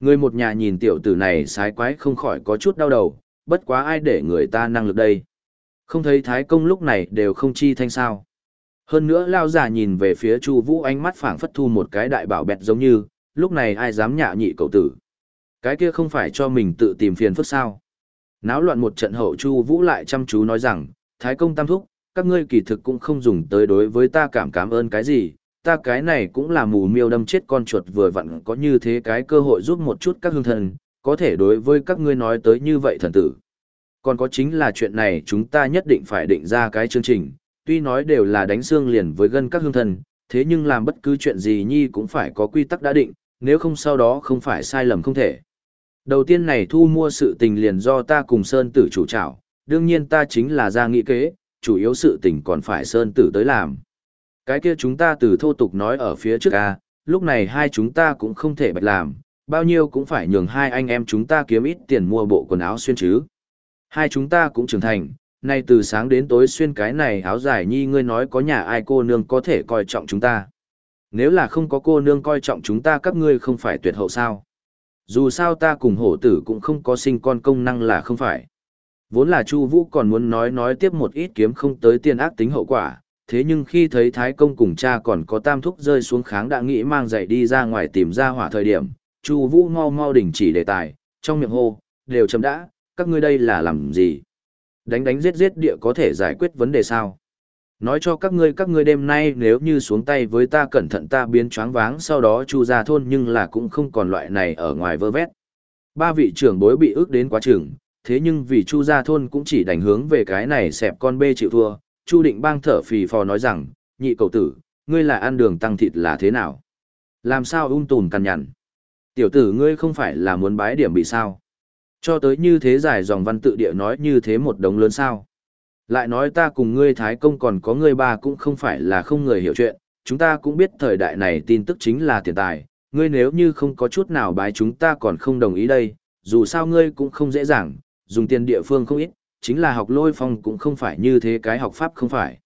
Người một nhà nhìn tiểu tử này sái quái không khỏi có chút đau đầu, bất quá ai để người ta năng lực đây. Không thấy Thái Công lúc này đều không chi thanh sao. Hơn nữa lao già nhìn về phía Chu Vũ ánh mắt phảng phất thu một cái đại bảo bẹt giống như, lúc này ai dám nhạ nhị cậu tử. Cái kia không phải cho mình tự tìm phiền phức sao. Náo loạn một trận hậu Chu Vũ lại chăm chú nói rằng, Thái Công Tam Thúc, các ngươi kỳ thực cũng không dùng tới đối với ta cảm cảm ơn cái gì, ta cái này cũng là mù miêu đâm chết con chuột vừa vặn có như thế cái cơ hội giúp một chút các hương thần, có thể đối với các ngươi nói tới như vậy thần tử. Còn có chính là chuyện này chúng ta nhất định phải định ra cái chương trình, tuy nói đều là đánh xương liền với gân các hương thần, thế nhưng làm bất cứ chuyện gì nhi cũng phải có quy tắc đã định, nếu không sau đó không phải sai lầm không thể. Đầu tiên này thu mua sự tình liền do ta cùng Sơn Tử chủ trảo, đương nhiên ta chính là ra nghị kế, chủ yếu sự tình còn phải Sơn Tử tới làm. Cái kia chúng ta từ thô tục nói ở phía trước a, lúc này hai chúng ta cũng không thể bạch làm, bao nhiêu cũng phải nhường hai anh em chúng ta kiếm ít tiền mua bộ quần áo xuyên chứ. Hai chúng ta cũng trưởng thành, nay từ sáng đến tối xuyên cái này áo dài nhi ngươi nói có nhà ai cô nương có thể coi trọng chúng ta. Nếu là không có cô nương coi trọng chúng ta các ngươi không phải tuyệt hậu sao. Dù sao ta cùng hổ tử cũng không có sinh con công năng là không phải. Vốn là Chu Vũ còn muốn nói nói tiếp một ít kiếm không tới tiền ác tính hậu quả, thế nhưng khi thấy Thái Công cùng cha còn có tam thúc rơi xuống kháng đã nghĩ mang dậy đi ra ngoài tìm ra hỏa thời điểm, Chu Vũ mau mau đình chỉ đề tài, trong miệng hô, đều chấm đã, các ngươi đây là làm gì? Đánh đánh giết giết địa có thể giải quyết vấn đề sao? Nói cho các ngươi các ngươi đêm nay nếu như xuống tay với ta cẩn thận ta biến choáng váng sau đó chu ra thôn nhưng là cũng không còn loại này ở ngoài vơ vét. Ba vị trưởng bối bị ước đến quá chừng, thế nhưng vì chu ra thôn cũng chỉ đánh hướng về cái này xẹp con bê chịu thua, chu định bang thở phì phò nói rằng, nhị cầu tử, ngươi là ăn đường tăng thịt là thế nào? Làm sao ung tùn cằn nhằn? Tiểu tử ngươi không phải là muốn bái điểm bị sao? Cho tới như thế giải dòng văn tự địa nói như thế một đống lớn sao? Lại nói ta cùng ngươi Thái Công còn có ngươi ba cũng không phải là không người hiểu chuyện, chúng ta cũng biết thời đại này tin tức chính là tiền tài, ngươi nếu như không có chút nào bái chúng ta còn không đồng ý đây, dù sao ngươi cũng không dễ dàng, dùng tiền địa phương không ít, chính là học lôi phong cũng không phải như thế cái học pháp không phải.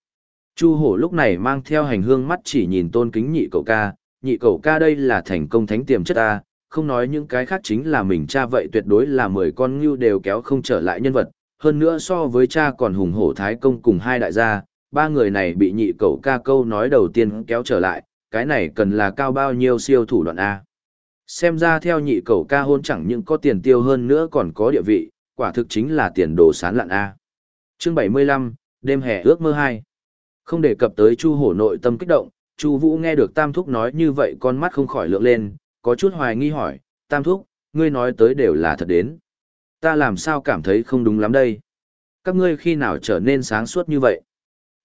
Chu hổ lúc này mang theo hành hương mắt chỉ nhìn tôn kính nhị cậu ca, nhị cậu ca đây là thành công thánh tiềm chất ta, không nói những cái khác chính là mình cha vậy tuyệt đối là mười con ngưu đều kéo không trở lại nhân vật, hơn nữa so với cha còn hùng hổ thái công cùng hai đại gia, ba người này bị nhị cậu ca câu nói đầu tiên kéo trở lại, cái này cần là cao bao nhiêu siêu thủ đoạn A. Xem ra theo nhị cậu ca hôn chẳng những có tiền tiêu hơn nữa còn có địa vị, quả thực chính là tiền đồ sán lạn A. Chương 75, đêm hè ước mơ hai Không đề cập tới Chu Hổ nội tâm kích động, Chu Vũ nghe được Tam Thúc nói như vậy con mắt không khỏi lượng lên, có chút hoài nghi hỏi, Tam Thúc, ngươi nói tới đều là thật đến ta làm sao cảm thấy không đúng lắm đây. Các ngươi khi nào trở nên sáng suốt như vậy?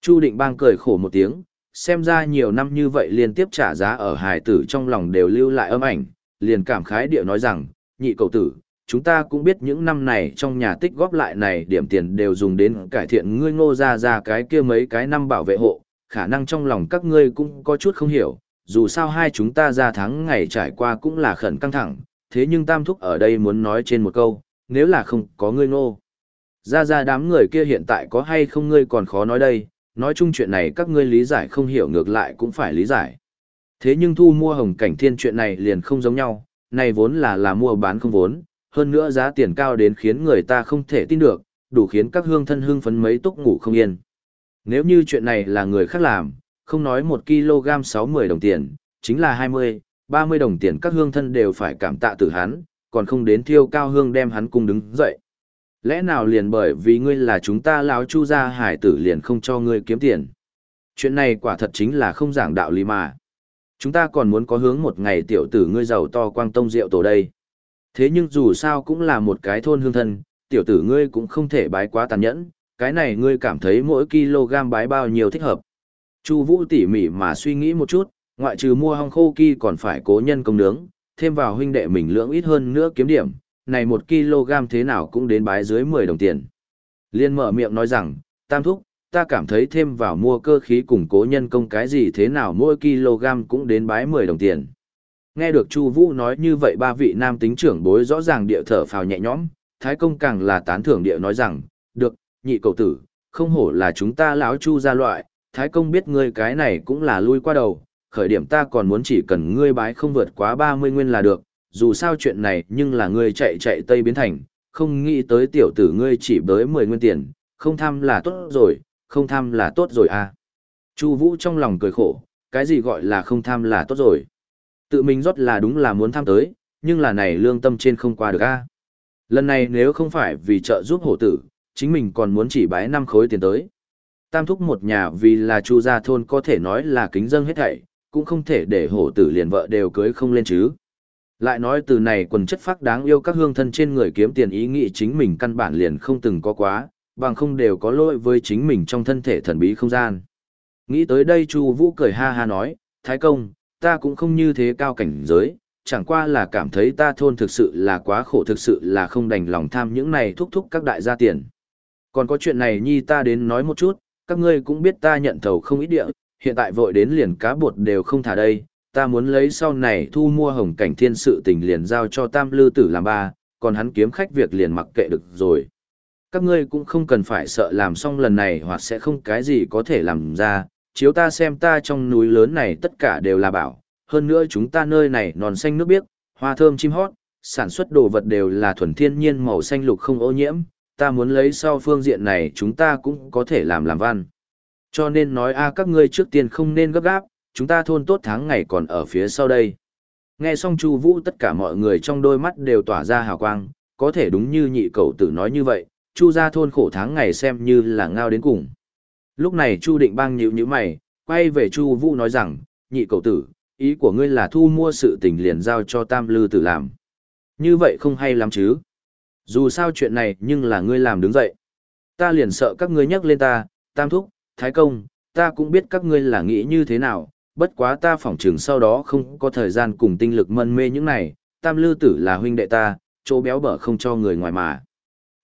Chu định bang cười khổ một tiếng, xem ra nhiều năm như vậy liên tiếp trả giá ở hài tử trong lòng đều lưu lại âm ảnh, liền cảm khái điệu nói rằng, nhị cầu tử, chúng ta cũng biết những năm này trong nhà tích góp lại này điểm tiền đều dùng đến cải thiện ngươi ngô ra ra cái kia mấy cái năm bảo vệ hộ, khả năng trong lòng các ngươi cũng có chút không hiểu, dù sao hai chúng ta ra tháng ngày trải qua cũng là khẩn căng thẳng, thế nhưng tam thúc ở đây muốn nói trên một câu, nếu là không có ngươi ngô. Ra ra đám người kia hiện tại có hay không ngươi còn khó nói đây, nói chung chuyện này các ngươi lý giải không hiểu ngược lại cũng phải lý giải. Thế nhưng thu mua hồng cảnh thiên chuyện này liền không giống nhau, này vốn là là mua bán không vốn, hơn nữa giá tiền cao đến khiến người ta không thể tin được, đủ khiến các hương thân hưng phấn mấy túc ngủ không yên. Nếu như chuyện này là người khác làm, không nói 1 kg 60 đồng tiền, chính là 20, 30 đồng tiền các hương thân đều phải cảm tạ từ hắn, còn không đến thiêu cao hương đem hắn cung đứng dậy. Lẽ nào liền bởi vì ngươi là chúng ta lão chu gia hải tử liền không cho ngươi kiếm tiền. Chuyện này quả thật chính là không giảng đạo lý mà. Chúng ta còn muốn có hướng một ngày tiểu tử ngươi giàu to quang tông rượu tổ đây. Thế nhưng dù sao cũng là một cái thôn hương thân, tiểu tử ngươi cũng không thể bái quá tàn nhẫn, cái này ngươi cảm thấy mỗi kg bái bao nhiêu thích hợp. Chu Vũ tỉ mỉ mà suy nghĩ một chút, ngoại trừ mua hong khô ki còn phải cố nhân công nướng, thêm vào huynh đệ mình lượng ít hơn nữa kiếm điểm, này một kg thế nào cũng đến bái dưới 10 đồng tiền. Liên mở miệng nói rằng, tam thúc, ta cảm thấy thêm vào mua cơ khí cùng cố nhân công cái gì thế nào mỗi kg cũng đến bái 10 đồng tiền. Nghe được Chu Vũ nói như vậy ba vị nam tính trưởng bối rõ ràng địa thở phào nhẹ nhõm, Thái công càng là tán thưởng địa nói rằng, được, nhị cầu tử, không hổ là chúng ta lão Chu gia loại, Thái công biết ngươi cái này cũng là lui qua đầu, khởi điểm ta còn muốn chỉ cần ngươi bái không vượt quá 30 nguyên là được, dù sao chuyện này nhưng là ngươi chạy chạy Tây Biến Thành, không nghĩ tới tiểu tử ngươi chỉ bới 10 nguyên tiền, không tham là tốt rồi, không tham là tốt rồi à. Chu Vũ trong lòng cười khổ, cái gì gọi là không tham là tốt rồi. Tự mình rót là đúng là muốn tham tới, nhưng là này lương tâm trên không qua được a. Lần này nếu không phải vì trợ giúp hổ tử, chính mình còn muốn chỉ bái năm khối tiền tới. Tam thúc một nhà vì là chu gia thôn có thể nói là kính dâng hết thảy, cũng không thể để hổ tử liền vợ đều cưới không lên chứ. Lại nói từ này quần chất phác đáng yêu các hương thân trên người kiếm tiền ý nghĩ chính mình căn bản liền không từng có quá, bằng không đều có lỗi với chính mình trong thân thể thần bí không gian. Nghĩ tới đây Chu Vũ cười ha ha nói, Thái công, ta cũng không như thế cao cảnh giới, chẳng qua là cảm thấy ta thôn thực sự là quá khổ thực sự là không đành lòng tham những này thúc thúc các đại gia tiền. Còn có chuyện này nhi ta đến nói một chút, các ngươi cũng biết ta nhận thầu không ít địa, hiện tại vội đến liền cá bột đều không thả đây, ta muốn lấy sau này thu mua hồng cảnh thiên sự tình liền giao cho tam lư tử làm ba, còn hắn kiếm khách việc liền mặc kệ được rồi. Các ngươi cũng không cần phải sợ làm xong lần này hoặc sẽ không cái gì có thể làm ra, chiếu ta xem ta trong núi lớn này tất cả đều là bảo, hơn nữa chúng ta nơi này non xanh nước biếc, hoa thơm chim hót, sản xuất đồ vật đều là thuần thiên nhiên màu xanh lục không ô nhiễm, ta muốn lấy sau phương diện này chúng ta cũng có thể làm làm văn. Cho nên nói a các ngươi trước tiên không nên gấp gáp, chúng ta thôn tốt tháng ngày còn ở phía sau đây. Nghe xong Chu Vũ tất cả mọi người trong đôi mắt đều tỏa ra hào quang, có thể đúng như nhị cậu tử nói như vậy, Chu gia thôn khổ tháng ngày xem như là ngao đến cùng. Lúc này Chu Định Bang nhíu nhíu mày, quay về Chu Vũ nói rằng, nhị cậu tử, ý của ngươi là thu mua sự tình liền giao cho Tam Lư tử làm. Như vậy không hay lắm chứ. Dù sao chuyện này nhưng là ngươi làm đứng dậy. Ta liền sợ các ngươi nhắc lên ta, Tam Thúc, Thái Công, ta cũng biết các ngươi là nghĩ như thế nào, bất quá ta phỏng chừng sau đó không có thời gian cùng tinh lực mân mê những này, Tam Lư tử là huynh đệ ta, chỗ béo bở không cho người ngoài mà.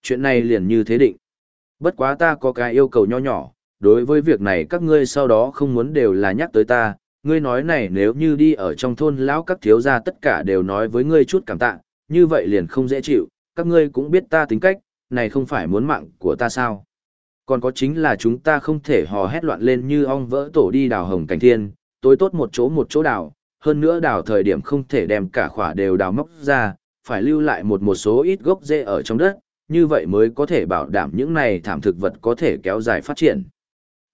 Chuyện này liền như thế định. Bất quá ta có cái yêu cầu nho nhỏ, đối với việc này các ngươi sau đó không muốn đều là nhắc tới ta, ngươi nói này nếu như đi ở trong thôn lão các thiếu gia tất cả đều nói với ngươi chút cảm tạ, như vậy liền không dễ chịu, các ngươi cũng biết ta tính cách, này không phải muốn mạng của ta sao. Còn có chính là chúng ta không thể hò hét loạn lên như ong vỡ tổ đi đào hồng cảnh thiên, tối tốt một chỗ một chỗ đào, hơn nữa đào thời điểm không thể đem cả khỏa đều đào móc ra, phải lưu lại một một số ít gốc rễ ở trong đất, như vậy mới có thể bảo đảm những này thảm thực vật có thể kéo dài phát triển.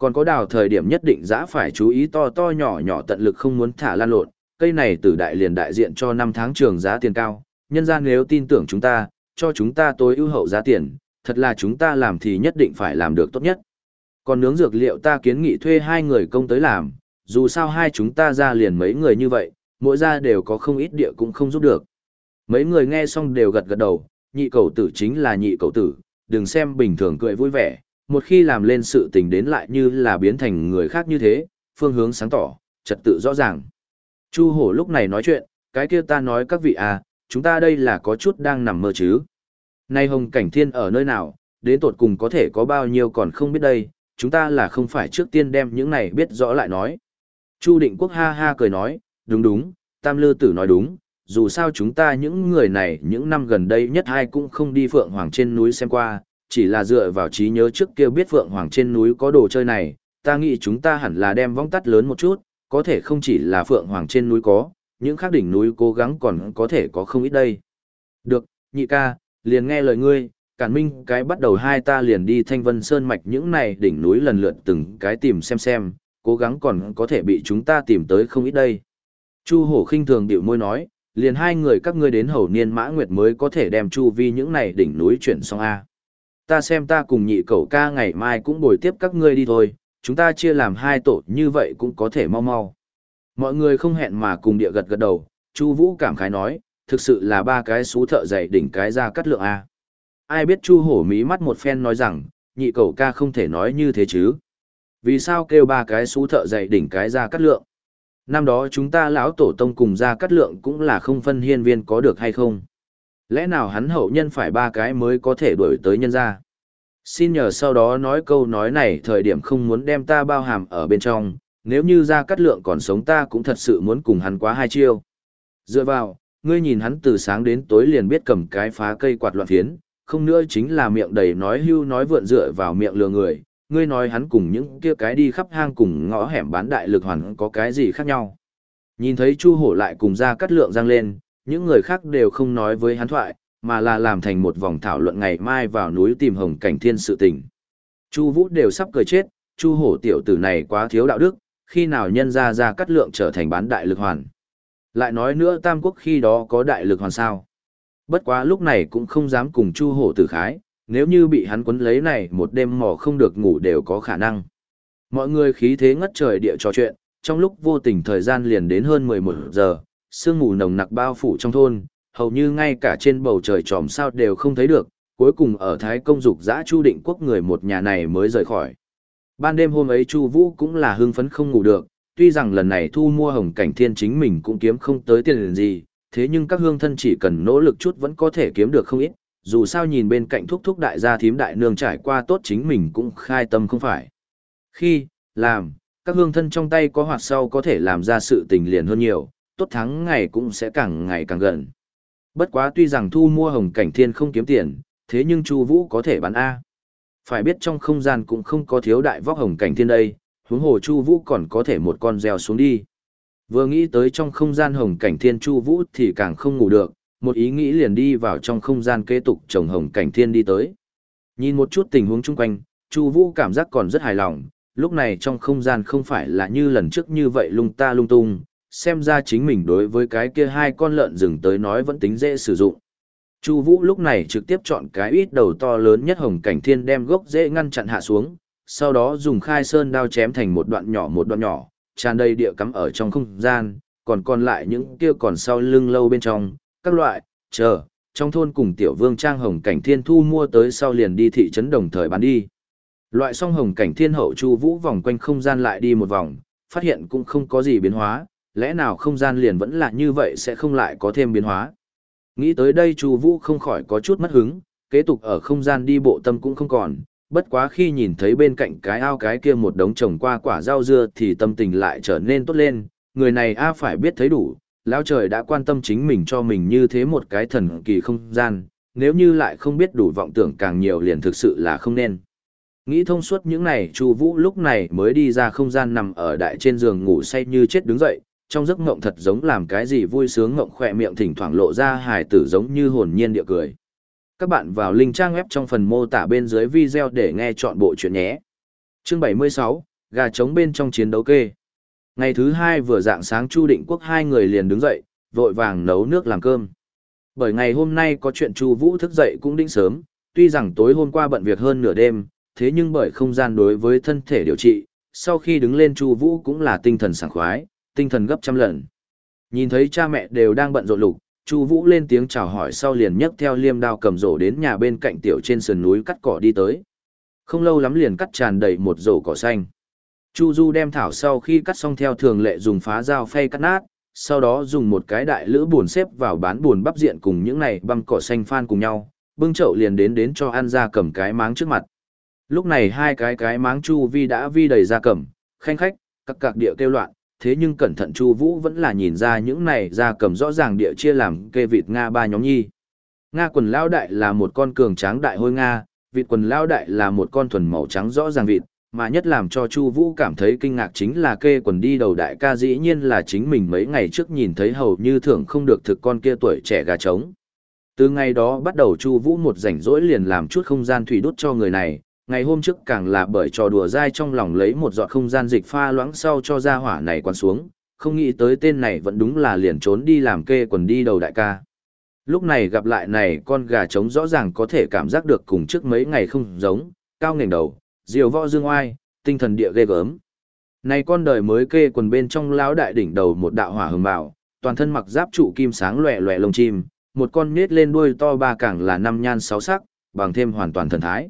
Còn có đào thời điểm nhất định dã phải chú ý to to nhỏ nhỏ tận lực không muốn thả lan lộn, cây này từ đại liền đại diện cho năm tháng trường giá tiền cao, nhân gian nếu tin tưởng chúng ta, cho chúng ta tối ưu hậu giá tiền, thật là chúng ta làm thì nhất định phải làm được tốt nhất. Còn nướng dược liệu ta kiến nghị thuê hai người công tới làm, dù sao hai chúng ta ra liền mấy người như vậy, mỗi gia đều có không ít địa cũng không giúp được. Mấy người nghe xong đều gật gật đầu, nhị cầu tử chính là nhị cầu tử, đừng xem bình thường cười vui vẻ, một khi làm lên sự tình đến lại như là biến thành người khác như thế, phương hướng sáng tỏ, trật tự rõ ràng. Chu hổ lúc này nói chuyện, cái kia ta nói các vị à, chúng ta đây là có chút đang nằm mơ chứ. Nay hồng cảnh thiên ở nơi nào, đến tột cùng có thể có bao nhiêu còn không biết đây, chúng ta là không phải trước tiên đem những này biết rõ lại nói. Chu định quốc ha ha cười nói, đúng đúng, tam lư tử nói đúng, dù sao chúng ta những người này những năm gần đây nhất ai cũng không đi phượng hoàng trên núi xem qua, chỉ là dựa vào trí nhớ trước kia biết Phượng Hoàng trên núi có đồ chơi này, ta nghĩ chúng ta hẳn là đem vong tắt lớn một chút, có thể không chỉ là Phượng Hoàng trên núi có, những khác đỉnh núi cố gắng còn có thể có không ít đây. Được, nhị ca, liền nghe lời ngươi, cản minh cái bắt đầu hai ta liền đi thanh vân sơn mạch những này đỉnh núi lần lượt từng cái tìm xem xem, cố gắng còn có thể bị chúng ta tìm tới không ít đây. Chu hổ khinh thường điệu môi nói, liền hai người các ngươi đến hầu niên mã nguyệt mới có thể đem chu vi những này đỉnh núi chuyển xong A ta xem ta cùng nhị cậu ca ngày mai cũng bồi tiếp các ngươi đi thôi, chúng ta chia làm hai tổ như vậy cũng có thể mau mau. Mọi người không hẹn mà cùng địa gật gật đầu, Chu Vũ cảm khái nói, thực sự là ba cái xú thợ dày đỉnh cái ra cắt lượng a. Ai biết Chu Hổ mí mắt một phen nói rằng, nhị cậu ca không thể nói như thế chứ. Vì sao kêu ba cái xú thợ dày đỉnh cái ra cắt lượng? Năm đó chúng ta lão tổ tông cùng ra cắt lượng cũng là không phân hiên viên có được hay không? Lẽ nào hắn hậu nhân phải ba cái mới có thể đuổi tới nhân gia? Xin nhờ sau đó nói câu nói này thời điểm không muốn đem ta bao hàm ở bên trong, nếu như ra cắt lượng còn sống ta cũng thật sự muốn cùng hắn quá hai chiêu. Dựa vào, ngươi nhìn hắn từ sáng đến tối liền biết cầm cái phá cây quạt loạn phiến, không nữa chính là miệng đầy nói hưu nói vượn dựa vào miệng lừa người, ngươi nói hắn cùng những kia cái đi khắp hang cùng ngõ hẻm bán đại lực hoàn có cái gì khác nhau. Nhìn thấy Chu Hổ lại cùng ra cắt lượng giang lên, những người khác đều không nói với hắn thoại, mà là làm thành một vòng thảo luận ngày mai vào núi tìm hồng cảnh thiên sự tình. Chu Vũ đều sắp cười chết, Chu Hổ tiểu tử này quá thiếu đạo đức, khi nào nhân ra ra cắt lượng trở thành bán đại lực hoàn. Lại nói nữa Tam Quốc khi đó có đại lực hoàn sao. Bất quá lúc này cũng không dám cùng Chu Hổ tử khái, nếu như bị hắn quấn lấy này một đêm mò không được ngủ đều có khả năng. Mọi người khí thế ngất trời địa trò chuyện, trong lúc vô tình thời gian liền đến hơn 11 giờ, sương mù nồng nặc bao phủ trong thôn, hầu như ngay cả trên bầu trời tròm sao đều không thấy được, cuối cùng ở Thái Công Dục giã Chu Định Quốc người một nhà này mới rời khỏi. Ban đêm hôm ấy Chu Vũ cũng là hưng phấn không ngủ được, tuy rằng lần này thu mua hồng cảnh thiên chính mình cũng kiếm không tới tiền gì, thế nhưng các hương thân chỉ cần nỗ lực chút vẫn có thể kiếm được không ít, dù sao nhìn bên cạnh thúc thúc đại gia thím đại nương trải qua tốt chính mình cũng khai tâm không phải. Khi, làm, các hương thân trong tay có hoạt sau có thể làm ra sự tình liền hơn nhiều, tốt thắng ngày cũng sẽ càng ngày càng gần. Bất quá tuy rằng thu mua hồng cảnh thiên không kiếm tiền, thế nhưng Chu Vũ có thể bán A. Phải biết trong không gian cũng không có thiếu đại vóc hồng cảnh thiên đây, huống hồ Chu Vũ còn có thể một con gieo xuống đi. Vừa nghĩ tới trong không gian hồng cảnh thiên Chu Vũ thì càng không ngủ được, một ý nghĩ liền đi vào trong không gian kế tục trồng hồng cảnh thiên đi tới. Nhìn một chút tình huống chung quanh, Chu Vũ cảm giác còn rất hài lòng, lúc này trong không gian không phải là như lần trước như vậy lung ta lung tung, xem ra chính mình đối với cái kia hai con lợn rừng tới nói vẫn tính dễ sử dụng. Chu Vũ lúc này trực tiếp chọn cái ít đầu to lớn nhất hồng cảnh thiên đem gốc dễ ngăn chặn hạ xuống, sau đó dùng khai sơn đao chém thành một đoạn nhỏ một đoạn nhỏ, tràn đầy địa cắm ở trong không gian, còn còn lại những kia còn sau lưng lâu bên trong, các loại, chờ, trong thôn cùng tiểu vương trang hồng cảnh thiên thu mua tới sau liền đi thị trấn đồng thời bán đi. Loại song hồng cảnh thiên hậu Chu Vũ vòng quanh không gian lại đi một vòng, phát hiện cũng không có gì biến hóa, lẽ nào không gian liền vẫn là như vậy sẽ không lại có thêm biến hóa. Nghĩ tới đây Chu Vũ không khỏi có chút mất hứng, kế tục ở không gian đi bộ tâm cũng không còn, bất quá khi nhìn thấy bên cạnh cái ao cái kia một đống trồng qua quả rau dưa thì tâm tình lại trở nên tốt lên, người này a phải biết thấy đủ, lão trời đã quan tâm chính mình cho mình như thế một cái thần kỳ không gian, nếu như lại không biết đủ vọng tưởng càng nhiều liền thực sự là không nên. Nghĩ thông suốt những này, Chu Vũ lúc này mới đi ra không gian nằm ở đại trên giường ngủ say như chết đứng dậy, trong giấc ngộng thật giống làm cái gì vui sướng ngộng khỏe miệng thỉnh thoảng lộ ra hài tử giống như hồn nhiên địa cười. Các bạn vào link trang web trong phần mô tả bên dưới video để nghe chọn bộ chuyện nhé. Chương 76, gà trống bên trong chiến đấu kê. Ngày thứ hai vừa dạng sáng Chu Định Quốc hai người liền đứng dậy, vội vàng nấu nước làm cơm. Bởi ngày hôm nay có chuyện Chu Vũ thức dậy cũng đĩnh sớm, tuy rằng tối hôm qua bận việc hơn nửa đêm, thế nhưng bởi không gian đối với thân thể điều trị, sau khi đứng lên Chu Vũ cũng là tinh thần sảng khoái, tinh thần gấp trăm lần. Nhìn thấy cha mẹ đều đang bận rộn lục, Chu Vũ lên tiếng chào hỏi sau liền nhấc theo liêm đao cầm rổ đến nhà bên cạnh tiểu trên sườn núi cắt cỏ đi tới. Không lâu lắm liền cắt tràn đầy một rổ cỏ xanh. Chu Du đem thảo sau khi cắt xong theo thường lệ dùng phá dao phay cắt nát, sau đó dùng một cái đại lữ buồn xếp vào bán buồn bắp diện cùng những này băm cỏ xanh phan cùng nhau, bưng chậu liền đến đến cho An gia cầm cái máng trước mặt. Lúc này hai cái cái máng chu vi đã vi đầy ra cầm, khanh khách, các cạc địa kêu loạn, thế nhưng cẩn thận Chu Vũ vẫn là nhìn ra những này ra cầm rõ ràng địa chia làm kê vịt Nga ba nhóm nhi. Nga quần lao đại là một con cường tráng đại hôi Nga, vịt quần lao đại là một con thuần màu trắng rõ ràng vịt, mà nhất làm cho Chu Vũ cảm thấy kinh ngạc chính là kê quần đi đầu đại ca dĩ nhiên là chính mình mấy ngày trước nhìn thấy hầu như thưởng không được thực con kia tuổi trẻ gà trống. Từ ngày đó bắt đầu Chu Vũ một rảnh rỗi liền làm chút không gian thủy đốt cho người này, ngày hôm trước càng là bởi trò đùa dai trong lòng lấy một giọt không gian dịch pha loãng sau cho ra hỏa này quằn xuống, không nghĩ tới tên này vẫn đúng là liền trốn đi làm kê quần đi đầu đại ca. Lúc này gặp lại này con gà trống rõ ràng có thể cảm giác được cùng trước mấy ngày không giống, cao ngành đầu, diều võ dương oai, tinh thần địa ghê gớm. Này con đời mới kê quần bên trong lão đại đỉnh đầu một đạo hỏa hừng bảo, toàn thân mặc giáp trụ kim sáng loẻ loẻ lông chim, một con nết lên đuôi to ba cẳng là năm nhan sáu sắc, bằng thêm hoàn toàn thần thái.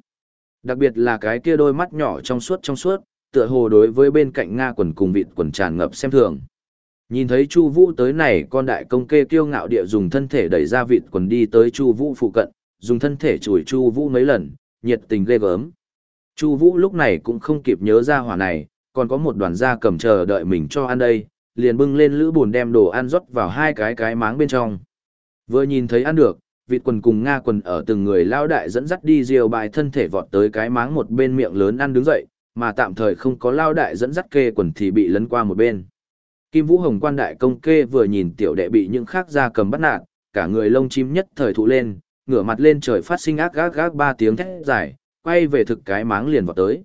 Đặc biệt là cái kia đôi mắt nhỏ trong suốt trong suốt, tựa hồ đối với bên cạnh Nga quần cùng vịt quần tràn ngập xem thường. Nhìn thấy Chu Vũ tới này, con đại công kê kiêu ngạo địa dùng thân thể đẩy ra vịt quần đi tới Chu Vũ phụ cận, dùng thân thể chùi Chu Vũ mấy lần, nhiệt tình ghê gớm. Chu Vũ lúc này cũng không kịp nhớ ra hỏa này, còn có một đoàn gia cầm chờ đợi mình cho ăn đây, liền bưng lên lữ buồn đem đồ ăn rót vào hai cái cái máng bên trong. Vừa nhìn thấy ăn được, vịt quần cùng nga quần ở từng người lao đại dẫn dắt đi diều bài thân thể vọt tới cái máng một bên miệng lớn ăn đứng dậy mà tạm thời không có lao đại dẫn dắt kê quần thì bị lấn qua một bên kim vũ hồng quan đại công kê vừa nhìn tiểu đệ bị những khác ra cầm bắt nạt cả người lông chim nhất thời thụ lên, ngửa mặt lên trời phát sinh ác gác gác ba tiếng thét dài, quay về thực cái máng liền vào tới.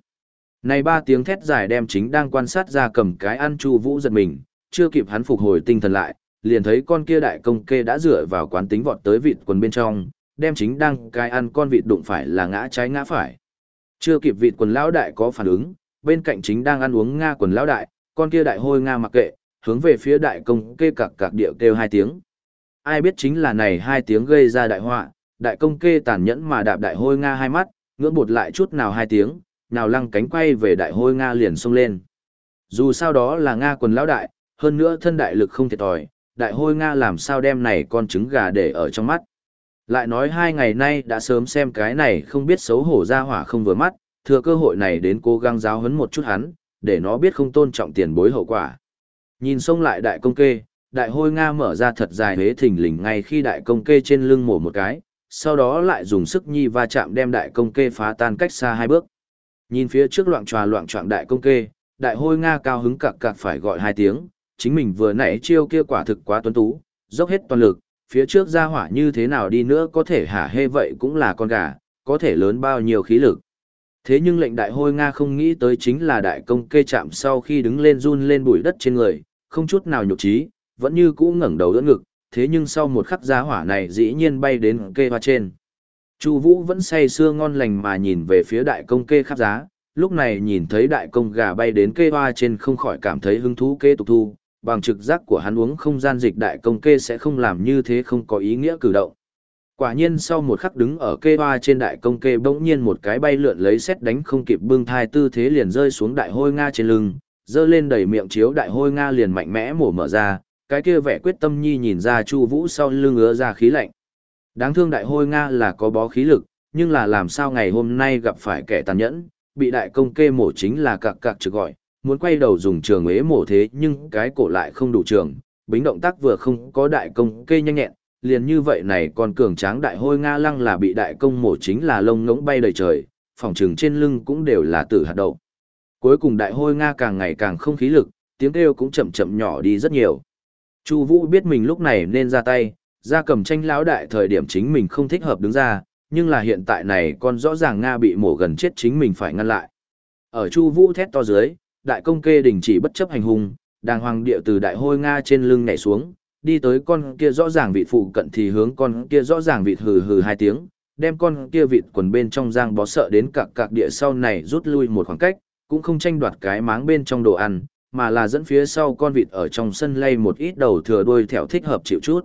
Này ba tiếng thét dài đem chính đang quan sát ra cầm cái ăn chu vũ giật mình, chưa kịp hắn phục hồi tinh thần lại, liền thấy con kia đại công kê đã dựa vào quán tính vọt tới vịt quần bên trong, đem chính đang cái ăn con vịt đụng phải là ngã trái ngã phải. Chưa kịp vịt quần lão đại có phản ứng, bên cạnh chính đang ăn uống nga quần lão đại, con kia đại hôi nga mặc kệ, hướng về phía đại công kê cặc cặc điệu kêu hai tiếng. Ai biết chính là này hai tiếng gây ra đại họa, đại công kê tàn nhẫn mà đạp đại hôi nga hai mắt, ngưỡng bột lại chút nào hai tiếng, nào lăng cánh quay về đại hôi nga liền xông lên. Dù sao đó là nga quần lão đại, hơn nữa thân đại lực không thiệt thòi, đại hôi nga làm sao đem này con trứng gà để ở trong mắt. Lại nói hai ngày nay đã sớm xem cái này không biết xấu hổ ra hỏa không vừa mắt, thừa cơ hội này đến cố gắng giáo huấn một chút hắn, để nó biết không tôn trọng tiền bối hậu quả. Nhìn xông lại đại công kê, đại hôi Nga mở ra thật dài hế thình lình ngay khi đại công kê trên lưng mổ một cái, sau đó lại dùng sức nhi va chạm đem đại công kê phá tan cách xa hai bước. Nhìn phía trước loạn tròa loạn trọng đại công kê, đại hôi Nga cao hứng cặc cặc phải gọi hai tiếng, chính mình vừa nãy chiêu kia quả thực quá tuấn tú, dốc hết toàn lực, phía trước ra hỏa như thế nào đi nữa có thể hả hê vậy cũng là con gà, có thể lớn bao nhiêu khí lực. Thế nhưng lệnh đại hôi Nga không nghĩ tới chính là đại công kê chạm sau khi đứng lên run lên bụi đất trên người, không chút nào nhục trí, vẫn như cũ ngẩng đầu đỡ ngực, thế nhưng sau một khắc giá hỏa này dĩ nhiên bay đến kê hoa trên. Chu Vũ vẫn say sưa ngon lành mà nhìn về phía đại công kê khắp giá, lúc này nhìn thấy đại công gà bay đến kê hoa trên không khỏi cảm thấy hứng thú kê tục thu, bằng trực giác của hắn uống không gian dịch đại công kê sẽ không làm như thế không có ý nghĩa cử động. Quả nhiên sau một khắc đứng ở kê hoa trên đại công kê bỗng nhiên một cái bay lượn lấy xét đánh không kịp bưng thai tư thế liền rơi xuống đại hôi nga trên lưng, dơ lên đầy miệng chiếu đại hôi nga liền mạnh mẽ mổ mở ra, cái kia vẻ quyết tâm nhi nhìn ra chu vũ sau lưng ứa ra khí lạnh. Đáng thương đại hôi nga là có bó khí lực, nhưng là làm sao ngày hôm nay gặp phải kẻ tàn nhẫn, bị đại công kê mổ chính là cặc cặc trực gọi, muốn quay đầu dùng trường ế mổ thế nhưng cái cổ lại không đủ trường, bính động tác vừa không có đại công kê nhanh nhẹn, liền như vậy này còn cường tráng đại hôi Nga lăng là bị đại công mổ chính là lông ngỗng bay đầy trời, phòng trường trên lưng cũng đều là tử hạt đậu. Cuối cùng đại hôi Nga càng ngày càng không khí lực, tiếng kêu cũng chậm chậm nhỏ đi rất nhiều. Chu Vũ biết mình lúc này nên ra tay, ra cầm tranh lão đại thời điểm chính mình không thích hợp đứng ra, nhưng là hiện tại này con rõ ràng Nga bị mổ gần chết chính mình phải ngăn lại. Ở Chu Vũ thét to dưới, đại công kê đình chỉ bất chấp hành hung, đàng hoàng địa từ đại hôi Nga trên lưng nhảy xuống, đi tới con kia rõ ràng vịt phụ cận thì hướng con kia rõ ràng vịt hừ hừ hai tiếng, đem con kia vịt quần bên trong giang bó sợ đến cạc cạc địa sau này rút lui một khoảng cách, cũng không tranh đoạt cái máng bên trong đồ ăn, mà là dẫn phía sau con vịt ở trong sân lay một ít đầu thừa đuôi theo thích hợp chịu chút.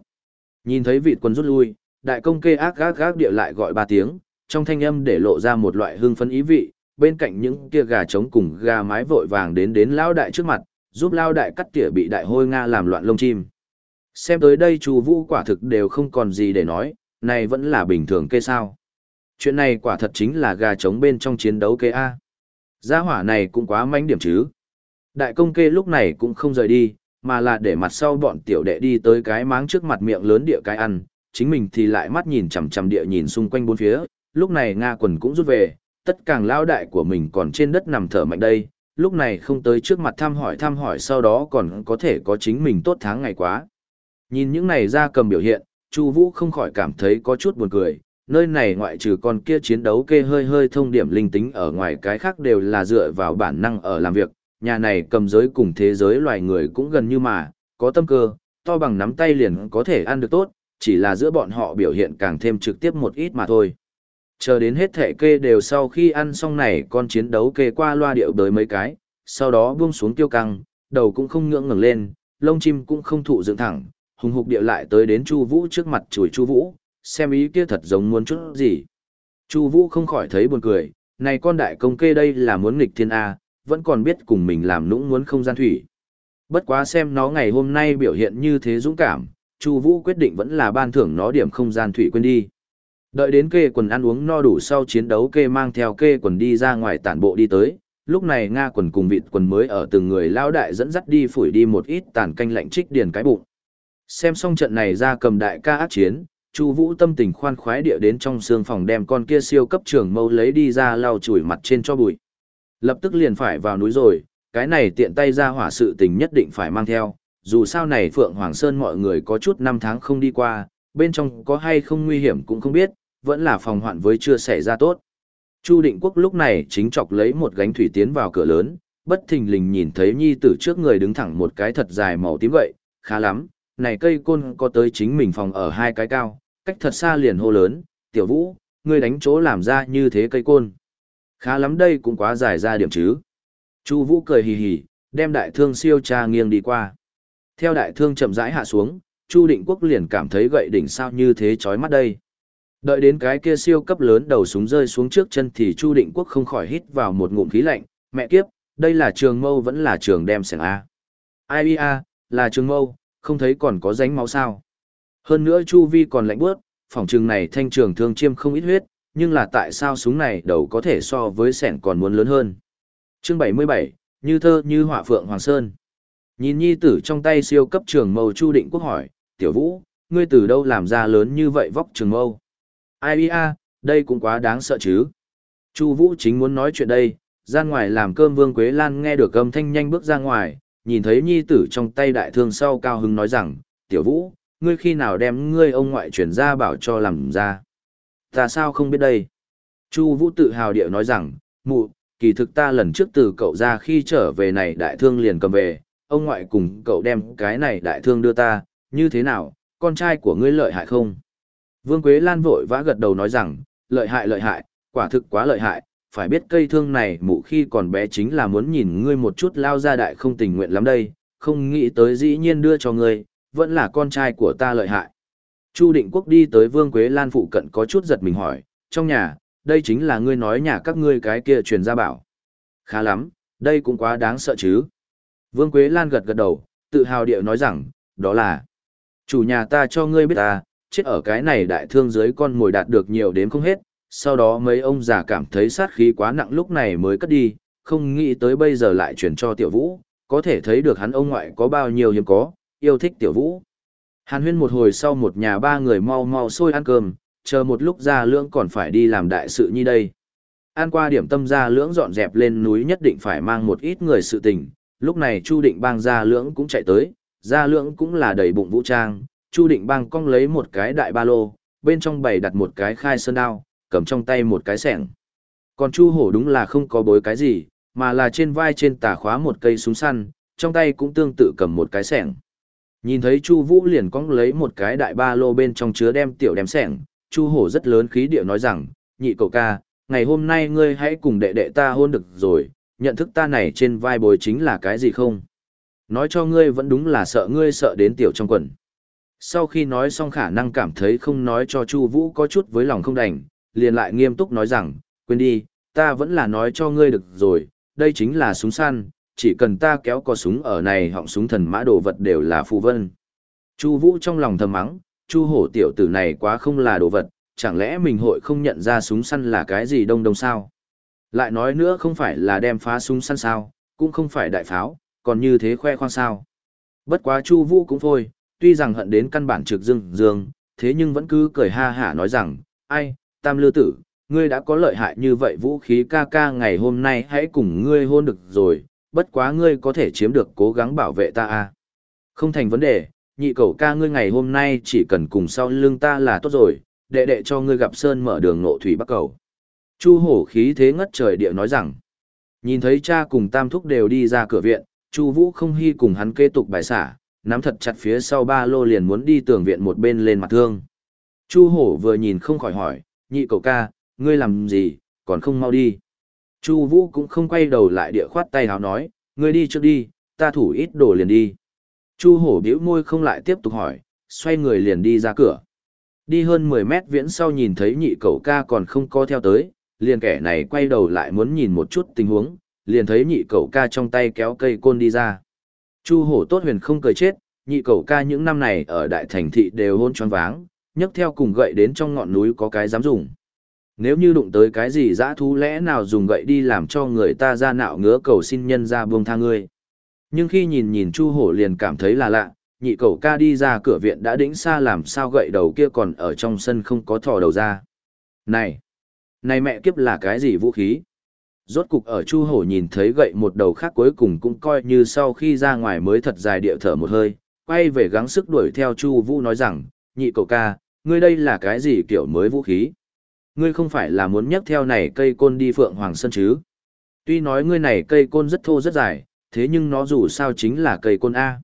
Nhìn thấy vịt quần rút lui, đại công kê ác gác gác địa lại gọi ba tiếng, trong thanh âm để lộ ra một loại hương phấn ý vị, bên cạnh những kia gà trống cùng gà mái vội vàng đến đến lao đại trước mặt, giúp lao đại cắt tỉa bị đại hôi nga làm loạn lông chim. Xem tới đây chú vũ quả thực đều không còn gì để nói, này vẫn là bình thường kê sao. Chuyện này quả thật chính là gà trống bên trong chiến đấu kê A. Gia hỏa này cũng quá manh điểm chứ. Đại công kê lúc này cũng không rời đi, mà là để mặt sau bọn tiểu đệ đi tới cái máng trước mặt miệng lớn địa cái ăn, chính mình thì lại mắt nhìn chằm chằm địa nhìn xung quanh bốn phía, lúc này Nga quần cũng rút về, tất càng lao đại của mình còn trên đất nằm thở mạnh đây, lúc này không tới trước mặt thăm hỏi thăm hỏi sau đó còn có thể có chính mình tốt tháng ngày quá. Nhìn những này ra cầm biểu hiện, Chu Vũ không khỏi cảm thấy có chút buồn cười, nơi này ngoại trừ con kia chiến đấu kê hơi hơi thông điểm linh tính ở ngoài cái khác đều là dựa vào bản năng ở làm việc, nhà này cầm giới cùng thế giới loài người cũng gần như mà, có tâm cơ, to bằng nắm tay liền có thể ăn được tốt, chỉ là giữa bọn họ biểu hiện càng thêm trực tiếp một ít mà thôi. Chờ đến hết thẻ kê đều sau khi ăn xong này con chiến đấu kê qua loa điệu tới mấy cái, sau đó buông xuống tiêu căng, đầu cũng không ngưỡng ngẩng lên, lông chim cũng không thụ dựng thẳng, hùng hục điệu lại tới đến Chu Vũ trước mặt chửi Chu Vũ, xem ý kia thật giống muốn chút gì. Chu Vũ không khỏi thấy buồn cười, này con đại công kê đây là muốn nghịch thiên a, vẫn còn biết cùng mình làm nũng muốn không gian thủy. Bất quá xem nó ngày hôm nay biểu hiện như thế dũng cảm, Chu Vũ quyết định vẫn là ban thưởng nó điểm không gian thủy quên đi. Đợi đến kê quần ăn uống no đủ sau chiến đấu kê mang theo kê quần đi ra ngoài tản bộ đi tới, lúc này Nga quần cùng vịt quần mới ở từng người lao đại dẫn dắt đi phủi đi một ít tàn canh lạnh trích điền cái bụng. Xem xong trận này ra cầm đại ca ác chiến, Chu Vũ tâm tình khoan khoái địa đến trong xương phòng đem con kia siêu cấp trưởng mâu lấy đi ra lau chùi mặt trên cho bụi. Lập tức liền phải vào núi rồi, cái này tiện tay ra hỏa sự tình nhất định phải mang theo, dù sao này Phượng Hoàng Sơn mọi người có chút năm tháng không đi qua, bên trong có hay không nguy hiểm cũng không biết, vẫn là phòng hoạn với chưa xảy ra tốt. Chu Định Quốc lúc này chính chọc lấy một gánh thủy tiến vào cửa lớn, bất thình lình nhìn thấy nhi tử trước người đứng thẳng một cái thật dài màu tím vậy, khá lắm, này cây côn có tới chính mình phòng ở hai cái cao, cách thật xa liền hô lớn, tiểu vũ, ngươi đánh chỗ làm ra như thế cây côn. Khá lắm đây cũng quá dài ra điểm chứ. Chu vũ cười hì hì, đem đại thương siêu tra nghiêng đi qua. Theo đại thương chậm rãi hạ xuống, Chu Định Quốc liền cảm thấy gậy đỉnh sao như thế chói mắt đây. Đợi đến cái kia siêu cấp lớn đầu súng rơi xuống trước chân thì Chu Định Quốc không khỏi hít vào một ngụm khí lạnh, mẹ kiếp, đây là trường mâu vẫn là trường đem sẻng A. Ai a, là trường mâu, không thấy còn có ránh máu sao. Hơn nữa Chu Vi còn lạnh bước, phòng trường này thanh trường thương chiêm không ít huyết, nhưng là tại sao súng này đầu có thể so với sẻng còn muốn lớn hơn. Chương 77, như thơ như họa phượng Hoàng Sơn. Nhìn nhi tử trong tay siêu cấp trường mâu Chu Định Quốc hỏi, tiểu vũ, ngươi từ đâu làm ra lớn như vậy vóc trường mâu? Ai ia, đây cũng quá đáng sợ chứ. Chu Vũ chính muốn nói chuyện đây, Ra ngoài làm cơm Vương Quế Lan nghe được âm thanh nhanh bước ra ngoài, nhìn thấy nhi tử trong tay đại thương sau cao hứng nói rằng, tiểu vũ, ngươi khi nào đem ngươi ông ngoại chuyển ra bảo cho làm ra. Ta sao không biết đây? Chu Vũ tự hào điệu nói rằng, mụ, kỳ thực ta lần trước từ cậu ra khi trở về này đại thương liền cầm về, ông ngoại cùng cậu đem cái này đại thương đưa ta, như thế nào, con trai của ngươi lợi hại không? Vương Quế Lan vội vã gật đầu nói rằng, lợi hại lợi hại, quả thực quá lợi hại, phải biết cây thương này mụ khi còn bé chính là muốn nhìn ngươi một chút lao ra đại không tình nguyện lắm đây, không nghĩ tới dĩ nhiên đưa cho ngươi, vẫn là con trai của ta lợi hại. Chu Định Quốc đi tới Vương Quế Lan phụ cận có chút giật mình hỏi, trong nhà, đây chính là ngươi nói nhà các ngươi cái kia truyền ra bảo. Khá lắm, đây cũng quá đáng sợ chứ. Vương Quế Lan gật gật đầu, tự hào điệu nói rằng, đó là, chủ nhà ta cho ngươi biết ta, chết ở cái này đại thương dưới con mồi đạt được nhiều đến không hết, sau đó mấy ông già cảm thấy sát khí quá nặng lúc này mới cất đi, không nghĩ tới bây giờ lại chuyển cho tiểu vũ, có thể thấy được hắn ông ngoại có bao nhiêu hiếm có, yêu thích tiểu vũ. Hàn huyên một hồi sau một nhà ba người mau mau xôi ăn cơm, chờ một lúc ra lưỡng còn phải đi làm đại sự như đây. Ăn qua điểm tâm ra lưỡng dọn dẹp lên núi nhất định phải mang một ít người sự tình, lúc này Chu Định Bang ra lưỡng cũng chạy tới, ra lưỡng cũng là đầy bụng vũ trang, Chu Định Bang cong lấy một cái đại ba lô, bên trong bày đặt một cái khai sơn đao, cầm trong tay một cái sẻng. Còn Chu Hổ đúng là không có bối cái gì, mà là trên vai trên tà khóa một cây súng săn, trong tay cũng tương tự cầm một cái sẻng. Nhìn thấy Chu Vũ liền cong lấy một cái đại ba lô bên trong chứa đem tiểu đem sẻng, Chu Hổ rất lớn khí điệu nói rằng, nhị cậu ca, ngày hôm nay ngươi hãy cùng đệ đệ ta hôn được rồi, nhận thức ta này trên vai bồi chính là cái gì không? Nói cho ngươi vẫn đúng là sợ ngươi sợ đến tiểu trong quần. Sau khi nói xong khả năng cảm thấy không nói cho Chu Vũ có chút với lòng không đành, liền lại nghiêm túc nói rằng, quên đi, ta vẫn là nói cho ngươi được rồi, đây chính là súng săn, chỉ cần ta kéo có súng ở này họng súng thần mã đồ vật đều là phù vân. Chu Vũ trong lòng thầm mắng, Chu hổ tiểu tử này quá không là đồ vật, chẳng lẽ mình hội không nhận ra súng săn là cái gì đông đông sao? Lại nói nữa không phải là đem phá súng săn sao, cũng không phải đại pháo, còn như thế khoe khoang sao. Bất quá Chu Vũ cũng thôi, tuy rằng hận đến căn bản trực dương dương, thế nhưng vẫn cứ cười ha hả nói rằng, ai, tam lư tử, ngươi đã có lợi hại như vậy vũ khí ca ca ngày hôm nay hãy cùng ngươi hôn được rồi, bất quá ngươi có thể chiếm được cố gắng bảo vệ ta a. Không thành vấn đề, nhị cầu ca ngươi ngày hôm nay chỉ cần cùng sau lưng ta là tốt rồi, đệ đệ cho ngươi gặp sơn mở đường nộ thủy bắc cầu. Chu hổ khí thế ngất trời địa nói rằng, nhìn thấy cha cùng tam thúc đều đi ra cửa viện, Chu vũ không hy cùng hắn kế tục bài xả, nắm thật chặt phía sau ba lô liền muốn đi tường viện một bên lên mặt thương. Chu hổ vừa nhìn không khỏi hỏi, nhị cậu ca, ngươi làm gì, còn không mau đi. Chu Vũ cũng không quay đầu lại địa khoát tay hào nói, ngươi đi trước đi, ta thủ ít đồ liền đi. Chu hổ bĩu môi không lại tiếp tục hỏi, xoay người liền đi ra cửa. Đi hơn 10 mét viễn sau nhìn thấy nhị cậu ca còn không co theo tới, liền kẻ này quay đầu lại muốn nhìn một chút tình huống, liền thấy nhị cậu ca trong tay kéo cây côn đi ra. Chu hổ tốt huyền không cười chết, nhị cầu ca những năm này ở đại thành thị đều hôn choáng váng, nhấc theo cùng gậy đến trong ngọn núi có cái dám dùng. Nếu như đụng tới cái gì dã thú lẽ nào dùng gậy đi làm cho người ta ra nạo ngứa cầu xin nhân ra buông tha ngươi. Nhưng khi nhìn nhìn Chu Hổ liền cảm thấy là lạ, nhị cầu ca đi ra cửa viện đã đĩnh xa làm sao gậy đầu kia còn ở trong sân không có thò đầu ra. Này! Này mẹ kiếp là cái gì vũ khí? Rốt cục ở Chu Hổ nhìn thấy gậy một đầu khác cuối cùng cũng coi như sau khi ra ngoài mới thật dài địa thở một hơi, quay về gắng sức đuổi theo Chu Vũ nói rằng, nhị cậu ca, ngươi đây là cái gì kiểu mới vũ khí? Ngươi không phải là muốn nhấc theo này cây côn đi Phượng Hoàng Sơn chứ? Tuy nói ngươi này cây côn rất thô rất dài, thế nhưng nó dù sao chính là cây côn A.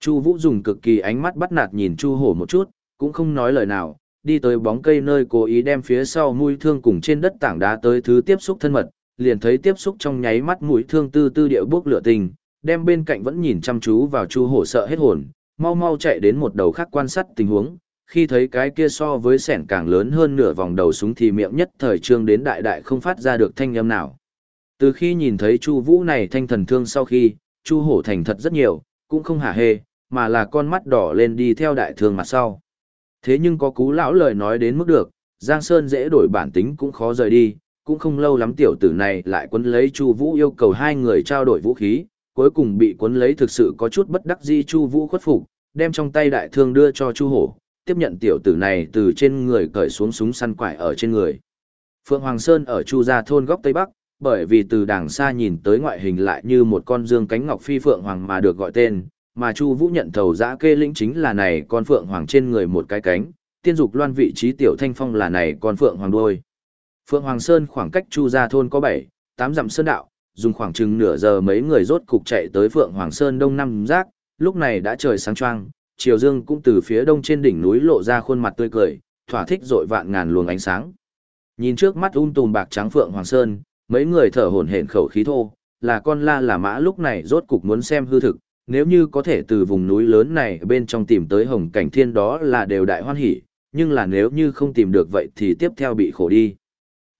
Chu Vũ dùng cực kỳ ánh mắt bắt nạt nhìn Chu Hổ một chút, cũng không nói lời nào, đi tới bóng cây nơi cố ý đem phía sau mũi thương cùng trên đất tảng đá tới thứ tiếp xúc thân mật, liền thấy tiếp xúc trong nháy mắt mũi thương tư tư điệu bước lửa tình, đem bên cạnh vẫn nhìn chăm chú vào Chu Hổ sợ hết hồn, mau mau chạy đến một đầu khác quan sát tình huống, khi thấy cái kia so với sẻn càng lớn hơn nửa vòng đầu súng thì miệng nhất thời trương đến đại đại không phát ra được thanh âm nào. Từ khi nhìn thấy Chu Vũ này thanh thần thương sau khi, Chu Hổ thành thật rất nhiều, cũng không hả hê, mà là con mắt đỏ lên đi theo đại thương mặt sau. Thế nhưng có cú lão lời nói đến mức được, Giang Sơn dễ đổi bản tính cũng khó rời đi, cũng không lâu lắm tiểu tử này lại quấn lấy Chu Vũ yêu cầu hai người trao đổi vũ khí, cuối cùng bị quấn lấy thực sự có chút bất đắc dĩ Chu Vũ khuất phục, đem trong tay đại thương đưa cho Chu Hổ, tiếp nhận tiểu tử này từ trên người cởi xuống súng săn quải ở trên người. Phượng Hoàng Sơn ở Chu gia thôn góc tây bắc, bởi vì từ đàng xa nhìn tới ngoại hình lại như một con dương cánh ngọc phi phượng hoàng mà được gọi tên, mà Chu Vũ nhận thầu dã kê lĩnh chính là này con phượng hoàng trên người một cái cánh, tiên dục loan vị trí tiểu thanh phong là này con phượng hoàng đuôi. Phượng Hoàng Sơn khoảng cách Chu gia thôn có 7, 8 dặm sơn đạo, dùng khoảng chừng nửa giờ mấy người rốt cục chạy tới Phượng Hoàng Sơn đông năm giác, lúc này đã trời sáng choang, chiều dương cũng từ phía đông trên đỉnh núi lộ ra khuôn mặt tươi cười, thỏa thích rọi vạn ngàn luồng ánh sáng. Nhìn trước mắt um tùm bạc trắng Phượng Hoàng Sơn, mấy người thở hổn hển khẩu khí thô, là con la là mã lúc này rốt cục muốn xem hư thực, nếu như có thể từ vùng núi lớn này bên trong tìm tới hồng cảnh thiên đó là đều đại hoan hỉ, nhưng là nếu như không tìm được vậy thì tiếp theo bị khổ đi.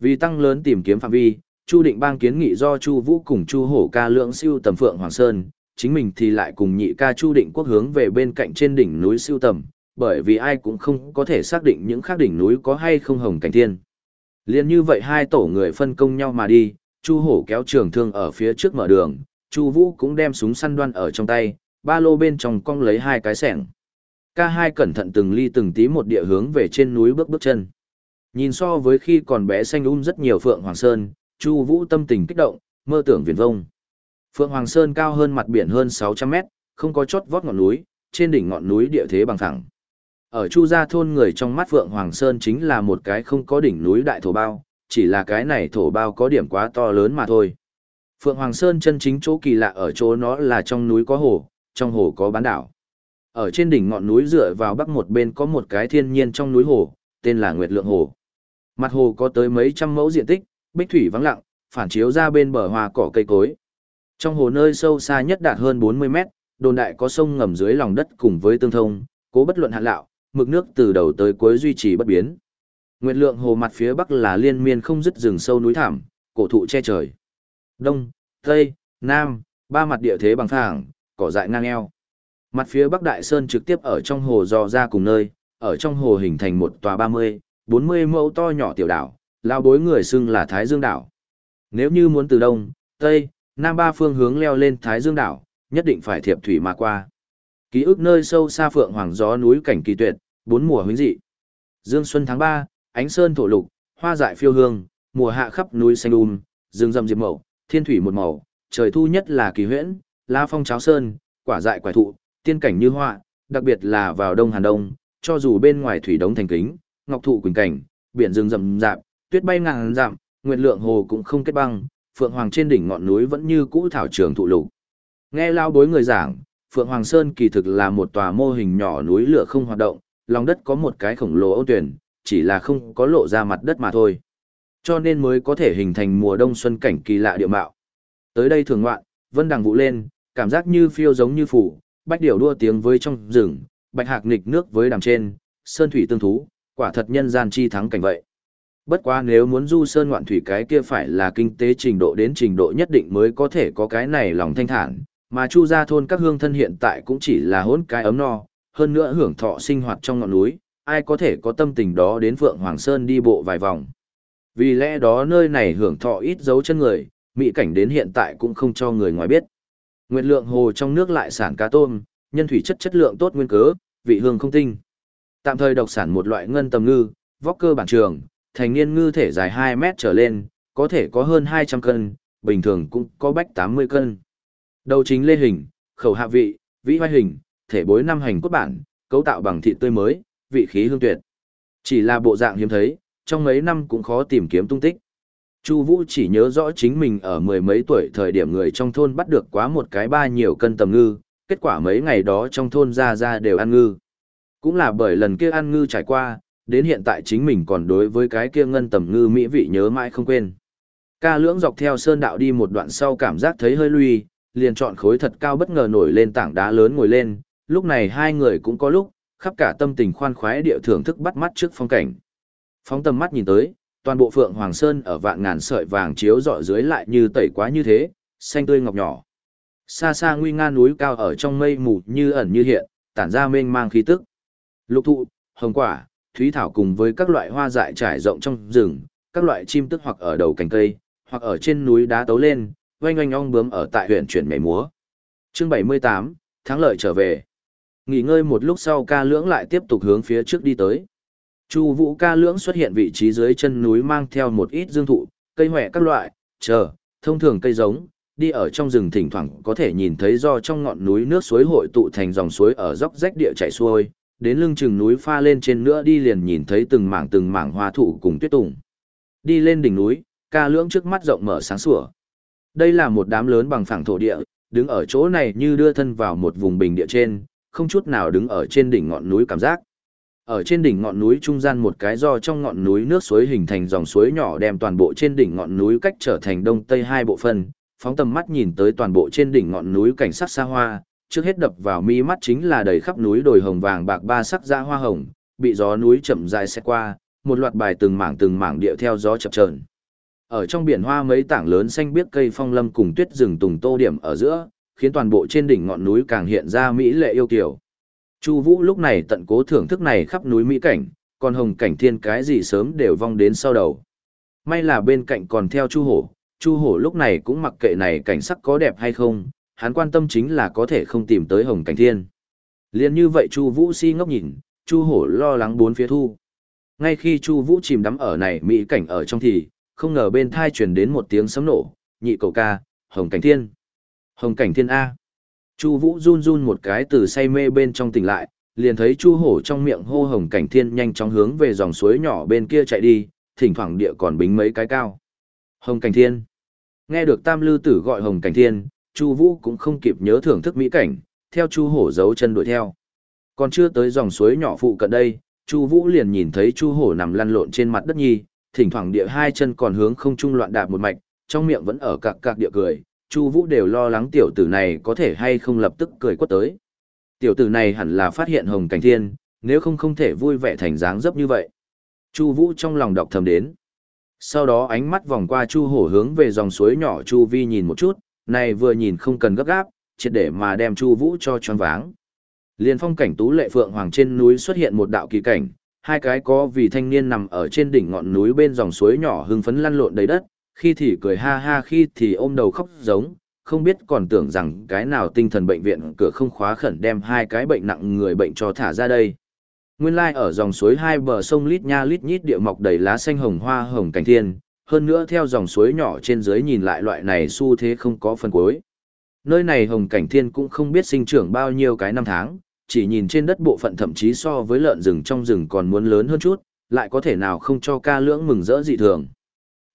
Vì tăng lớn tìm kiếm phạm vi, Chu Định Bang kiến nghị do Chu Vũ cùng Chu Hổ ca lượng siêu tầm Phượng Hoàng Sơn, chính mình thì lại cùng nhị ca Chu Định Quốc hướng về bên cạnh trên đỉnh núi siêu tầm, bởi vì ai cũng không có thể xác định những khác đỉnh núi có hay không hồng cảnh thiên. Liên như vậy hai tổ người phân công nhau mà đi, Chu Hổ kéo trường thương ở phía trước mở đường, Chu Vũ cũng đem súng săn đoan ở trong tay, ba lô bên trong cong lấy hai cái sẻng. Ca hai cẩn thận từng ly từng tí một địa hướng về trên núi bước bước chân. Nhìn so với khi còn bé xanh um rất nhiều Phượng Hoàng Sơn, Chu Vũ tâm tình kích động, mơ tưởng viển vông. Phượng Hoàng Sơn cao hơn mặt biển hơn 600 mét, không có chót vót ngọn núi, trên đỉnh ngọn núi địa thế bằng phẳng. Ở Chu Gia thôn người trong mắt Phượng Hoàng Sơn chính là một cái không có đỉnh núi đại thổ bao, chỉ là cái này thổ bao có điểm quá to lớn mà thôi. Phượng Hoàng Sơn chân chính chỗ kỳ lạ ở chỗ nó là trong núi có hồ, trong hồ có bán đảo. Ở trên đỉnh ngọn núi dựa vào bắc một bên có một cái thiên nhiên trong núi hồ, tên là Nguyệt Lượng Hồ. Mặt hồ có tới mấy trăm mẫu diện tích, bích thủy vắng lặng, phản chiếu ra bên bờ hoa cỏ cây cối. Trong hồ nơi sâu xa nhất đạt hơn 40 mét, đồn đại có sông ngầm dưới lòng đất cùng với tương thông, cố bất luận hạn lạo, mực nước từ đầu tới cuối duy trì bất biến. Nguyệt lượng hồ mặt phía bắc là liên miên không dứt rừng sâu núi thảm, cổ thụ che trời. Đông, Tây, Nam, ba mặt địa thế bằng phẳng, cỏ dại ngang eo. Mặt phía bắc đại sơn trực tiếp ở trong hồ dò ra cùng nơi, ở trong hồ hình thành một tòa 30, 40 mẫu to nhỏ tiểu đảo, lao bối người xưng là Thái Dương đảo. Nếu như muốn từ đông, tây, nam ba phương hướng leo lên Thái Dương đảo, nhất định phải thiệp thủy mà qua. Ký ức nơi sâu xa phượng hoàng gió núi cảnh kỳ tuyệt, bốn mùa huyến dị. Dương xuân tháng 3, ánh sơn thổ lục, hoa dại phiêu hương, mùa hạ khắp núi xanh um, rừng rậm diệp màu, thiên thủy một màu, trời thu nhất là kỳ huyễn, la phong cháo sơn, quả dại quả thụ, tiên cảnh như họa, đặc biệt là vào đông hàn đông, cho dù bên ngoài thủy đống thành kính, ngọc thụ quỳnh cảnh, biển rừng rậm rạp, tuyết bay ngàn dặm, nguyệt lượng hồ cũng không kết băng, phượng hoàng trên đỉnh ngọn núi vẫn như cũ thảo trường thụ lục. Nghe lao bối người giảng, Phượng Hoàng Sơn kỳ thực là một tòa mô hình nhỏ núi lửa không hoạt động, lòng đất có một cái khổng lồ ô tuyển, chỉ là không có lộ ra mặt đất mà thôi. Cho nên mới có thể hình thành mùa đông xuân cảnh kỳ lạ địa mạo. Tới đây thường ngoạn, vân đằng vụ lên, cảm giác như phiêu giống như phủ, bách điểu đua tiếng với trong rừng, bạch hạc nghịch nước với đàm trên, sơn thủy tương thú, quả thật nhân gian chi thắng cảnh vậy. Bất quá nếu muốn du sơn ngoạn thủy cái kia phải là kinh tế trình độ đến trình độ nhất định mới có thể có cái này lòng thanh thản, mà chu gia thôn các hương thân hiện tại cũng chỉ là hỗn cái ấm no, hơn nữa hưởng thọ sinh hoạt trong ngọn núi, ai có thể có tâm tình đó đến Phượng Hoàng Sơn đi bộ vài vòng. Vì lẽ đó nơi này hưởng thọ ít dấu chân người, mỹ cảnh đến hiện tại cũng không cho người ngoài biết. Nguyệt lượng hồ trong nước lại sản cá tôm, nhân thủy chất chất lượng tốt nguyên cớ, vị hương không tinh. Tạm thời độc sản một loại ngân tầm ngư, vóc cơ bản trường, thành niên ngư thể dài 2 mét trở lên, có thể có hơn 200 cân, bình thường cũng có bách 80 cân. Đầu chính lê hình, khẩu hạ vị, vĩ hoai hình, thể bối năm hành cốt bản, cấu tạo bằng thịt tươi mới, vị khí hương tuyệt. Chỉ là bộ dạng hiếm thấy, trong mấy năm cũng khó tìm kiếm tung tích. Chu Vũ chỉ nhớ rõ chính mình ở mười mấy tuổi thời điểm người trong thôn bắt được quá một cái ba nhiều cân tầm ngư, kết quả mấy ngày đó trong thôn ra ra đều ăn ngư. Cũng là bởi lần kia ăn ngư trải qua, đến hiện tại chính mình còn đối với cái kia ngân tầm ngư mỹ vị nhớ mãi không quên. Ca lưỡng dọc theo sơn đạo đi một đoạn sau cảm giác thấy hơi lui, liền chọn khối thật cao bất ngờ nổi lên tảng đá lớn ngồi lên, lúc này hai người cũng có lúc, khắp cả tâm tình khoan khoái địa thưởng thức bắt mắt trước phong cảnh. Phóng tầm mắt nhìn tới, toàn bộ Phượng Hoàng Sơn ở vạn ngàn sợi vàng chiếu rọi dưới lại như tẩy quá như thế, xanh tươi ngọc nhỏ. Xa xa nguy nga núi cao ở trong mây mù như ẩn như hiện, tản ra mênh mang khí tức. Lục thụ, hồng quả, thúy thảo cùng với các loại hoa dại trải rộng trong rừng, các loại chim tức hoặc ở đầu cành cây, hoặc ở trên núi đá tấu lên, oanh oanh ong bướm ở tại huyện chuyển mẻ múa. Chương 78, thắng lợi trở về. Nghỉ ngơi một lúc sau ca lưỡng lại tiếp tục hướng phía trước đi tới. Chu vũ ca lưỡng xuất hiện vị trí dưới chân núi mang theo một ít dương thụ, cây hỏe các loại, chờ, thông thường cây giống, đi ở trong rừng thỉnh thoảng có thể nhìn thấy do trong ngọn núi nước suối hội tụ thành dòng suối ở dốc rách địa chảy xuôi, đến lưng chừng núi pha lên trên nữa đi liền nhìn thấy từng mảng từng mảng hoa thụ cùng tuyết tùng. Đi lên đỉnh núi, ca lưỡng trước mắt rộng mở sáng sủa. Đây là một đám lớn bằng phẳng thổ địa, đứng ở chỗ này như đưa thân vào một vùng bình địa trên, không chút nào đứng ở trên đỉnh ngọn núi cảm giác. Ở trên đỉnh ngọn núi trung gian một cái do trong ngọn núi nước suối hình thành dòng suối nhỏ đem toàn bộ trên đỉnh ngọn núi cách trở thành đông tây hai bộ phận, phóng tầm mắt nhìn tới toàn bộ trên đỉnh ngọn núi cảnh sắc xa hoa, trước hết đập vào mi mắt chính là đầy khắp núi đồi hồng vàng bạc ba sắc dã hoa hồng, bị gió núi chậm dài xe qua, một loạt bài từng mảng từng mảng điệu theo gió chập chờn. Ở trong biển hoa mấy tảng lớn xanh biếc cây phong lâm cùng tuyết rừng tùng tô điểm ở giữa, khiến toàn bộ trên đỉnh ngọn núi càng hiện ra mỹ lệ yêu kiều. Chu Vũ lúc này tận cố thưởng thức này khắp núi mỹ cảnh, còn hồng cảnh thiên cái gì sớm đều vong đến sau đầu. May là bên cạnh còn theo Chu Hổ, Chu Hổ lúc này cũng mặc kệ này cảnh sắc có đẹp hay không, hắn quan tâm chính là có thể không tìm tới hồng cảnh thiên. Liên như vậy Chu Vũ si ngốc nhìn, Chu Hổ lo lắng bốn phía thu. Ngay khi Chu Vũ chìm đắm ở này mỹ cảnh ở trong thì, không ngờ bên thai truyền đến một tiếng sấm nổ, nhị cầu ca, hồng cảnh thiên. Hồng cảnh thiên A. Chu Vũ run run một cái từ say mê bên trong tỉnh lại, liền thấy Chu Hổ trong miệng hô hồng cảnh thiên nhanh chóng hướng về dòng suối nhỏ bên kia chạy đi, thỉnh thoảng địa còn bính mấy cái cao. Hồng cảnh thiên. Nghe được Tam Lư Tử gọi hồng cảnh thiên, Chu Vũ cũng không kịp nhớ thưởng thức mỹ cảnh, theo Chu Hổ giấu chân đuổi theo. Còn chưa tới dòng suối nhỏ phụ cận đây, Chu Vũ liền nhìn thấy Chu Hổ nằm lăn lộn trên mặt đất nhi, thỉnh thoảng địa hai chân còn hướng không trung loạn đạp một mạch, trong miệng vẫn ở cạc cạc địa cười, Chu Vũ đều lo lắng tiểu tử này có thể hay không lập tức cười quất tới. Tiểu tử này hẳn là phát hiện Hồng Cảnh Thiên, nếu không không thể vui vẻ thành dáng dấp như vậy. Chu Vũ trong lòng đọc thầm đến. Sau đó ánh mắt vòng qua Chu Hổ hướng về dòng suối nhỏ Chu Vi nhìn một chút, này vừa nhìn không cần gấp gáp, triệt để mà đem Chu Vũ cho choáng váng. Liên phong cảnh tú lệ phượng hoàng trên núi xuất hiện một đạo kỳ cảnh, hai cái có vì thanh niên nằm ở trên đỉnh ngọn núi bên dòng suối nhỏ hưng phấn lăn lộn đầy đất, khi thì cười ha ha khi thì ôm đầu khóc giống, không biết còn tưởng rằng cái nào tinh thần bệnh viện cửa không khóa khẩn đem hai cái bệnh nặng người bệnh cho thả ra đây. Nguyên lai like ở dòng suối hai bờ sông lít nha lít nhít địa mọc đầy lá xanh hồng hoa hồng cảnh thiên, hơn nữa theo dòng suối nhỏ trên dưới nhìn lại loại này xu thế không có phần cuối. Nơi này hồng cảnh thiên cũng không biết sinh trưởng bao nhiêu cái năm tháng, chỉ nhìn trên đất bộ phận thậm chí so với lợn rừng trong rừng còn muốn lớn hơn chút, lại có thể nào không cho ca lưỡng mừng rỡ dị thường.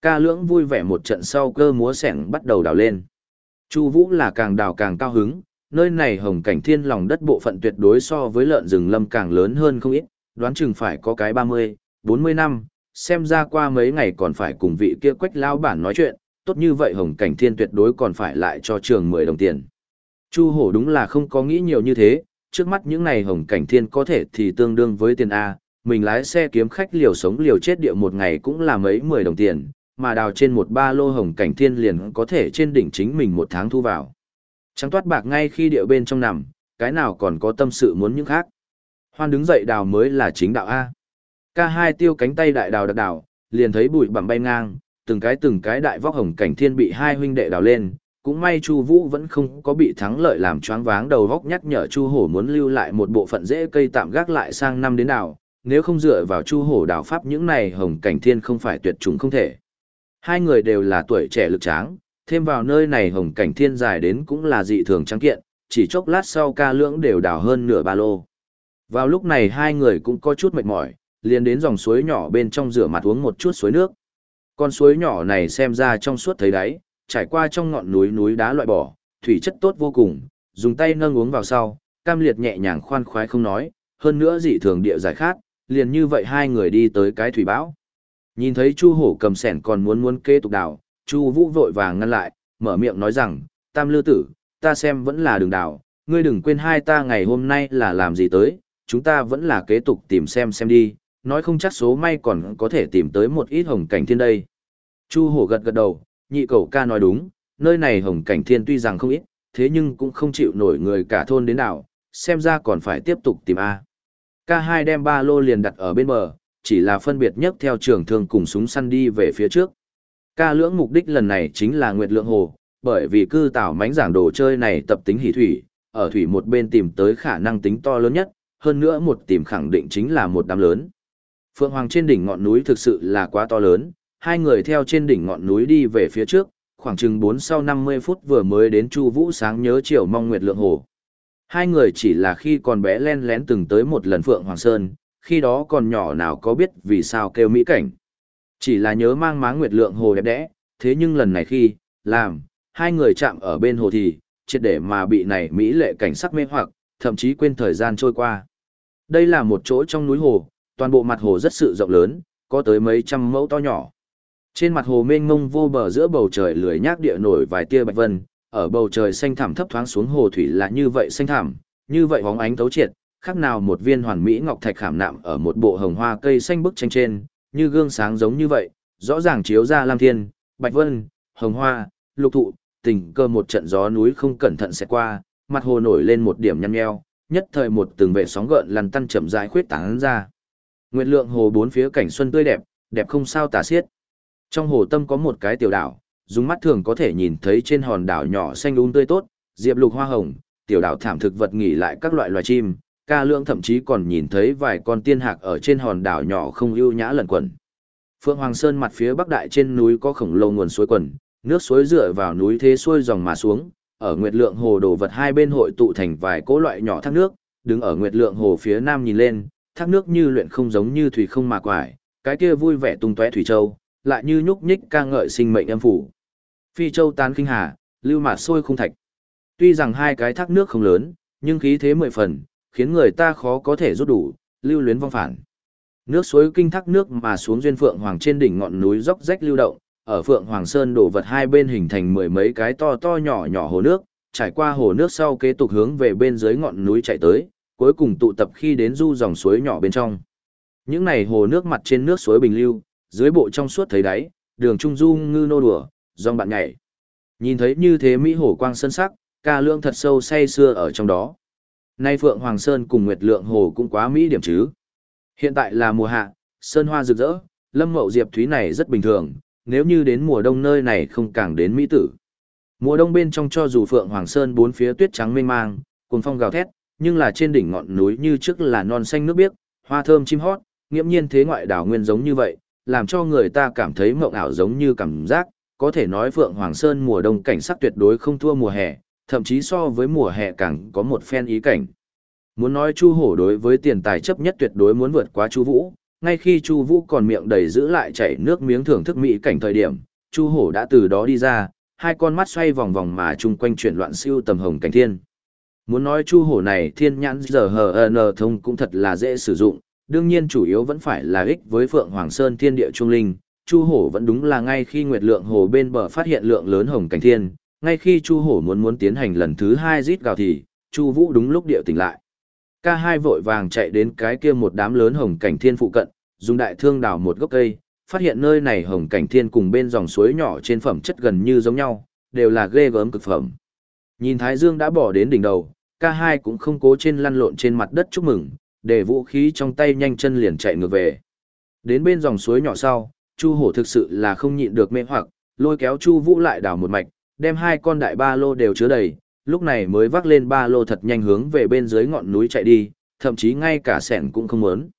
Ca lưỡng vui vẻ một trận sau cơ múa sẻng bắt đầu đào lên. Chu Vũ là càng đào càng cao hứng, nơi này hồng cảnh thiên lòng đất bộ phận tuyệt đối so với lợn rừng lâm càng lớn hơn không ít, đoán chừng phải có cái 30, 40 năm, xem ra qua mấy ngày còn phải cùng vị kia quách lao bản nói chuyện, tốt như vậy hồng cảnh thiên tuyệt đối còn phải lại cho trường 10 đồng tiền. Chu hổ đúng là không có nghĩ nhiều như thế, trước mắt những này hồng cảnh thiên có thể thì tương đương với tiền A, mình lái xe kiếm khách liều sống liều chết địa một ngày cũng là mấy 10 đồng tiền, mà đào trên một ba lô hồng cảnh thiên liền có thể trên đỉnh chính mình một tháng thu vào. Trắng toát bạc ngay khi địa bên trong nằm, cái nào còn có tâm sự muốn những khác. Hoan đứng dậy đào mới là chính đạo A. Ca hai tiêu cánh tay đại đào đặc đào, liền thấy bụi bặm bay ngang, từng cái từng cái đại vóc hồng cảnh thiên bị hai huynh đệ đào lên. Cũng may Chu Vũ vẫn không có bị thắng lợi làm choáng váng đầu vóc nhắc nhở Chu Hổ muốn lưu lại một bộ phận rễ cây tạm gác lại sang năm đến đào, nếu không dựa vào Chu Hổ đào pháp những này hồng cảnh thiên không phải tuyệt chủng không thể. Hai người đều là tuổi trẻ lực tráng, thêm vào nơi này hồng cảnh thiên dài đến cũng là dị thường trắng kiện, chỉ chốc lát sau ca lưỡng đều đào hơn nửa ba lô. Vào lúc này hai người cũng có chút mệt mỏi, liền đến dòng suối nhỏ bên trong rửa mặt uống một chút suối nước. Con suối nhỏ này xem ra trong suốt thấy đáy, trải qua trong ngọn núi núi đá loại bỏ, thủy chất tốt vô cùng, dùng tay nâng uống vào sau, cam liệt nhẹ nhàng khoan khoái không nói, hơn nữa dị thường địa giải khát, liền như vậy hai người đi tới cái thủy bão. Nhìn thấy Chu Hổ cầm sẻn còn muốn muốn kế tục đào, Chu Vũ vội vàng ngăn lại, mở miệng nói rằng, Tam Lư Tử, ta xem vẫn là đường đào, ngươi đừng quên hai ta ngày hôm nay là làm gì tới, chúng ta vẫn là kế tục tìm xem xem đi, nói không chắc số may còn có thể tìm tới một ít hồng cảnh thiên đây. Chu hổ gật gật đầu, nhị cầu ca nói đúng, nơi này hồng cảnh thiên tuy rằng không ít, thế nhưng cũng không chịu nổi người cả thôn đến nào, xem ra còn phải tiếp tục tìm A. Ca hai đem ba lô liền đặt ở bên bờ, chỉ là phân biệt nhất theo trường thương cùng súng săn đi về phía trước. Ca lưỡng mục đích lần này chính là Nguyệt Lượng Hồ, bởi vì cư tảo mánh giảng đồ chơi này tập tính hỷ thủy, ở thủy một bên tìm tới khả năng tính to lớn nhất, hơn nữa một tìm khẳng định chính là một đám lớn. Phượng Hoàng trên đỉnh ngọn núi thực sự là quá to lớn, hai người theo trên đỉnh ngọn núi đi về phía trước, khoảng chừng 4 sau 50 phút vừa mới đến Chu Vũ sáng nhớ chiều mong nguyệt lượng hồ. Hai người chỉ là khi còn bé len lén từng tới một lần Phượng Hoàng Sơn, khi đó còn nhỏ nào có biết vì sao kêu mỹ cảnh. Chỉ là nhớ mang máng nguyệt lượng hồ đẹp đẽ, thế nhưng lần này khi, làm, hai người chạm ở bên hồ thì, triệt để mà bị này mỹ lệ cảnh sắc mê hoặc, thậm chí quên thời gian trôi qua. Đây là một chỗ trong núi hồ, toàn bộ mặt hồ rất sự rộng lớn, có tới mấy trăm mẫu to nhỏ. Trên mặt hồ mênh mông vô bờ giữa bầu trời lười nhác địa nổi vài tia bạch vân, ở bầu trời xanh thẳm thấp thoáng xuống hồ thủy là như vậy xanh thẳm, như vậy bóng ánh tấu triệt, khác nào một viên hoàn mỹ ngọc thạch khảm nạm ở một bộ hồng hoa cây xanh bức tranh trên, như gương sáng giống như vậy, rõ ràng chiếu ra lam thiên, bạch vân, hồng hoa, lục thụ, tình cơ một trận gió núi không cẩn thận sẽ qua, mặt hồ nổi lên một điểm nhăn nheo, nhất thời một từng vệ sóng gợn lăn tăn chậm rãi khuyết tán ra. Nguyệt lượng hồ bốn phía cảnh xuân tươi đẹp, đẹp không sao tả xiết. Trong hồ tâm có một cái tiểu đảo, dùng mắt thường có thể nhìn thấy trên hòn đảo nhỏ xanh um tươi tốt, diệp lục hoa hồng, tiểu đảo thảm thực vật nghỉ lại các loại loài chim, ca lượng thậm chí còn nhìn thấy vài con tiên hạc ở trên hòn đảo nhỏ không ưu nhã lẩn quẩn. Phượng Hoàng Sơn mặt phía bắc đại trên núi có khổng lồ nguồn suối quần, nước suối dựa vào núi thế xuôi dòng mà xuống, ở nguyệt lượng hồ đồ vật hai bên hội tụ thành vài cỗ loại nhỏ thác nước, đứng ở nguyệt lượng hồ phía nam nhìn lên, thác nước như luyện không giống như thủy không mà quải, cái kia vui vẻ tung tóe thủy châu, lại như nhúc nhích ca ngợi sinh mệnh âm phủ. Phi châu tán kinh hà, lưu mạt sôi khung thạch. Tuy rằng hai cái thác nước không lớn, nhưng khí thế mười phần, khiến người ta khó có thể rút đủ, lưu luyến vong phản. Nước suối kinh thác nước mà xuống duyên phượng hoàng trên đỉnh ngọn núi dốc rách lưu động, ở Phượng Hoàng Sơn đổ vật hai bên hình thành mười mấy cái to to nhỏ nhỏ hồ nước, trải qua hồ nước sau kế tục hướng về bên dưới ngọn núi chạy tới, cuối cùng tụ tập khi đến du dòng suối nhỏ bên trong. Những này hồ nước mặt trên nước suối bình lưu, dưới bộ trong suốt thấy đáy, đường trung du ngư nô đùa, dòng bạn nhảy. Nhìn thấy như thế Mỹ hồ quang sơn sắc, ca lượng thật sâu say xưa ở trong đó. Nay Phượng Hoàng Sơn cùng Nguyệt Lượng Hồ cũng quá Mỹ điểm chứ. Hiện tại là mùa hạ, sơn hoa rực rỡ, lâm mậu diệp thúy này rất bình thường, nếu như đến mùa đông nơi này không càng đến Mỹ tử. Mùa đông bên trong cho dù Phượng Hoàng Sơn bốn phía tuyết trắng mênh mang, cùng phong gào thét, nhưng là trên đỉnh ngọn núi như trước là non xanh nước biếc, hoa thơm chim hót, nghiễm nhiên thế ngoại đảo nguyên giống như vậy, làm cho người ta cảm thấy mộng ảo giống như cảm giác, có thể nói Phượng Hoàng Sơn mùa đông cảnh sắc tuyệt đối không thua mùa hè, thậm chí so với mùa hè càng có một phen ý cảnh. Muốn nói Chu Hổ đối với tiền tài chấp nhất tuyệt đối muốn vượt qua Chu Vũ, ngay khi Chu Vũ còn miệng đầy giữ lại chảy nước miếng thưởng thức mỹ cảnh thời điểm, Chu Hổ đã từ đó đi ra, hai con mắt xoay vòng vòng mà chung quanh chuyển loạn siêu tầm hồng cảnh thiên. Muốn nói Chu Hổ này thiên nhãn giờ hờ n thông cũng thật là dễ sử dụng, đương nhiên chủ yếu vẫn phải là ích với Phượng Hoàng Sơn thiên địa trung linh. Chu Hổ vẫn đúng là ngay khi Nguyệt Lượng Hồ bên bờ phát hiện lượng lớn hồng cảnh thiên, ngay khi Chu Hổ muốn muốn tiến hành lần thứ hai rít gào thì, Chu Vũ đúng lúc điệu tỉnh lại. Ca hai vội vàng chạy đến cái kia một đám lớn hồng cảnh thiên phụ cận, dùng đại thương đào một gốc cây, phát hiện nơi này hồng cảnh thiên cùng bên dòng suối nhỏ trên phẩm chất gần như giống nhau, đều là ghê gớm cực phẩm. Nhìn Thái Dương đã bỏ đến đỉnh đầu, ca hai cũng không cố trên lăn lộn trên mặt đất chúc mừng, để vũ khí trong tay nhanh chân liền chạy ngược về. Đến bên dòng suối nhỏ sau, Chu Hổ thực sự là không nhịn được mê hoặc, lôi kéo Chu Vũ lại đào một mạch, đem hai con đại ba lô đều chứa đầy, lúc này mới vác lên ba lô thật nhanh hướng về bên dưới ngọn núi chạy đi, thậm chí ngay cả sẻn cũng không muốn.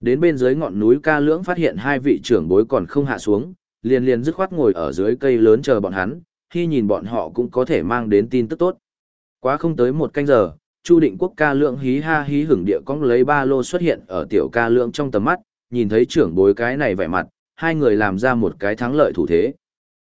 Đến bên dưới ngọn núi ca lưỡng phát hiện hai vị trưởng bối còn không hạ xuống, liền liền dứt khoát ngồi ở dưới cây lớn chờ bọn hắn, hy nhìn bọn họ cũng có thể mang đến tin tức tốt. Quá không tới một canh giờ, Chu Định Quốc ca lượng hí ha hí hửng địa cong lấy ba lô xuất hiện ở tiểu ca lượng trong tầm mắt, nhìn thấy trưởng bối cái này vẻ mặt, hai người làm ra một cái thắng lợi thủ thế.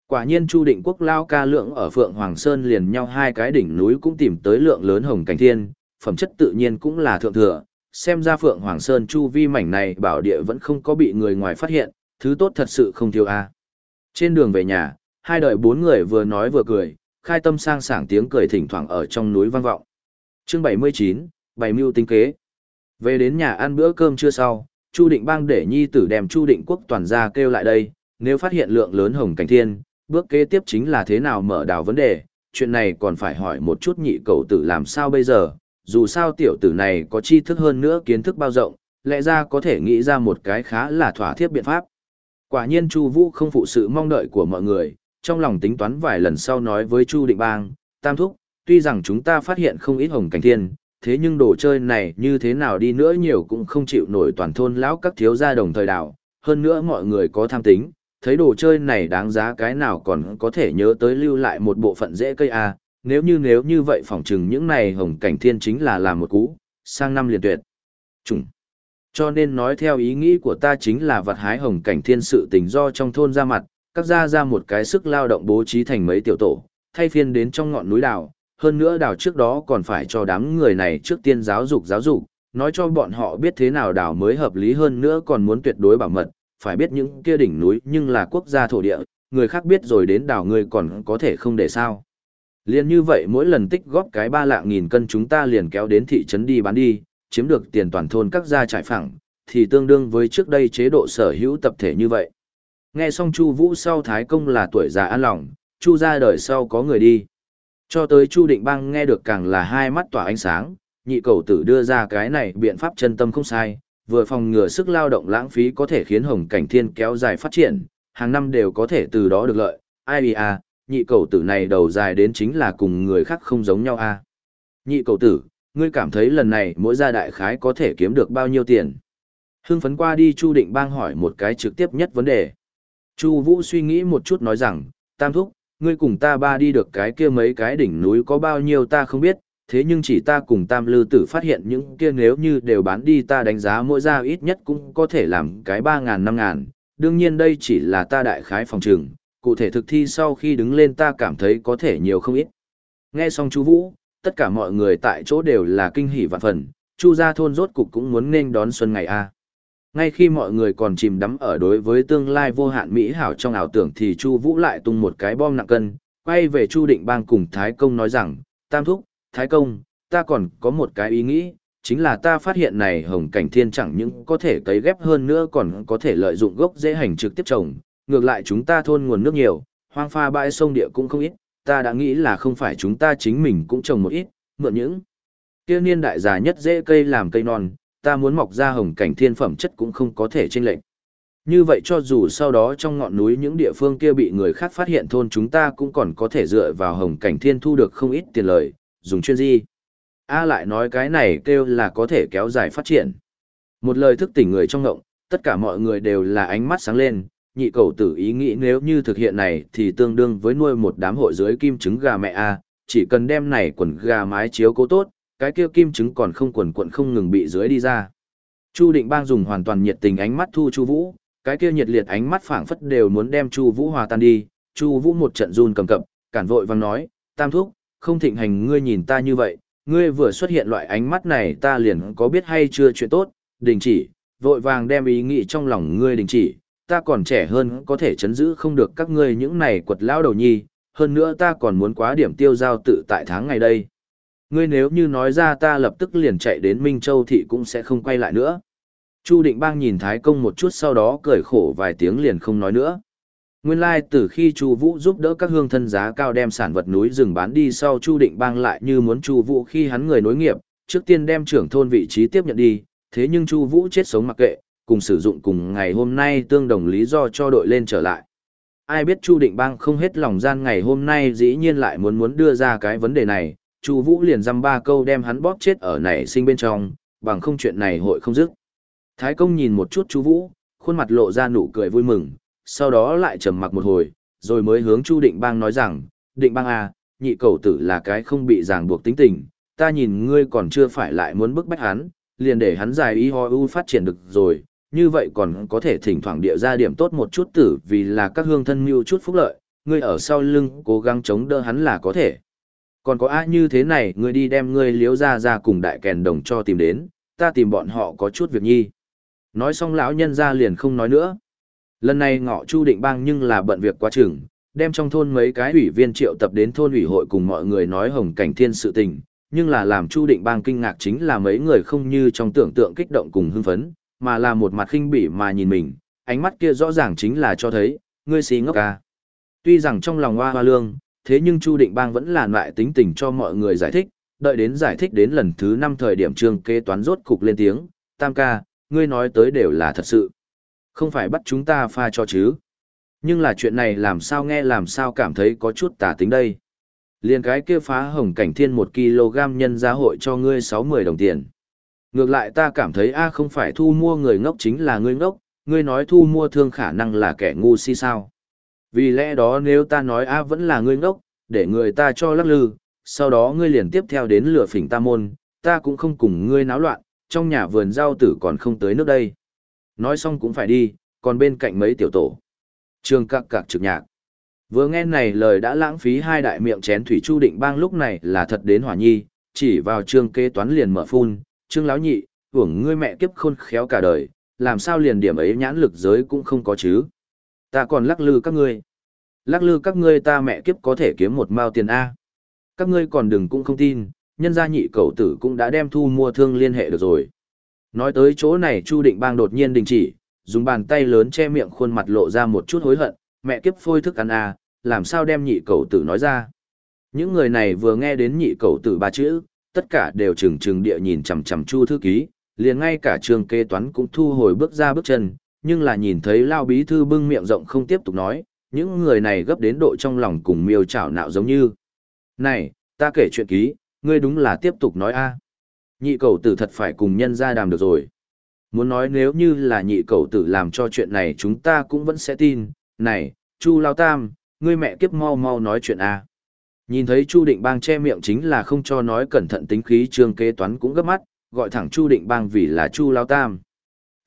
Quả nhiên Chu Định Quốc lao ca lượng ở Phượng Hoàng Sơn liền nhau hai cái đỉnh núi cũng tìm tới lượng lớn hồng cảnh thiên, phẩm chất tự nhiên cũng là thượng thừa, xem ra Phượng Hoàng Sơn chu vi mảnh này bảo địa vẫn không có bị người ngoài phát hiện, thứ tốt thật sự không thiếu a. Trên đường về nhà, hai đời bốn người vừa nói vừa cười, khai tâm sang sảng tiếng cười thỉnh thoảng ở trong núi vang vọng. Chương 79, Bảy mưu tính kế. Về đến nhà ăn bữa cơm trưa sau, Chu Định Bang để nhi tử đem Chu Định Quốc toàn ra kêu lại đây, nếu phát hiện lượng lớn hồng cảnh thiên, bước kế tiếp chính là thế nào mở đào vấn đề, chuyện này còn phải hỏi một chút nhị cậu tử làm sao bây giờ, dù sao tiểu tử này có tri thức hơn nữa kiến thức bao rộng, lẽ ra có thể nghĩ ra một cái khá là thỏa thiết biện pháp. Quả nhiên Chu Vũ không phụ sự mong đợi của mọi người, trong lòng tính toán vài lần sau nói với Chu Định Bang, Tam Thúc, tuy rằng chúng ta phát hiện không ít hồng cảnh thiên, thế nhưng đồ chơi này như thế nào đi nữa nhiều cũng không chịu nổi toàn thôn lão các thiếu gia đồng thời đảo, hơn nữa mọi người có tham tính, thấy đồ chơi này đáng giá cái nào còn có thể nhớ tới lưu lại một bộ phận dễ cây a nếu như nếu như vậy phỏng chừng những này hồng cảnh thiên chính là làm một cú, sang năm liền tuyệt. Trùng. Cho nên nói theo ý nghĩ của ta chính là vật hái hồng cảnh thiên sự tình do trong thôn ra mặt, các gia ra một cái sức lao động bố trí thành mấy tiểu tổ, thay phiên đến trong ngọn núi đảo, hơn nữa đảo trước đó còn phải cho đám người này trước tiên giáo dục giáo dục, nói cho bọn họ biết thế nào đảo mới hợp lý hơn nữa còn muốn tuyệt đối bảo mật, phải biết những kia đỉnh núi nhưng là quốc gia thổ địa, người khác biết rồi đến đảo người còn có thể không để sao. Liên như vậy mỗi lần tích góp cái ba lạng nghìn cân chúng ta liền kéo đến thị trấn đi bán đi, chiếm được tiền toàn thôn các gia trải phẳng, thì tương đương với trước đây chế độ sở hữu tập thể như vậy. Nghe xong Chu Vũ sau Thái Công là tuổi già an lòng, Chu ra đời sau có người đi. Cho tới Chu Định Bang nghe được càng là hai mắt tỏa ánh sáng, nhị cầu tử đưa ra cái này biện pháp chân tâm không sai, vừa phòng ngừa sức lao động lãng phí có thể khiến hồng cảnh thiên kéo dài phát triển, hàng năm đều có thể từ đó được lợi. Ai à, nhị cầu tử này đầu dài đến chính là cùng người khác không giống nhau a. À. Nhị cầu tử, ngươi cảm thấy lần này mỗi gia đại khái có thể kiếm được bao nhiêu tiền? Hưng phấn qua đi Chu Định Bang hỏi một cái trực tiếp nhất vấn đề. Chu Vũ suy nghĩ một chút nói rằng, Tam Thúc, ngươi cùng ta ba đi được cái kia mấy cái đỉnh núi có bao nhiêu ta không biết, thế nhưng chỉ ta cùng Tam Lư Tử phát hiện những kia nếu như đều bán đi ta đánh giá mỗi gia ít nhất cũng có thể làm cái ba ngàn năm ngàn. Đương nhiên đây chỉ là ta đại khái phòng trường, cụ thể thực thi sau khi đứng lên ta cảm thấy có thể nhiều không ít. Nghe xong chú Vũ, tất cả mọi người tại chỗ đều là kinh hỉ vạn phần, Chu gia thôn rốt cục cũng muốn nên đón xuân ngày a. Ngay khi mọi người còn chìm đắm ở đối với tương lai vô hạn mỹ hảo trong ảo tưởng thì Chu Vũ lại tung một cái bom nặng cân, quay về Chu Định Bang cùng Thái Công nói rằng, "Tam thúc, Thái Công, ta còn có một cái ý nghĩ, chính là ta phát hiện này hồng cảnh thiên chẳng những có thể cấy ghép hơn nữa còn có thể lợi dụng gốc dễ hành trực tiếp trồng, ngược lại chúng ta thôn nguồn nước nhiều, hoang pha bãi sông địa cũng không ít, ta đã nghĩ là không phải chúng ta chính mình cũng trồng một ít, mượn những kia niên đại già nhất dễ cây làm cây non, ta muốn mọc ra hồng cảnh thiên phẩm chất cũng không có thể chênh lệch. Như vậy cho dù sau đó trong ngọn núi những địa phương kia bị người khác phát hiện thôn chúng ta cũng còn có thể dựa vào hồng cảnh thiên thu được không ít tiền lời, dùng chuyên di. A lại nói cái này kêu là có thể kéo dài phát triển. Một lời thức tỉnh người trong ngộng, tất cả mọi người đều là ánh mắt sáng lên, nhị cầu tử ý nghĩ nếu như thực hiện này thì tương đương với nuôi một đám hội dưới kim trứng gà mẹ A, chỉ cần đem này quần gà mái chiếu cố tốt, cái kia kim trứng còn không quần quận không ngừng bị dưới đi ra. Chu Định Bang dùng hoàn toàn nhiệt tình ánh mắt thu Chu Vũ, cái kia nhiệt liệt ánh mắt phảng phất đều muốn đem Chu Vũ hòa tan đi. Chu Vũ một trận run cầm cập, cản vội vàng nói, "Tam thúc, không thịnh hành ngươi nhìn ta như vậy, ngươi vừa xuất hiện loại ánh mắt này ta liền có biết hay chưa chuyện tốt, đình chỉ." Vội vàng đem ý nghĩ trong lòng ngươi đình chỉ, ta còn trẻ hơn có thể chấn giữ không được các ngươi những này quật lão đầu nhi, hơn nữa ta còn muốn quá điểm tiêu giao tự tại tháng ngày đây. Ngươi nếu như nói ra ta lập tức liền chạy đến Minh Châu thị cũng sẽ không quay lại nữa. Chu Định Bang nhìn Thái Công một chút sau đó cười khổ vài tiếng liền không nói nữa. Nguyên lai like, từ khi Chu Vũ giúp đỡ các hương thân giá cao đem sản vật núi rừng bán đi sau Chu Định Bang lại như muốn Chu Vũ khi hắn người nối nghiệp, trước tiên đem trưởng thôn vị trí tiếp nhận đi, thế nhưng Chu Vũ chết sống mặc kệ, cùng sử dụng cùng ngày hôm nay tương đồng lý do cho đội lên trở lại. Ai biết Chu Định Bang không hết lòng gian ngày hôm nay dĩ nhiên lại muốn muốn đưa ra cái vấn đề này, Chu Vũ liền dăm ba câu đem hắn bóp chết ở nảy sinh bên trong, bằng không chuyện này hội không dứt. Thái công nhìn một chút Chu Vũ, khuôn mặt lộ ra nụ cười vui mừng, sau đó lại trầm mặc một hồi, rồi mới hướng Chu Định Bang nói rằng, "Định Bang à, nhị cầu tử là cái không bị ràng buộc tính tình, ta nhìn ngươi còn chưa phải lại muốn bức bách hắn, liền để hắn dài y ho u phát triển được rồi, như vậy còn có thể thỉnh thoảng địa ra điểm tốt một chút tử vì là các hương thân mưu chút phúc lợi, ngươi ở sau lưng cố gắng chống đỡ hắn là có thể. Còn có ai như thế này, ngươi đi đem ngươi liếu ra ra cùng đại kèn đồng cho tìm đến, ta tìm bọn họ có chút việc nhi. Nói xong lão nhân ra liền không nói nữa. Lần này ngọ Chu Định Bang nhưng là bận việc quá chừng, đem trong thôn mấy cái ủy viên triệu tập đến thôn ủy hội cùng mọi người nói hồng cảnh thiên sự tình, nhưng là làm Chu Định Bang kinh ngạc chính là mấy người không như trong tưởng tượng kích động cùng hưng phấn, mà là một mặt khinh bỉ mà nhìn mình, ánh mắt kia rõ ràng chính là cho thấy, ngươi xí ngốc ca. Tuy rằng trong lòng hoa hoa lương, thế nhưng Chu Định Bang vẫn là loại tính tình cho mọi người giải thích, đợi đến giải thích đến lần thứ năm thời điểm trường kế toán rốt cục lên tiếng, tam ca, ngươi nói tới đều là thật sự. Không phải bắt chúng ta pha cho chứ. Nhưng là chuyện này làm sao nghe làm sao cảm thấy có chút tả tính đây. Liên cái kia phá hồng cảnh thiên 1 kg nhân giá hội cho ngươi 60 đồng tiền. Ngược lại ta cảm thấy A không phải thu mua người ngốc chính là ngươi ngốc, ngươi nói thu mua thương khả năng là kẻ ngu si sao. Vì lẽ đó nếu ta nói A vẫn là ngươi ngốc, để người ta cho lắc lư, sau đó ngươi liền tiếp theo đến lửa phỉnh ta môn, ta cũng không cùng ngươi náo loạn, trong nhà vườn rau tử còn không tới nước đây. Nói xong cũng phải đi, còn bên cạnh mấy tiểu tổ. Trường cạc cạc trực nhạc. Vừa nghe này lời đã lãng phí hai đại miệng chén thủy chu định bang lúc này là thật đến hỏa nhi, chỉ vào trương kế toán liền mở phun, trương láo nhị, hưởng ngươi mẹ kiếp khôn khéo cả đời, làm sao liền điểm ấy nhãn lực giới cũng không có chứ. Ta còn lắc lư các ngươi. Lắc lư các ngươi ta mẹ kiếp có thể kiếm một mao tiền A. Các ngươi còn đừng cũng không tin, nhân gia nhị cầu tử cũng đã đem thu mua thương liên hệ được rồi. Nói tới chỗ này Chu Định Bang đột nhiên đình chỉ, dùng bàn tay lớn che miệng khuôn mặt lộ ra một chút hối hận, mẹ kiếp phôi thức ăn à, làm sao đem nhị cầu tử nói ra. Những người này vừa nghe đến nhị cầu tử ba chữ, tất cả đều trừng trừng địa nhìn chằm chằm Chu thư ký, liền ngay cả trường kê toán cũng thu hồi bước ra bước chân, nhưng là nhìn thấy Lao Bí Thư bưng miệng rộng không tiếp tục nói, những người này gấp đến độ trong lòng cùng miêu chảo nạo giống như. Này, ta kể chuyện ký, ngươi đúng là tiếp tục nói a Nhị cầu tử thật phải cùng nhân ra đàm được rồi. Muốn nói nếu như là nhị cầu tử làm cho chuyện này chúng ta cũng vẫn sẽ tin. Này, Chu Lao Tam, ngươi mẹ kiếp mau mau nói chuyện a Nhìn thấy Chu Định Bang che miệng chính là không cho nói cẩn thận tính khí trương kế toán cũng gấp mắt, gọi thẳng Chu Định Bang vì là Chu Lao Tam.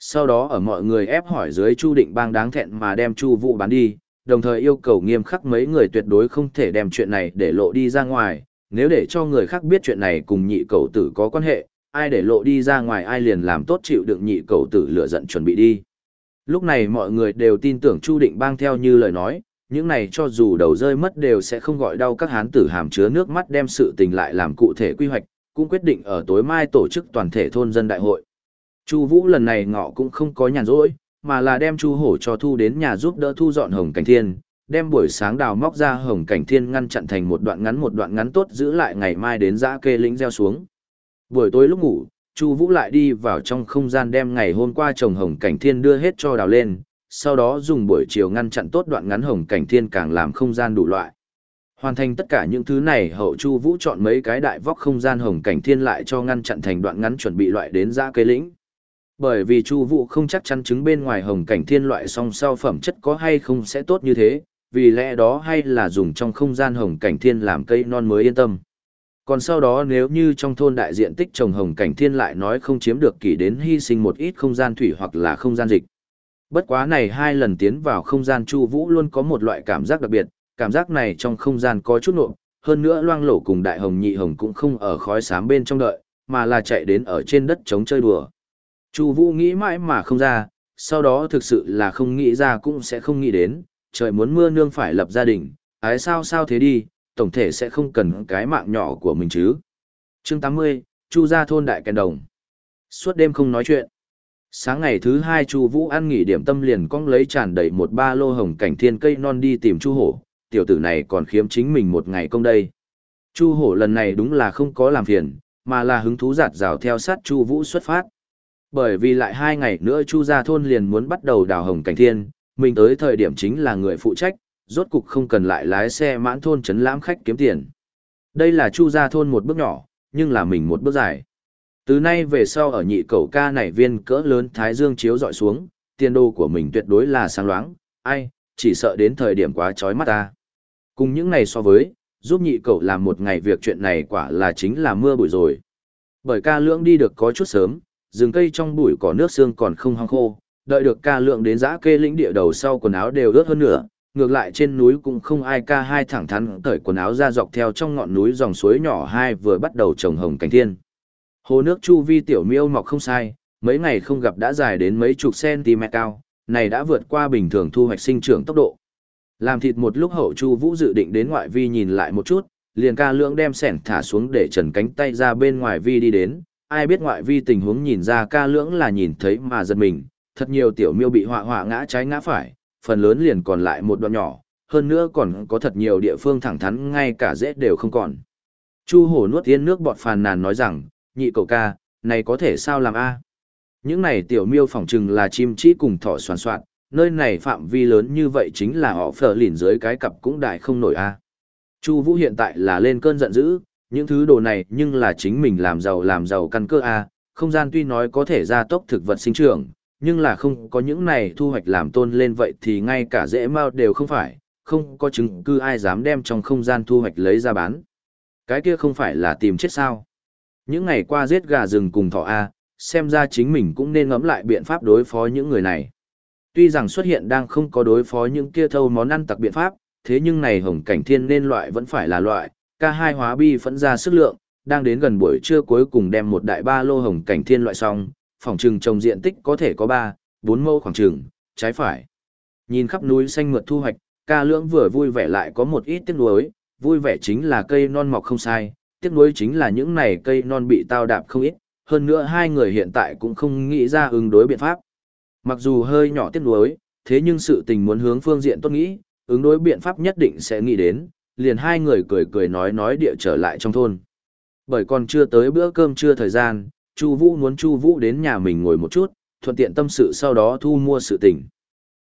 Sau đó ở mọi người ép hỏi dưới Chu Định Bang đáng thẹn mà đem Chu Vũ bán đi, đồng thời yêu cầu nghiêm khắc mấy người tuyệt đối không thể đem chuyện này để lộ đi ra ngoài, nếu để cho người khác biết chuyện này cùng nhị cầu tử có quan hệ, ai để lộ đi ra ngoài ai liền làm tốt chịu đựng nhị cầu tử lửa giận chuẩn bị đi. Lúc này mọi người đều tin tưởng Chu Định Bang theo như lời nói, những này cho dù đầu rơi mất đều sẽ không gọi đau các hán tử hàm chứa nước mắt đem sự tình lại làm cụ thể quy hoạch, cũng quyết định ở tối mai tổ chức toàn thể thôn dân đại hội. Chu Vũ lần này ngọ cũng không có nhàn rỗi, mà là đem Chu Hổ cho thu đến nhà giúp đỡ thu dọn hồng cảnh thiên, đem buổi sáng đào móc ra hồng cảnh thiên ngăn chặn thành một đoạn ngắn một đoạn ngắn tốt giữ lại ngày mai đến dã kê lĩnh gieo xuống. Buổi tối lúc ngủ, Chu Vũ lại đi vào trong không gian đem ngày hôm qua trồng hồng cảnh thiên đưa hết cho đào lên, sau đó dùng buổi chiều ngăn chặn tốt đoạn ngắn hồng cảnh thiên càng làm không gian đủ loại. Hoàn thành tất cả những thứ này hậu Chu Vũ chọn mấy cái đại vóc không gian hồng cảnh thiên lại cho ngăn chặn thành đoạn ngắn chuẩn bị loại đến dã cây lĩnh. Bởi vì Chu Vũ không chắc chắn chứng bên ngoài hồng cảnh thiên loại song sau phẩm chất có hay không sẽ tốt như thế, vì lẽ đó hay là dùng trong không gian hồng cảnh thiên làm cây non mới yên tâm. Còn sau đó nếu như trong thôn đại diện tích trồng hồng cảnh thiên lại nói không chiếm được kỳ đến hy sinh một ít không gian thủy hoặc là không gian dịch. Bất quá này hai lần tiến vào không gian Chu Vũ luôn có một loại cảm giác đặc biệt, cảm giác này trong không gian có chút nộm, hơn nữa loang lổ cùng đại hồng nhị hồng cũng không ở khói xám bên trong đợi, mà là chạy đến ở trên đất chống chơi đùa. Chu Vũ nghĩ mãi mà không ra, sau đó thực sự là không nghĩ ra cũng sẽ không nghĩ đến, trời muốn mưa nương phải lập gia đình, ái sao sao thế đi, tổng thể sẽ không cần cái mạng nhỏ của mình chứ. Chương 80, Chu gia thôn đại kèn đồng. Suốt đêm không nói chuyện. Sáng ngày thứ hai Chu Vũ ăn nghỉ điểm tâm liền cong lấy tràn đầy một ba lô hồng cảnh thiên cây non đi tìm Chu Hổ, tiểu tử này còn khiếm chính mình một ngày công đây. Chu Hổ lần này đúng là không có làm phiền, mà là hứng thú giạt rào theo sát Chu Vũ xuất phát. Bởi vì lại hai ngày nữa Chu gia thôn liền muốn bắt đầu đào hồng cảnh thiên, mình tới thời điểm chính là người phụ trách, rốt cục không cần lại lái xe mãn thôn chấn lãm khách kiếm tiền. Đây là Chu gia thôn một bước nhỏ, nhưng là mình một bước dài. Từ nay về sau ở nhị cầu ca này viên cỡ lớn Thái Dương chiếu dọi xuống, tiền đồ của mình tuyệt đối là sáng loáng, ai, chỉ sợ đến thời điểm quá chói mắt ta. Cùng những ngày so với, giúp nhị cậu làm một ngày việc chuyện này quả là chính là mưa bụi rồi. Bởi ca lưỡng đi được có chút sớm, rừng cây trong bụi có nước xương còn không hoang khô, đợi được ca lượng đến giã kê lĩnh địa đầu sau quần áo đều ướt hơn nữa, ngược lại trên núi cũng không ai ca hai thẳng thắn cởi quần áo ra dọc theo trong ngọn núi dòng suối nhỏ hai vừa bắt đầu trồng hồng cánh thiên. Hồ nước chu vi tiểu miêu mọc không sai, mấy ngày không gặp đã dài đến mấy chục cm cao, này đã vượt qua bình thường thu hoạch sinh trưởng tốc độ. Làm thịt một lúc hậu Chu Vũ dự định đến ngoại vi nhìn lại một chút, liền ca lượng đem sẻn thả xuống để trần cánh tay ra bên ngoài vi đi đến, ai biết ngoại vi tình huống nhìn ra ca lưỡng là nhìn thấy mà giật mình, thật nhiều tiểu miêu bị họa họa ngã trái ngã phải, phần lớn liền còn lại một đoạn nhỏ, hơn nữa còn có thật nhiều địa phương thẳng thắn ngay cả rễ đều không còn. Chu hổ nuốt yên nước bọt phàn nàn nói rằng, nhị cậu ca, này có thể sao làm a? Những này tiểu miêu phỏng chừng là chim chỉ cùng thỏ soàn soạn, nơi này phạm vi lớn như vậy chính là họ phở lìn dưới cái cặp cũng đại không nổi a. Chu Vũ hiện tại là lên cơn giận dữ, những thứ đồ này nhưng là chính mình làm giàu làm giàu căn cơ a, không gian tuy nói có thể gia tốc thực vật sinh trưởng, nhưng là không có những này thu hoạch làm tôn lên vậy thì ngay cả dễ mao đều không phải, không có chứng cứ ai dám đem trong không gian thu hoạch lấy ra bán. Cái kia không phải là tìm chết sao. Những ngày qua giết gà rừng cùng thọ A, xem ra chính mình cũng nên ngẫm lại biện pháp đối phó những người này. Tuy rằng xuất hiện đang không có đối phó những kia thâu món ăn tặc biện pháp, thế nhưng này hồng cảnh thiên nên loại vẫn phải là loại, ca hai hóa bi phẫn ra sức lượng, đang đến gần buổi trưa cuối cùng đem một đại ba lô hồng cảnh thiên loại xong, phòng trừng trồng diện tích có thể có 3, 4 mẫu khoảng trừng, trái phải. Nhìn khắp núi xanh mượt thu hoạch, ca lưỡng vừa vui vẻ lại có một ít tiếc nuối, vui vẻ chính là cây non mọc không sai, tiếc nuối chính là những này cây non bị tao đạp không ít, hơn nữa hai người hiện tại cũng không nghĩ ra ứng đối biện pháp. Mặc dù hơi nhỏ tiếc nuối, thế nhưng sự tình muốn hướng phương diện tốt nghĩ, ứng đối biện pháp nhất định sẽ nghĩ đến, liền hai người cười cười nói nói địa trở lại trong thôn. Bởi còn chưa tới bữa cơm trưa thời gian, Chu Vũ muốn Chu Vũ đến nhà mình ngồi một chút, thuận tiện tâm sự sau đó thu mua sự tình.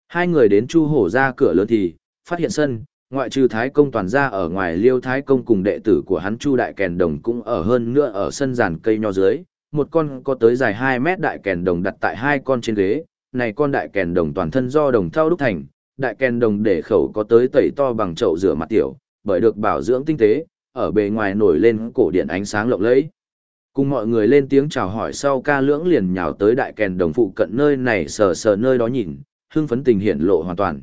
Hai người đến Chu Hổ ra cửa lớn thì, phát hiện sân, ngoại trừ Thái Công toàn ra ở ngoài Liêu Thái Công cùng đệ tử của hắn Chu Đại Kèn Đồng cũng ở hơn nữa ở sân giàn cây nho dưới, một con có tới dài 2 mét đại kèn đồng đặt tại hai con trên ghế, này con đại kèn đồng toàn thân do đồng thau đúc thành, đại kèn đồng để khẩu có tới tẩy to bằng chậu rửa mặt tiểu, bởi được bảo dưỡng tinh tế, ở bề ngoài nổi lên cổ điện ánh sáng lộng lẫy. Cùng mọi người lên tiếng chào hỏi sau ca lưỡng liền nhào tới đại kèn đồng phụ cận nơi này sờ sờ nơi đó nhìn, hưng phấn tình hiện lộ hoàn toàn.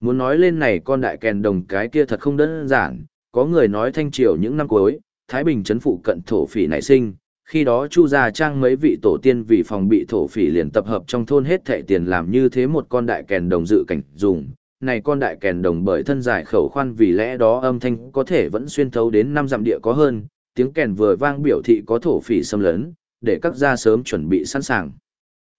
Muốn nói lên này con đại kèn đồng cái kia thật không đơn giản, có người nói thanh triều những năm cuối, Thái Bình chấn phụ cận thổ phỉ nảy sinh, khi đó Chu gia trang mấy vị tổ tiên vì phòng bị thổ phỉ liền tập hợp trong thôn hết thệ tiền làm như thế một con đại kèn đồng dự cảnh dùng. Này con đại kèn đồng bởi thân dài khẩu khoan vì lẽ đó âm thanh có thể vẫn xuyên thấu đến năm dặm địa có hơn, tiếng kèn vừa vang biểu thị có thổ phỉ xâm lấn, để các gia sớm chuẩn bị sẵn sàng.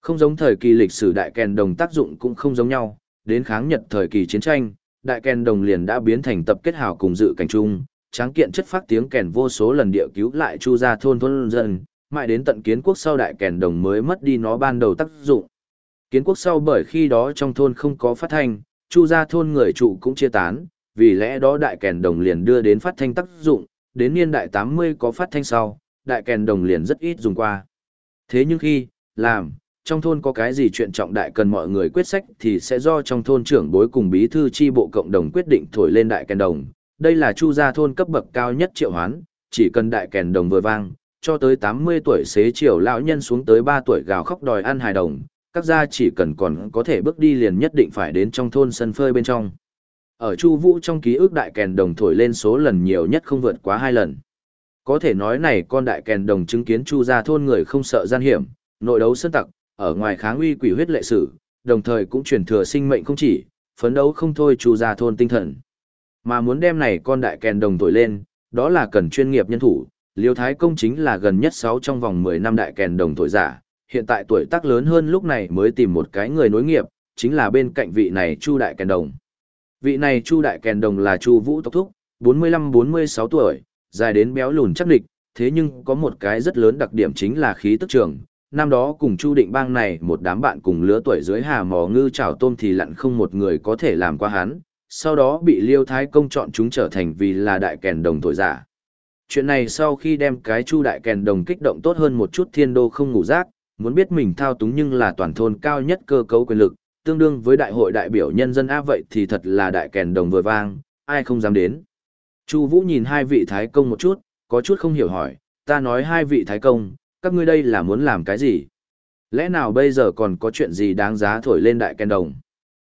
Không giống thời kỳ lịch sử đại kèn đồng tác dụng cũng không giống nhau, đến kháng Nhật thời kỳ chiến tranh, đại kèn đồng liền đã biến thành tập kết hào cùng dự cảnh chung, tráng kiện chất phát tiếng kèn vô số lần địa cứu lại chu gia thôn thôn dân, mãi đến tận kiến quốc sau đại kèn đồng mới mất đi nó ban đầu tác dụng. Kiến quốc sau bởi khi đó trong thôn không có phát thanh, chu gia thôn người trụ cũng chia tán, vì lẽ đó đại kèn đồng liền đưa đến phát thanh tác dụng, đến niên đại 80 có phát thanh sau, đại kèn đồng liền rất ít dùng qua. Thế nhưng khi, làm, trong thôn có cái gì chuyện trọng đại cần mọi người quyết sách thì sẽ do trong thôn trưởng bối cùng bí thư chi bộ cộng đồng quyết định thổi lên đại kèn đồng. Đây là chu gia thôn cấp bậc cao nhất triệu hoán, chỉ cần đại kèn đồng vừa vang, cho tới 80 tuổi xế chiều lão nhân xuống tới 3 tuổi gào khóc đòi ăn hài đồng, các gia chỉ cần còn có thể bước đi liền nhất định phải đến trong thôn sân phơi bên trong. Ở Chu Vũ trong ký ức đại kèn đồng thổi lên số lần nhiều nhất không vượt quá 2 lần. Có thể nói này con đại kèn đồng chứng kiến Chu gia thôn người không sợ gian hiểm, nội đấu sơn tặc, ở ngoài kháng uy quỷ huyết lệ sử, đồng thời cũng truyền thừa sinh mệnh không chỉ, phấn đấu không thôi Chu gia thôn tinh thần. Mà muốn đem này con đại kèn đồng thổi lên, đó là cần chuyên nghiệp nhân thủ, Liêu Thái Công chính là gần nhất 6 trong vòng 10 năm đại kèn đồng thổi giả, hiện tại tuổi tác lớn hơn lúc này mới tìm một cái người nối nghiệp, chính là bên cạnh vị này Chu đại kèn đồng. Vị này Chu đại kèn đồng là Chu Vũ tộc thúc, 45-46 tuổi, dài đến béo lùn chắc địch, thế nhưng có một cái rất lớn đặc điểm chính là khí tức trường. Năm đó cùng Chu Định Bang này một đám bạn cùng lứa tuổi dưới hà mò ngư chảo tôm thì lặn không một người có thể làm qua hắn, sau đó bị Liêu Thái Công chọn chúng trở thành vì là đại kèn đồng thổi giả chuyện này sau khi đem cái chu đại kèn đồng kích động tốt hơn một chút thiên đô không ngủ rác, muốn biết mình thao túng nhưng là toàn thôn cao nhất cơ cấu quyền lực, tương đương với đại hội đại biểu nhân dân A vậy thì thật là đại kèn đồng vừa vang, ai không dám đến. Chu Vũ nhìn hai vị thái công một chút, có chút không hiểu hỏi, ta nói hai vị thái công, các ngươi đây là muốn làm cái gì? Lẽ nào bây giờ còn có chuyện gì đáng giá thổi lên đại kèn đồng?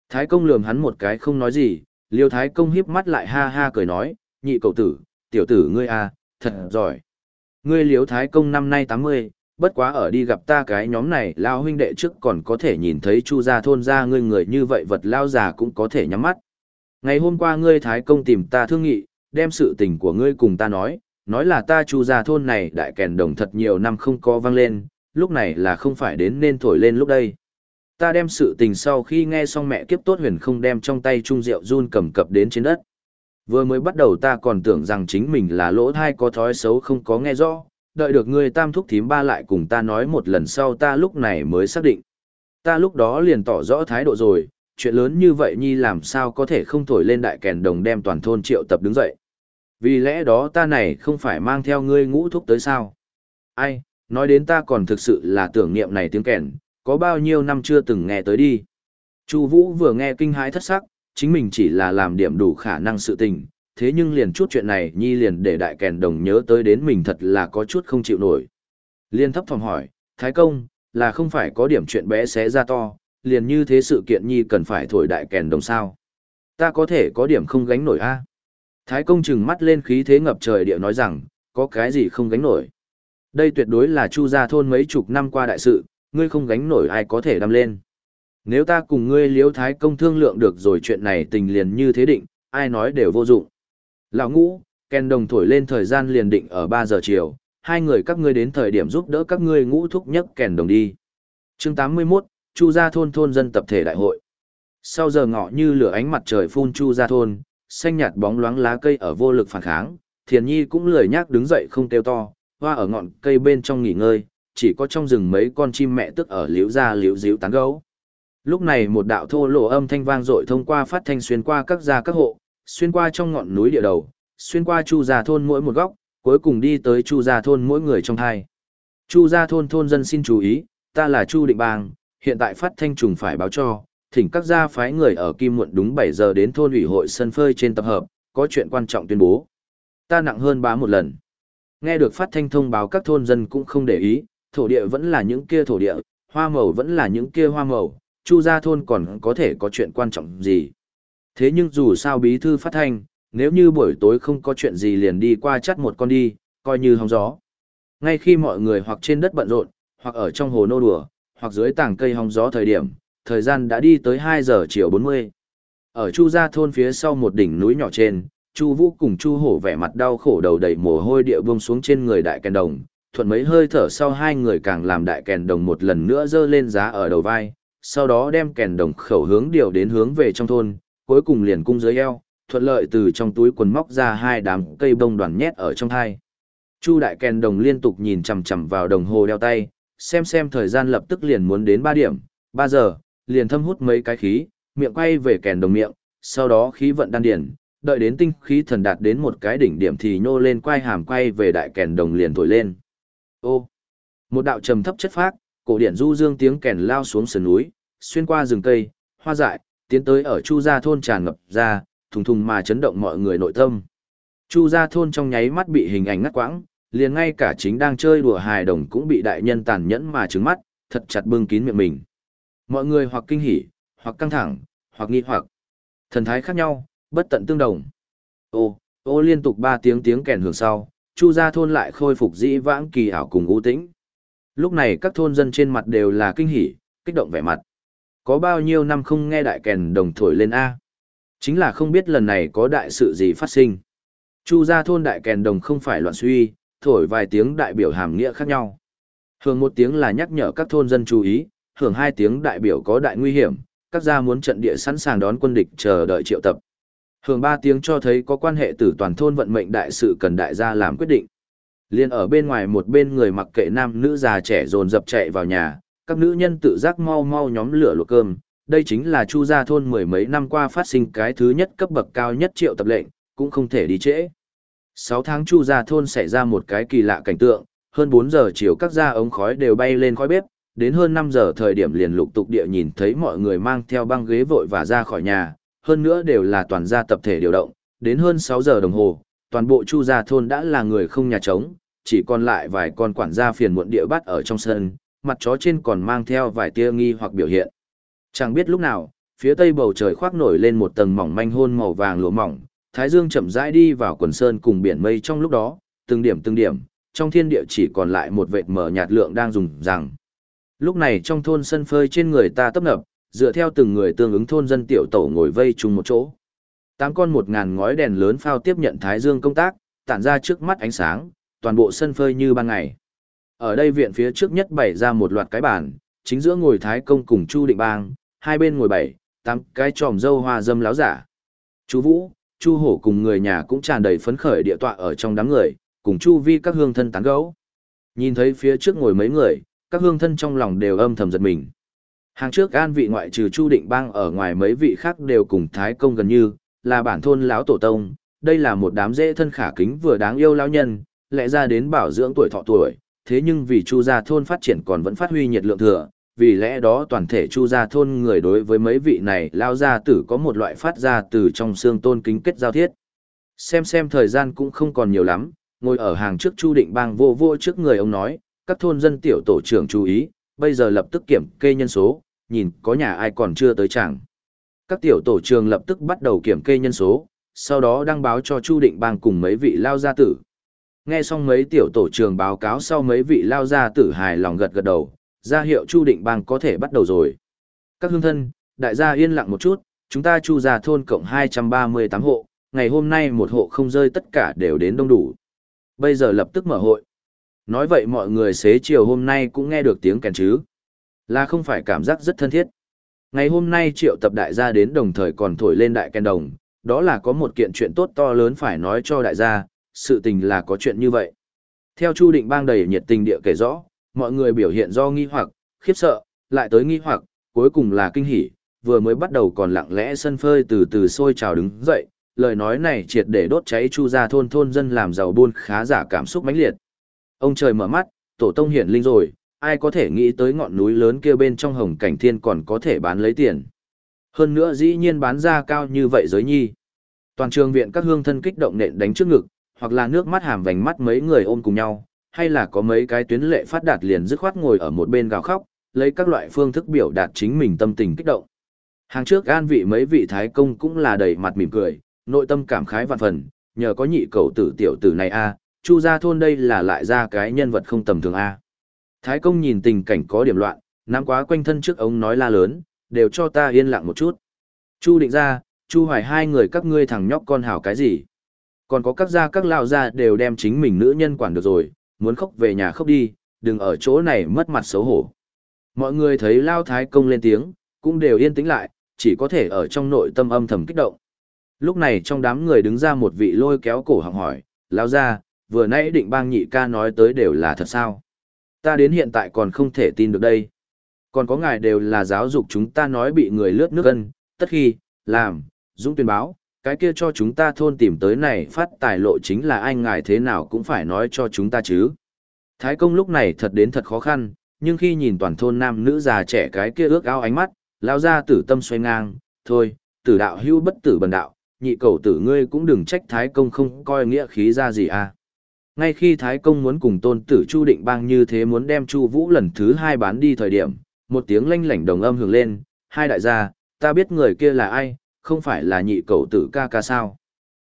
Thái công lườm hắn một cái không nói gì, liêu thái công híp mắt lại ha ha cười nói, nhị cậu tử, tiểu tử ngươi à, thật giỏi. Ngươi liêu thái công năm nay 80, bất quá ở đi gặp ta cái nhóm này lao huynh đệ trước còn có thể nhìn thấy chu gia thôn ra ngươi người như vậy vật lao già cũng có thể nhắm mắt. Ngày hôm qua ngươi thái công tìm ta thương nghị, đem sự tình của ngươi cùng ta nói, nói là ta chu gia thôn này đại kèn đồng thật nhiều năm không có vang lên, lúc này là không phải đến nên thổi lên lúc đây. Ta đem sự tình sau khi nghe xong mẹ kiếp tốt huyền không đem trong tay chung rượu run cầm cập đến trên đất. Vừa mới bắt đầu ta còn tưởng rằng chính mình là lỗ thai có thói xấu không có nghe rõ, đợi được ngươi tam thúc thím ba lại cùng ta nói một lần sau ta lúc này mới xác định. Ta lúc đó liền tỏ rõ thái độ rồi, chuyện lớn như vậy nhi làm sao có thể không thổi lên đại kèn đồng đem toàn thôn triệu tập đứng dậy. Vì lẽ đó ta này không phải mang theo ngươi ngũ thúc tới sao. Ai, nói đến ta còn thực sự là tưởng niệm này tiếng kèn, có bao nhiêu năm chưa từng nghe tới đi. Chu Vũ vừa nghe kinh hãi thất sắc, chính mình chỉ là làm điểm đủ khả năng sự tình, thế nhưng liền chút chuyện này nhi liền để đại kèn đồng nhớ tới đến mình thật là có chút không chịu nổi. Liên thấp phòng hỏi, Thái công, là không phải có điểm chuyện bé xé ra to, liền như thế sự kiện nhi cần phải thổi đại kèn đồng sao. Ta có thể có điểm không gánh nổi a Thái công chừng mắt lên khí thế ngập trời địa nói rằng, có cái gì không gánh nổi. Đây tuyệt đối là chu gia thôn mấy chục năm qua đại sự, ngươi không gánh nổi ai có thể đâm lên. Nếu ta cùng ngươi liếu thái công thương lượng được rồi chuyện này tình liền như thế định, ai nói đều vô dụng. Lão ngũ, Ken đồng thổi lên thời gian liền định ở 3 giờ chiều, hai người các ngươi đến thời điểm giúp đỡ các ngươi ngũ thúc nhất kèn đồng đi. chương 81, Chu Gia Thôn Thôn Dân Tập thể Đại hội. Sau giờ ngọ như lửa ánh mặt trời phun Chu Gia Thôn, xanh nhạt bóng loáng lá cây ở vô lực phản kháng, Thiền Nhi cũng lười nhác đứng dậy không kêu to, hoa ở ngọn cây bên trong nghỉ ngơi, chỉ có trong rừng mấy con chim mẹ tức ở liễu ra liễu díu tán gấu. Lúc này một đạo thô lộ âm thanh vang dội thông qua phát thanh xuyên qua các gia các hộ, xuyên qua trong ngọn núi địa đầu, xuyên qua chu gia thôn mỗi một góc, cuối cùng đi tới chu gia thôn mỗi người trong hai. Chu gia thôn thôn dân xin chú ý, ta là Chu Định Bang, hiện tại phát thanh trùng phải báo cho, thỉnh các gia phái người ở Kim Muộn đúng 7 giờ đến thôn ủy hội sân phơi trên tập hợp, có chuyện quan trọng tuyên bố. Ta nặng hơn bá một lần. Nghe được phát thanh thông báo các thôn dân cũng không để ý, thổ địa vẫn là những kia thổ địa, hoa màu vẫn là những kia hoa màu, chu gia thôn còn có thể có chuyện quan trọng gì. Thế nhưng dù sao bí thư phát thanh, nếu như buổi tối không có chuyện gì liền đi qua chắt một con đi, coi như hóng gió. Ngay khi mọi người hoặc trên đất bận rộn, hoặc ở trong hồ nô đùa, hoặc dưới tảng cây hóng gió thời điểm, thời gian đã đi tới 2 giờ chiều 40. Ở Chu Gia thôn phía sau một đỉnh núi nhỏ trên, Chu Vũ cùng Chu Hổ vẻ mặt đau khổ đầu đầy mồ hôi địa buông xuống trên người đại kèn đồng, thuận mấy hơi thở sau hai người càng làm đại kèn đồng một lần nữa dơ lên giá ở đầu vai, sau đó đem kèn đồng khẩu hướng điều đến hướng về trong thôn, cuối cùng liền cung dưới eo, thuận lợi từ trong túi quần móc ra hai đám cây bông đoàn nhét ở trong hai. Chu đại kèn đồng liên tục nhìn chằm chằm vào đồng hồ đeo tay, xem xem thời gian lập tức liền muốn đến 3 điểm, 3 giờ, liền thâm hút mấy cái khí, miệng quay về kèn đồng miệng, sau đó khí vận đan điển, đợi đến tinh khí thần đạt đến một cái đỉnh điểm thì nhô lên quay hàm quay về đại kèn đồng liền thổi lên. Ô, một đạo trầm thấp chất phác, cổ điển du dương tiếng kèn lao xuống sườn núi, xuyên qua rừng cây, hoa dại, tiến tới ở Chu Gia thôn tràn ngập ra, thùng thùng mà chấn động mọi người nội tâm. Chu Gia thôn trong nháy mắt bị hình ảnh ngắt quãng, liền ngay cả chính đang chơi đùa hài đồng cũng bị đại nhân tàn nhẫn mà trừng mắt, thật chặt bưng kín miệng mình. Mọi người hoặc kinh hỉ, hoặc căng thẳng, hoặc nghi hoặc. Thần thái khác nhau, bất tận tương đồng. Ô, ô liên tục ba tiếng tiếng kèn hưởng sau, Chu gia thôn lại khôi phục dĩ vãng kỳ ảo cùng u tĩnh. Lúc này các thôn dân trên mặt đều là kinh hỉ, kích động vẻ mặt. Có bao nhiêu năm không nghe đại kèn đồng thổi lên A. Chính là không biết lần này có đại sự gì phát sinh. Chu gia thôn đại kèn đồng không phải loạn suy, thổi vài tiếng đại biểu hàm nghĩa khác nhau. Hưởng một tiếng là nhắc nhở các thôn dân chú ý, hưởng hai tiếng đại biểu có đại nguy hiểm, các gia muốn trận địa sẵn sàng đón quân địch chờ đợi triệu tập. Hưởng ba tiếng cho thấy có quan hệ tử toàn thôn vận mệnh đại sự cần đại gia làm quyết định. Liên ở bên ngoài một bên người mặc kệ nam nữ già trẻ dồn dập chạy vào nhà, các nữ nhân tự giác mau mau nhóm lửa luộc cơm. Đây chính là chu gia thôn mười mấy năm qua phát sinh cái thứ nhất cấp bậc cao nhất triệu tập lệnh, cũng không thể đi trễ. Sáu tháng chu gia thôn xảy ra một cái kỳ lạ cảnh tượng, hơn bốn giờ chiều các gia ống khói đều bay lên khói bếp, đến hơn năm giờ thời điểm liền lục tục địa nhìn thấy mọi người mang theo băng ghế vội và ra khỏi nhà, hơn nữa đều là toàn gia tập thể điều động, đến hơn 6 giờ đồng hồ, toàn bộ chu gia thôn đã là người không nhà trống, chỉ còn lại vài con quản gia phiền muộn địa bắt ở trong sân, mặt chó trên còn mang theo vài tia nghi hoặc biểu hiện. Chẳng biết lúc nào, phía tây bầu trời khoác nổi lên một tầng mỏng manh hôn màu vàng lụa mỏng, thái dương chậm rãi đi vào quần sơn cùng biển mây trong lúc đó, từng điểm từng điểm, trong thiên địa chỉ còn lại một vệt mờ nhạt lượng đang dùng rằng. Lúc này trong thôn sân phơi trên người ta tấp nập, dựa theo từng người tương ứng thôn dân tiểu tổ ngồi vây chung một chỗ. Tám con một ngàn ngói đèn lớn phao tiếp nhận thái dương công tác, tản ra trước mắt ánh sáng, toàn bộ sân phơi như ban ngày. Ở đây viện phía trước nhất bày ra một loạt cái bàn, chính giữa ngồi thái công cùng Chu Định Bang, hai bên ngồi bảy, tám cái tròm dâu hoa dâm láo giả. Chú Vũ, Chu Hổ cùng người nhà cũng tràn đầy phấn khởi địa tọa ở trong đám người, cùng Chu Vi các hương thân tán gẫu. Nhìn thấy phía trước ngồi mấy người, các hương thân trong lòng đều âm thầm giật mình. Hàng trước an vị ngoại trừ Chu Định Bang ở ngoài mấy vị khác đều cùng Thái Công gần như, là bản thôn lão tổ tông, đây là một đám dễ thân khả kính vừa đáng yêu lão nhân, lẽ ra đến bảo dưỡng tuổi thọ tuổi, thế nhưng vì Chu gia thôn phát triển còn vẫn phát huy nhiệt lượng thừa, vì lẽ đó toàn thể Chu gia thôn người đối với mấy vị này lao gia tử có một loại phát ra từ trong xương tôn kính kết giao thiết. Xem xem thời gian cũng không còn nhiều lắm, ngồi ở hàng trước Chu Định Bang vô vô trước người ông nói, các thôn dân tiểu tổ trưởng chú ý, bây giờ lập tức kiểm kê nhân số, nhìn có nhà ai còn chưa tới chẳng. Các tiểu tổ trường lập tức bắt đầu kiểm kê nhân số, sau đó đăng báo cho Chu Định Bang cùng mấy vị lao gia tử. Nghe xong mấy tiểu tổ trường báo cáo sau mấy vị lao ra tử hài lòng gật gật đầu, ra hiệu Chu Định Bang có thể bắt đầu rồi. Các hương thân, đại gia yên lặng một chút, chúng ta Chu gia thôn cộng 238 hộ, ngày hôm nay một hộ không rơi tất cả đều đến đông đủ. Bây giờ lập tức mở hội. Nói vậy mọi người xế chiều hôm nay cũng nghe được tiếng kèn chứ. Là không phải cảm giác rất thân thiết. Ngày hôm nay triệu tập đại gia đến đồng thời còn thổi lên đại kèn đồng, đó là có một kiện chuyện tốt to lớn phải nói cho đại gia, sự tình là có chuyện như vậy. Theo Chu Định bang đầy nhiệt tình địa kể rõ, mọi người biểu hiện do nghi hoặc, khiếp sợ, lại tới nghi hoặc, cuối cùng là kinh hỉ, vừa mới bắt đầu còn lặng lẽ sân phơi từ từ sôi trào đứng dậy, lời nói này triệt để đốt cháy Chu gia thôn thôn dân làm giàu buôn khá giả cảm xúc mãnh liệt. Ông trời mở mắt, tổ tông hiển linh rồi, ai có thể nghĩ tới ngọn núi lớn kia bên trong hồng cảnh thiên còn có thể bán lấy tiền. Hơn nữa dĩ nhiên bán ra cao như vậy giới nhi. Toàn trường viện các hương thân kích động nện đánh trước ngực, hoặc là nước mắt hàm vành mắt mấy người ôm cùng nhau, hay là có mấy cái tuyến lệ phát đạt liền dứt khoát ngồi ở một bên gào khóc, lấy các loại phương thức biểu đạt chính mình tâm tình kích động. Hàng trước an vị mấy vị thái công cũng là đầy mặt mỉm cười, nội tâm cảm khái vạn phần, nhờ có nhị cầu tử tiểu tử này a, Chu gia thôn đây là lại ra cái nhân vật không tầm thường a. Thái công nhìn tình cảnh có điểm loạn, nắm quá quanh thân trước ông nói la lớn, đều cho ta yên lặng một chút. Chu định ra, Chu hoài hai người các ngươi thằng nhóc con hảo cái gì. Còn có các gia các lao gia đều đem chính mình nữ nhân quản được rồi, muốn khóc về nhà khóc đi, đừng ở chỗ này mất mặt xấu hổ. Mọi người thấy lao thái công lên tiếng, cũng đều yên tĩnh lại, chỉ có thể ở trong nội tâm âm thầm kích động. Lúc này trong đám người đứng ra một vị lôi kéo cổ họng hỏi, lao gia, vừa nãy định bang nhị ca nói tới đều là thật sao? Ta đến hiện tại còn không thể tin được đây. Còn có ngài đều là giáo dục chúng ta nói bị người lướt nước gân, tất khi, làm, dũng tuyên báo, cái kia cho chúng ta thôn tìm tới này phát tài lộ chính là anh ngài thế nào cũng phải nói cho chúng ta chứ. Thái công lúc này thật đến thật khó khăn, nhưng khi nhìn toàn thôn nam nữ già trẻ cái kia ước ao ánh mắt, lao ra tử tâm xoay ngang, thôi, tử đạo hưu bất tử bần đạo, nhị cầu tử ngươi cũng đừng trách thái công không coi nghĩa khí ra gì à. Ngay khi thái công muốn cùng tôn tử chu định bang như thế muốn đem chu vũ lần thứ hai bán đi thời điểm, một tiếng lanh lảnh đồng âm hưởng lên, hai đại gia, ta biết người kia là ai, không phải là nhị cầu tử ca ca sao.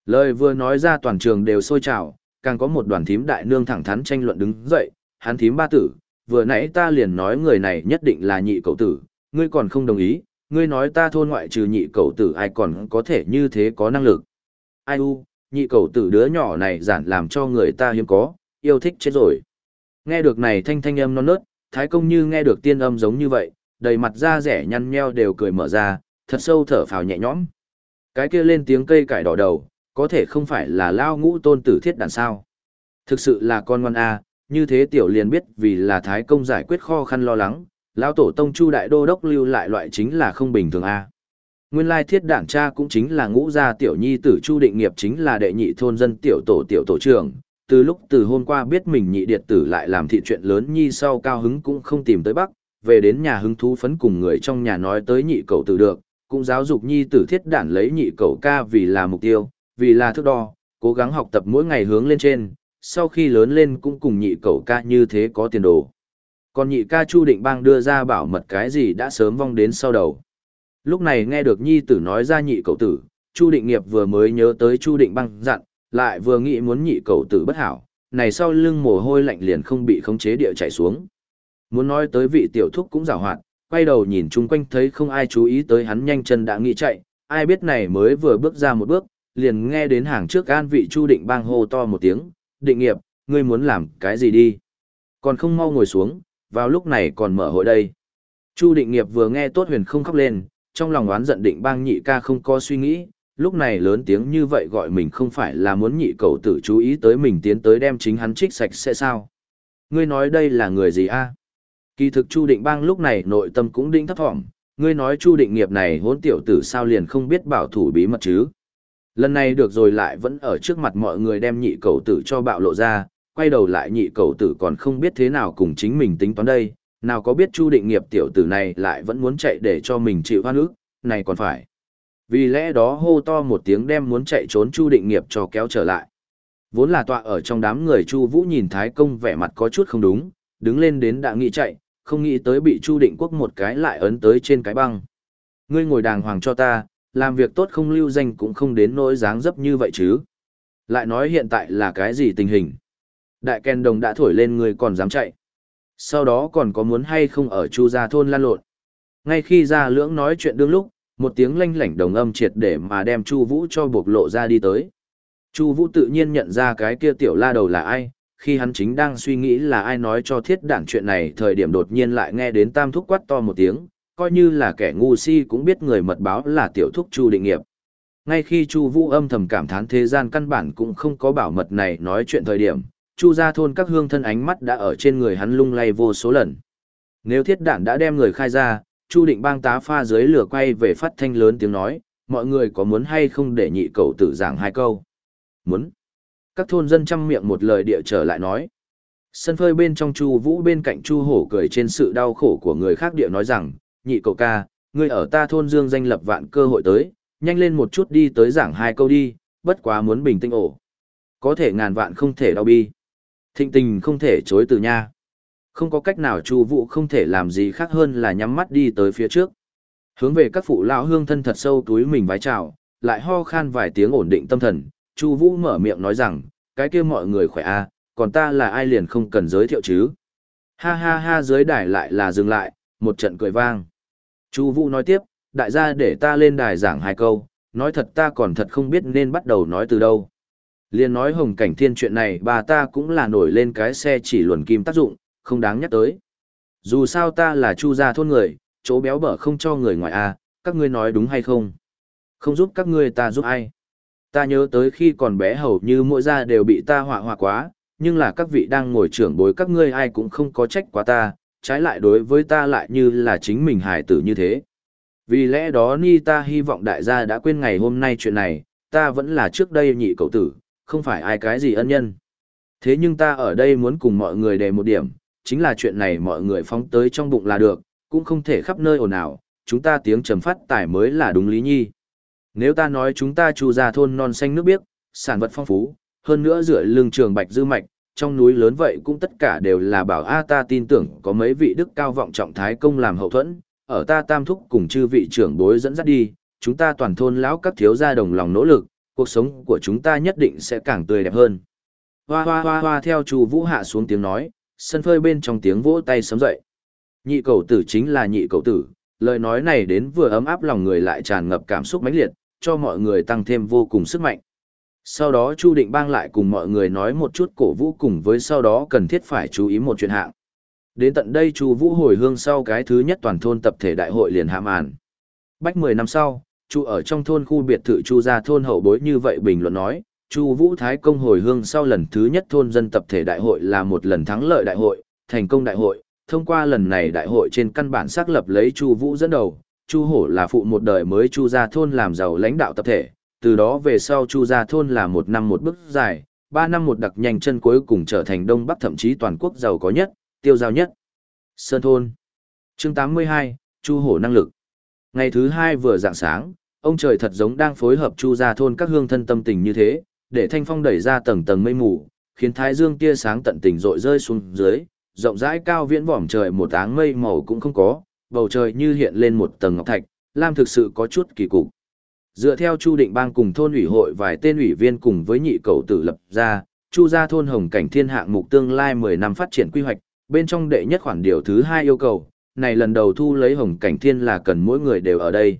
Lời vừa nói ra toàn trường đều sôi trào, càng có một đoàn thím đại nương thẳng thắn tranh luận đứng dậy, hắn thím ba tử, vừa nãy ta liền nói người này nhất định là nhị cầu tử, ngươi còn không đồng ý, ngươi nói ta thôn ngoại trừ nhị cầu tử ai còn có thể như thế có năng lực. Ai u, nhị cầu tử đứa nhỏ này giản làm cho người ta hiếm có, yêu thích chết rồi. Nghe được này thanh thanh âm non nớt, thái công như nghe được tiên âm giống như vậy, đầy mặt da rẻ nhăn nheo đều cười mở ra, thật sâu thở phào nhẹ nhõm. Cái kia lên tiếng cây cải đỏ đầu, có thể không phải là lao ngũ tôn tử thiết đàn sao. Thực sự là con ngoan A, như thế tiểu liền biết vì là thái công giải quyết khó khăn lo lắng, lão tổ tông chu đại đô đốc lưu lại loại chính là không bình thường A. Nguyên lai thiết đản cha cũng chính là ngũ gia tiểu nhi tử chu định nghiệp chính là đệ nhị thôn dân tiểu tổ tiểu tổ trưởng. Từ lúc từ hôm qua biết mình nhị điệt tử lại làm thị chuyện lớn nhi sau cao hứng cũng không tìm tới bắc, về đến nhà hứng thú phấn cùng người trong nhà nói tới nhị cậu tử được, cũng giáo dục nhi tử thiết đản lấy nhị cậu ca vì là mục tiêu, vì là thước đo, cố gắng học tập mỗi ngày hướng lên trên, sau khi lớn lên cũng cùng nhị cậu ca như thế có tiền đồ. Còn nhị ca Chu Định Bang đưa ra bảo mật cái gì đã sớm vong đến sau đầu. Lúc này nghe được nhi tử nói ra nhị cậu tử, Chu Định Nghiệp vừa mới nhớ tới Chu Định Bang dặn, lại vừa nghĩ muốn nhị cậu tử bất hảo, này sau lưng mồ hôi lạnh liền không bị khống chế địa chảy xuống. Muốn nói tới vị tiểu thúc cũng giàu hoạt, quay đầu nhìn chung quanh thấy không ai chú ý tới hắn nhanh chân đã nghĩ chạy, ai biết này mới vừa bước ra một bước, liền nghe đến hàng trước an vị Chu Định Bang hô to một tiếng, "Định Nghiệp, ngươi muốn làm cái gì đi?" Còn không mau ngồi xuống, vào lúc này còn mở hội đây. Chu Định Nghiệp vừa nghe Tốt Huyền không khóc lên, trong lòng oán giận Định Bang nhị ca không có suy nghĩ, lúc này lớn tiếng như vậy gọi mình không phải là muốn nhị cầu tử chú ý tới mình tiến tới đem chính hắn trích sạch sẽ sao. Ngươi nói đây là người gì a? Kỳ thực Chu Định Bang lúc này nội tâm cũng đinh thấp thỏm, ngươi nói Chu Định Nghiệp này hỗn tiểu tử sao liền không biết bảo thủ bí mật chứ. Lần này được rồi lại vẫn ở trước mặt mọi người đem nhị cầu tử cho bạo lộ ra, quay đầu lại nhị cầu tử còn không biết thế nào cùng chính mình tính toán đây, nào có biết Chu Định Nghiệp tiểu tử này lại vẫn muốn chạy để cho mình chịu hoa nước, này còn phải. Vì lẽ đó hô to một tiếng đem muốn chạy trốn Chu Định Nghiệp cho kéo trở lại. Vốn là tọa ở trong đám người Chu Vũ nhìn Thái Công vẻ mặt có chút không đúng, đứng lên đến đã nghĩ chạy, không nghĩ tới bị Chu Định Quốc một cái lại ấn tới trên cái băng. Ngươi ngồi đàng hoàng cho ta, làm việc tốt không lưu danh cũng không đến nỗi dáng dấp như vậy chứ. Lại nói hiện tại là cái gì tình hình? Đại Ken đồng đã thổi lên ngươi còn dám chạy. Sau đó còn có muốn hay không ở Chu gia thôn lan lộn. Ngay khi gia lưỡng nói chuyện đương lúc, một tiếng lanh lảnh đồng âm triệt để mà đem Chu Vũ cho bộc lộ ra đi tới. Chu Vũ tự nhiên nhận ra cái kia tiểu la đầu là ai, khi hắn chính đang suy nghĩ là ai nói cho thiết đản chuyện này thời điểm đột nhiên lại nghe đến tam thúc quát to một tiếng, coi như là kẻ ngu si cũng biết người mật báo là tiểu thúc Chu Định Nghiệp. Ngay khi Chu Vũ âm thầm cảm thán thế gian căn bản cũng không có bảo mật này nói chuyện thời điểm, Chu gia thôn các hương thân ánh mắt đã ở trên người hắn lung lay vô số lần. Nếu thiết đản đã đem người khai ra, Chu Định bang tá pha dưới lửa quay về phát thanh lớn tiếng nói, mọi người có muốn hay không để nhị cậu tử giảng hai câu? Muốn. Các thôn dân chăm miệng một lời địa trở lại nói. Sân phơi bên trong Chu Vũ bên cạnh Chu Hổ cười trên sự đau khổ của người khác địa nói rằng, nhị cậu ca, ngươi ở ta thôn dương danh lập vạn cơ hội tới, nhanh lên một chút đi tới giảng hai câu đi, bất quá muốn bình tĩnh ổ. Có thể ngàn vạn không thể đau bi. Thịnh tình không thể chối từ nha. Không có cách nào Chu Vũ không thể làm gì khác hơn là nhắm mắt đi tới phía trước. Hướng về các phụ lão hương thân thật sâu túi mình vái chào, lại ho khan vài tiếng ổn định tâm thần, Chu Vũ mở miệng nói rằng, cái kia mọi người khỏe a, còn ta là ai liền không cần giới thiệu chứ. Ha ha ha dưới đài lại là dừng lại, một trận cười vang. Chu Vũ nói tiếp, đại gia để ta lên đài giảng hai câu, nói thật ta còn thật không biết nên bắt đầu nói từ đâu. Liên nói hồng cảnh thiên chuyện này bà ta cũng là nổi lên cái xe chỉ luồn kim tác dụng, không đáng nhắc tới. Dù sao ta là chu gia thôn người, chỗ béo bở không cho người ngoài à, các ngươi nói đúng hay không? Không giúp các ngươi ta giúp ai? Ta nhớ tới khi còn bé hầu như mỗi gia đều bị ta họa họa quá, nhưng là các vị đang ngồi trưởng bối các ngươi ai cũng không có trách quá ta, trái lại đối với ta lại như là chính mình hài tử như thế. Vì lẽ đó ni ta hy vọng đại gia đã quên ngày hôm nay chuyện này, ta vẫn là trước đây nhị cậu tử, không phải ai cái gì ân nhân. Thế nhưng ta ở đây muốn cùng mọi người đề một điểm, chính là chuyện này mọi người phóng tới trong bụng là được, cũng không thể khắp nơi ồn ào, chúng ta tiếng trầm phát tài mới là đúng lý nhi. Nếu ta nói chúng ta chu ra thôn non xanh nước biếc, sản vật phong phú, hơn nữa rửa lương trường bạch dư mạch, trong núi lớn vậy cũng tất cả đều là bảo A ta tin tưởng có mấy vị đức cao vọng trọng thái công làm hậu thuẫn, ở ta tam thúc cùng chư vị trưởng bối dẫn dắt đi, chúng ta toàn thôn lão các thiếu gia đồng lòng nỗ lực, cuộc sống của chúng ta nhất định sẽ càng tươi đẹp hơn. Hoa hoa hoa hoa theo chu vũ hạ xuống tiếng nói, sân phơi bên trong tiếng vỗ tay sấm dậy. Nhị cầu tử chính là nhị cầu tử, lời nói này đến vừa ấm áp lòng người lại tràn ngập cảm xúc mãnh liệt, cho mọi người tăng thêm vô cùng sức mạnh. Sau đó Chu Định Bang lại cùng mọi người nói một chút cổ vũ cùng với sau đó cần thiết phải chú ý một chuyện hạng. Đến tận đây Chu Vũ hồi hương sau cái thứ nhất toàn thôn tập thể đại hội liền hạ màn. Bách 10 năm sau, Chu ở trong thôn khu biệt thự Chu gia thôn hậu bối như vậy bình luận nói, Chu Vũ Thái công hồi hương sau lần thứ nhất thôn dân tập thể đại hội là một lần thắng lợi đại hội, thành công đại hội, thông qua lần này đại hội trên căn bản xác lập lấy Chu Vũ dẫn đầu, Chu Hổ là phụ một đời mới Chu gia thôn làm giàu lãnh đạo tập thể, từ đó về sau Chu gia thôn là một năm một bước dài, ba năm một đặc nhanh chân cuối cùng trở thành Đông Bắc thậm chí toàn quốc giàu có nhất, tiêu giao nhất. Sơn thôn. Chương 82, Chu Hổ năng lực. Ngày thứ hai vừa dạng sáng, ông trời thật giống đang phối hợp Chu gia thôn các hương thân tâm tình như thế, để thanh phong đẩy ra tầng tầng mây mù, khiến thái dương tia sáng tận tình rội rơi xuống dưới, rộng rãi cao viễn vòm trời một áng mây màu cũng không có, bầu trời như hiện lên một tầng ngọc thạch, lam thực sự có chút kỳ cục. Dựa theo Chu Định Bang cùng thôn ủy hội vài tên ủy viên cùng với nhị cầu tử lập ra, Chu gia thôn Hồng Cảnh Thiên hạng mục tương lai 10 năm phát triển quy hoạch, bên trong đệ nhất khoản điều thứ hai yêu cầu, này lần đầu thu lấy Hồng Cảnh Thiên là cần mỗi người đều ở đây.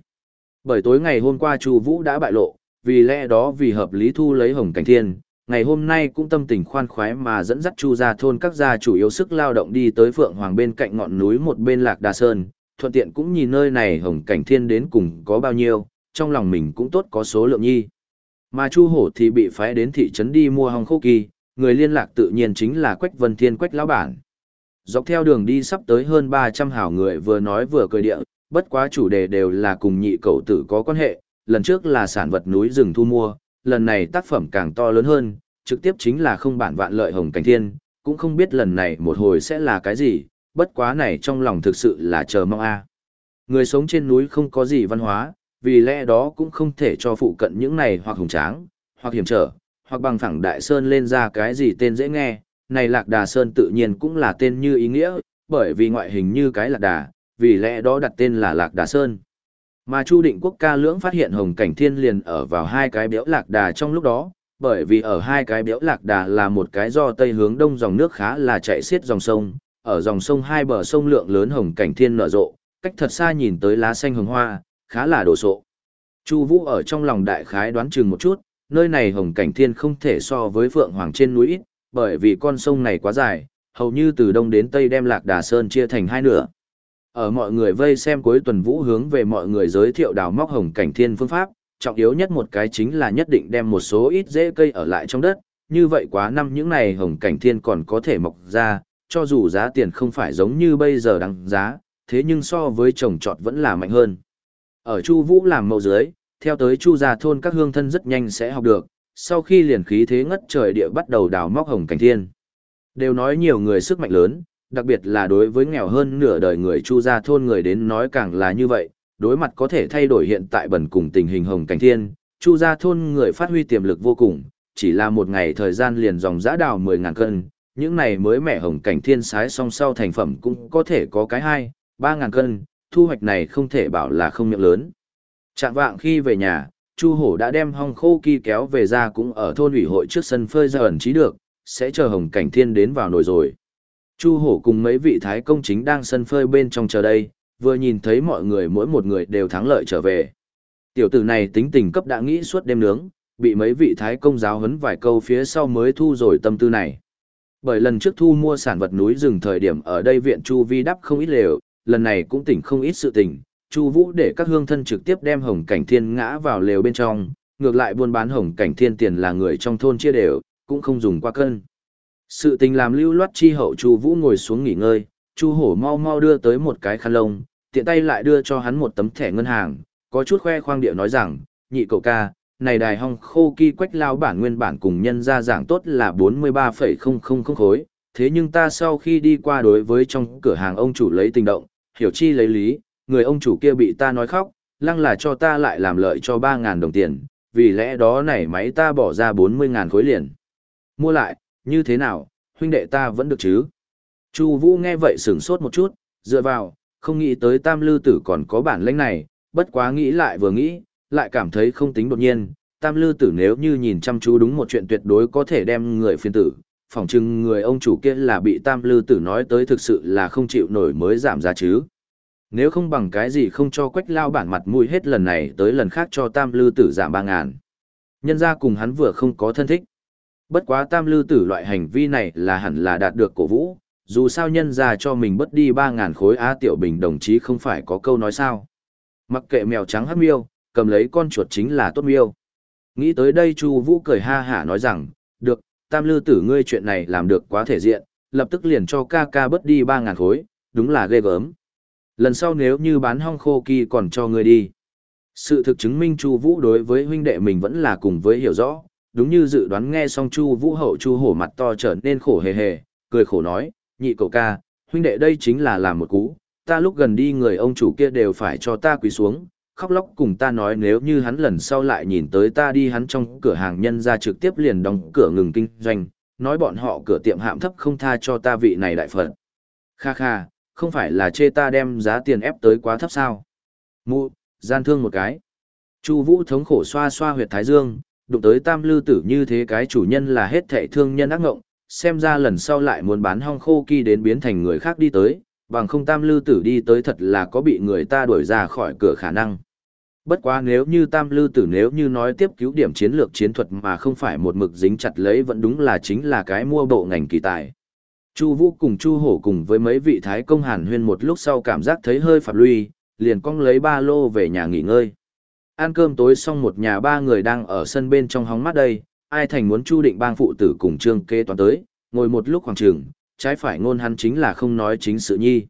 Bởi tối ngày hôm qua Chu Vũ đã bại lộ, vì lẽ đó vì hợp lý thu lấy Hồng Cảnh Thiên, ngày hôm nay cũng tâm tình khoan khoái mà dẫn dắt Chu gia thôn các gia chủ yếu sức lao động đi tới Phượng Hoàng bên cạnh ngọn núi một bên Lạc Đà Sơn, thuận tiện cũng nhìn nơi này Hồng Cảnh Thiên đến cùng có bao nhiêu, trong lòng mình cũng tốt có số lượng nhi. Mà Chu Hổ thì bị phái đến thị trấn đi mua hồng khô kỳ, người liên lạc tự nhiên chính là Quách Vân Thiên Quách lão bản. Dọc theo đường đi sắp tới hơn 300 hảo người vừa nói vừa cười địa, bất quá chủ đề đều là cùng nhị cậu tử có quan hệ, lần trước là sản vật núi rừng thu mua, lần này tác phẩm càng to lớn hơn, trực tiếp chính là không bản vạn lợi hồng cảnh thiên, cũng không biết lần này một hồi sẽ là cái gì, bất quá này trong lòng thực sự là chờ mong a. Người sống trên núi không có gì văn hóa, vì lẽ đó cũng không thể cho phụ cận những này hoặc hùng tráng, hoặc hiểm trở, hoặc bằng phẳng đại sơn lên ra cái gì tên dễ nghe, này lạc đà sơn tự nhiên cũng là tên như ý nghĩa, bởi vì ngoại hình như cái lạc đà, vì lẽ đó đặt tên là lạc đà sơn. Mà Chu Định Quốc ca lưỡng phát hiện hồng cảnh thiên liền ở vào hai cái béo lạc đà trong lúc đó, bởi vì ở hai cái béo lạc đà là một cái do tây hướng đông dòng nước khá là chạy xiết dòng sông, ở dòng sông hai bờ sông lượng lớn hồng cảnh thiên nở rộ, cách thật xa nhìn tới lá xanh hồng hoa, khá là đồ sộ. Chu Vũ ở trong lòng đại khái đoán chừng một chút, nơi này hồng cảnh thiên không thể so với Phượng Hoàng trên núi ít, bởi vì con sông này quá dài, hầu như từ đông đến tây đem Lạc Đà Sơn chia thành hai nửa. Ở mọi người vây xem cuối tuần Vũ hướng về mọi người giới thiệu đào móc hồng cảnh thiên phương pháp, trọng yếu nhất một cái chính là nhất định đem một số ít rễ cây ở lại trong đất, như vậy quá năm những này hồng cảnh thiên còn có thể mọc ra, cho dù giá tiền không phải giống như bây giờ đăng giá, thế nhưng so với trồng trọt vẫn là mạnh hơn. Ở Chu Vũ làm mẫu dưới, theo tới Chu gia thôn các hương thân rất nhanh sẽ học được, sau khi liền khí thế ngất trời địa bắt đầu đào móc hồng cảnh thiên. Đều nói nhiều người sức mạnh lớn, đặc biệt là đối với nghèo hơn nửa đời người Chu gia thôn người đến nói càng là như vậy, đối mặt có thể thay đổi hiện tại bẩn cùng tình hình hồng cảnh thiên, Chu gia thôn người phát huy tiềm lực vô cùng, chỉ là một ngày thời gian liền dòng giã đào 10.000 cân, những này mới mẻ hồng cảnh thiên sái song sau thành phẩm cũng có thể có cái hai ba ngàn cân, thu hoạch này không thể bảo là không miệng lớn. Trạng vạng khi về nhà, Chu Hổ đã đem hong khô kỳ kéo về ra cũng ở thôn ủy hội trước sân phơi ra ẩn trí được, sẽ chờ Hồng Cảnh Thiên đến vào nồi rồi. Chu Hổ cùng mấy vị thái công chính đang sân phơi bên trong chờ đây, vừa nhìn thấy mọi người mỗi một người đều thắng lợi trở về. Tiểu tử này tính tình cấp đã nghĩ suốt đêm nướng, bị mấy vị thái công giáo huấn vài câu phía sau mới thu rồi tâm tư này. Bởi lần trước thu mua sản vật núi rừng thời điểm ở đây viện Chu Vi đắp không ít lều, lần này cũng tỉnh không ít sự tình, Chu Vũ để các hương thân trực tiếp đem Hồng Cảnh Thiên ngã vào lều bên trong, ngược lại buôn bán Hồng Cảnh Thiên tiền là người trong thôn chia đều, cũng không dùng qua cân. Sự tình làm lưu loát chi hậu Chu Vũ ngồi xuống nghỉ ngơi, Chu Hổ mau mau đưa tới một cái khăn lông, tiện tay lại đưa cho hắn một tấm thẻ ngân hàng, có chút khoe khoang điệu nói rằng, nhị cậu ca, này đài hong khô kỳ quách lao bản nguyên bản cùng nhân ra giảng tốt là 43,000 khối, thế nhưng ta sau khi đi qua đối với trong cửa hàng ông chủ lấy tình động, hiểu chi lấy lý, người ông chủ kia bị ta nói khóc, lăng là cho ta lại làm lợi cho 3.000 đồng tiền, vì lẽ đó này máy ta bỏ ra 40.000 khối liền. Mua lại, như thế nào, huynh đệ ta vẫn được chứ? Chu Vũ nghe vậy sửng sốt một chút, dựa vào, không nghĩ tới tam lư tử còn có bản lĩnh này, bất quá nghĩ lại vừa nghĩ, lại cảm thấy không tính đột nhiên, tam lư tử nếu như nhìn chăm chú đúng một chuyện tuyệt đối có thể đem người phiên tử, phỏng chừng người ông chủ kia là bị tam lư tử nói tới thực sự là không chịu nổi mới giảm giá chứ. Nếu không bằng cái gì không cho quách lao bản mặt mũi hết lần này tới lần khác cho tam lư tử giảm ba ngàn. Nhân ra cùng hắn vừa không có thân thích. Bất quá tam lư tử loại hành vi này là hẳn là đạt được cổ vũ, dù sao nhân ra cho mình bất đi ba ngàn khối á tiểu bình đồng chí không phải có câu nói sao. Mặc kệ mèo trắng hấp miêu, cầm lấy con chuột chính là tốt miêu. Nghĩ tới đây Chu Vũ cười ha hả nói rằng, được, tam lư tử ngươi chuyện này làm được quá thể diện, lập tức liền cho ca ca bớt đi ba ngàn khối, đúng là ghê gớm. Lần sau nếu như bán hong khô kỳ còn cho ngươi đi. Sự thực chứng minh Chu Vũ đối với huynh đệ mình vẫn là cùng với hiểu rõ, đúng như dự đoán nghe xong Chu Vũ hậu Chu hổ mặt to trở nên khổ hề hề, cười khổ nói, nhị cậu ca, huynh đệ đây chính là làm một cú, ta lúc gần đi người ông chủ kia đều phải cho ta quỳ xuống, khóc lóc cùng ta nói nếu như hắn lần sau lại nhìn tới ta đi hắn trong cửa hàng nhân ra trực tiếp liền đóng cửa ngừng kinh doanh, nói bọn họ cửa tiệm hạm thấp không tha cho ta vị này đại phật. Kha kha, không phải là chê ta đem giá tiền ép tới quá thấp sao. Mụ, gian thương một cái. Chu Vũ thống khổ xoa xoa huyệt thái dương, đụng tới tam lư tử như thế cái chủ nhân là hết thảy thương nhân ác ngộng, xem ra lần sau lại muốn bán hong khô kỳ đến biến thành người khác đi tới, bằng không tam lư tử đi tới thật là có bị người ta đuổi ra khỏi cửa khả năng. Bất quá nếu như tam lư tử nếu như nói tiếp cứu điểm chiến lược chiến thuật mà không phải một mực dính chặt lấy vẫn đúng là chính là cái mua bộ ngành kỳ tài. Chu Vũ cùng Chu Hổ cùng với mấy vị thái công hàn huyên một lúc sau cảm giác thấy hơi phạt lui, liền cong lấy ba lô về nhà nghỉ ngơi. Ăn cơm tối xong một nhà ba người đang ở sân bên trong hóng mát đây, ai thành muốn Chu Định Bang phụ tử cùng Trương Kế toán tới, ngồi một lúc khoảng trường, trái phải ngôn hắn chính là không nói chính sự nhi.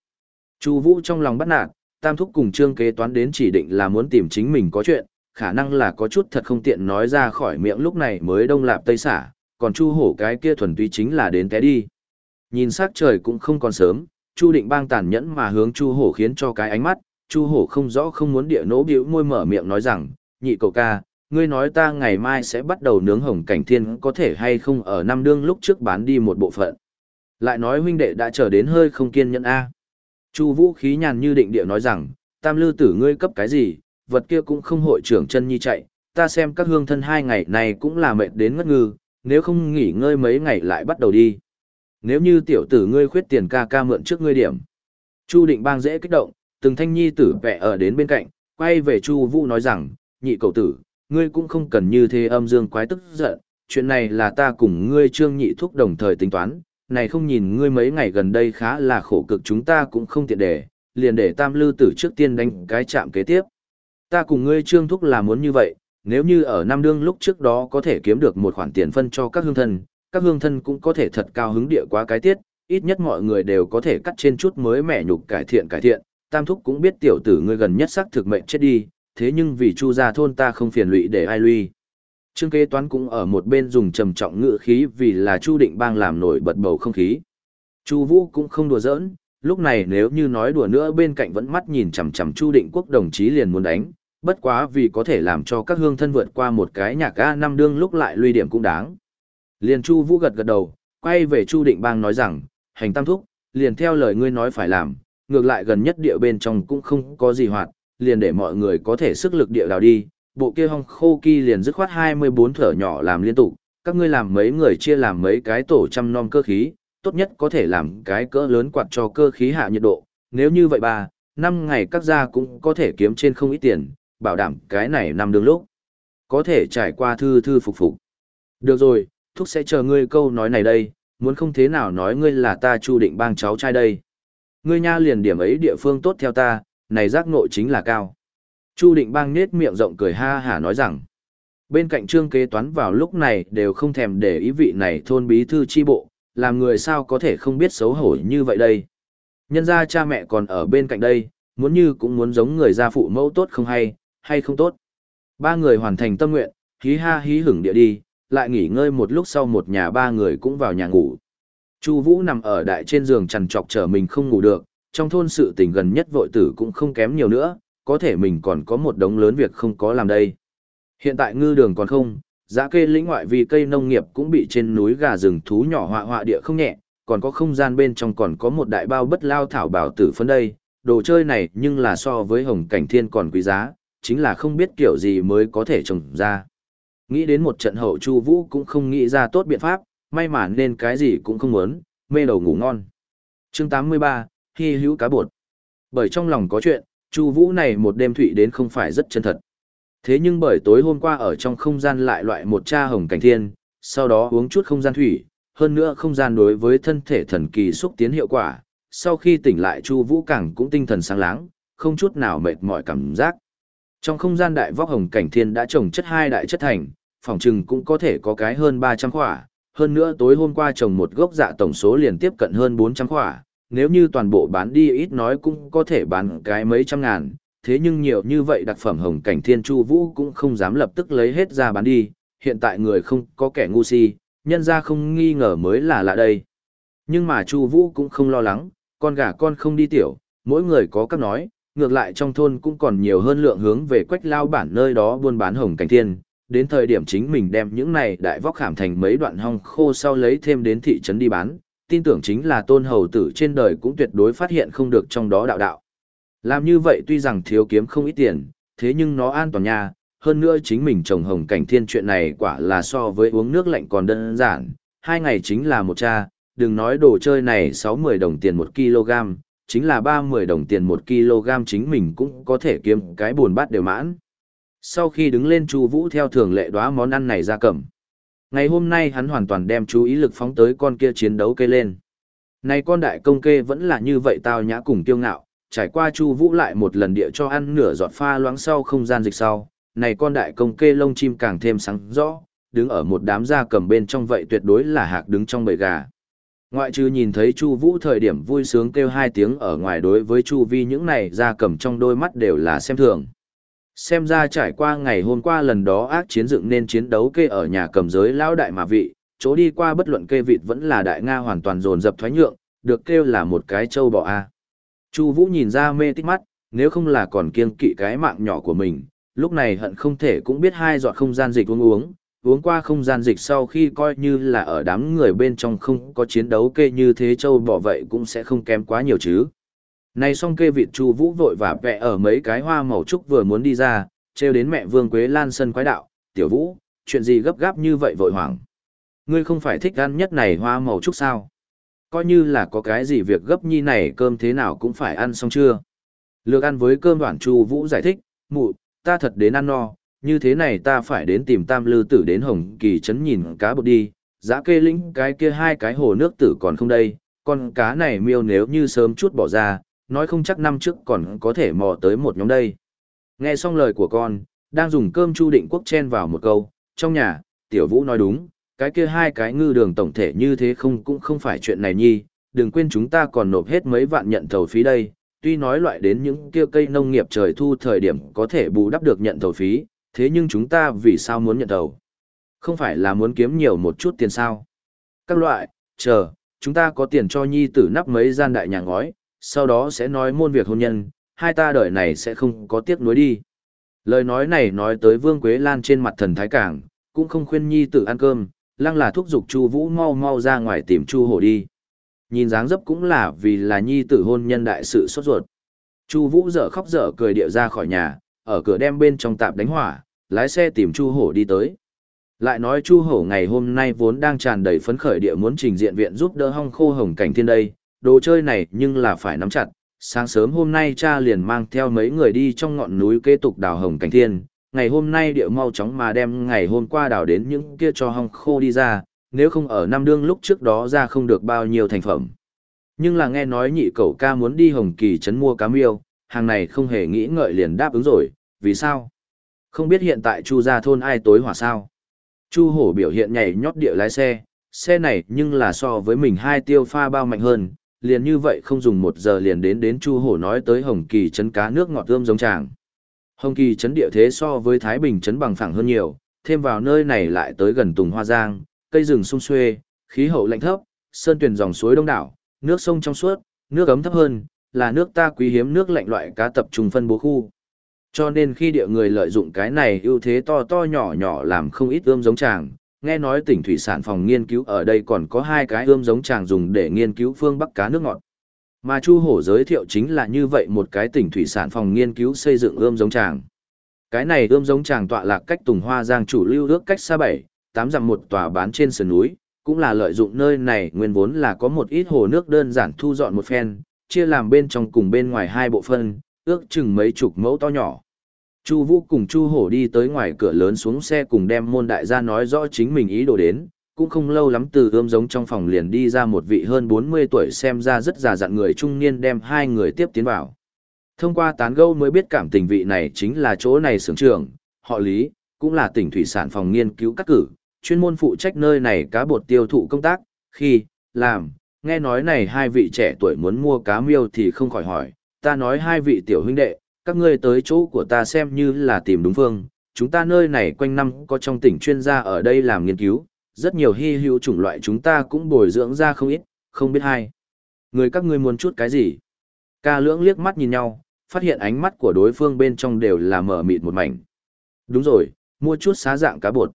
Chu Vũ trong lòng bất nạt, Tam thúc cùng Trương Kế toán đến chỉ định là muốn tìm chính mình có chuyện, khả năng là có chút thật không tiện nói ra khỏi miệng lúc này mới đông lạp tây xả, còn Chu Hổ cái kia thuần túy chính là đến té đi. Nhìn sắc trời cũng không còn sớm, Chu Định Bang tàn nhẫn mà hướng Chu Hổ khiến cho cái ánh mắt, Chu Hổ không rõ không muốn địa nỗ biểu môi mở miệng nói rằng, nhị cậu ca, ngươi nói ta ngày mai sẽ bắt đầu nướng hồng cảnh thiên có thể hay không ở năm đương lúc trước bán đi một bộ phận. Lại nói huynh đệ đã trở đến hơi không kiên nhẫn a. Chu Vũ khí nhàn như định địa nói rằng, tam lư tử ngươi cấp cái gì, vật kia cũng không hội trưởng chân nhi chạy, ta xem các hương thân hai ngày này cũng là mệt đến ngất ngư, nếu không nghỉ ngơi mấy ngày lại bắt đầu đi. Nếu như tiểu tử ngươi khuyết tiền ca ca mượn trước ngươi điểm. Chu Định Bang dễ kích động, từng thanh nhi tử vẻ ở đến bên cạnh, quay về Chu Vũ nói rằng, nhị cậu tử, ngươi cũng không cần như thế âm dương quái tức giận, chuyện này là ta cùng ngươi trương nhị thúc đồng thời tính toán, này không nhìn ngươi mấy ngày gần đây khá là khổ cực chúng ta cũng không tiện để, liền để tam lư tử trước tiên đánh cái chạm kế tiếp. Ta cùng ngươi trương thúc là muốn như vậy, nếu như ở Nam Đương lúc trước đó có thể kiếm được một khoản tiền phân cho các hương thân, các hương thân cũng có thể thật cao hứng địa quá cái tiết, ít nhất mọi người đều có thể cắt trên chút mới mẻ nhục cải thiện cải thiện, tam thúc cũng biết tiểu tử ngươi gần nhất xác thực mệnh chết đi, thế nhưng vì chu gia thôn ta không phiền lụy để ai lui. Trương kế toán cũng ở một bên dùng trầm trọng ngữ khí vì là Chu Định Bang làm nổi bật bầu không khí. Chu Vũ cũng không đùa giỡn, lúc này nếu như nói đùa nữa bên cạnh vẫn mắt nhìn chằm chằm Chu Định Quốc đồng chí liền muốn đánh, bất quá vì có thể làm cho các hương thân vượt qua một cái nhạc ga năm đương lúc lại lui điểm cũng đáng. Liền Chu Vũ gật gật đầu, quay về Chu Định Bang nói rằng, hành tam thúc, liền theo lời ngươi nói phải làm, ngược lại gần nhất địa bên trong cũng không có gì hoạt, liền để mọi người có thể sức lực địa đào đi, bộ kia hong khô ki liền dứt khoát 24 thở nhỏ làm liên tục, các ngươi làm mấy người chia làm mấy cái tổ chăm nom cơ khí, tốt nhất có thể làm cái cỡ lớn quạt cho cơ khí hạ nhiệt độ, nếu như vậy ba, năm ngày các gia cũng có thể kiếm trên không ít tiền, bảo đảm cái này năm đường lúc. Có thể trải qua thư thư phục phục. Được rồi, thúc sẽ chờ ngươi câu nói này đây, muốn không thế nào nói ngươi là ta chu định bang cháu trai đây. Ngươi nha liền điểm ấy địa phương tốt theo ta, này giác ngộ chính là cao. Chu định bang nết miệng rộng cười ha hả nói rằng, bên cạnh trương kế toán vào lúc này đều không thèm để ý vị này thôn bí thư chi bộ, làm người sao có thể không biết xấu hổ như vậy đây. Nhân ra cha mẹ còn ở bên cạnh đây, muốn như cũng muốn giống người gia phụ mẫu tốt không hay, hay không tốt. Ba người hoàn thành tâm nguyện, hí ha hí hửng địa đi, lại nghỉ ngơi một lúc sau một nhà ba người cũng vào nhà ngủ. Chu Vũ nằm ở đại trên giường chằn trọc trở mình không ngủ được, trong thôn sự tình gần nhất vội tử cũng không kém nhiều nữa, có thể mình còn có một đống lớn việc không có làm đây. Hiện tại ngư đường còn không, giá kê lĩnh ngoại vì cây nông nghiệp cũng bị trên núi gà rừng thú nhỏ họa họa địa không nhẹ, còn có không gian bên trong còn có một đại bao bất lao thảo bảo tử phân đây, đồ chơi này nhưng là so với hồng cảnh thiên còn quý giá, chính là không biết kiểu gì mới có thể trồng ra. Nghĩ đến một trận hậu Chu Vũ cũng không nghĩ ra tốt biện pháp, may mà nên cái gì cũng không muốn, mê đầu ngủ ngon. Chương 83, Hi hữu cá bột. Bởi trong lòng có chuyện, Chu Vũ này một đêm thụy đến không phải rất chân thật. Thế nhưng bởi tối hôm qua ở trong không gian lại loại một cha hồng cảnh thiên, sau đó uống chút không gian thủy, hơn nữa không gian đối với thân thể thần kỳ xúc tiến hiệu quả, sau khi tỉnh lại Chu Vũ càng cũng tinh thần sáng láng, không chút nào mệt mỏi cảm giác. Trong không gian đại vóc hồng cảnh thiên đã trồng chất hai đại chất thành, phòng trừng cũng có thể có cái hơn 300 khỏa, hơn nữa tối hôm qua trồng một gốc dạ tổng số liền tiếp cận hơn 400 khỏa, nếu như toàn bộ bán đi ít nói cũng có thể bán cái mấy trăm ngàn, thế nhưng nhiều như vậy đặc phẩm hồng cảnh thiên chu vũ cũng không dám lập tức lấy hết ra bán đi, hiện tại người không có kẻ ngu si, nhân ra không nghi ngờ mới là lạ đây. Nhưng mà chu vũ cũng không lo lắng, con gà con không đi tiểu, mỗi người có các nói, ngược lại trong thôn cũng còn nhiều hơn lượng hướng về quách lao bản nơi đó buôn bán hồng cảnh thiên, đến thời điểm chính mình đem những này đại vóc khảm thành mấy đoạn hong khô sau lấy thêm đến thị trấn đi bán, tin tưởng chính là tôn hầu tử trên đời cũng tuyệt đối phát hiện không được trong đó đạo đạo. Làm như vậy tuy rằng thiếu kiếm không ít tiền, thế nhưng nó an toàn nha, hơn nữa chính mình trồng hồng cảnh thiên chuyện này quả là so với uống nước lạnh còn đơn giản, hai ngày chính là một cha, đừng nói đồ chơi này 6-10 đồng tiền một kg, chính là 3-10 đồng tiền một kg chính mình cũng có thể kiếm cái buồn bát đều mãn. Sau khi đứng lên Chu Vũ theo thường lệ đóa món ăn này ra cầm. Ngày hôm nay hắn hoàn toàn đem chú ý lực phóng tới con kia chiến đấu kê lên. Này con đại công kê vẫn là như vậy tao nhã cùng kiêu ngạo, trải qua Chu Vũ lại một lần địa cho ăn nửa giọt pha loãng sau không gian dịch sau, này con đại công kê lông chim càng thêm sáng rõ, đứng ở một đám gia cầm bên trong vậy tuyệt đối là hạc đứng trong bầy gà. Ngoại trừ nhìn thấy Chu Vũ thời điểm vui sướng kêu hai tiếng ở ngoài đối với Chu Vi những này gia cầm trong đôi mắt đều là xem thường. Xem ra trải qua ngày hôm qua lần đó ác chiến dựng nên chiến đấu kê ở nhà cầm giới lão đại mà vị, chỗ đi qua bất luận kê vịt vẫn là đại Nga hoàn toàn dồn dập thoái nhượng, được kêu là một cái châu bò a. Chu Vũ nhìn ra mê tít mắt, nếu không là còn kiêng kỵ cái mạng nhỏ của mình, lúc này hận không thể cũng biết hai giọt không gian dịch uống uống, uống qua không gian dịch sau khi coi như là ở đám người bên trong không có chiến đấu kê như thế châu bò vậy cũng sẽ không kém quá nhiều chứ. Này xong kê vịt Chu Vũ vội và vẽ ở mấy cái hoa màu trúc vừa muốn đi ra, treo đến mẹ Vương Quế Lan sân quái đạo, "Tiểu Vũ, chuyện gì gấp gáp như vậy vội hoảng? Ngươi không phải thích ăn nhất này hoa màu trúc sao? Coi như là có cái gì việc gấp nhi này cơm thế nào cũng phải ăn xong chưa?" Lược ăn với cơm đoạn Chu Vũ giải thích, "Mụ, ta thật đến ăn no, như thế này ta phải đến tìm Tam Lư Tử đến Hồng Kỳ trấn nhìn cá bột đi, giá kê lĩnh cái kia hai cái hồ nước tử còn không đây, con cá này miêu nếu như sớm chút bỏ ra, nói không chắc năm trước còn có thể mò tới một nhóm đây. Nghe xong lời của con, đang dùng cơm Chu Định Quốc chen vào một câu, trong nhà, Tiểu Vũ nói đúng, cái kia hai cái ngư đường tổng thể như thế không cũng không phải chuyện này nhi, đừng quên chúng ta còn nộp hết mấy vạn nhận thầu phí đây, tuy nói loại đến những kia cây nông nghiệp trời thu thời điểm có thể bù đắp được nhận thầu phí, thế nhưng chúng ta vì sao muốn nhận thầu? Không phải là muốn kiếm nhiều một chút tiền sao? Các loại, chờ, chúng ta có tiền cho nhi tử nắp mấy gian đại nhà ngói, sau đó sẽ nói môn việc hôn nhân, hai ta đời này sẽ không có tiếc nuối đi. Lời nói này nói tới Vương Quế Lan trên mặt thần thái cảng, cũng không khuyên nhi tử ăn cơm, lăng là thúc giục Chu Vũ mau mau ra ngoài tìm Chu Hổ đi. Nhìn dáng dấp cũng là vì là nhi tử hôn nhân đại sự sốt ruột. Chu Vũ dở khóc dở cười điệu ra khỏi nhà, ở cửa đem bên trong tạm đánh hỏa, lái xe tìm Chu Hổ đi tới. Lại nói Chu Hổ ngày hôm nay vốn đang tràn đầy phấn khởi địa muốn trình diện viện giúp đỡ hong khô hồng cảnh thiên đây, đồ chơi này nhưng là phải nắm chặt. Sáng sớm hôm nay cha liền mang theo mấy người đi trong ngọn núi kế tục đào hồng cảnh thiên, ngày hôm nay địa mau chóng mà đem ngày hôm qua đào đến những kia cho hong khô đi ra, nếu không ở năm đương lúc trước đó ra không được bao nhiêu thành phẩm. Nhưng là nghe nói nhị cậu ca muốn đi hồng kỳ trấn mua cá miêu, hàng này không hề nghĩ ngợi liền đáp ứng rồi, vì sao? Không biết hiện tại Chu gia thôn ai tối hỏa sao? Chu hổ biểu hiện nhảy nhót địa lái xe, xe này nhưng là so với mình hai tiêu pha bao mạnh hơn, liền như vậy không dùng một giờ liền đến đến Chu hổ nói tới Hồng Kỳ trấn cá nước ngọt ươm giống tràng. Hồng Kỳ trấn địa thế so với Thái Bình trấn bằng phẳng hơn nhiều, thêm vào nơi này lại tới gần Tùng Hoa Giang, cây rừng sung xuê, khí hậu lạnh thấp, sơn tuyền dòng suối đông đảo, nước sông trong suốt, nước ấm thấp hơn, là nước ta quý hiếm nước lạnh loại cá tập trung phân bố khu. Cho nên khi địa người lợi dụng cái này ưu thế to to nhỏ nhỏ làm không ít ươm giống tràng, nghe nói tỉnh thủy sản phòng nghiên cứu ở đây còn có hai cái ươm giống tràng dùng để nghiên cứu phương bắc cá nước ngọt. Mà Chu Hổ giới thiệu chính là như vậy một cái tỉnh thủy sản phòng nghiên cứu xây dựng ươm giống tràng. Cái này ươm giống tràng tọa lạc cách Tùng Hoa Giang chủ lưu ước cách xa bảy, tám dặm một tòa bán trên sườn núi, cũng là lợi dụng nơi này nguyên vốn là có một ít hồ nước đơn giản thu dọn một phen, chia làm bên trong cùng bên ngoài hai bộ phân, ước chừng mấy chục mẫu to nhỏ. Chu Vũ cùng Chu Hổ đi tới ngoài cửa lớn xuống xe cùng đem môn đại gia nói rõ chính mình ý đồ đến, cũng không lâu lắm từ ươm giống trong phòng liền đi ra một vị hơn 40 tuổi xem ra rất già dặn người trung niên đem hai người tiếp tiến vào. Thông qua tán gẫu mới biết cảm tình vị này chính là chỗ này xưởng trưởng, họ Lý, cũng là tỉnh thủy sản phòng nghiên cứu cắt cử, chuyên môn phụ trách nơi này cá bột tiêu thụ công tác, khi, làm, nghe nói này hai vị trẻ tuổi muốn mua cá miêu thì không khỏi hỏi, ta nói hai vị tiểu huynh đệ, các ngươi tới chỗ của ta xem như là tìm đúng phương, chúng ta nơi này quanh năm có trong tỉnh chuyên gia ở đây làm nghiên cứu, rất nhiều hy hữu chủng loại chúng ta cũng bồi dưỡng ra không ít, không biết hay Người các ngươi muốn chút cái gì? Ca lưỡng liếc mắt nhìn nhau, phát hiện ánh mắt của đối phương bên trong đều là mở mịt một mảnh. Đúng rồi, mua chút xá dạng cá bột.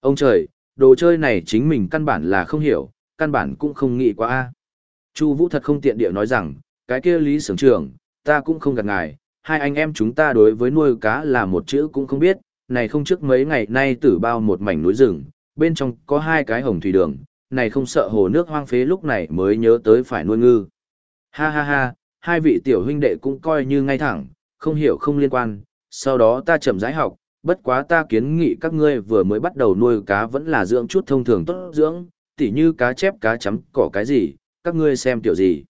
Ông trời, đồ chơi này chính mình căn bản là không hiểu, căn bản cũng không nghĩ quá a. Chu Vũ thật không tiện địa nói rằng, cái kia Lý Sưởng trưởng, ta cũng không gạt ngài, hai anh em chúng ta đối với nuôi cá là một chữ cũng không biết, này không trước mấy ngày nay tử bao một mảnh núi rừng, bên trong có hai cái hồng thủy đường, này không sợ hồ nước hoang phế lúc này mới nhớ tới phải nuôi ngư. Ha ha ha, hai vị tiểu huynh đệ cũng coi như ngay thẳng, không hiểu không liên quan, sau đó ta chậm rãi học, bất quá ta kiến nghị các ngươi vừa mới bắt đầu nuôi cá vẫn là dưỡng chút thông thường tốt dưỡng, tỉ như cá chép cá chấm cỏ cái gì, các ngươi xem tiểu gì.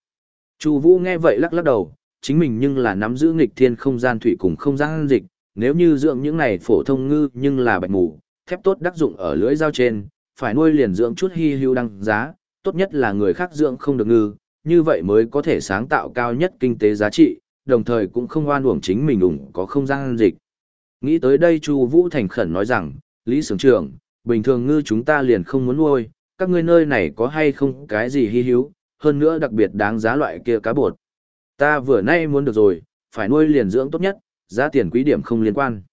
Chu Vũ nghe vậy lắc lắc đầu, chính mình nhưng là nắm giữ nghịch thiên không gian thủy cùng không gian dịch, nếu như dưỡng những này phổ thông ngư nhưng là bạch mù, thép tốt đắc dụng ở lưỡi dao trên, phải nuôi liền dưỡng chút hy hữu đăng giá, tốt nhất là người khác dưỡng không được ngư, như vậy mới có thể sáng tạo cao nhất kinh tế giá trị, đồng thời cũng không oan uổng chính mình ủng có không gian dịch. Nghĩ tới đây Chu Vũ thành khẩn nói rằng, Lý Sưởng trưởng, bình thường ngư chúng ta liền không muốn nuôi, các ngươi nơi này có hay không cái gì hy hữu, hơn nữa đặc biệt đáng giá loại kia cá bột. Ta vừa nay muốn được rồi, phải nuôi liền dưỡng tốt nhất, giá tiền quý điểm không liên quan.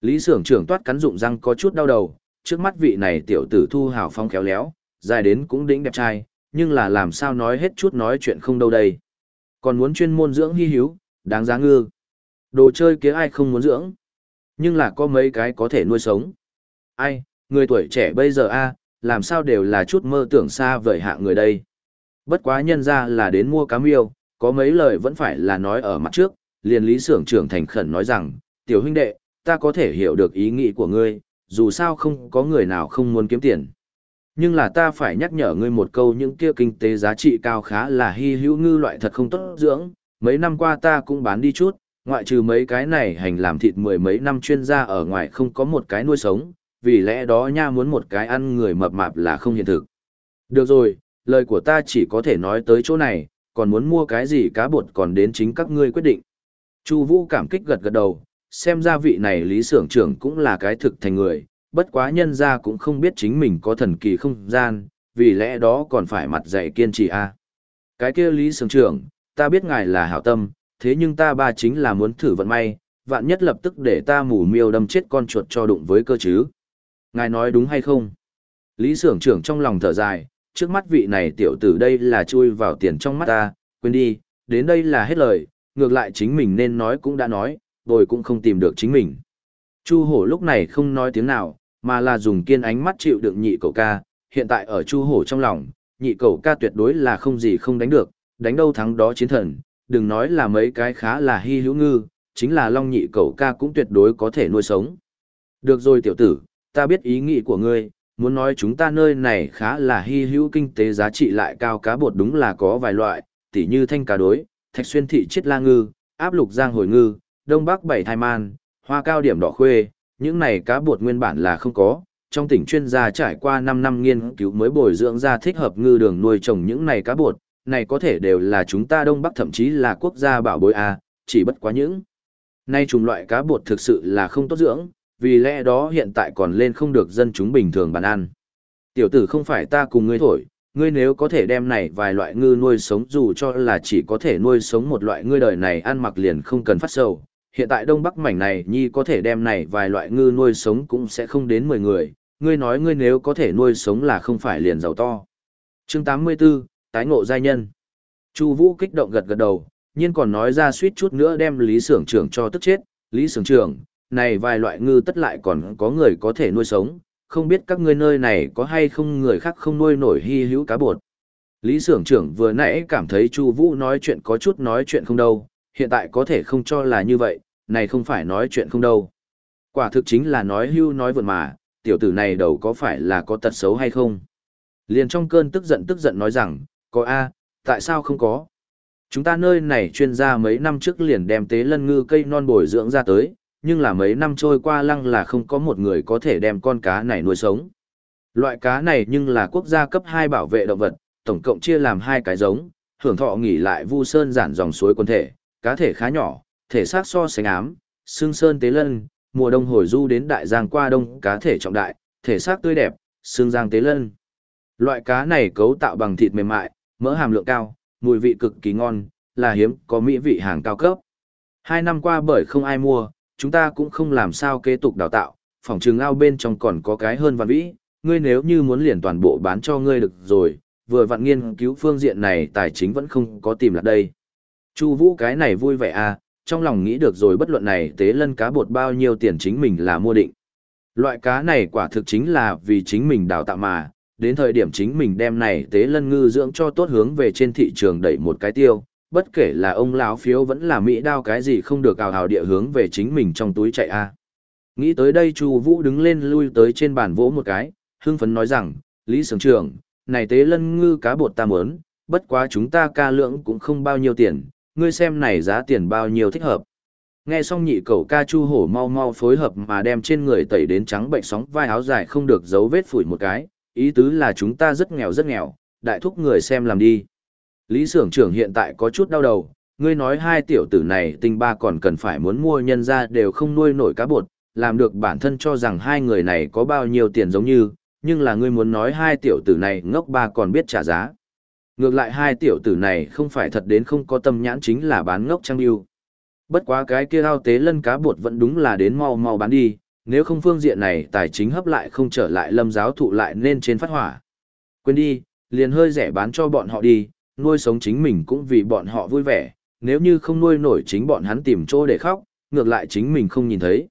Lý Sưởng trưởng toát cắn dụng răng có chút đau đầu, trước mắt vị này tiểu tử thu hào phong khéo léo, dài đến cũng đỉnh đẹp trai, nhưng là làm sao nói hết chút nói chuyện không đâu đây. Còn muốn chuyên môn dưỡng hy hữu, đáng giá ngư. Đồ chơi kia ai không muốn dưỡng. Nhưng là có mấy cái có thể nuôi sống. Ai, người tuổi trẻ bây giờ a làm sao đều là chút mơ tưởng xa vời hạ người đây. Bất quá nhân ra là đến mua cá miêu, có mấy lời vẫn phải là nói ở mặt trước, liền lý sưởng trưởng thành khẩn nói rằng, tiểu huynh đệ, ta có thể hiểu được ý nghĩ của ngươi, dù sao không có người nào không muốn kiếm tiền. Nhưng là ta phải nhắc nhở ngươi một câu những kia kinh tế giá trị cao khá là hy hữu ngư loại thật không tốt dưỡng, mấy năm qua ta cũng bán đi chút, ngoại trừ mấy cái này hành làm thịt mười mấy năm chuyên gia ở ngoài không có một cái nuôi sống, vì lẽ đó nha muốn một cái ăn người mập mạp là không hiện thực. Được rồi, lời của ta chỉ có thể nói tới chỗ này, còn muốn mua cái gì cá bột còn đến chính các ngươi quyết định. Chu Vũ cảm kích gật gật đầu, xem ra vị này lý sưởng trưởng cũng là cái thực thành người, bất quá nhân gia cũng không biết chính mình có thần kỳ không gian, vì lẽ đó còn phải mặt dày kiên trì a. Cái kia lý sưởng trưởng, ta biết ngài là hảo tâm, thế nhưng ta ba chính là muốn thử vận may, vạn nhất lập tức để ta mù miêu đâm chết con chuột cho đụng với cơ chứ. Ngài nói đúng hay không? Lý sưởng trưởng trong lòng thở dài, trước mắt vị này tiểu tử đây là chui vào tiền trong mắt ta, quên đi, đến đây là hết lời, ngược lại chính mình nên nói cũng đã nói, rồi cũng không tìm được chính mình. Chu hổ lúc này không nói tiếng nào, mà là dùng kiên ánh mắt chịu đựng nhị cậu ca, hiện tại ở chu hổ trong lòng, nhị cậu ca tuyệt đối là không gì không đánh được, đánh đâu thắng đó chiến thần, đừng nói là mấy cái khá là hy hữu ngư, chính là long nhị cậu ca cũng tuyệt đối có thể nuôi sống. Được rồi tiểu tử, ta biết ý nghĩ của ngươi, muốn nói chúng ta nơi này khá là hy hữu kinh tế giá trị lại cao cá bột đúng là có vài loại, tỉ như thanh cá đối, thạch xuyên thị chiết la ngư, áp lục giang hồi ngư, đông bắc bảy thai man, hoa cao điểm đỏ khuê, những này cá bột nguyên bản là không có. Trong tỉnh chuyên gia trải qua 5 năm nghiên cứu mới bồi dưỡng ra thích hợp ngư đường nuôi trồng những này cá bột, này có thể đều là chúng ta Đông Bắc thậm chí là quốc gia bảo bối A, chỉ bất quá những. Nay chủng loại cá bột thực sự là không tốt dưỡng, vì lẽ đó hiện tại còn lên không được dân chúng bình thường bàn ăn. Tiểu tử không phải ta cùng ngươi thổi, ngươi nếu có thể đem này vài loại ngư nuôi sống dù cho là chỉ có thể nuôi sống một loại ngư đời này ăn mặc liền không cần phát sầu. Hiện tại Đông Bắc mảnh này nhi có thể đem này vài loại ngư nuôi sống cũng sẽ không đến 10 người, ngươi nói ngươi nếu có thể nuôi sống là không phải liền giàu to. Chương 84, tái ngộ giai nhân. Chu Vũ kích động gật gật đầu, nhiên còn nói ra suýt chút nữa đem Lý Sưởng trưởng cho tức chết, "Lý Sưởng trưởng, này vài loại ngư tất lại còn có người có thể nuôi sống, không biết các ngươi nơi này có hay không người khác không nuôi nổi hy hữu cá bột." Lý Sưởng trưởng vừa nãy cảm thấy Chu Vũ nói chuyện có chút nói chuyện không đâu, hiện tại có thể không cho là như vậy, này không phải nói chuyện không đâu. Quả thực chính là nói hưu nói vượn mà, tiểu tử này đầu có phải là có tật xấu hay không? Liền trong cơn tức giận tức giận nói rằng, có A, tại sao không có? Chúng ta nơi này chuyên gia mấy năm trước liền đem tế lân ngư cây non bồi dưỡng ra tới, nhưng là mấy năm trôi qua lăng là không có một người có thể đem con cá này nuôi sống. Loại cá này nhưng là quốc gia cấp 2 bảo vệ động vật, tổng cộng chia làm hai cái giống, hưởng thọ nghỉ lại vu sơn giản dòng suối quân thể, cá thể khá nhỏ, thể xác so sánh ám, xương sơn tế lân, mùa đông hồi du đến đại giang qua đông cá thể trọng đại, thể xác tươi đẹp, xương giang tế lân. Loại cá này cấu tạo bằng thịt mềm mại, mỡ hàm lượng cao, mùi vị cực kỳ ngon, là hiếm có mỹ vị hàng cao cấp. Hai năm qua bởi không ai mua, chúng ta cũng không làm sao kế tục đào tạo, phòng trường ao bên trong còn có cái hơn vạn vĩ, ngươi nếu như muốn liền toàn bộ bán cho ngươi được rồi, vừa vặn nghiên cứu phương diện này tài chính vẫn không có tìm lại đây. Chu Vũ cái này vui vẻ à, trong lòng nghĩ được rồi bất luận này tế lân cá bột bao nhiêu tiền chính mình là mua định. Loại cá này quả thực chính là vì chính mình đào tạo mà, đến thời điểm chính mình đem này tế lân ngư dưỡng cho tốt hướng về trên thị trường đẩy một cái tiêu, bất kể là ông lão phiếu vẫn là mỹ đao cái gì không được ào ào địa hướng về chính mình trong túi chạy a. Nghĩ tới đây Chu Vũ đứng lên lui tới trên bàn vỗ một cái, hưng phấn nói rằng, Lý Sưởng trưởng, này tế lân ngư cá bột ta muốn, bất quá chúng ta ca lượng cũng không bao nhiêu tiền, ngươi xem này giá tiền bao nhiêu thích hợp. Nghe xong nhị cậu ca chu hổ mau mau phối hợp mà đem trên người tẩy đến trắng bệnh sóng vai áo dài không được dấu vết phủi một cái, ý tứ là chúng ta rất nghèo rất nghèo, đại thúc người xem làm đi. Lý Sưởng trưởng hiện tại có chút đau đầu, ngươi nói hai tiểu tử này tình ba còn cần phải muốn mua nhân ra đều không nuôi nổi cá bột, làm được bản thân cho rằng hai người này có bao nhiêu tiền giống như, nhưng là ngươi muốn nói hai tiểu tử này ngốc ba còn biết trả giá. Ngược lại hai tiểu tử này không phải thật đến không có tâm nhãn chính là bán ngốc trang yêu. Bất quá cái kia ao tế lân cá bột vẫn đúng là đến mau mau bán đi, nếu không phương diện này tài chính hấp lại không trở lại lâm giáo thụ lại nên trên phát hỏa. Quên đi, liền hơi rẻ bán cho bọn họ đi, nuôi sống chính mình cũng vì bọn họ vui vẻ, nếu như không nuôi nổi chính bọn hắn tìm chỗ để khóc, ngược lại chính mình không nhìn thấy.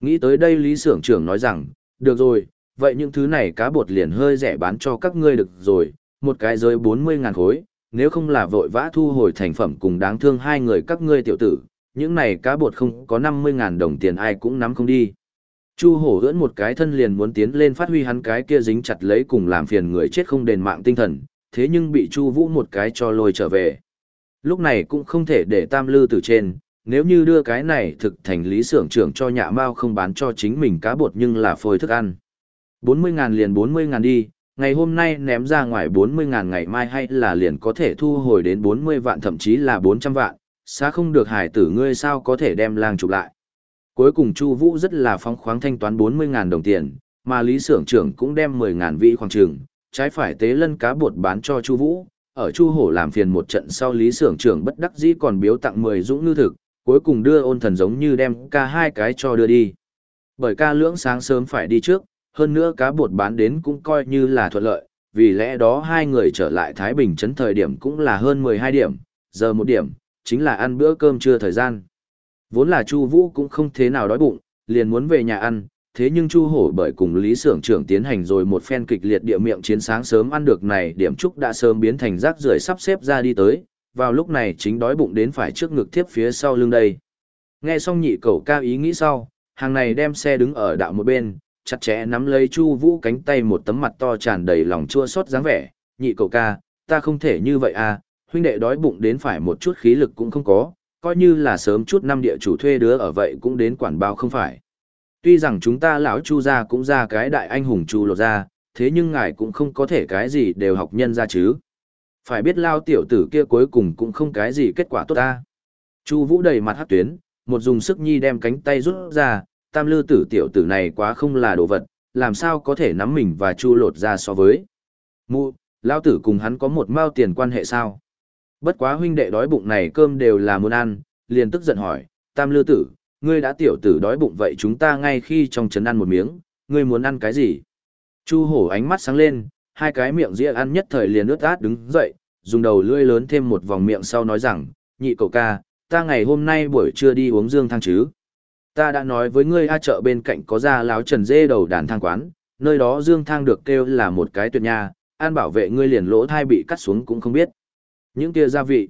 Nghĩ tới đây Lý Sưởng trưởng nói rằng, được rồi, vậy những thứ này cá bột liền hơi rẻ bán cho các ngươi được rồi, một cái rơi 40 ngàn khối, nếu không là vội vã thu hồi thành phẩm cùng đáng thương hai người các ngươi tiểu tử, những này cá bột không có 50 ngàn đồng tiền ai cũng nắm không đi. Chu hổ ưỡn một cái thân liền muốn tiến lên phát huy hắn cái kia dính chặt lấy cùng làm phiền người chết không đền mạng tinh thần, thế nhưng bị Chu vũ một cái cho lôi trở về. Lúc này cũng không thể để tam lư từ trên, nếu như đưa cái này thực thành lý xưởng trưởng cho nhạ mao không bán cho chính mình cá bột nhưng là phôi thức ăn. 40 ngàn liền 40 ngàn đi, ngày hôm nay ném ra ngoài 40 ngàn ngày mai hay là liền có thể thu hồi đến 40 vạn thậm chí là 400 vạn, xa không được hải tử ngươi sao có thể đem lang chụp lại. Cuối cùng Chu Vũ rất là phóng khoáng thanh toán 40.000 đồng tiền, mà Lý Sưởng trưởng cũng đem 10.000 vị khoảng trường, trái phải tế lân cá bột bán cho Chu Vũ. Ở Chu Hổ làm phiền một trận sau Lý Sưởng trưởng bất đắc dĩ còn biếu tặng 10 dũng ngư thực, cuối cùng đưa ôn thần giống như đem ca hai cái cho đưa đi. Bởi ca lưỡng sáng sớm phải đi trước, hơn nữa cá bột bán đến cũng coi như là thuận lợi, vì lẽ đó hai người trở lại Thái Bình trấn thời điểm cũng là hơn 12 điểm, giờ một điểm, chính là ăn bữa cơm trưa thời gian. Vốn là Chu Vũ cũng không thế nào đói bụng, liền muốn về nhà ăn, thế nhưng Chu Hổ bởi cùng Lý Sưởng trưởng tiến hành rồi một phen kịch liệt địa miệng chiến sáng sớm ăn được này, điểm trúc đã sớm biến thành rác rưởi sắp xếp ra đi tới, vào lúc này chính đói bụng đến phải trước ngực tiếp phía sau lưng đây. Nghe xong nhị cậu ca ý nghĩ sau, hàng này đem xe đứng ở đạo một bên, chặt chẽ nắm lấy Chu Vũ cánh tay một tấm mặt to tràn đầy lòng chua xót dáng vẻ, "Nhị cậu ca, ta không thể như vậy à, huynh đệ đói bụng đến phải một chút khí lực cũng không có, coi như là sớm chút năm địa chủ thuê đứa ở vậy cũng đến quản bao không phải. Tuy rằng chúng ta lão Chu gia cũng ra cái đại anh hùng Chu lột ra, thế nhưng ngài cũng không có thể cái gì đều học nhân ra chứ. Phải biết lao tiểu tử kia cuối cùng cũng không cái gì kết quả tốt ta. Chu Vũ đầy mặt hát tuyến, một dùng sức nhi đem cánh tay rút ra, tam lư tử tiểu tử này quá không là đồ vật, làm sao có thể nắm mình và Chu lột ra so với. Mụ, lao tử cùng hắn có một mao tiền quan hệ sao? Bất quá huynh đệ đói bụng này cơm đều là muốn ăn, liền tức giận hỏi, tam lư tử, ngươi đã tiểu tử đói bụng vậy chúng ta ngay khi trong trấn ăn một miếng, ngươi muốn ăn cái gì? Chu hổ ánh mắt sáng lên, hai cái miệng dĩa ăn nhất thời liền ướt át đứng dậy, dùng đầu lưỡi lớn thêm một vòng miệng sau nói rằng, nhị cậu ca, ta ngày hôm nay buổi trưa đi uống dương thang chứ. Ta đã nói với ngươi a chợ bên cạnh có ra láo trần dê đầu đàn thang quán, nơi đó dương thang được kêu là một cái tuyệt nha, an bảo vệ ngươi liền lỗ thai bị cắt xuống cũng không biết. Những kia gia vị.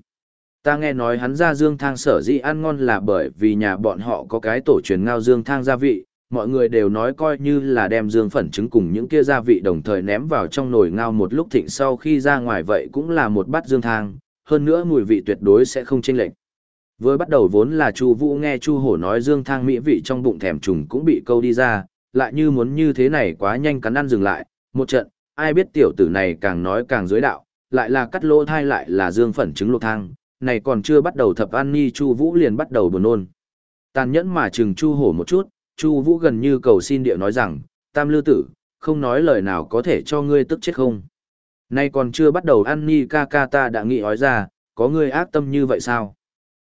Ta nghe nói hắn ra dương thang sở dĩ ăn ngon là bởi vì nhà bọn họ có cái tổ truyền ngao dương thang gia vị, mọi người đều nói coi như là đem dương phẩn trứng cùng những kia gia vị đồng thời ném vào trong nồi ngao một lúc thịnh sau khi ra ngoài vậy cũng là một bát dương thang, hơn nữa mùi vị tuyệt đối sẽ không chênh lệch. Với bắt đầu vốn là Chu Vũ nghe Chu Hổ nói dương thang mỹ vị trong bụng thèm trùng cũng bị câu đi ra, lại như muốn như thế này quá nhanh cắn ăn dừng lại, một trận, ai biết tiểu tử này càng nói càng dưới đạo, lại là cắt lỗ thai lại là dương phẩn trứng luộc thang, này còn chưa bắt đầu thập an ni Chu Vũ liền bắt đầu buồn nôn. Tàn nhẫn mà chừng Chu Hổ một chút, Chu Vũ gần như cầu xin địa nói rằng, "Tam Lư tử, không nói lời nào có thể cho ngươi tức chết không?" Nay còn chưa bắt đầu an ni ca ca ta đã nghĩ ói ra, có ngươi ác tâm như vậy sao?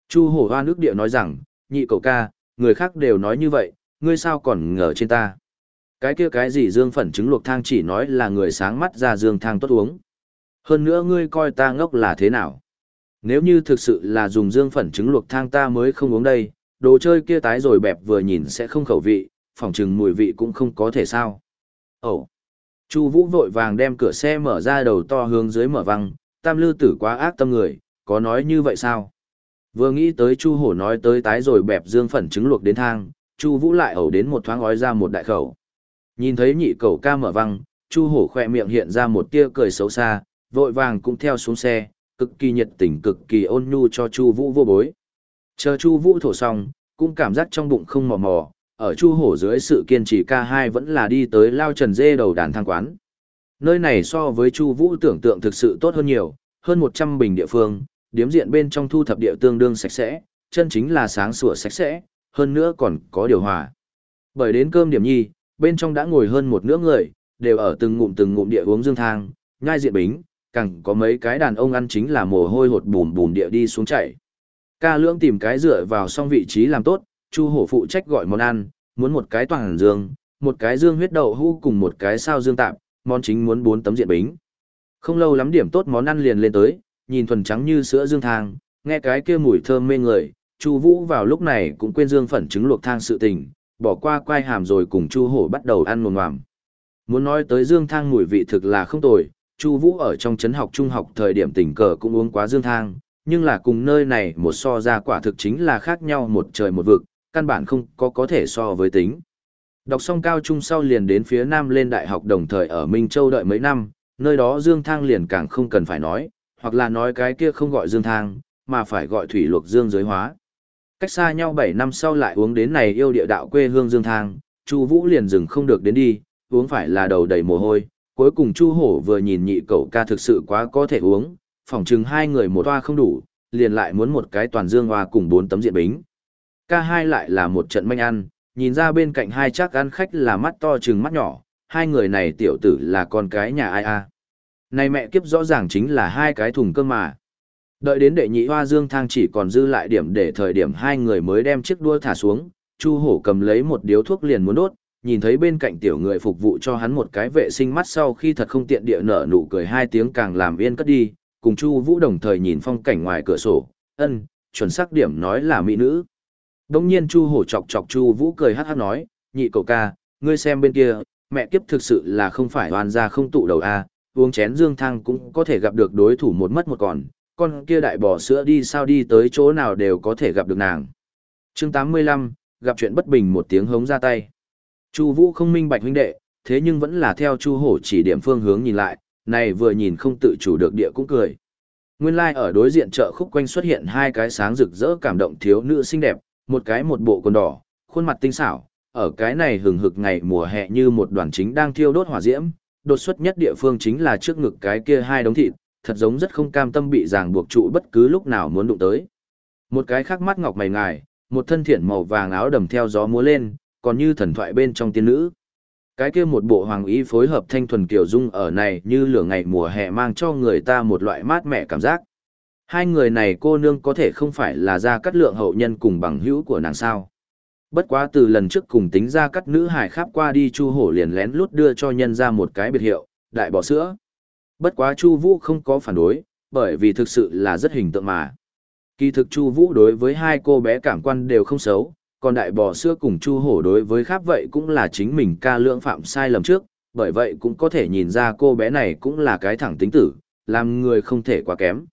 Chu Hổ Hoa nước địa nói rằng, "Nhị cậu ca, người khác đều nói như vậy, ngươi sao còn ngờ trên ta?" Cái kia cái gì dương phẩn trứng luộc thang chỉ nói là người sáng mắt ra dương thang tốt uống. Hơn nữa ngươi coi ta ngốc là thế nào? Nếu như thực sự là dùng dương phẩn trứng luộc thang ta mới không uống đây, đồ chơi kia tái rồi bẹp vừa nhìn sẽ không khẩu vị, phỏng chừng mùi vị cũng không có thể sao. Ồ! Chu Vũ vội vàng đem cửa xe mở ra đầu to hướng dưới mở văng, tam lư tử quá ác tâm người, có nói như vậy sao? Vừa nghĩ tới Chu Hổ nói tới tái rồi bẹp dương phẩn trứng luộc đến thang, Chu Vũ lại ẩu đến một thoáng ói ra một đại khẩu. Nhìn thấy nhị cậu ca mở văng, Chu Hổ khẽ miệng hiện ra một tia cười xấu xa, vội vàng cũng theo xuống xe, cực kỳ nhiệt tình cực kỳ ôn nhu cho Chu Vũ vô bối. Chờ Chu Vũ thổ xong, cũng cảm giác trong bụng không mò mò, ở Chu Hổ dưới sự kiên trì ca hai vẫn là đi tới lao trần dê đầu đàn thang quán. Nơi này so với Chu Vũ tưởng tượng thực sự tốt hơn nhiều, hơn 100 bình địa phương, điếm diện bên trong thu thập địa tương đương sạch sẽ, chân chính là sáng sủa sạch sẽ, hơn nữa còn có điều hòa. Bởi đến cơm điểm nhi, bên trong đã ngồi hơn một nửa người, đều ở từng ngụm từng ngụm địa uống dương thang, nhai diện bính, càng có mấy cái đàn ông ăn chính là mồ hôi hột bùn bùn địa đi xuống chảy. Ca lưỡng tìm cái dựa vào xong vị trí làm tốt, Chu hổ phụ trách gọi món ăn, muốn một cái toàn dương, một cái dương huyết đậu hũ cùng một cái sao dương tạm, món chính muốn bốn tấm diện bính. Không lâu lắm điểm tốt món ăn liền lên tới, nhìn thuần trắng như sữa dương thang, nghe cái kia mùi thơm mê người, Chu Vũ vào lúc này cũng quên dương phẩn trứng luộc thang sự tình, bỏ qua quai hàm rồi cùng Chu Hổ bắt đầu ăn ngồm ngoàm. Muốn nói tới dương thang mùi vị thực là không tồi, Chu Vũ ở trong trấn học trung học thời điểm tình cờ cũng uống quá dương thang, nhưng là cùng nơi này một so ra quả thực chính là khác nhau một trời một vực, căn bản không có có thể so với tính. Đọc xong cao trung sau liền đến phía Nam lên đại học đồng thời ở Minh Châu đợi mấy năm, nơi đó dương thang liền càng không cần phải nói, hoặc là nói cái kia không gọi dương thang, mà phải gọi thủy luộc dương giới hóa. Cách xa nhau 7 năm sau lại uống đến này yêu địa đạo quê hương dương thang, Chu Vũ liền dừng không được đến đi, uống phải là đầu đầy mồ hôi, cuối cùng Chu Hổ vừa nhìn nhị cậu ca thực sự quá có thể uống, phỏng chừng hai người một toa không đủ, liền lại muốn một cái toàn dương hoa cùng bốn tấm diện bính. Ca hai lại là một trận manh ăn, nhìn ra bên cạnh hai chắc ăn khách là mắt to chừng mắt nhỏ, hai người này tiểu tử là con cái nhà ai a này mẹ kiếp rõ ràng chính là hai cái thùng cơm mà. Đợi đến đệ nhị hoa dương thang chỉ còn dư lại điểm để thời điểm hai người mới đem chiếc đua thả xuống, Chu hổ cầm lấy một điếu thuốc liền muốn đốt, nhìn thấy bên cạnh tiểu người phục vụ cho hắn một cái vệ sinh mắt sau khi thật không tiện địa nở nụ cười hai tiếng càng làm yên cất đi, cùng Chu Vũ đồng thời nhìn phong cảnh ngoài cửa sổ, ân, chuẩn xác điểm nói là mỹ nữ. Đông nhiên Chu hổ chọc chọc Chu Vũ cười hát hát nói, nhị cậu ca, ngươi xem bên kia, mẹ kiếp thực sự là không phải oan gia không tụ đầu a, uống chén dương thang cũng có thể gặp được đối thủ một mất một còn, con kia đại bò sữa đi sao đi tới chỗ nào đều có thể gặp được nàng. Chương 85, gặp chuyện bất bình một tiếng hống ra tay. Chu Vũ không minh bạch huynh đệ, thế nhưng vẫn là theo Chu Hổ chỉ điểm phương hướng nhìn lại, này vừa nhìn không tự chủ được địa cũng cười. Nguyên lai like ở đối diện chợ khúc quanh xuất hiện hai cái sáng rực rỡ cảm động thiếu nữ xinh đẹp, một cái một bộ quần đỏ, khuôn mặt tinh xảo, ở cái này hừng hực ngày mùa hè như một đoàn chính đang thiêu đốt hỏa diễm, đột xuất nhất địa phương chính là trước ngực cái kia hai đống thịt, thật giống rất không cam tâm bị ràng buộc trụ bất cứ lúc nào muốn đụng tới. Một cái khác mắt ngọc mày ngài, một thân thiện màu vàng áo đầm theo gió múa lên, còn như thần thoại bên trong tiên nữ. Cái kia một bộ hoàng y phối hợp thanh thuần kiểu dung ở này như lửa ngày mùa hè mang cho người ta một loại mát mẻ cảm giác. Hai người này cô nương có thể không phải là gia cắt lượng hậu nhân cùng bằng hữu của nàng sao. Bất quá từ lần trước cùng tính ra cắt nữ hải khắp qua đi Chu Hổ liền lén lút đưa cho nhân ra một cái biệt hiệu, đại bỏ sữa. Bất quá Chu Vũ không có phản đối, bởi vì thực sự là rất hình tượng mà. Kỳ thực Chu Vũ đối với hai cô bé cảm quan đều không xấu, còn đại bò sữa cùng Chu Hổ đối với khác vậy cũng là chính mình ca lượng phạm sai lầm trước, bởi vậy cũng có thể nhìn ra cô bé này cũng là cái thẳng tính tử, làm người không thể quá kém.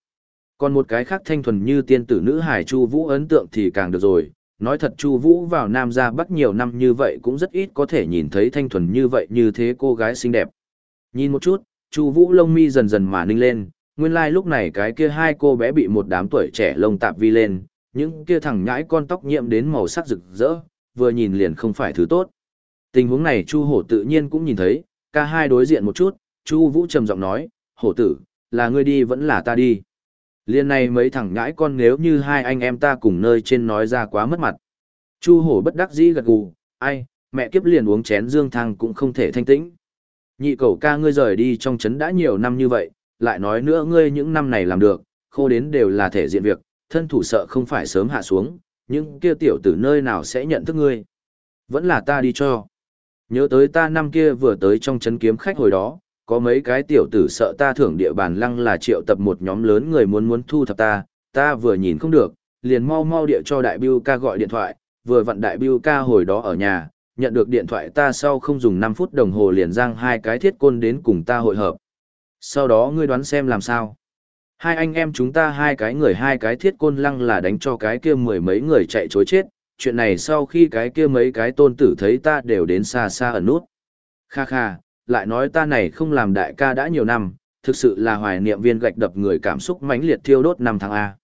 Còn một cái khác thanh thuần như tiên tử nữ hài Chu Vũ ấn tượng thì càng được rồi, nói thật Chu Vũ vào Nam gia Bắc nhiều năm như vậy cũng rất ít có thể nhìn thấy thanh thuần như vậy như thế cô gái xinh đẹp. Nhìn một chút, Chu Vũ lông mi dần dần mà ninh lên, nguyên lai like lúc này cái kia hai cô bé bị một đám tuổi trẻ lông tạp vi lên, những kia thằng nhãi con tóc nhiễm đến màu sắc rực rỡ, vừa nhìn liền không phải thứ tốt. Tình huống này Chu Hổ tự nhiên cũng nhìn thấy, ca hai đối diện một chút, Chu Vũ trầm giọng nói, "Hổ tử, là ngươi đi vẫn là ta đi?" Liên này mấy thằng nhãi con nếu như hai anh em ta cùng nơi trên nói ra quá mất mặt. Chu hổ bất đắc dĩ gật gù, ai, mẹ kiếp liền uống chén dương thang cũng không thể thanh tĩnh. Nhị cậu ca ngươi rời đi trong trấn đã nhiều năm như vậy, lại nói nữa ngươi những năm này làm được, khô đến đều là thể diện việc, thân thủ sợ không phải sớm hạ xuống, nhưng kia tiểu tử nơi nào sẽ nhận thức ngươi. Vẫn là ta đi cho. Nhớ tới ta năm kia vừa tới trong chấn kiếm khách hồi đó, có mấy cái tiểu tử sợ ta thưởng địa bàn lăng là triệu tập một nhóm lớn người muốn muốn thu thập ta, ta vừa nhìn không được, liền mau mau địa cho đại biêu ca gọi điện thoại, vừa vặn đại biêu ca hồi đó ở nhà, nhận được điện thoại ta sau không dùng 5 phút đồng hồ liền giang hai cái thiết côn đến cùng ta hội hợp. Sau đó ngươi đoán xem làm sao. Hai anh em chúng ta hai cái người hai cái thiết côn lăng là đánh cho cái kia mười mấy người chạy chối chết, chuyện này sau khi cái kia mấy cái tôn tử thấy ta đều đến xa xa ở nút. Kha kha, lại nói ta này không làm đại ca đã nhiều năm, thực sự là hoài niệm viên gạch đập người cảm xúc mãnh liệt thiêu đốt năm tháng A.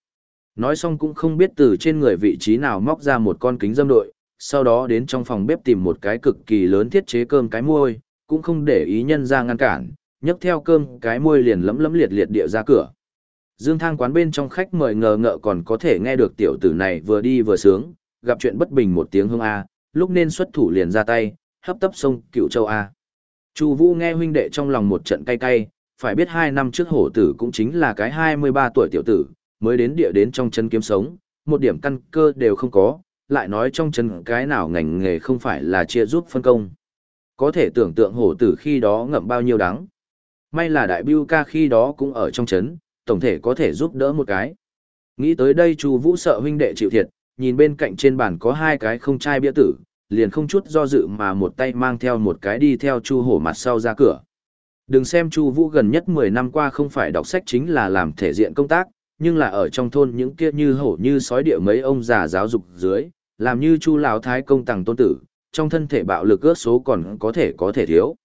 Nói xong cũng không biết từ trên người vị trí nào móc ra một con kính dâm đội, sau đó đến trong phòng bếp tìm một cái cực kỳ lớn thiết chế cơm cái môi, cũng không để ý nhân ra ngăn cản, nhấc theo cơm cái môi liền lấm lấm liệt liệt địa ra cửa. Dương thang quán bên trong khách mời ngờ ngợ còn có thể nghe được tiểu tử này vừa đi vừa sướng, gặp chuyện bất bình một tiếng hương A, lúc nên xuất thủ liền ra tay, hấp tấp sông cựu châu A. Chu Vũ nghe huynh đệ trong lòng một trận cay cay, phải biết hai năm trước hổ tử cũng chính là cái 23 tuổi tiểu tử, mới đến địa đến trong chân kiếm sống, một điểm căn cơ đều không có, lại nói trong chân cái nào ngành nghề không phải là chia giúp phân công. Có thể tưởng tượng hổ tử khi đó ngậm bao nhiêu đắng. May là đại bưu ca khi đó cũng ở trong chấn, tổng thể có thể giúp đỡ một cái. Nghĩ tới đây Chu Vũ sợ huynh đệ chịu thiệt, nhìn bên cạnh trên bàn có hai cái không chai bia tử, liền không chút do dự mà một tay mang theo một cái đi theo Chu Hổ mặt sau ra cửa. Đừng xem Chu Vũ gần nhất 10 năm qua không phải đọc sách chính là làm thể diện công tác, nhưng là ở trong thôn những kia như hổ như sói địa mấy ông già giáo dục dưới, làm như Chu lão thái công tàng tôn tử, trong thân thể bạo lực ước số còn có thể có thể thiếu.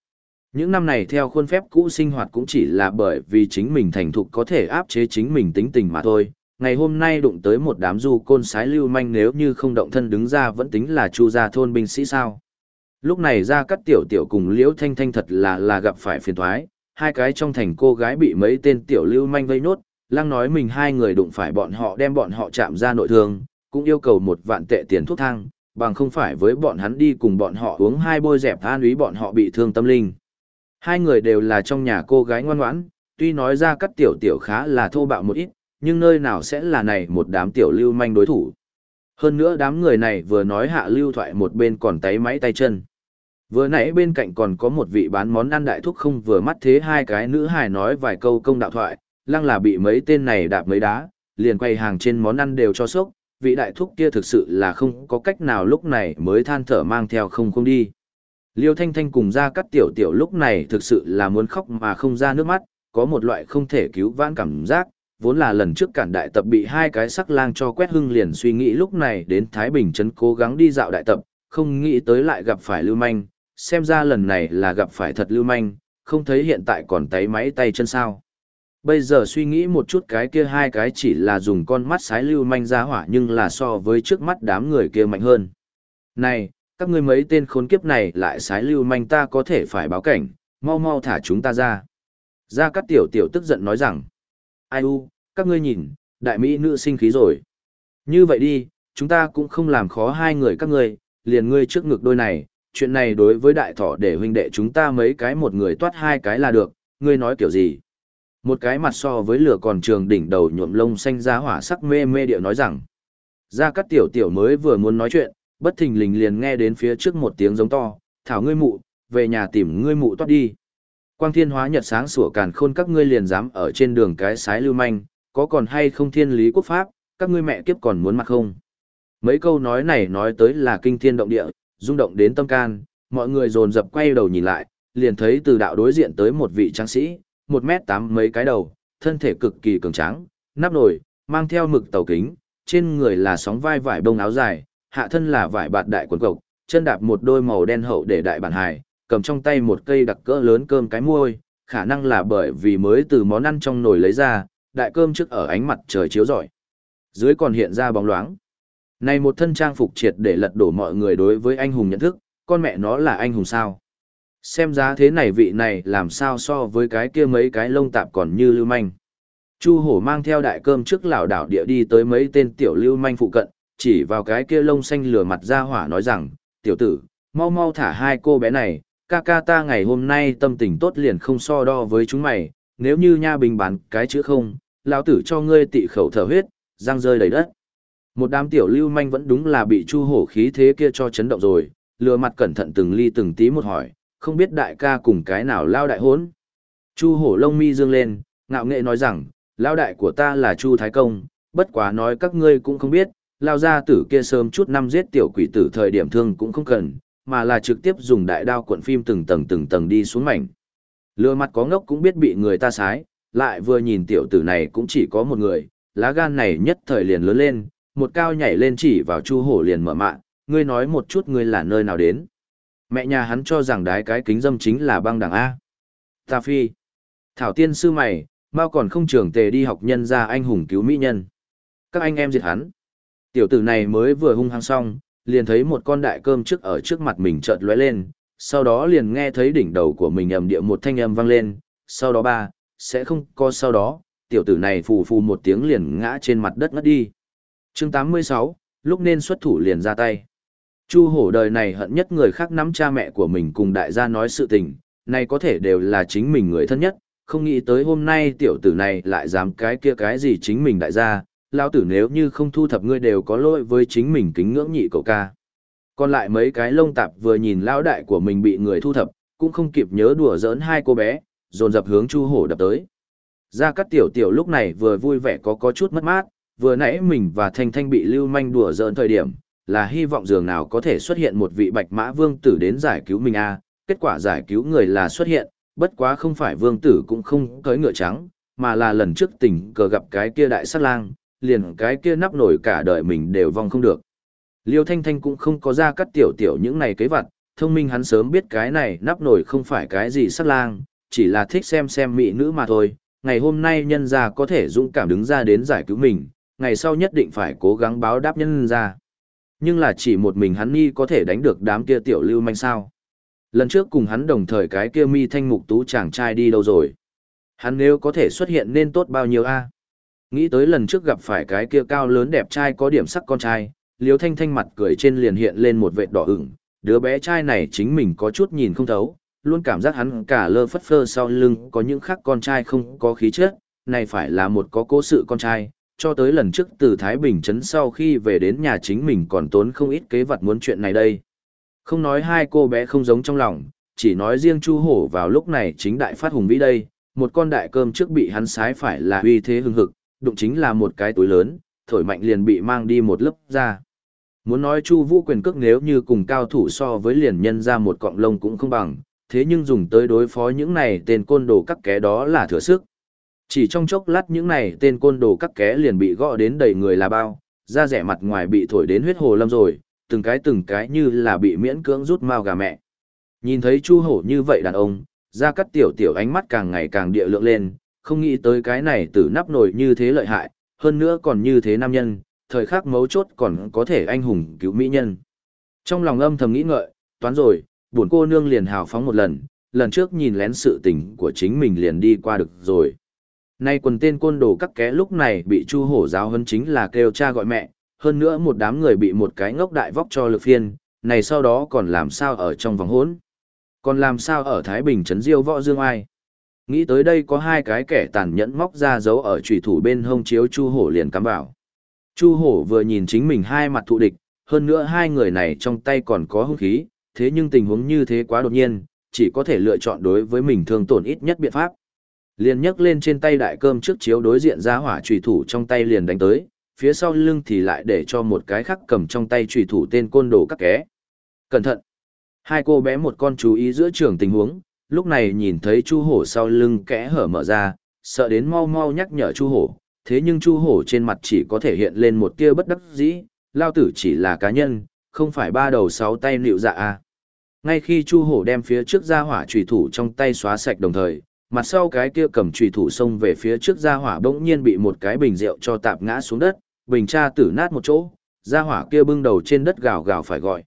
Những năm này theo khuôn phép cũ sinh hoạt cũng chỉ là bởi vì chính mình thành thục có thể áp chế chính mình tính tình mà thôi. Ngày hôm nay đụng tới một đám du côn sái lưu manh nếu như không động thân đứng ra vẫn tính là chu gia thôn binh sĩ sao. Lúc này ra cắt tiểu tiểu cùng liễu thanh thanh thật là là gặp phải phiền thoái, hai cái trong thành cô gái bị mấy tên tiểu lưu manh vây nốt, lăng nói mình hai người đụng phải bọn họ đem bọn họ chạm ra nội thương, cũng yêu cầu một vạn tệ tiền thuốc thang, bằng không phải với bọn hắn đi cùng bọn họ uống hai bôi dẹp than úy bọn họ bị thương tâm linh. Hai người đều là trong nhà cô gái ngoan ngoãn, tuy nói ra cắt tiểu tiểu khá là thô bạo một ít, nhưng nơi nào sẽ là này một đám tiểu lưu manh đối thủ. Hơn nữa đám người này vừa nói hạ lưu thoại một bên còn tay máy tay chân. Vừa nãy bên cạnh còn có một vị bán món ăn đại thúc không vừa mắt thế hai cái nữ hài nói vài câu công đạo thoại, lăng là bị mấy tên này đạp mấy đá, liền quay hàng trên món ăn đều cho sốc, vị đại thúc kia thực sự là không có cách nào lúc này mới than thở mang theo không không đi. Liêu Thanh Thanh cùng ra cắt tiểu tiểu lúc này thực sự là muốn khóc mà không ra nước mắt, có một loại không thể cứu vãn cảm giác, vốn là lần trước cản đại tập bị hai cái sắc lang cho quét hưng liền suy nghĩ lúc này đến Thái Bình Trấn cố gắng đi dạo đại tập, không nghĩ tới lại gặp phải lưu manh, xem ra lần này là gặp phải thật lưu manh, không thấy hiện tại còn tay máy tay chân sao. Bây giờ suy nghĩ một chút cái kia hai cái chỉ là dùng con mắt sái lưu manh ra hỏa nhưng là so với trước mắt đám người kia mạnh hơn. Này, các ngươi mấy tên khốn kiếp này lại sái lưu manh ta có thể phải báo cảnh, mau mau thả chúng ta ra. Gia Cát Tiểu Tiểu tức giận nói rằng, ai u, các ngươi nhìn, đại mỹ nữ sinh khí rồi. Như vậy đi, chúng ta cũng không làm khó hai người các ngươi, liền ngươi trước ngực đôi này, chuyện này đối với đại thỏ để huynh đệ chúng ta mấy cái một người toát hai cái là được, ngươi nói kiểu gì. Một cái mặt so với lửa còn trường đỉnh đầu nhuộm lông xanh ra hỏa sắc mê mê điệu nói rằng, Gia Cát Tiểu Tiểu mới vừa muốn nói chuyện, bất thình lình liền nghe đến phía trước một tiếng giống to, thảo ngươi mụ, về nhà tìm ngươi mụ toát đi. Quang thiên hóa nhật sáng sủa càn khôn các ngươi liền dám ở trên đường cái sái lưu manh, có còn hay không thiên lý quốc pháp, các ngươi mẹ kiếp còn muốn mặt không. Mấy câu nói này nói tới là kinh thiên động địa, rung động đến tâm can, mọi người dồn dập quay đầu nhìn lại, liền thấy từ đạo đối diện tới một vị tráng sĩ, một mét tám mấy cái đầu, thân thể cực kỳ cường tráng, nắp nổi, mang theo mực tàu kính, trên người là sóng vai vải bông áo dài, hạ thân là vải bạt đại quần cộc, chân đạp một đôi màu đen hậu để đại bản hài, cầm trong tay một cây đặc cỡ lớn cơm cái muôi, khả năng là bởi vì mới từ món ăn trong nồi lấy ra, đại cơm trước ở ánh mặt trời chiếu rọi. Dưới còn hiện ra bóng loáng. Này một thân trang phục triệt để lật đổ mọi người đối với anh hùng nhận thức, con mẹ nó là anh hùng sao? Xem giá thế này vị này làm sao so với cái kia mấy cái lông tạp còn như lưu manh. Chu hổ mang theo đại cơm trước lảo đảo địa đi tới mấy tên tiểu lưu manh phụ cận, chỉ vào cái kia lông xanh lửa mặt ra hỏa nói rằng, tiểu tử, mau mau thả hai cô bé này, ca ca ta ngày hôm nay tâm tình tốt liền không so đo với chúng mày, nếu như nha bình bán cái chữ không, lão tử cho ngươi tị khẩu thở huyết, răng rơi đầy đất. Một đám tiểu lưu manh vẫn đúng là bị chu hổ khí thế kia cho chấn động rồi, lừa mặt cẩn thận từng ly từng tí một hỏi, không biết đại ca cùng cái nào lao đại hốn. Chu hổ lông mi dương lên, ngạo nghệ nói rằng, lao đại của ta là Chu Thái Công, bất quá nói các ngươi cũng không biết, lao ra tử kia sớm chút năm giết tiểu quỷ tử thời điểm thương cũng không cần, mà là trực tiếp dùng đại đao cuộn phim từng tầng từng tầng đi xuống mảnh. Lừa mặt có ngốc cũng biết bị người ta sái, lại vừa nhìn tiểu tử này cũng chỉ có một người, lá gan này nhất thời liền lớn lên, một cao nhảy lên chỉ vào chu hổ liền mở mạng, ngươi nói một chút ngươi là nơi nào đến. Mẹ nhà hắn cho rằng đái cái kính dâm chính là băng đảng A. Ta phi. Thảo tiên sư mày, mau còn không trưởng tề đi học nhân ra anh hùng cứu mỹ nhân. Các anh em diệt hắn. Tiểu tử này mới vừa hung hăng xong, liền thấy một con đại cơm trước ở trước mặt mình chợt lóe lên, sau đó liền nghe thấy đỉnh đầu của mình ầm địa một thanh âm vang lên, sau đó ba, sẽ không có sau đó, tiểu tử này phù phù một tiếng liền ngã trên mặt đất ngất đi. chương 86, lúc nên xuất thủ liền ra tay. Chu hổ đời này hận nhất người khác nắm cha mẹ của mình cùng đại gia nói sự tình, này có thể đều là chính mình người thân nhất, không nghĩ tới hôm nay tiểu tử này lại dám cái kia cái gì chính mình đại gia, lão tử nếu như không thu thập ngươi đều có lỗi với chính mình kính ngưỡng nhị cậu ca. Còn lại mấy cái lông tạp vừa nhìn lão đại của mình bị người thu thập, cũng không kịp nhớ đùa giỡn hai cô bé, dồn dập hướng Chu Hổ đập tới. Gia Cát Tiểu Tiểu lúc này vừa vui vẻ có có chút mất mát, vừa nãy mình và Thanh Thanh bị lưu manh đùa giỡn thời điểm, là hy vọng dường nào có thể xuất hiện một vị bạch mã vương tử đến giải cứu mình a kết quả giải cứu người là xuất hiện, bất quá không phải vương tử cũng không cưới ngựa trắng, mà là lần trước tình cờ gặp cái kia đại sát lang, liền cái kia nắp nổi cả đời mình đều vong không được. Liêu Thanh Thanh cũng không có ra cắt tiểu tiểu những này kế vặt, thông minh hắn sớm biết cái này nắp nổi không phải cái gì sát lang, chỉ là thích xem xem mỹ nữ mà thôi. Ngày hôm nay nhân gia có thể dũng cảm đứng ra đến giải cứu mình, ngày sau nhất định phải cố gắng báo đáp nhân gia. Nhưng là chỉ một mình hắn nghi có thể đánh được đám kia tiểu lưu manh sao. Lần trước cùng hắn đồng thời cái kia mi thanh mục tú chàng trai đi đâu rồi. Hắn nếu có thể xuất hiện nên tốt bao nhiêu a Nghĩ tới lần trước gặp phải cái kia cao lớn đẹp trai có điểm sắc con trai, liếu thanh thanh mặt cười trên liền hiện lên một vệt đỏ ửng, đứa bé trai này chính mình có chút nhìn không thấu, luôn cảm giác hắn cả lơ phất phơ sau lưng có những khác con trai không có khí chất, này phải là một có cố sự con trai, cho tới lần trước từ Thái Bình Trấn sau khi về đến nhà chính mình còn tốn không ít kế vật muốn chuyện này đây. Không nói hai cô bé không giống trong lòng, chỉ nói riêng Chu Hổ vào lúc này chính đại phát hùng vĩ đây, một con đại cơm trước bị hắn sái phải là uy thế hưng hực, đụng chính là một cái túi lớn, thổi mạnh liền bị mang đi một lớp ra. Muốn nói Chu Vũ quyền cước nếu như cùng cao thủ so với liền nhân ra một cọng lông cũng không bằng, thế nhưng dùng tới đối phó những này tên côn đồ các ké đó là thừa sức. Chỉ trong chốc lát những này tên côn đồ các ké liền bị gõ đến đầy người là bao, da rẻ mặt ngoài bị thổi đến huyết hồ lâm rồi, từng cái từng cái như là bị miễn cưỡng rút mao gà mẹ. Nhìn thấy Chu Hổ như vậy đàn ông, ra cắt tiểu tiểu ánh mắt càng ngày càng địa lượng lên, không nghĩ tới cái này tử nắp nổi như thế lợi hại, hơn nữa còn như thế nam nhân, thời khắc mấu chốt còn có thể anh hùng cứu mỹ nhân. Trong lòng âm thầm nghĩ ngợi, toán rồi, buồn cô nương liền hào phóng một lần, lần trước nhìn lén sự tình của chính mình liền đi qua được rồi. Nay quần tên côn đồ các ké lúc này bị chu hổ giáo hơn chính là kêu cha gọi mẹ, hơn nữa một đám người bị một cái ngốc đại vóc cho lực phiên, này sau đó còn làm sao ở trong vòng hỗn. Còn làm sao ở Thái Bình trấn diêu võ dương ai. Nghĩ tới đây có hai cái kẻ tàn nhẫn móc ra dấu ở trùy thủ bên hông chiếu Chu Hổ liền cắm vào. Chu Hổ vừa nhìn chính mình hai mặt thụ địch, hơn nữa hai người này trong tay còn có hung khí, thế nhưng tình huống như thế quá đột nhiên, chỉ có thể lựa chọn đối với mình thương tổn ít nhất biện pháp. Liền nhấc lên trên tay đại cơm trước chiếu đối diện ra hỏa trùy thủ trong tay liền đánh tới, phía sau lưng thì lại để cho một cái khác cầm trong tay trùy thủ tên côn đồ các ké. Cẩn thận! Hai cô bé một con chú ý giữa trường tình huống, lúc này nhìn thấy chu hổ sau lưng kẽ hở mở ra, sợ đến mau mau nhắc nhở chu hổ, thế nhưng chu hổ trên mặt chỉ có thể hiện lên một tia bất đắc dĩ, lao tử chỉ là cá nhân, không phải ba đầu sáu tay nịu dạ à? Ngay khi chu hổ đem phía trước ra hỏa trùy thủ trong tay xóa sạch đồng thời, mặt sau cái kia cầm trùy thủ xông về phía trước ra hỏa bỗng nhiên bị một cái bình rượu cho tạp ngã xuống đất, bình tra tử nát một chỗ, ra hỏa kia bưng đầu trên đất gào gào phải gọi.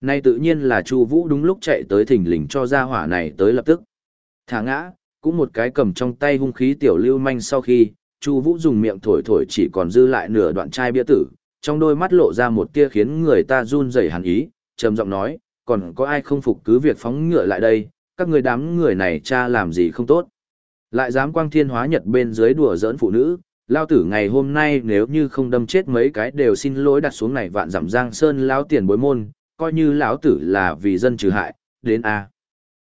Nay tự nhiên là Chu Vũ đúng lúc chạy tới thỉnh lình cho ra hỏa này tới lập tức. Thả ngã, cũng một cái cầm trong tay hung khí tiểu lưu manh sau khi, Chu Vũ dùng miệng thổi thổi chỉ còn dư lại nửa đoạn chai bia tử, trong đôi mắt lộ ra một tia khiến người ta run rẩy hàn ý, trầm giọng nói, còn có ai không phục cứ việc phóng ngựa lại đây, các người đám người này cha làm gì không tốt. Lại dám quang thiên hóa nhật bên dưới đùa giỡn phụ nữ, lao tử ngày hôm nay nếu như không đâm chết mấy cái đều xin lỗi đặt xuống này vạn dặm giang sơn lao tiền bối môn, coi như lão tử là vì dân trừ hại, đến A.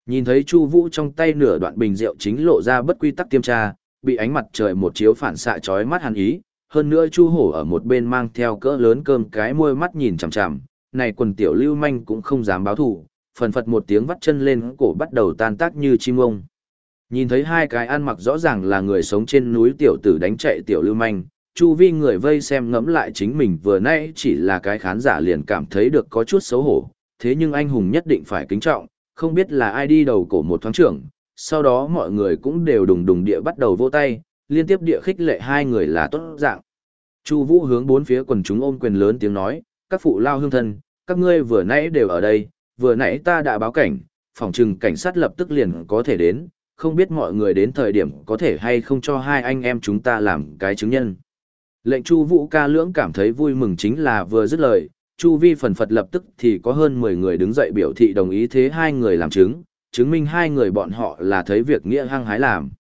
Nhìn thấy Chu Vũ trong tay nửa đoạn bình rượu chính lộ ra bất quy tắc tiêm tra, bị ánh mặt trời một chiếu phản xạ chói mắt hàn ý, hơn nữa Chu Hổ ở một bên mang theo cỡ lớn cơm cái môi mắt nhìn chằm chằm, này quần tiểu lưu manh cũng không dám báo thù, phần phật một tiếng vắt chân lên cổ bắt đầu tan tác như chim ông. Nhìn thấy hai cái ăn mặc rõ ràng là người sống trên núi tiểu tử đánh chạy tiểu lưu manh, chu vi người vây xem ngẫm lại chính mình vừa nãy chỉ là cái khán giả liền cảm thấy được có chút xấu hổ, thế nhưng anh hùng nhất định phải kính trọng, không biết là ai đi đầu cổ một thoáng trưởng, sau đó mọi người cũng đều đùng đùng địa bắt đầu vỗ tay, liên tiếp địa khích lệ hai người là tốt dạng. Chu Vũ hướng bốn phía quần chúng ôm quyền lớn tiếng nói, các phụ lao hương thân, các ngươi vừa nãy đều ở đây, vừa nãy ta đã báo cảnh, phòng trừng cảnh sát lập tức liền có thể đến, không biết mọi người đến thời điểm có thể hay không cho hai anh em chúng ta làm cái chứng nhân. Lệnh Chu Vũ ca lưỡng cảm thấy vui mừng chính là vừa dứt lời, Chu Vi phần phật lập tức thì có hơn 10 người đứng dậy biểu thị đồng ý thế hai người làm chứng, chứng minh hai người bọn họ là thấy việc nghĩa hăng hái làm.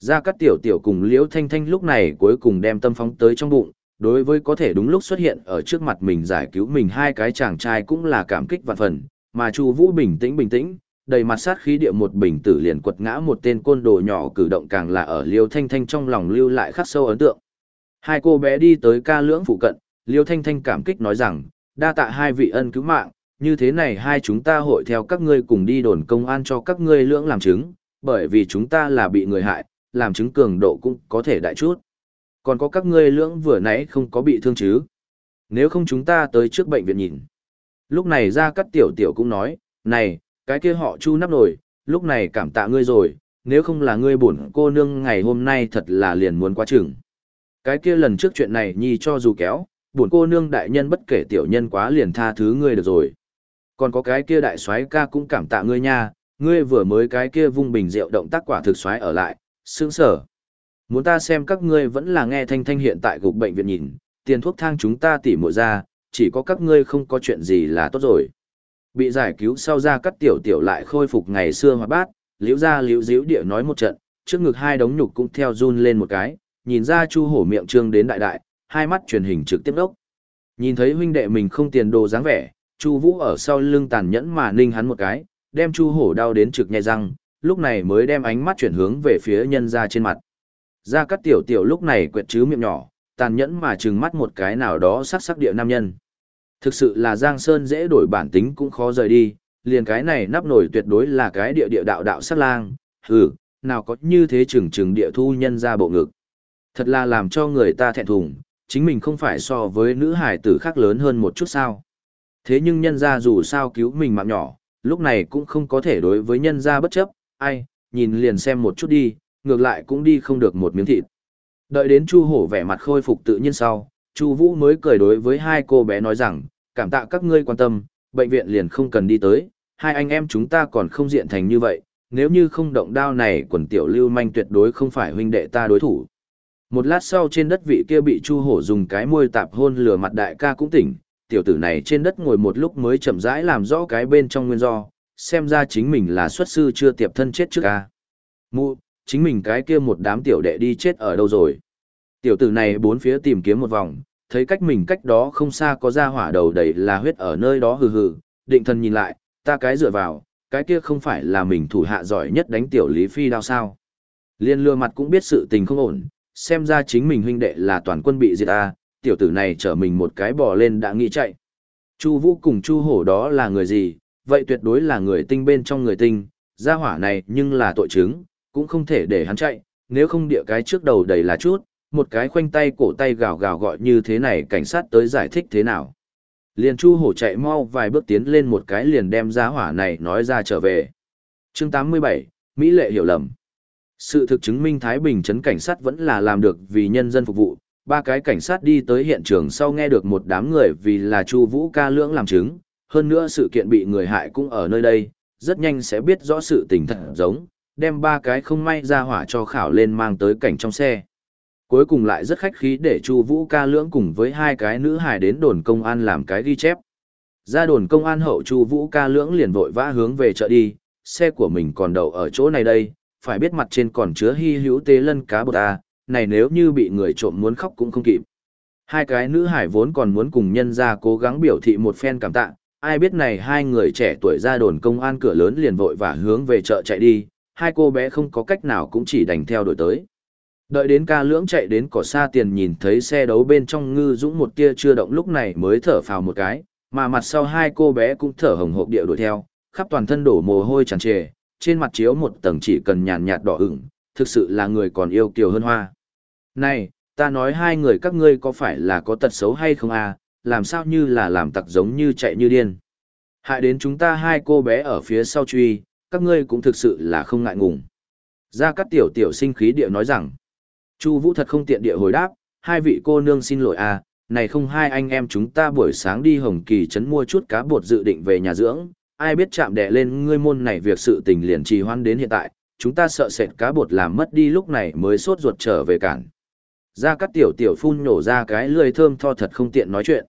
Gia Cát Tiểu Tiểu cùng Liễu Thanh Thanh lúc này cuối cùng đem tâm phóng tới trong bụng, đối với có thể đúng lúc xuất hiện ở trước mặt mình giải cứu mình hai cái chàng trai cũng là cảm kích vạn phần, mà Chu Vũ bình tĩnh bình tĩnh, đầy mặt sát khí địa một bình tử liền quật ngã một tên côn đồ nhỏ cử động càng là ở Liêu Thanh Thanh trong lòng lưu lại khắc sâu ấn tượng. Hai cô bé đi tới ca lưỡng phụ cận, Liêu Thanh Thanh cảm kích nói rằng, đa tạ hai vị ân cứu mạng, như thế này hai chúng ta hội theo các ngươi cùng đi đồn công an cho các ngươi lưỡng làm chứng, bởi vì chúng ta là bị người hại, làm chứng cường độ cũng có thể đại chút. Còn có các ngươi lưỡng vừa nãy không có bị thương chứ? Nếu không chúng ta tới trước bệnh viện nhìn. Lúc này ra cắt tiểu tiểu cũng nói, này, cái kia họ chu nắp nổi, lúc này cảm tạ ngươi rồi, nếu không là ngươi bổn cô nương ngày hôm nay thật là liền muốn quá chừng. Cái kia lần trước chuyện này nhi cho dù kéo, bổn cô nương đại nhân bất kể tiểu nhân quá liền tha thứ ngươi được rồi. Còn có cái kia đại soái ca cũng cảm tạ ngươi nha, ngươi vừa mới cái kia vung bình rượu động tác quả thực soái ở lại, sướng sở. Muốn ta xem các ngươi vẫn là nghe thanh thanh hiện tại gục bệnh viện nhìn, tiền thuốc thang chúng ta tỉ mộ ra, chỉ có các ngươi không có chuyện gì là tốt rồi. Bị giải cứu sau ra cắt tiểu tiểu lại khôi phục ngày xưa hoạt bát, liễu ra liễu diễu địa nói một trận, trước ngực hai đống nhục cũng theo run lên một cái, nhìn ra chu hổ miệng trương đến đại đại, hai mắt truyền hình trực tiếp đốc. Nhìn thấy huynh đệ mình không tiền đồ dáng vẻ, chu vũ ở sau lưng tàn nhẫn mà ninh hắn một cái, đem chu hổ đau đến trực nhai răng, lúc này mới đem ánh mắt chuyển hướng về phía nhân ra trên mặt. Ra các tiểu tiểu lúc này quẹt chứ miệng nhỏ, tàn nhẫn mà trừng mắt một cái nào đó sắc sắc địa nam nhân. Thực sự là Giang Sơn dễ đổi bản tính cũng khó rời đi, liền cái này nắp nổi tuyệt đối là cái địa địa đạo đạo sắc lang, hừ, nào có như thế chừng chừng địa thu nhân ra bộ ngực. Thật là làm cho người ta thẹn thùng, chính mình không phải so với nữ hải tử khác lớn hơn một chút sao. Thế nhưng nhân gia dù sao cứu mình mạng nhỏ, lúc này cũng không có thể đối với nhân gia bất chấp, ai, nhìn liền xem một chút đi, ngược lại cũng đi không được một miếng thịt. Đợi đến Chu Hổ vẻ mặt khôi phục tự nhiên sau, Chu Vũ mới cười đối với hai cô bé nói rằng, cảm tạ các ngươi quan tâm, bệnh viện liền không cần đi tới, hai anh em chúng ta còn không diện thành như vậy, nếu như không động đao này quần tiểu lưu manh tuyệt đối không phải huynh đệ ta đối thủ. Một lát sau trên đất vị kia bị Chu Hổ dùng cái môi tạp hôn lừa mặt đại ca cũng tỉnh, tiểu tử này trên đất ngồi một lúc mới chậm rãi làm rõ cái bên trong nguyên do, xem ra chính mình là xuất sư chưa tiệp thân chết trước ca. Mụ, chính mình cái kia một đám tiểu đệ đi chết ở đâu rồi. Tiểu tử này bốn phía tìm kiếm một vòng, thấy cách mình cách đó không xa có ra hỏa đầu đầy là huyết ở nơi đó hừ hừ, định thần nhìn lại, ta cái dựa vào, cái kia không phải là mình thủ hạ giỏi nhất đánh tiểu Lý Phi đao sao. Liên lừa mặt cũng biết sự tình không ổn, xem ra chính mình huynh đệ là toàn quân bị diệt ta, tiểu tử này chở mình một cái bò lên đã nghĩ chạy. Chu Vũ cùng Chu Hổ đó là người gì, vậy tuyệt đối là người tinh bên trong người tinh, gia hỏa này nhưng là tội chứng, cũng không thể để hắn chạy, nếu không địa cái trước đầu đầy là chút, một cái khoanh tay cổ tay gào gào gọi như thế này cảnh sát tới giải thích thế nào. Liền Chu Hổ chạy mau vài bước tiến lên một cái liền đem gia hỏa này nói ra trở về. chương 87, Mỹ lệ hiểu lầm. Sự thực chứng minh Thái Bình trấn cảnh sát vẫn là làm được vì nhân dân phục vụ. Ba cái cảnh sát đi tới hiện trường sau nghe được một đám người vì là Chu Vũ ca lưỡng làm chứng, hơn nữa sự kiện bị người hại cũng ở nơi đây, rất nhanh sẽ biết rõ sự tình thật giống, đem ba cái không may ra hỏa cho khảo lên mang tới cảnh trong xe. Cuối cùng lại rất khách khí để Chu Vũ ca lưỡng cùng với hai cái nữ hài đến đồn công an làm cái ghi chép. Ra đồn công an hậu Chu Vũ ca lưỡng liền vội vã hướng về chợ đi, xe của mình còn đậu ở chỗ này đây, phải biết mặt trên còn chứa hy hữu tế lân cá bột à này nếu như bị người trộm muốn khóc cũng không kịp. Hai cái nữ hải vốn còn muốn cùng nhân ra cố gắng biểu thị một phen cảm tạ, ai biết này hai người trẻ tuổi ra đồn công an cửa lớn liền vội và hướng về chợ chạy đi, hai cô bé không có cách nào cũng chỉ đành theo đuổi tới. Đợi đến ca lưỡng chạy đến cỏ xa tiền nhìn thấy xe đấu bên trong ngư dũng một tia chưa động lúc này mới thở phào một cái, mà mặt sau hai cô bé cũng thở hồng hộc địa đuổi theo, khắp toàn thân đổ mồ hôi tràn trề, trên mặt chiếu một tầng chỉ cần nhàn nhạt đỏ ửng, thực sự là người còn yêu kiều hơn hoa. Này, ta nói hai người các ngươi có phải là có tật xấu hay không à, làm sao như là làm tặc giống như chạy như điên. Hại đến chúng ta hai cô bé ở phía sau truy, các ngươi cũng thực sự là không ngại ngùng. Gia Cát Tiểu Tiểu sinh khí địa nói rằng, Chu Vũ thật không tiện địa hồi đáp, hai vị cô nương xin lỗi à, này không hai anh em chúng ta buổi sáng đi Hồng Kỳ trấn mua chút cá bột dự định về nhà dưỡng, ai biết chạm đẻ lên ngươi môn này việc sự tình liền trì hoãn đến hiện tại, chúng ta sợ sệt cá bột làm mất đi lúc này mới sốt ruột trở về cản. Gia Cát Tiểu Tiểu phun nổ ra cái lười thơm tho thật không tiện nói chuyện.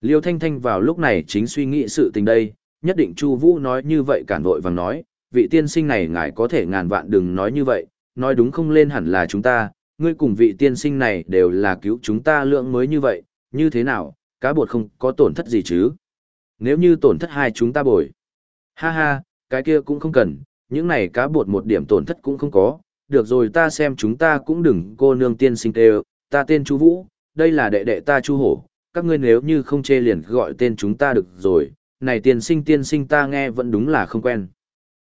Liêu Thanh Thanh vào lúc này chính suy nghĩ sự tình đây, nhất định Chu Vũ nói như vậy cản vội vàng nói, vị tiên sinh này ngài có thể ngàn vạn đừng nói như vậy, nói đúng không lên hẳn là chúng ta, ngươi cùng vị tiên sinh này đều là cứu chúng ta lượng mới như vậy, như thế nào, cá bột không có tổn thất gì chứ? Nếu như tổn thất hai chúng ta bồi. Ha ha, cái kia cũng không cần, những này cá bột một điểm tổn thất cũng không có, được rồi ta xem chúng ta cũng đừng cô nương tiên sinh tê ta tên Chu Vũ, đây là đệ đệ ta Chu Hổ, các ngươi nếu như không chê liền gọi tên chúng ta được rồi, này tiên sinh tiên sinh ta nghe vẫn đúng là không quen.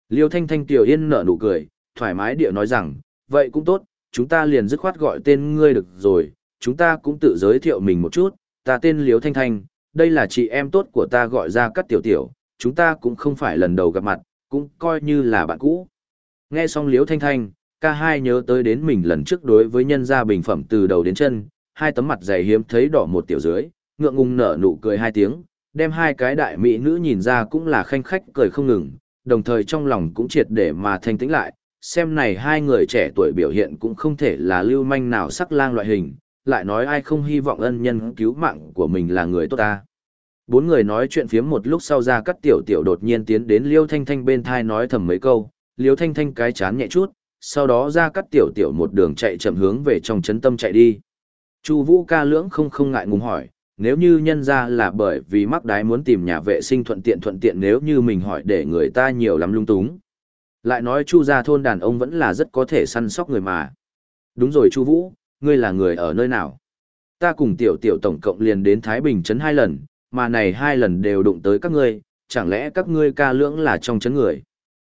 Liêu Thanh Thanh Tiểu Yên nở nụ cười, thoải mái địa nói rằng, vậy cũng tốt, chúng ta liền dứt khoát gọi tên ngươi được rồi, chúng ta cũng tự giới thiệu mình một chút, ta tên Liêu Thanh Thanh, đây là chị em tốt của ta gọi ra cắt tiểu tiểu, chúng ta cũng không phải lần đầu gặp mặt, cũng coi như là bạn cũ. Nghe xong liếu Thanh Thanh, ca hai nhớ tới đến mình lần trước đối với nhân gia bình phẩm từ đầu đến chân, hai tấm mặt dày hiếm thấy đỏ một tiểu dưới, ngượng ngùng nở nụ cười hai tiếng, đem hai cái đại mỹ nữ nhìn ra cũng là khanh khách cười không ngừng, đồng thời trong lòng cũng triệt để mà thanh tĩnh lại, xem này hai người trẻ tuổi biểu hiện cũng không thể là lưu manh nào sắc lang loại hình, lại nói ai không hy vọng ân nhân cứu mạng của mình là người tốt ta. Bốn người nói chuyện phiếm một lúc sau ra cắt tiểu tiểu đột nhiên tiến đến Liêu Thanh Thanh bên thai nói thầm mấy câu, Liêu Thanh Thanh cái chán nhẹ chút, sau đó ra cắt tiểu tiểu một đường chạy chậm hướng về trong chấn tâm chạy đi. Chu Vũ ca lưỡng không không ngại ngùng hỏi, nếu như nhân ra là bởi vì mắc đái muốn tìm nhà vệ sinh thuận tiện thuận tiện nếu như mình hỏi để người ta nhiều lắm lung túng. Lại nói Chu gia thôn đàn ông vẫn là rất có thể săn sóc người mà. Đúng rồi Chu Vũ, ngươi là người ở nơi nào? Ta cùng tiểu tiểu tổng cộng liền đến Thái Bình trấn hai lần, mà này hai lần đều đụng tới các ngươi, chẳng lẽ các ngươi ca lưỡng là trong chấn người?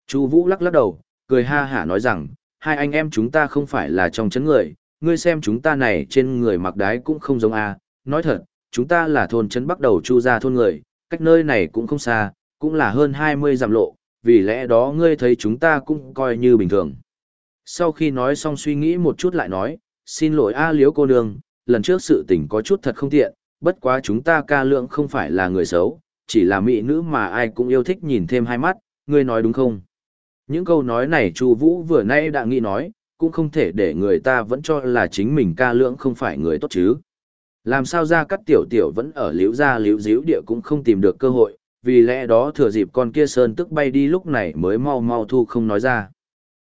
Chu Vũ lắc lắc đầu, cười ha hả nói rằng, hai anh em chúng ta không phải là trong chấn người, ngươi xem chúng ta này trên người mặc đái cũng không giống a, nói thật, chúng ta là thôn trấn bắt đầu chu ra thôn người, cách nơi này cũng không xa, cũng là hơn 20 dặm lộ, vì lẽ đó ngươi thấy chúng ta cũng coi như bình thường. Sau khi nói xong suy nghĩ một chút lại nói, xin lỗi A liếu cô nương, lần trước sự tình có chút thật không tiện, bất quá chúng ta ca lượng không phải là người xấu, chỉ là mỹ nữ mà ai cũng yêu thích nhìn thêm hai mắt, ngươi nói đúng không? Những câu nói này Chu Vũ vừa nay đã nghĩ nói, cũng không thể để người ta vẫn cho là chính mình ca lượng không phải người tốt chứ. Làm sao ra các tiểu tiểu vẫn ở liễu gia liễu díu địa cũng không tìm được cơ hội, vì lẽ đó thừa dịp con kia sơn tức bay đi lúc này mới mau mau thu không nói ra.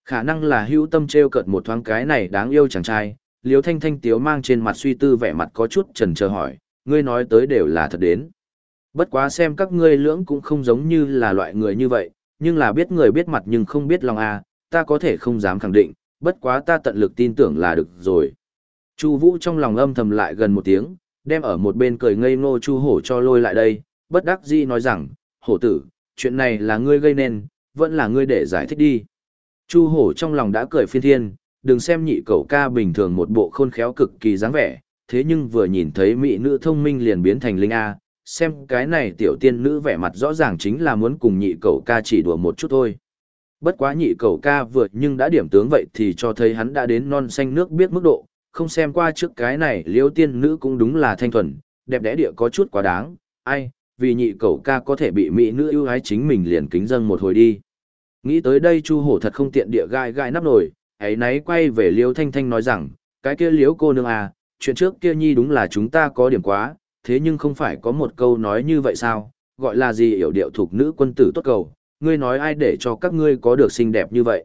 Khả năng là hữu tâm treo cợt một thoáng cái này đáng yêu chàng trai, liễu thanh thanh tiếu mang trên mặt suy tư vẻ mặt có chút trần chờ hỏi, ngươi nói tới đều là thật đến. Bất quá xem các ngươi lưỡng cũng không giống như là loại người như vậy, nhưng là biết người biết mặt nhưng không biết lòng à, ta có thể không dám khẳng định, bất quá ta tận lực tin tưởng là được rồi. Chu Vũ trong lòng âm thầm lại gần một tiếng, đem ở một bên cười ngây ngô Chu Hổ cho lôi lại đây, bất đắc dĩ nói rằng, "Hổ tử, chuyện này là ngươi gây nên, vẫn là ngươi để giải thích đi." Chu Hổ trong lòng đã cười phiên thiên, đừng xem nhị cậu ca bình thường một bộ khôn khéo cực kỳ dáng vẻ, thế nhưng vừa nhìn thấy mỹ nữ thông minh liền biến thành linh a, xem cái này tiểu tiên nữ vẻ mặt rõ ràng chính là muốn cùng nhị cậu ca chỉ đùa một chút thôi. Bất quá nhị cậu ca vượt nhưng đã điểm tướng vậy thì cho thấy hắn đã đến non xanh nước biết mức độ, không xem qua trước cái này liêu tiên nữ cũng đúng là thanh thuần, đẹp đẽ địa có chút quá đáng, ai, vì nhị cậu ca có thể bị mỹ nữ ưu ái chính mình liền kính dâng một hồi đi. Nghĩ tới đây chu hổ thật không tiện địa gai gai nắp nổi, ấy náy quay về liêu thanh thanh nói rằng, cái kia liếu cô nương à, chuyện trước kia nhi đúng là chúng ta có điểm quá, thế nhưng không phải có một câu nói như vậy sao, gọi là gì hiểu điệu thuộc nữ quân tử tốt cầu, ngươi nói ai để cho các ngươi có được xinh đẹp như vậy.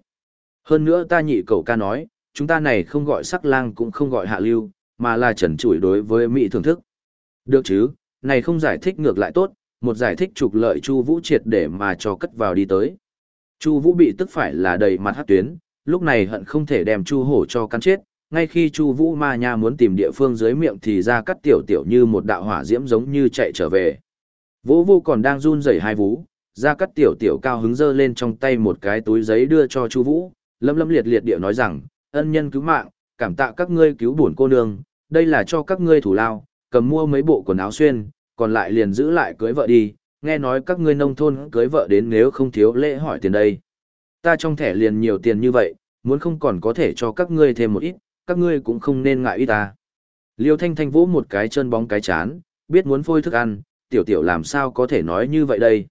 Hơn nữa ta nhị cầu ca nói, chúng ta này không gọi sắc lang cũng không gọi hạ lưu, mà là trần trụi đối với Mỹ thưởng thức. Được chứ, này không giải thích ngược lại tốt, một giải thích trục lợi Chu Vũ triệt để mà cho cất vào đi tới. Chu Vũ bị tức phải là đầy mặt hắc tuyến, lúc này hận không thể đem Chu Hổ cho cắn chết, ngay khi Chu Vũ Ma Nha muốn tìm địa phương dưới miệng thì ra cắt tiểu tiểu như một đạo hỏa diễm giống như chạy trở về. Vũ Vô còn đang run rẩy hai vú, ra cắt tiểu tiểu cao hứng dơ lên trong tay một cái túi giấy đưa cho Chu Vũ, lâm lâm liệt liệt địa nói rằng, ân nhân cứu mạng, cảm tạ các ngươi cứu bổn cô nương, đây là cho các ngươi thủ lao, cầm mua mấy bộ quần áo xuyên, còn lại liền giữ lại cưới vợ đi, nghe nói các ngươi nông thôn cưới vợ đến nếu không thiếu lễ hỏi tiền đây. Ta trong thẻ liền nhiều tiền như vậy, muốn không còn có thể cho các ngươi thêm một ít, các ngươi cũng không nên ngại ít ta. Liêu Thanh Thanh vỗ một cái chân bóng cái chán, biết muốn phôi thức ăn, tiểu tiểu làm sao có thể nói như vậy đây.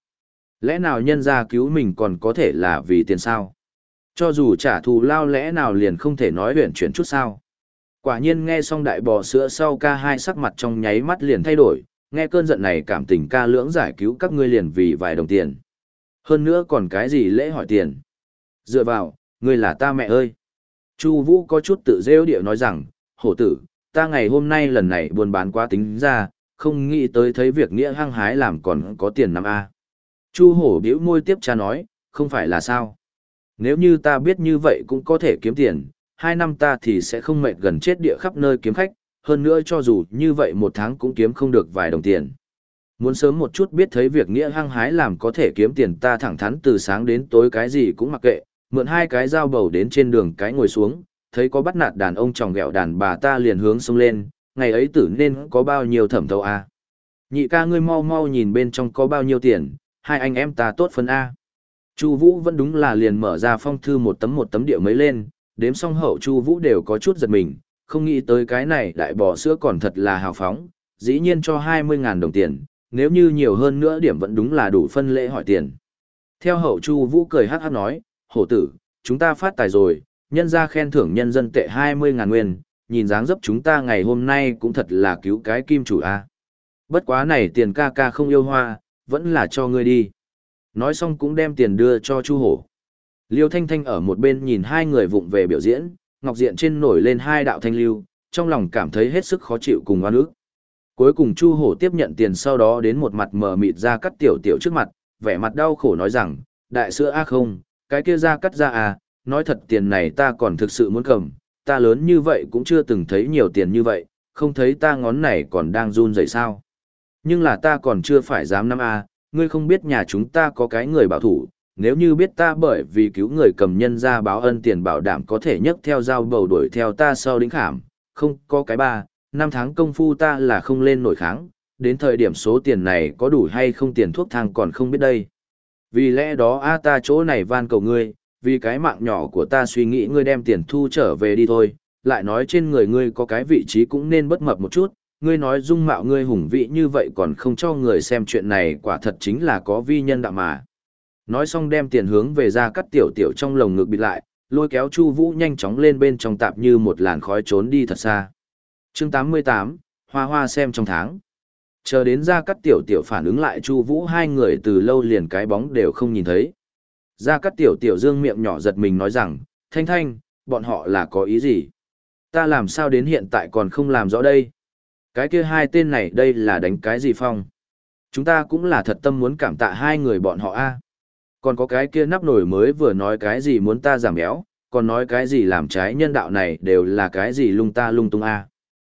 Lẽ nào nhân gia cứu mình còn có thể là vì tiền sao? Cho dù trả thù lao lẽ nào liền không thể nói huyển chuyển chút sao? Quả nhiên nghe xong đại bò sữa sau ca hai sắc mặt trong nháy mắt liền thay đổi, nghe cơn giận này cảm tình ca lưỡng giải cứu các ngươi liền vì vài đồng tiền. Hơn nữa còn cái gì lễ hỏi tiền. Dựa vào, ngươi là ta mẹ ơi. Chu Vũ có chút tự rêu điệu nói rằng, hổ tử, ta ngày hôm nay lần này buôn bán quá tính ra, không nghĩ tới thấy việc nghĩa hăng hái làm còn có tiền năm a. Chu hổ bĩu môi tiếp cha nói, không phải là sao. Nếu như ta biết như vậy cũng có thể kiếm tiền, hai năm ta thì sẽ không mệt gần chết địa khắp nơi kiếm khách, hơn nữa cho dù như vậy một tháng cũng kiếm không được vài đồng tiền. Muốn sớm một chút biết thấy việc nghĩa hăng hái làm có thể kiếm tiền ta thẳng thắn từ sáng đến tối cái gì cũng mặc kệ, mượn hai cái dao bầu đến trên đường cái ngồi xuống, thấy có bắt nạt đàn ông tròng ghẹo đàn bà ta liền hướng xông lên, ngày ấy tử nên có bao nhiêu thẩm thấu a Nhị ca ngươi mau mau nhìn bên trong có bao nhiêu tiền, hai anh em ta tốt phân A. Chu Vũ vẫn đúng là liền mở ra phong thư một tấm một tấm địa mấy lên, đếm xong hậu Chu Vũ đều có chút giật mình, không nghĩ tới cái này đại bò sữa còn thật là hào phóng, dĩ nhiên cho 20.000 đồng tiền, nếu như nhiều hơn nữa điểm vẫn đúng là đủ phân lễ hỏi tiền. Theo hậu Chu Vũ cười hắc hắc nói, hổ tử, chúng ta phát tài rồi, nhân ra khen thưởng nhân dân tệ 20.000 nguyên, nhìn dáng dấp chúng ta ngày hôm nay cũng thật là cứu cái kim chủ a. Bất quá này tiền ca ca không yêu hoa, vẫn là cho ngươi đi. Nói xong cũng đem tiền đưa cho Chu Hổ. Liêu Thanh Thanh ở một bên nhìn hai người vụng về biểu diễn, ngọc diện trên nổi lên hai đạo thanh lưu, trong lòng cảm thấy hết sức khó chịu cùng oan ức. Cuối cùng Chu Hổ tiếp nhận tiền sau đó đến một mặt mờ mịt ra cắt tiểu tiểu trước mặt, vẻ mặt đau khổ nói rằng, đại sữa a không, cái kia ra cắt ra à, nói thật tiền này ta còn thực sự muốn cầm, ta lớn như vậy cũng chưa từng thấy nhiều tiền như vậy, không thấy ta ngón này còn đang run rẩy sao. Nhưng là ta còn chưa phải dám năm a, à, ngươi không biết nhà chúng ta có cái người bảo thủ, nếu như biết ta bởi vì cứu người cầm nhân ra báo ân tiền bảo đảm có thể nhấc theo dao bầu đuổi theo ta sau đính khảm, không có cái ba, năm tháng công phu ta là không lên nổi kháng, đến thời điểm số tiền này có đủ hay không tiền thuốc thang còn không biết đây. Vì lẽ đó a ta chỗ này van cầu ngươi, vì cái mạng nhỏ của ta suy nghĩ ngươi đem tiền thu trở về đi thôi, lại nói trên người ngươi có cái vị trí cũng nên bất mập một chút, ngươi nói dung mạo ngươi hùng vị như vậy còn không cho người xem chuyện này quả thật chính là có vi nhân đạo mà. Nói xong đem tiền hướng về ra cắt tiểu tiểu trong lồng ngực bịt lại, lôi kéo Chu Vũ nhanh chóng lên bên trong tạp như một làn khói trốn đi thật xa. Chương 88, Hoa Hoa xem trong tháng. Chờ đến ra cắt tiểu tiểu phản ứng lại Chu Vũ hai người từ lâu liền cái bóng đều không nhìn thấy. Ra cắt tiểu tiểu dương miệng nhỏ giật mình nói rằng, Thanh Thanh, bọn họ là có ý gì? Ta làm sao đến hiện tại còn không làm rõ đây? Cái kia hai tên này đây là đánh cái gì phong? Chúng ta cũng là thật tâm muốn cảm tạ hai người bọn họ a. Còn có cái kia nắp nổi mới vừa nói cái gì muốn ta giảm béo, còn nói cái gì làm trái nhân đạo này đều là cái gì lung ta lung tung a.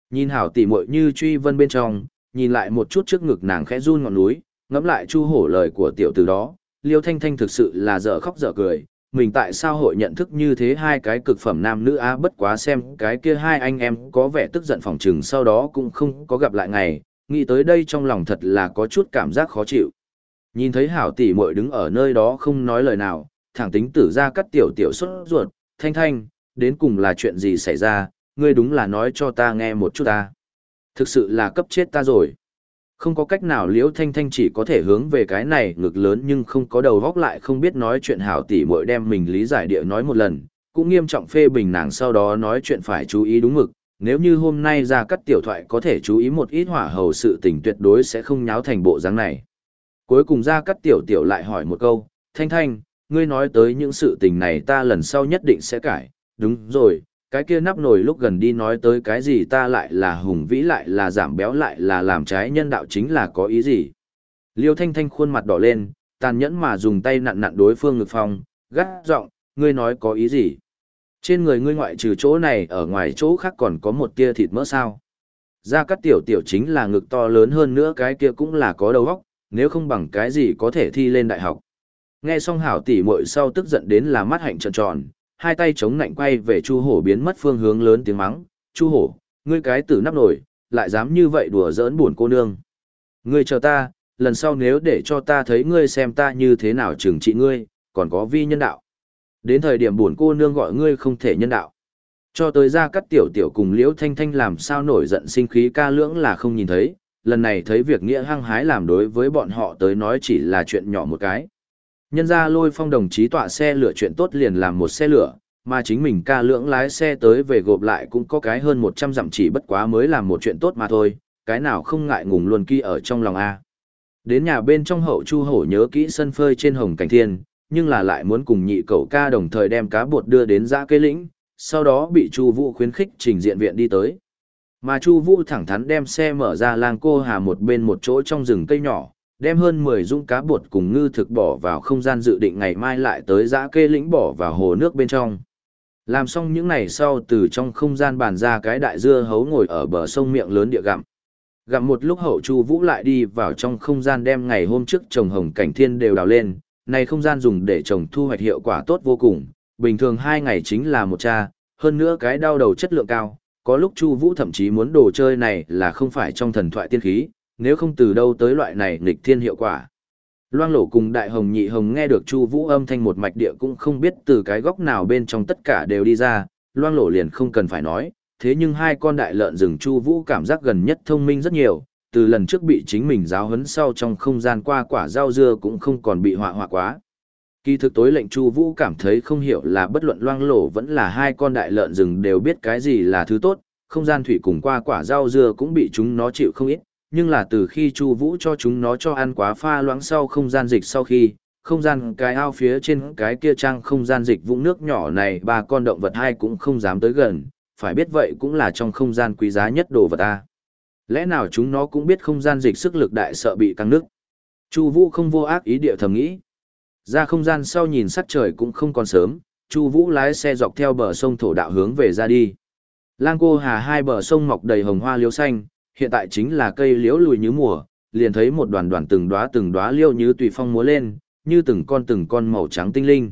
Nhìn hảo tỉ mội như truy vân bên trong, nhìn lại một chút trước ngực nàng khẽ run ngọn núi, ngẫm lại chu hổ lời của tiểu tử đó, liêu thanh thanh thực sự là dở khóc dở cười, mình tại sao hội nhận thức như thế hai cái cực phẩm nam nữ á bất quá xem cái kia hai anh em có vẻ tức giận phòng trừng sau đó cũng không có gặp lại ngày, nghĩ tới đây trong lòng thật là có chút cảm giác khó chịu. Nhìn thấy hảo tỷ muội đứng ở nơi đó không nói lời nào, thẳng tính tử ra cắt tiểu tiểu xuất ruột, thanh thanh, đến cùng là chuyện gì xảy ra, ngươi đúng là nói cho ta nghe một chút ta. Thực sự là cấp chết ta rồi. Không có cách nào liễu thanh thanh chỉ có thể hướng về cái này ngực lớn nhưng không có đầu góc lại không biết nói chuyện hảo tỷ muội đem mình lý giải địa nói một lần, cũng nghiêm trọng phê bình nàng sau đó nói chuyện phải chú ý đúng mực, nếu như hôm nay ra cắt tiểu thoại có thể chú ý một ít hỏa hầu sự tình tuyệt đối sẽ không nháo thành bộ dáng này. Cuối cùng ra cắt tiểu tiểu lại hỏi một câu, thanh thanh, ngươi nói tới những sự tình này ta lần sau nhất định sẽ cải, đúng rồi, cái kia nắp nồi lúc gần đi nói tới cái gì ta lại là hùng vĩ lại là giảm béo lại là làm trái nhân đạo chính là có ý gì. Liêu Thanh Thanh khuôn mặt đỏ lên, tàn nhẫn mà dùng tay nặn nặn đối phương ngực phong gắt giọng, ngươi nói có ý gì? Trên người ngươi ngoại trừ chỗ này ở ngoài chỗ khác còn có một tia thịt mỡ sao? Ra cắt tiểu tiểu chính là ngực to lớn hơn nữa cái kia cũng là có đầu óc, nếu không bằng cái gì có thể thi lên đại học. Nghe xong hảo tỷ muội sau tức giận đến là mắt hạnh trợn tròn, hai tay chống nạnh quay về Chu Hổ biến mất phương hướng lớn tiếng mắng, "Chu Hổ, ngươi cái tử nắp nổi, lại dám như vậy đùa giỡn buồn cô nương. Ngươi chờ ta, lần sau nếu để cho ta thấy ngươi xem ta như thế nào trừng trị ngươi, còn có vi nhân đạo." Đến thời điểm buồn cô nương gọi ngươi không thể nhân đạo. Cho tới ra cắt tiểu tiểu cùng Liễu Thanh Thanh làm sao nổi giận sinh khí ca lưỡng là không nhìn thấy, lần này thấy việc nghĩa hăng hái làm đối với bọn họ tới nói chỉ là chuyện nhỏ một cái. Nhân ra lôi phong đồng chí tọa xe lửa chuyện tốt liền làm một xe lửa, mà chính mình ca lưỡng lái xe tới về gộp lại cũng có cái hơn 100 dặm chỉ bất quá mới làm một chuyện tốt mà thôi, cái nào không ngại ngùng luôn kia ở trong lòng A. Đến nhà bên trong hậu chu hổ nhớ kỹ sân phơi trên hồng cảnh thiên, nhưng là lại muốn cùng nhị cậu ca đồng thời đem cá bột đưa đến giã cây lĩnh, sau đó bị chu vũ khuyến khích trình diện viện đi tới. Mà chu vũ thẳng thắn đem xe mở ra làng cô hà một bên một chỗ trong rừng cây nhỏ, đem hơn 10 dung cá bột cùng ngư thực bỏ vào không gian dự định ngày mai lại tới giã kê lĩnh bỏ vào hồ nước bên trong. Làm xong những này sau từ trong không gian bàn ra cái đại dưa hấu ngồi ở bờ sông miệng lớn địa gặm. Gặm một lúc hậu chu vũ lại đi vào trong không gian đem ngày hôm trước trồng hồng cảnh thiên đều đào lên, này không gian dùng để trồng thu hoạch hiệu quả tốt vô cùng, bình thường hai ngày chính là một cha, hơn nữa cái đau đầu chất lượng cao, có lúc Chu Vũ thậm chí muốn đồ chơi này là không phải trong thần thoại tiên khí, nếu không từ đâu tới loại này nghịch thiên hiệu quả. Loang lổ cùng đại hồng nhị hồng nghe được Chu Vũ âm thanh một mạch địa cũng không biết từ cái góc nào bên trong tất cả đều đi ra, loang lổ liền không cần phải nói, thế nhưng hai con đại lợn rừng Chu Vũ cảm giác gần nhất thông minh rất nhiều, từ lần trước bị chính mình giáo huấn sau trong không gian qua quả rau dưa cũng không còn bị họa họa quá. Kỳ thực tối lệnh Chu Vũ cảm thấy không hiểu là bất luận loang lổ vẫn là hai con đại lợn rừng đều biết cái gì là thứ tốt, không gian thủy cùng qua quả rau dưa cũng bị chúng nó chịu không ít, nhưng là từ khi Chu Vũ cho chúng nó cho ăn quá pha loãng sau không gian dịch sau khi, không gian cái ao phía trên cái kia trang không gian dịch vũng nước nhỏ này ba con động vật hai cũng không dám tới gần, phải biết vậy cũng là trong không gian quý giá nhất đồ vật ta. Lẽ nào chúng nó cũng biết không gian dịch sức lực đại sợ bị căng nước. Chu Vũ không vô ác ý địa thầm nghĩ. Ra không gian sau nhìn sắc trời cũng không còn sớm, Chu Vũ lái xe dọc theo bờ sông thổ đạo hướng về ra đi. Lang cô hà hai bờ sông mọc đầy hồng hoa liễu xanh, hiện tại chính là cây liễu lùi như mùa, liền thấy một đoàn đoàn từng đóa từng đóa liễu như tùy phong múa lên, như từng con từng con màu trắng tinh linh.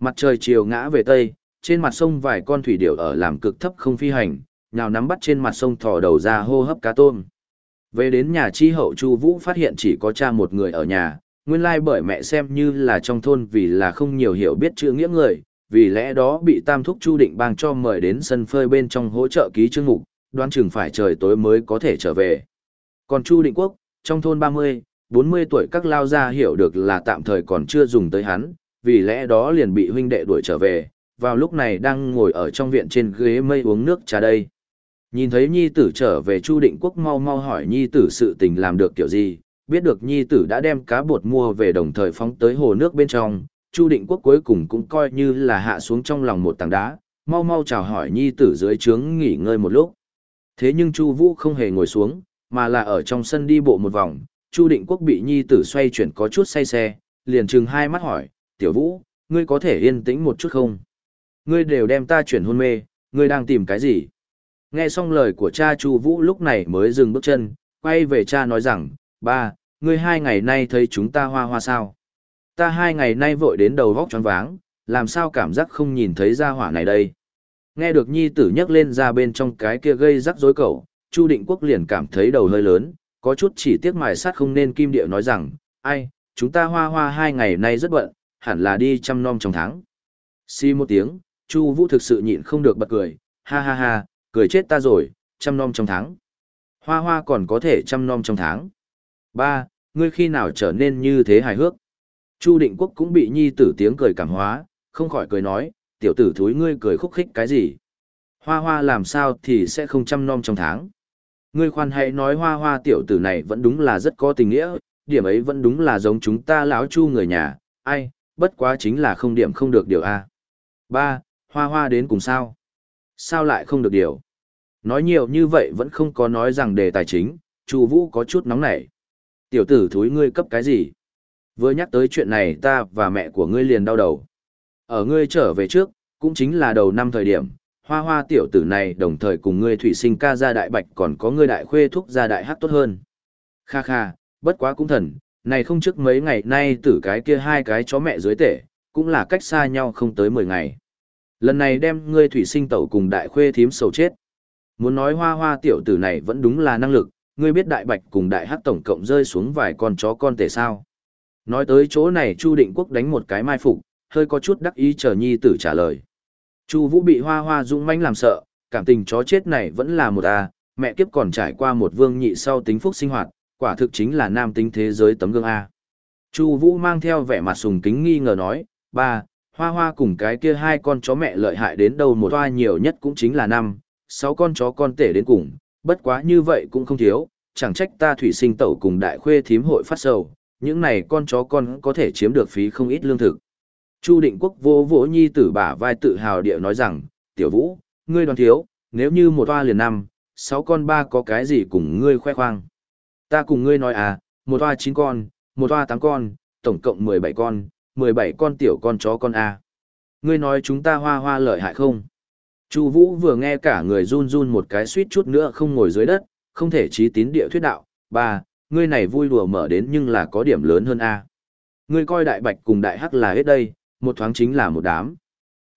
Mặt trời chiều ngã về tây, trên mặt sông vài con thủy điểu ở làm cực thấp không phi hành, nhào nắm bắt trên mặt sông thò đầu ra hô hấp cá tôm. Về đến nhà chi hậu Chu Vũ phát hiện chỉ có cha một người ở nhà, nguyên lai bởi mẹ xem như là trong thôn vì là không nhiều hiểu biết chữ nghĩa người, vì lẽ đó bị Tam Thúc Chu Định Bang cho mời đến sân phơi bên trong hỗ trợ ký chương mục, đoán chừng phải trời tối mới có thể trở về. Còn Chu Định Quốc, trong thôn 30, 40 tuổi các lao gia hiểu được là tạm thời còn chưa dùng tới hắn, vì lẽ đó liền bị huynh đệ đuổi trở về, vào lúc này đang ngồi ở trong viện trên ghế mây uống nước trà đây. Nhìn thấy nhi tử trở về Chu Định Quốc mau mau hỏi nhi tử sự tình làm được kiểu gì, biết được nhi tử đã đem cá bột mua về đồng thời phóng tới hồ nước bên trong, Chu Định Quốc cuối cùng cũng coi như là hạ xuống trong lòng một tảng đá, mau mau chào hỏi nhi tử dưới trướng nghỉ ngơi một lúc. Thế nhưng Chu Vũ không hề ngồi xuống, mà là ở trong sân đi bộ một vòng, Chu Định Quốc bị nhi tử xoay chuyển có chút say xe, liền trừng hai mắt hỏi, "Tiểu Vũ, ngươi có thể yên tĩnh một chút không? Ngươi đều đem ta chuyển hôn mê, ngươi đang tìm cái gì?" Nghe xong lời của cha Chu Vũ lúc này mới dừng bước chân, quay về cha nói rằng, "Ba, ngươi hai ngày nay thấy chúng ta hoa hoa sao? Ta hai ngày nay vội đến đầu vóc choáng váng, làm sao cảm giác không nhìn thấy gia hỏa này đây?" Nghe được nhi tử nhắc lên ra bên trong cái kia gây rắc rối cậu, Chu Định Quốc liền cảm thấy đầu hơi lớn, có chút chỉ tiếc mài sát không nên kim điệu nói rằng, ai, chúng ta hoa hoa hai ngày nay rất bận, hẳn là đi chăm nom trong tháng. Xì một tiếng, Chu Vũ thực sự nhịn không được bật cười, ha ha ha, cười chết ta rồi, chăm nom trong tháng. Hoa hoa còn có thể chăm nom trong tháng. Ba, ngươi khi nào trở nên như thế hài hước? Chu Định Quốc cũng bị nhi tử tiếng cười cảm hóa, không khỏi cười nói, tiểu tử thúi ngươi cười khúc khích cái gì? Hoa hoa làm sao thì sẽ không chăm nom trong tháng. Ngươi khoan hãy nói hoa hoa tiểu tử này vẫn đúng là rất có tình nghĩa, điểm ấy vẫn đúng là giống chúng ta lão chu người nhà, ai, bất quá chính là không điểm không được điều A. Ba, hoa hoa đến cùng sao? Sao lại không được điều? Nói nhiều như vậy vẫn không có nói rằng đề tài chính, Chu Vũ có chút nóng nảy. Tiểu tử thúi ngươi cấp cái gì? Vừa nhắc tới chuyện này ta và mẹ của ngươi liền đau đầu. Ở ngươi trở về trước, cũng chính là đầu năm thời điểm, hoa hoa tiểu tử này đồng thời cùng ngươi thủy sinh ca gia đại bạch còn có ngươi đại khuê thúc gia đại hát tốt hơn. Kha kha, bất quá cũng thần, này không trước mấy ngày nay tử cái kia hai cái chó mẹ dưới tể, cũng là cách xa nhau không tới 10 ngày. Lần này đem ngươi thủy sinh tẩu cùng đại khuê thím sầu chết. Muốn nói hoa hoa tiểu tử này vẫn đúng là năng lực, ngươi biết đại bạch cùng đại hát tổng cộng rơi xuống vài con chó con tể sao. Nói tới chỗ này Chu Định Quốc đánh một cái mai phục, hơi có chút đắc ý chờ nhi tử trả lời. Chu Vũ bị hoa hoa dũng mãnh làm sợ, cảm tình chó chết này vẫn là một a, mẹ kiếp còn trải qua một vương nhị sau tính phúc sinh hoạt, quả thực chính là nam tính thế giới tấm gương a. Chu Vũ mang theo vẻ mặt sùng kính nghi ngờ nói, "Ba, hoa hoa cùng cái kia hai con chó mẹ lợi hại đến đâu một toa nhiều nhất cũng chính là năm, sáu con chó con tể đến cùng, bất quá như vậy cũng không thiếu, chẳng trách ta thủy sinh tẩu cùng đại khuê thím hội phát sầu, những này con chó con có thể chiếm được phí không ít lương thực." Chu Định Quốc vô vỗ nhi tử bả vai tự hào địa nói rằng, "Tiểu Vũ, ngươi đoàn thiếu, nếu như một toa liền năm, sáu con ba có cái gì cùng ngươi khoe khoang?" Ta cùng ngươi nói à, một toa chín con, một toa tám con, tổng cộng mười bảy con, mười bảy con tiểu con chó con à. Ngươi nói chúng ta hoa hoa lợi hại không? Chu Vũ vừa nghe cả người run run một cái suýt chút nữa không ngồi dưới đất, không thể trí tín địa thuyết đạo, ba, ngươi này vui đùa mở đến nhưng là có điểm lớn hơn a. Ngươi coi đại bạch cùng đại hắc là hết đây, một thoáng chính là một đám.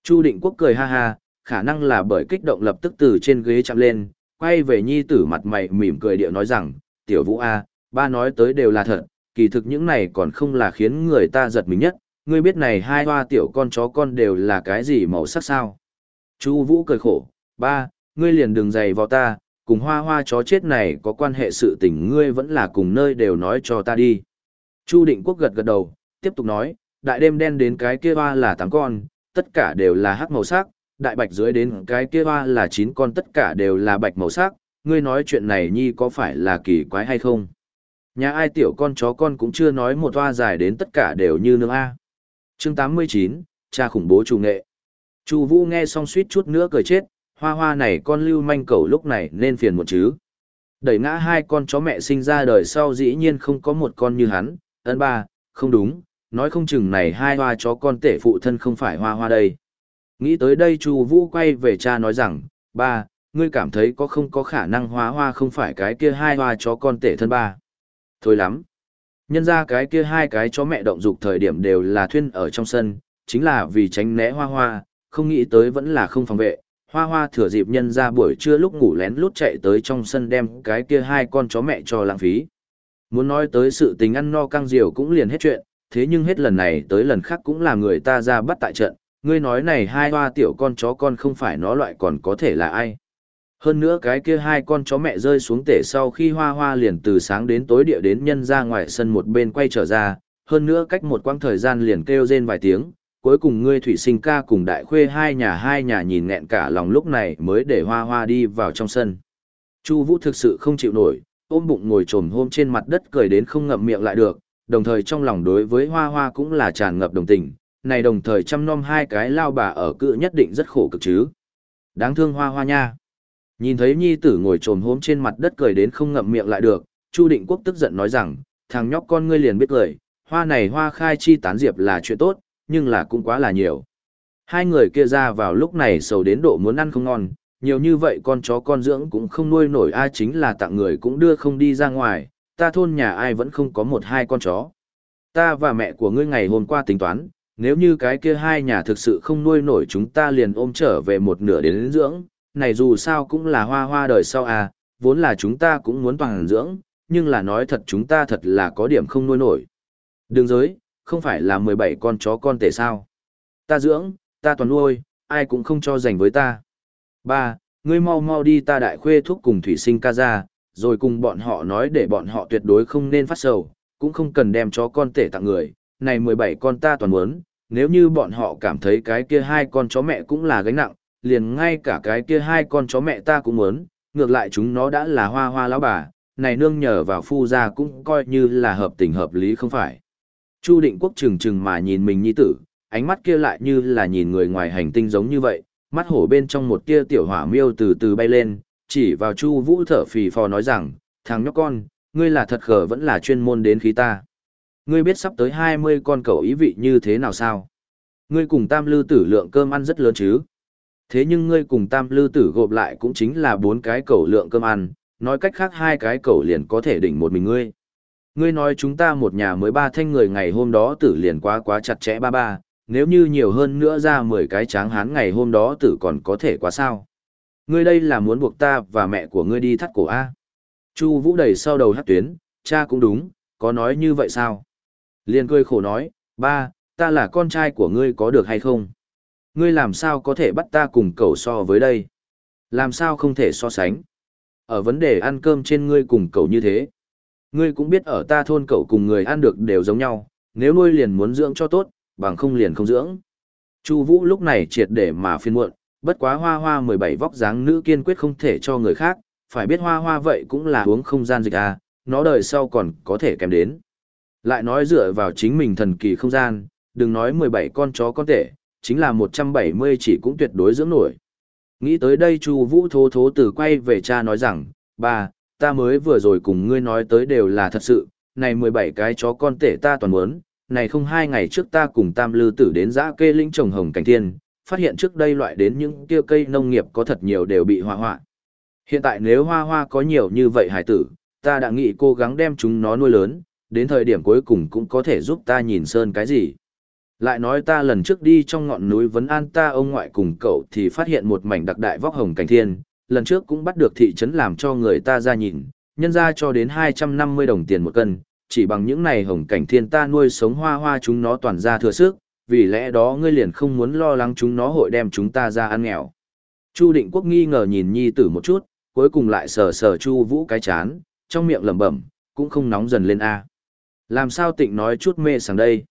Chu Định Quốc cười ha ha, khả năng là bởi kích động lập tức từ trên ghế chạm lên, quay về nhi tử mặt mày mỉm cười điệu nói rằng, tiểu vũ A, ba nói tới đều là thật, kỳ thực những này còn không là khiến người ta giật mình nhất, ngươi biết này hai hoa tiểu con chó con đều là cái gì màu sắc sao. Chu vũ cười khổ, ba, ngươi liền đừng dày vào ta, cùng hoa hoa chó chết này có quan hệ sự tình ngươi vẫn là cùng nơi đều nói cho ta đi. Chu định quốc gật gật đầu, tiếp tục nói, đại đêm đen đến cái kia hoa là tám con, tất cả đều là hắc màu sắc, đại bạch dưới đến cái kia hoa là chín con tất cả đều là bạch màu sắc, ngươi nói chuyện này nhi có phải là kỳ quái hay không? Nhà ai tiểu con chó con cũng chưa nói một hoa dài đến tất cả đều như nương A. chương 89, cha khủng bố chủ nghệ. Chu Vũ nghe xong suýt chút nữa cười chết, hoa hoa này con lưu manh cầu lúc này nên phiền một chứ. Đẩy ngã hai con chó mẹ sinh ra đời sau dĩ nhiên không có một con như hắn, ấn ba, không đúng, nói không chừng này hai hoa chó con tể phụ thân không phải hoa hoa đây. Nghĩ tới đây Chu Vũ quay về cha nói rằng, ba, ngươi cảm thấy có không có khả năng hoa hoa không phải cái kia hai hoa chó con tể thân ba. Thôi lắm. Nhân ra cái kia hai cái chó mẹ động dục thời điểm đều là thuyên ở trong sân, chính là vì tránh né hoa hoa, không nghĩ tới vẫn là không phòng vệ. Hoa hoa thừa dịp nhân ra buổi trưa lúc ngủ lén lút chạy tới trong sân đem cái kia hai con chó mẹ cho lãng phí. Muốn nói tới sự tình ăn no căng diều cũng liền hết chuyện, thế nhưng hết lần này tới lần khác cũng là người ta ra bắt tại trận. Ngươi nói này hai hoa tiểu con chó con không phải nó loại còn có thể là ai. Hơn nữa cái kia hai con chó mẹ rơi xuống tể sau khi hoa hoa liền từ sáng đến tối địa đến nhân ra ngoài sân một bên quay trở ra, hơn nữa cách một quãng thời gian liền kêu rên vài tiếng, cuối cùng ngươi thủy sinh ca cùng đại khuê hai nhà hai nhà nhìn nghẹn cả lòng lúc này mới để hoa hoa đi vào trong sân. Chu Vũ thực sự không chịu nổi, ôm bụng ngồi trồm hôm trên mặt đất cười đến không ngậm miệng lại được, đồng thời trong lòng đối với hoa hoa cũng là tràn ngập đồng tình, này đồng thời chăm nom hai cái lao bà ở cự nhất định rất khổ cực chứ. Đáng thương hoa hoa nha. Nhìn thấy nhi tử ngồi trồm hôm trên mặt đất cười đến không ngậm miệng lại được, Chu Định Quốc tức giận nói rằng, thằng nhóc con ngươi liền biết cười, hoa này hoa khai chi tán diệp là chuyện tốt, nhưng là cũng quá là nhiều. Hai người kia ra vào lúc này sầu đến độ muốn ăn không ngon, nhiều như vậy con chó con dưỡng cũng không nuôi nổi ai chính là tặng người cũng đưa không đi ra ngoài, ta thôn nhà ai vẫn không có một hai con chó. Ta và mẹ của ngươi ngày hôm qua tính toán, nếu như cái kia hai nhà thực sự không nuôi nổi chúng ta liền ôm trở về một nửa đến dưỡng, này dù sao cũng là hoa hoa đời sau à, vốn là chúng ta cũng muốn toàn dưỡng, nhưng là nói thật chúng ta thật là có điểm không nuôi nổi. Đường giới, không phải là 17 con chó con tể sao. Ta dưỡng, ta toàn nuôi, ai cũng không cho dành với ta. Ba, ngươi mau mau đi ta đại khuê thuốc cùng thủy sinh ca ra, rồi cùng bọn họ nói để bọn họ tuyệt đối không nên phát sầu, cũng không cần đem chó con tể tặng người. Này 17 con ta toàn muốn, nếu như bọn họ cảm thấy cái kia hai con chó mẹ cũng là gánh nặng, liền ngay cả cái kia hai con chó mẹ ta cũng muốn, ngược lại chúng nó đã là hoa hoa lão bà, này nương nhờ vào phu gia cũng coi như là hợp tình hợp lý không phải. Chu định quốc trừng trừng mà nhìn mình nhi tử, ánh mắt kia lại như là nhìn người ngoài hành tinh giống như vậy, mắt hổ bên trong một tia tiểu hỏa miêu từ từ bay lên, chỉ vào chu vũ thở phì phò nói rằng, thằng nhóc con, ngươi là thật khờ vẫn là chuyên môn đến khí ta. Ngươi biết sắp tới 20 con cẩu ý vị như thế nào sao? Ngươi cùng tam lư tử lượng cơm ăn rất lớn chứ? Thế nhưng ngươi cùng tam lư tử gộp lại cũng chính là bốn cái cẩu lượng cơm ăn, nói cách khác hai cái cẩu liền có thể đỉnh một mình ngươi. Ngươi nói chúng ta một nhà mới ba thanh người ngày hôm đó tử liền quá quá chặt chẽ ba ba, nếu như nhiều hơn nữa ra 10 cái tráng hán ngày hôm đó tử còn có thể quá sao. Ngươi đây là muốn buộc ta và mẹ của ngươi đi thắt cổ A. Chu Vũ đầy sau đầu hát tuyến, cha cũng đúng, có nói như vậy sao? Liên cười khổ nói, ba, ta là con trai của ngươi có được hay không? Ngươi làm sao có thể bắt ta cùng cậu so với đây? Làm sao không thể so sánh? Ở vấn đề ăn cơm trên ngươi cùng cậu như thế. Ngươi cũng biết ở ta thôn cậu cùng người ăn được đều giống nhau, nếu nuôi liền muốn dưỡng cho tốt, bằng không liền không dưỡng. Chu Vũ lúc này triệt để mà phiền muộn, bất quá hoa hoa 17 vóc dáng nữ kiên quyết không thể cho người khác, phải biết hoa hoa vậy cũng là uống không gian dịch à, nó đời sau còn có thể kèm đến. Lại nói dựa vào chính mình thần kỳ không gian, đừng nói 17 con chó con tể chính là 170 chỉ cũng tuyệt đối dưỡng nổi. Nghĩ tới đây Chu Vũ thố thố từ quay về cha nói rằng, ba, ta mới vừa rồi cùng ngươi nói tới đều là thật sự, này 17 cái chó con tể ta toàn muốn, này không hai ngày trước ta cùng Tam Lư Tử đến giã kê lĩnh trồng hồng cảnh thiên, phát hiện trước đây loại đến những kia cây nông nghiệp có thật nhiều đều bị hoa hoa. Hiện tại nếu hoa hoa có nhiều như vậy hải tử, ta đã nghĩ cố gắng đem chúng nó nuôi lớn, đến thời điểm cuối cùng cũng có thể giúp ta nhìn sơn cái gì. Lại nói ta lần trước đi trong ngọn núi vấn an ta ông ngoại cùng cậu thì phát hiện một mảnh đặc đại vóc hồng cảnh thiên, lần trước cũng bắt được thị trấn làm cho người ta ra nhìn, nhân ra cho đến 250 đồng tiền một cân, chỉ bằng những này hồng cảnh thiên ta nuôi sống hoa hoa chúng nó toàn ra thừa sức, vì lẽ đó ngươi liền không muốn lo lắng chúng nó hội đem chúng ta ra ăn nghèo. Chu Định Quốc nghi ngờ nhìn nhi tử một chút, cuối cùng lại sờ sờ Chu Vũ cái chán, trong miệng lẩm bẩm, cũng không nóng dần lên a. Làm sao Tịnh nói chút mê sảng đây?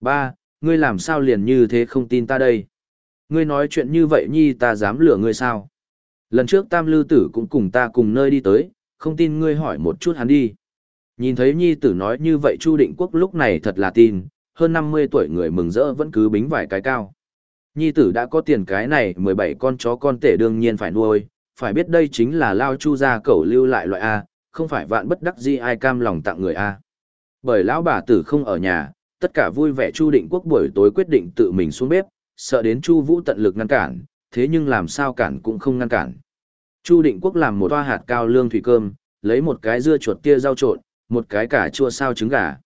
Ba, ngươi làm sao liền như thế không tin ta đây? Ngươi nói chuyện như vậy nhi ta dám lừa ngươi sao? Lần trước Tam Lư Tử cũng cùng ta cùng nơi đi tới, không tin ngươi hỏi một chút hắn đi. Nhìn thấy nhi tử nói như vậy Chu Định Quốc lúc này thật là tin, hơn 50 tuổi người mừng rỡ vẫn cứ bính vài cái cao. Nhi tử đã có tiền cái này 17 con chó con tể đương nhiên phải nuôi, phải biết đây chính là lao chu gia cẩu lưu lại loại A, không phải vạn bất đắc di ai cam lòng tặng người A. Bởi lão bà tử không ở nhà, tất cả vui vẻ Chu Định Quốc buổi tối quyết định tự mình xuống bếp, sợ đến Chu Vũ tận lực ngăn cản, thế nhưng làm sao cản cũng không ngăn cản. Chu Định Quốc làm một toa hạt cao lương thủy cơm, lấy một cái dưa chuột tia rau trộn, một cái cà chua sao trứng gà.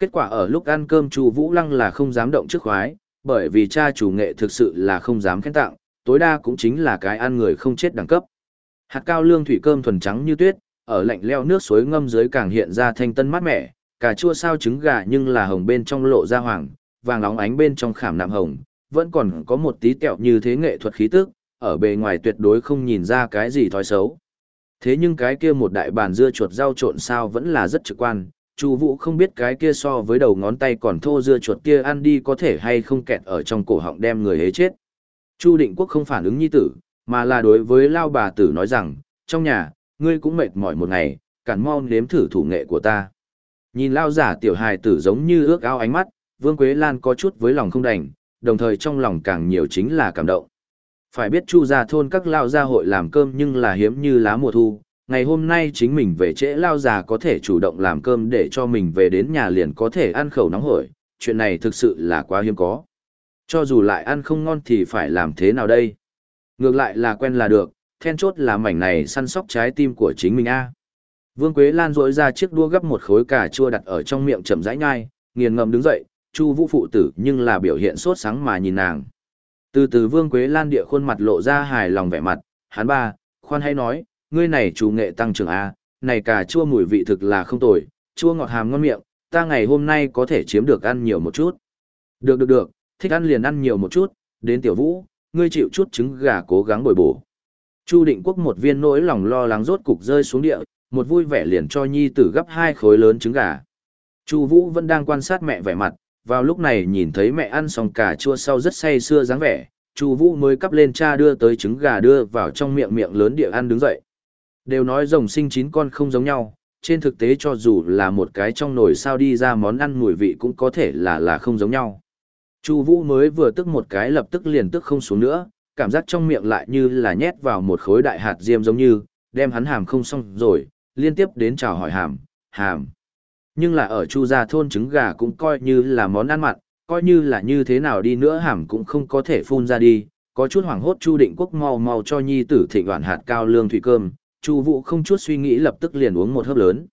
Kết quả ở lúc ăn cơm Chu Vũ Lăng là không dám động trước khoái, bởi vì cha chủ nghệ thực sự là không dám khen tặng, tối đa cũng chính là cái ăn người không chết đẳng cấp. Hạt cao lương thủy cơm thuần trắng như tuyết, ở lạnh leo nước suối ngâm dưới càng hiện ra thanh tân mát mẻ, cà chua sao trứng gà nhưng là hồng bên trong lộ ra hoàng, vàng óng ánh bên trong khảm nạm hồng, vẫn còn có một tí tẹo như thế nghệ thuật khí tức, ở bề ngoài tuyệt đối không nhìn ra cái gì thói xấu. Thế nhưng cái kia một đại bàn dưa chuột rau trộn sao vẫn là rất trực quan, Chu Vũ không biết cái kia so với đầu ngón tay còn thô dưa chuột kia ăn đi có thể hay không kẹt ở trong cổ họng đem người hế chết. Chu Định Quốc không phản ứng nhi tử, mà là đối với lao bà tử nói rằng, trong nhà, ngươi cũng mệt mỏi một ngày, cản mau nếm thử thủ nghệ của ta. Nhìn lao giả tiểu hài tử giống như ước ao ánh mắt, Vương Quế Lan có chút với lòng không đành, đồng thời trong lòng càng nhiều chính là cảm động. Phải biết Chu gia thôn các lao gia hội làm cơm nhưng là hiếm như lá mùa thu, ngày hôm nay chính mình về trễ lao già có thể chủ động làm cơm để cho mình về đến nhà liền có thể ăn khẩu nóng hổi, chuyện này thực sự là quá hiếm có. Cho dù lại ăn không ngon thì phải làm thế nào đây? Ngược lại là quen là được, then chốt là mảnh này săn sóc trái tim của chính mình a. Vương Quế Lan rỗi ra chiếc đua gấp một khối cà chua đặt ở trong miệng chậm rãi nhai, nghiền ngầm đứng dậy, Chu Vũ phụ tử nhưng là biểu hiện sốt sáng mà nhìn nàng. Từ từ Vương Quế Lan địa khuôn mặt lộ ra hài lòng vẻ mặt, hắn ba, khoan hay nói, ngươi này chủ nghệ tăng trưởng a, này cà chua mùi vị thực là không tồi, chua ngọt hàm ngon miệng, ta ngày hôm nay có thể chiếm được ăn nhiều một chút. Được được được, thích ăn liền ăn nhiều một chút, đến tiểu vũ, ngươi chịu chút trứng gà cố gắng bồi bổ. Chu Định Quốc một viên nỗi lòng lo lắng rốt cục rơi xuống địa, một vui vẻ liền cho nhi tử gấp hai khối lớn trứng gà. Chu Vũ vẫn đang quan sát mẹ vẻ mặt, vào lúc này nhìn thấy mẹ ăn xong cà chua sau rất say sưa dáng vẻ, Chu Vũ mới cắp lên cha đưa tới trứng gà đưa vào trong miệng miệng lớn địa ăn đứng dậy. Đều nói rồng sinh chín con không giống nhau, trên thực tế cho dù là một cái trong nồi sao đi ra món ăn mùi vị cũng có thể là là không giống nhau. Chu Vũ mới vừa tức một cái lập tức liền tức không xuống nữa, cảm giác trong miệng lại như là nhét vào một khối đại hạt diêm giống như, đem hắn hàm không xong rồi, liên tiếp đến chào hỏi hàm, hàm. Nhưng là ở Chu gia thôn trứng gà cũng coi như là món ăn mặn, coi như là như thế nào đi nữa hàm cũng không có thể phun ra đi, có chút hoảng hốt Chu Định Quốc mau mau cho nhi tử thịnh đoạn hạt cao lương thủy cơm, Chu Vũ không chút suy nghĩ lập tức liền uống một hớp lớn.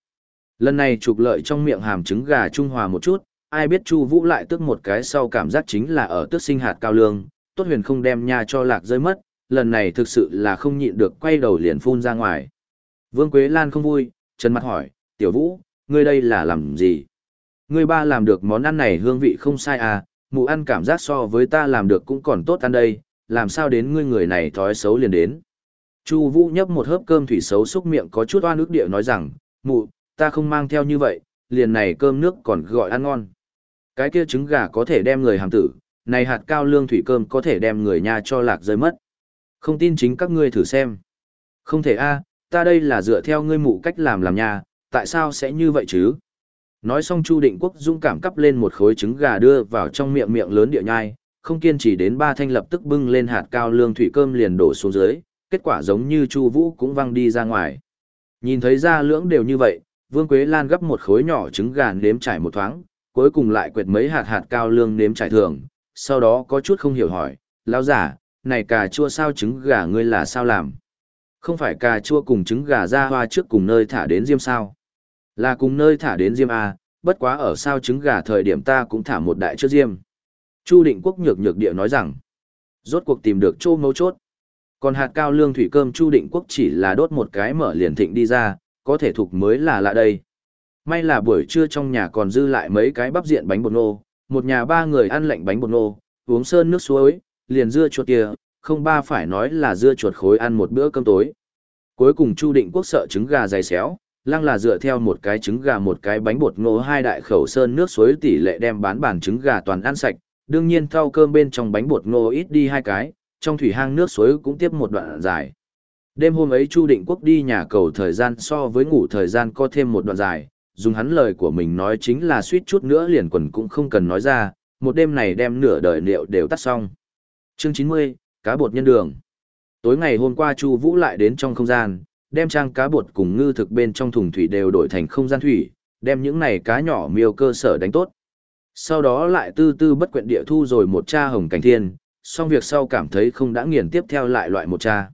Lần này trục lợi trong miệng hàm trứng gà trung hòa một chút, ai biết Chu Vũ lại tức một cái sau cảm giác chính là ở tức sinh hạt cao lương, tốt huyền không đem nha cho lạc rơi mất, lần này thực sự là không nhịn được quay đầu liền phun ra ngoài. Vương Quế Lan không vui, trần mặt hỏi, "Tiểu Vũ, ngươi đây là làm gì?" Ngươi ba làm được món ăn này hương vị không sai à, mụ ăn cảm giác so với ta làm được cũng còn tốt ăn đây, làm sao đến ngươi người này thói xấu liền đến. Chu Vũ nhấp một hớp cơm thủy xấu xúc miệng có chút oan ức địa nói rằng, mụ, ta không mang theo như vậy, liền này cơm nước còn gọi ăn ngon. Cái kia trứng gà có thể đem người hàm tử, này hạt cao lương thủy cơm có thể đem người nha cho lạc rơi mất. Không tin chính các ngươi thử xem. Không thể a, ta đây là dựa theo ngươi mụ cách làm làm nha, tại sao sẽ như vậy chứ? Nói xong Chu Định Quốc dũng cảm cắp lên một khối trứng gà đưa vào trong miệng miệng lớn địa nhai, không kiên trì đến ba thanh lập tức bưng lên hạt cao lương thủy cơm liền đổ xuống dưới, kết quả giống như Chu Vũ cũng văng đi ra ngoài. Nhìn thấy ra lưỡng đều như vậy, Vương Quế Lan gấp một khối nhỏ trứng gà nếm trải một thoáng, cuối cùng lại quệt mấy hạt hạt cao lương nếm trải thường, sau đó có chút không hiểu hỏi, lão giả, này cà chua sao trứng gà ngươi là sao làm? Không phải cà chua cùng trứng gà ra hoa trước cùng nơi thả đến diêm sao? Là cùng nơi thả đến diêm A, bất quá ở sao trứng gà thời điểm ta cũng thả một đại trước diêm. Chu định quốc nhược nhược địa nói rằng, rốt cuộc tìm được chỗ mấu chốt. Còn hạt cao lương thủy cơm Chu định quốc chỉ là đốt một cái mở liền thịnh đi ra, có thể thuộc mới là lạ đây. May là buổi trưa trong nhà còn dư lại mấy cái bắp diện bánh bột nô, một nhà ba người ăn lạnh bánh bột nô, uống sơn nước suối, liền dưa chuột kia, không ba phải nói là dưa chuột khối ăn một bữa cơm tối. Cuối cùng Chu Định Quốc sợ trứng gà dày xéo, lăng là dựa theo một cái trứng gà một cái bánh bột ngô hai đại khẩu sơn nước suối tỷ lệ đem bán bản trứng gà toàn ăn sạch, đương nhiên thau cơm bên trong bánh bột ngô ít đi hai cái, trong thủy hang nước suối cũng tiếp một đoạn dài. Đêm hôm ấy Chu Định Quốc đi nhà cầu thời gian so với ngủ thời gian có thêm một đoạn dài, dùng hắn lời của mình nói chính là suýt chút nữa liền quần cũng không cần nói ra, một đêm này đem nửa đời liệu đều tắt xong. Chương 90, cá bột nhân đường. Tối ngày hôm qua Chu Vũ lại đến trong không gian, đem trang cá bột cùng ngư thực bên trong thùng thủy đều đổi thành không gian thủy, đem những này cá nhỏ miêu cơ sở đánh tốt. Sau đó lại tư tư bất quyện địa thu rồi một cha hồng cảnh thiên, xong việc sau cảm thấy không đã nghiền tiếp theo lại loại một cha.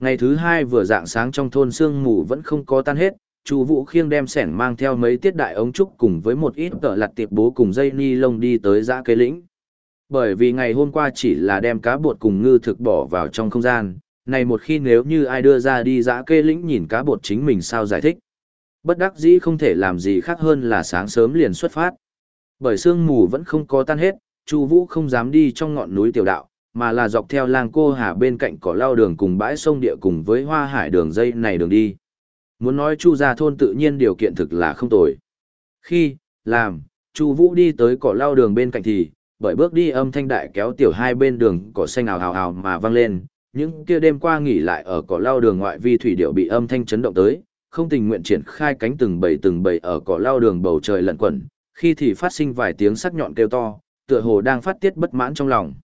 Ngày thứ hai vừa dạng sáng trong thôn sương mù vẫn không có tan hết, Chu Vũ Khiêng đem sẻn mang theo mấy tiết đại ống trúc cùng với một ít tờ lặt tiệp bố cùng dây ni lông đi tới dã cây lĩnh. Bởi vì ngày hôm qua chỉ là đem cá bột cùng ngư thực bỏ vào trong không gian, này một khi nếu như ai đưa ra đi dã cây lĩnh nhìn cá bột chính mình sao giải thích. Bất đắc dĩ không thể làm gì khác hơn là sáng sớm liền xuất phát. Bởi sương mù vẫn không có tan hết, Chu Vũ không dám đi trong ngọn núi tiểu đạo, mà là dọc theo làng cô hà bên cạnh cỏ lau đường cùng bãi sông địa cùng với hoa hải đường dây này đường đi. Muốn nói Chu gia thôn tự nhiên điều kiện thực là không tồi. Khi, làm, Chu Vũ đi tới cỏ lau đường bên cạnh thì, bởi bước đi âm thanh đại kéo tiểu hai bên đường cỏ xanh ào ào ào mà vang lên, những kia đêm qua nghỉ lại ở cỏ lau đường ngoại vi thủy điệu bị âm thanh chấn động tới, không tình nguyện triển khai cánh từng bầy từng bầy ở cỏ lau đường bầu trời lẩn quẩn, khi thì phát sinh vài tiếng sắc nhọn kêu to, tựa hồ đang phát tiết bất mãn trong lòng.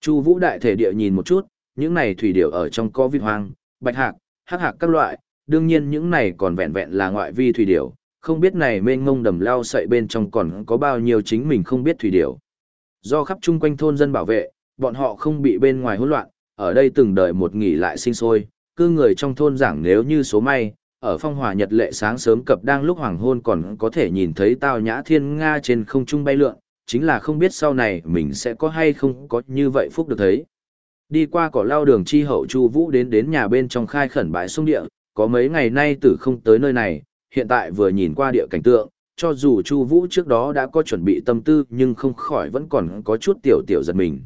Chu Vũ đại thể địa nhìn một chút, những này thủy điểu ở trong có vịt hoang, bạch hạc, hắc hạc các loại, đương nhiên những này còn vẹn vẹn là ngoại vi thủy điểu, không biết này mênh mông đầm lao sậy bên trong còn có bao nhiêu chính mình không biết thủy điểu. Do khắp chung quanh thôn dân bảo vệ, bọn họ không bị bên ngoài hỗn loạn, ở đây từng đời một nghỉ lại sinh sôi, cư người trong thôn giảng nếu như số may, ở phong hòa nhật lệ sáng sớm cập đang lúc hoàng hôn còn có thể nhìn thấy tao nhã thiên nga trên không trung bay lượn, chính là không biết sau này mình sẽ có hay không có như vậy phúc được thấy. Đi qua cỏ lao đường chi hậu Chu Vũ đến đến nhà bên trong khai khẩn bãi sông địa, có mấy ngày nay tử không tới nơi này, hiện tại vừa nhìn qua địa cảnh tượng, cho dù Chu Vũ trước đó đã có chuẩn bị tâm tư nhưng không khỏi vẫn còn có chút tiểu tiểu giật mình.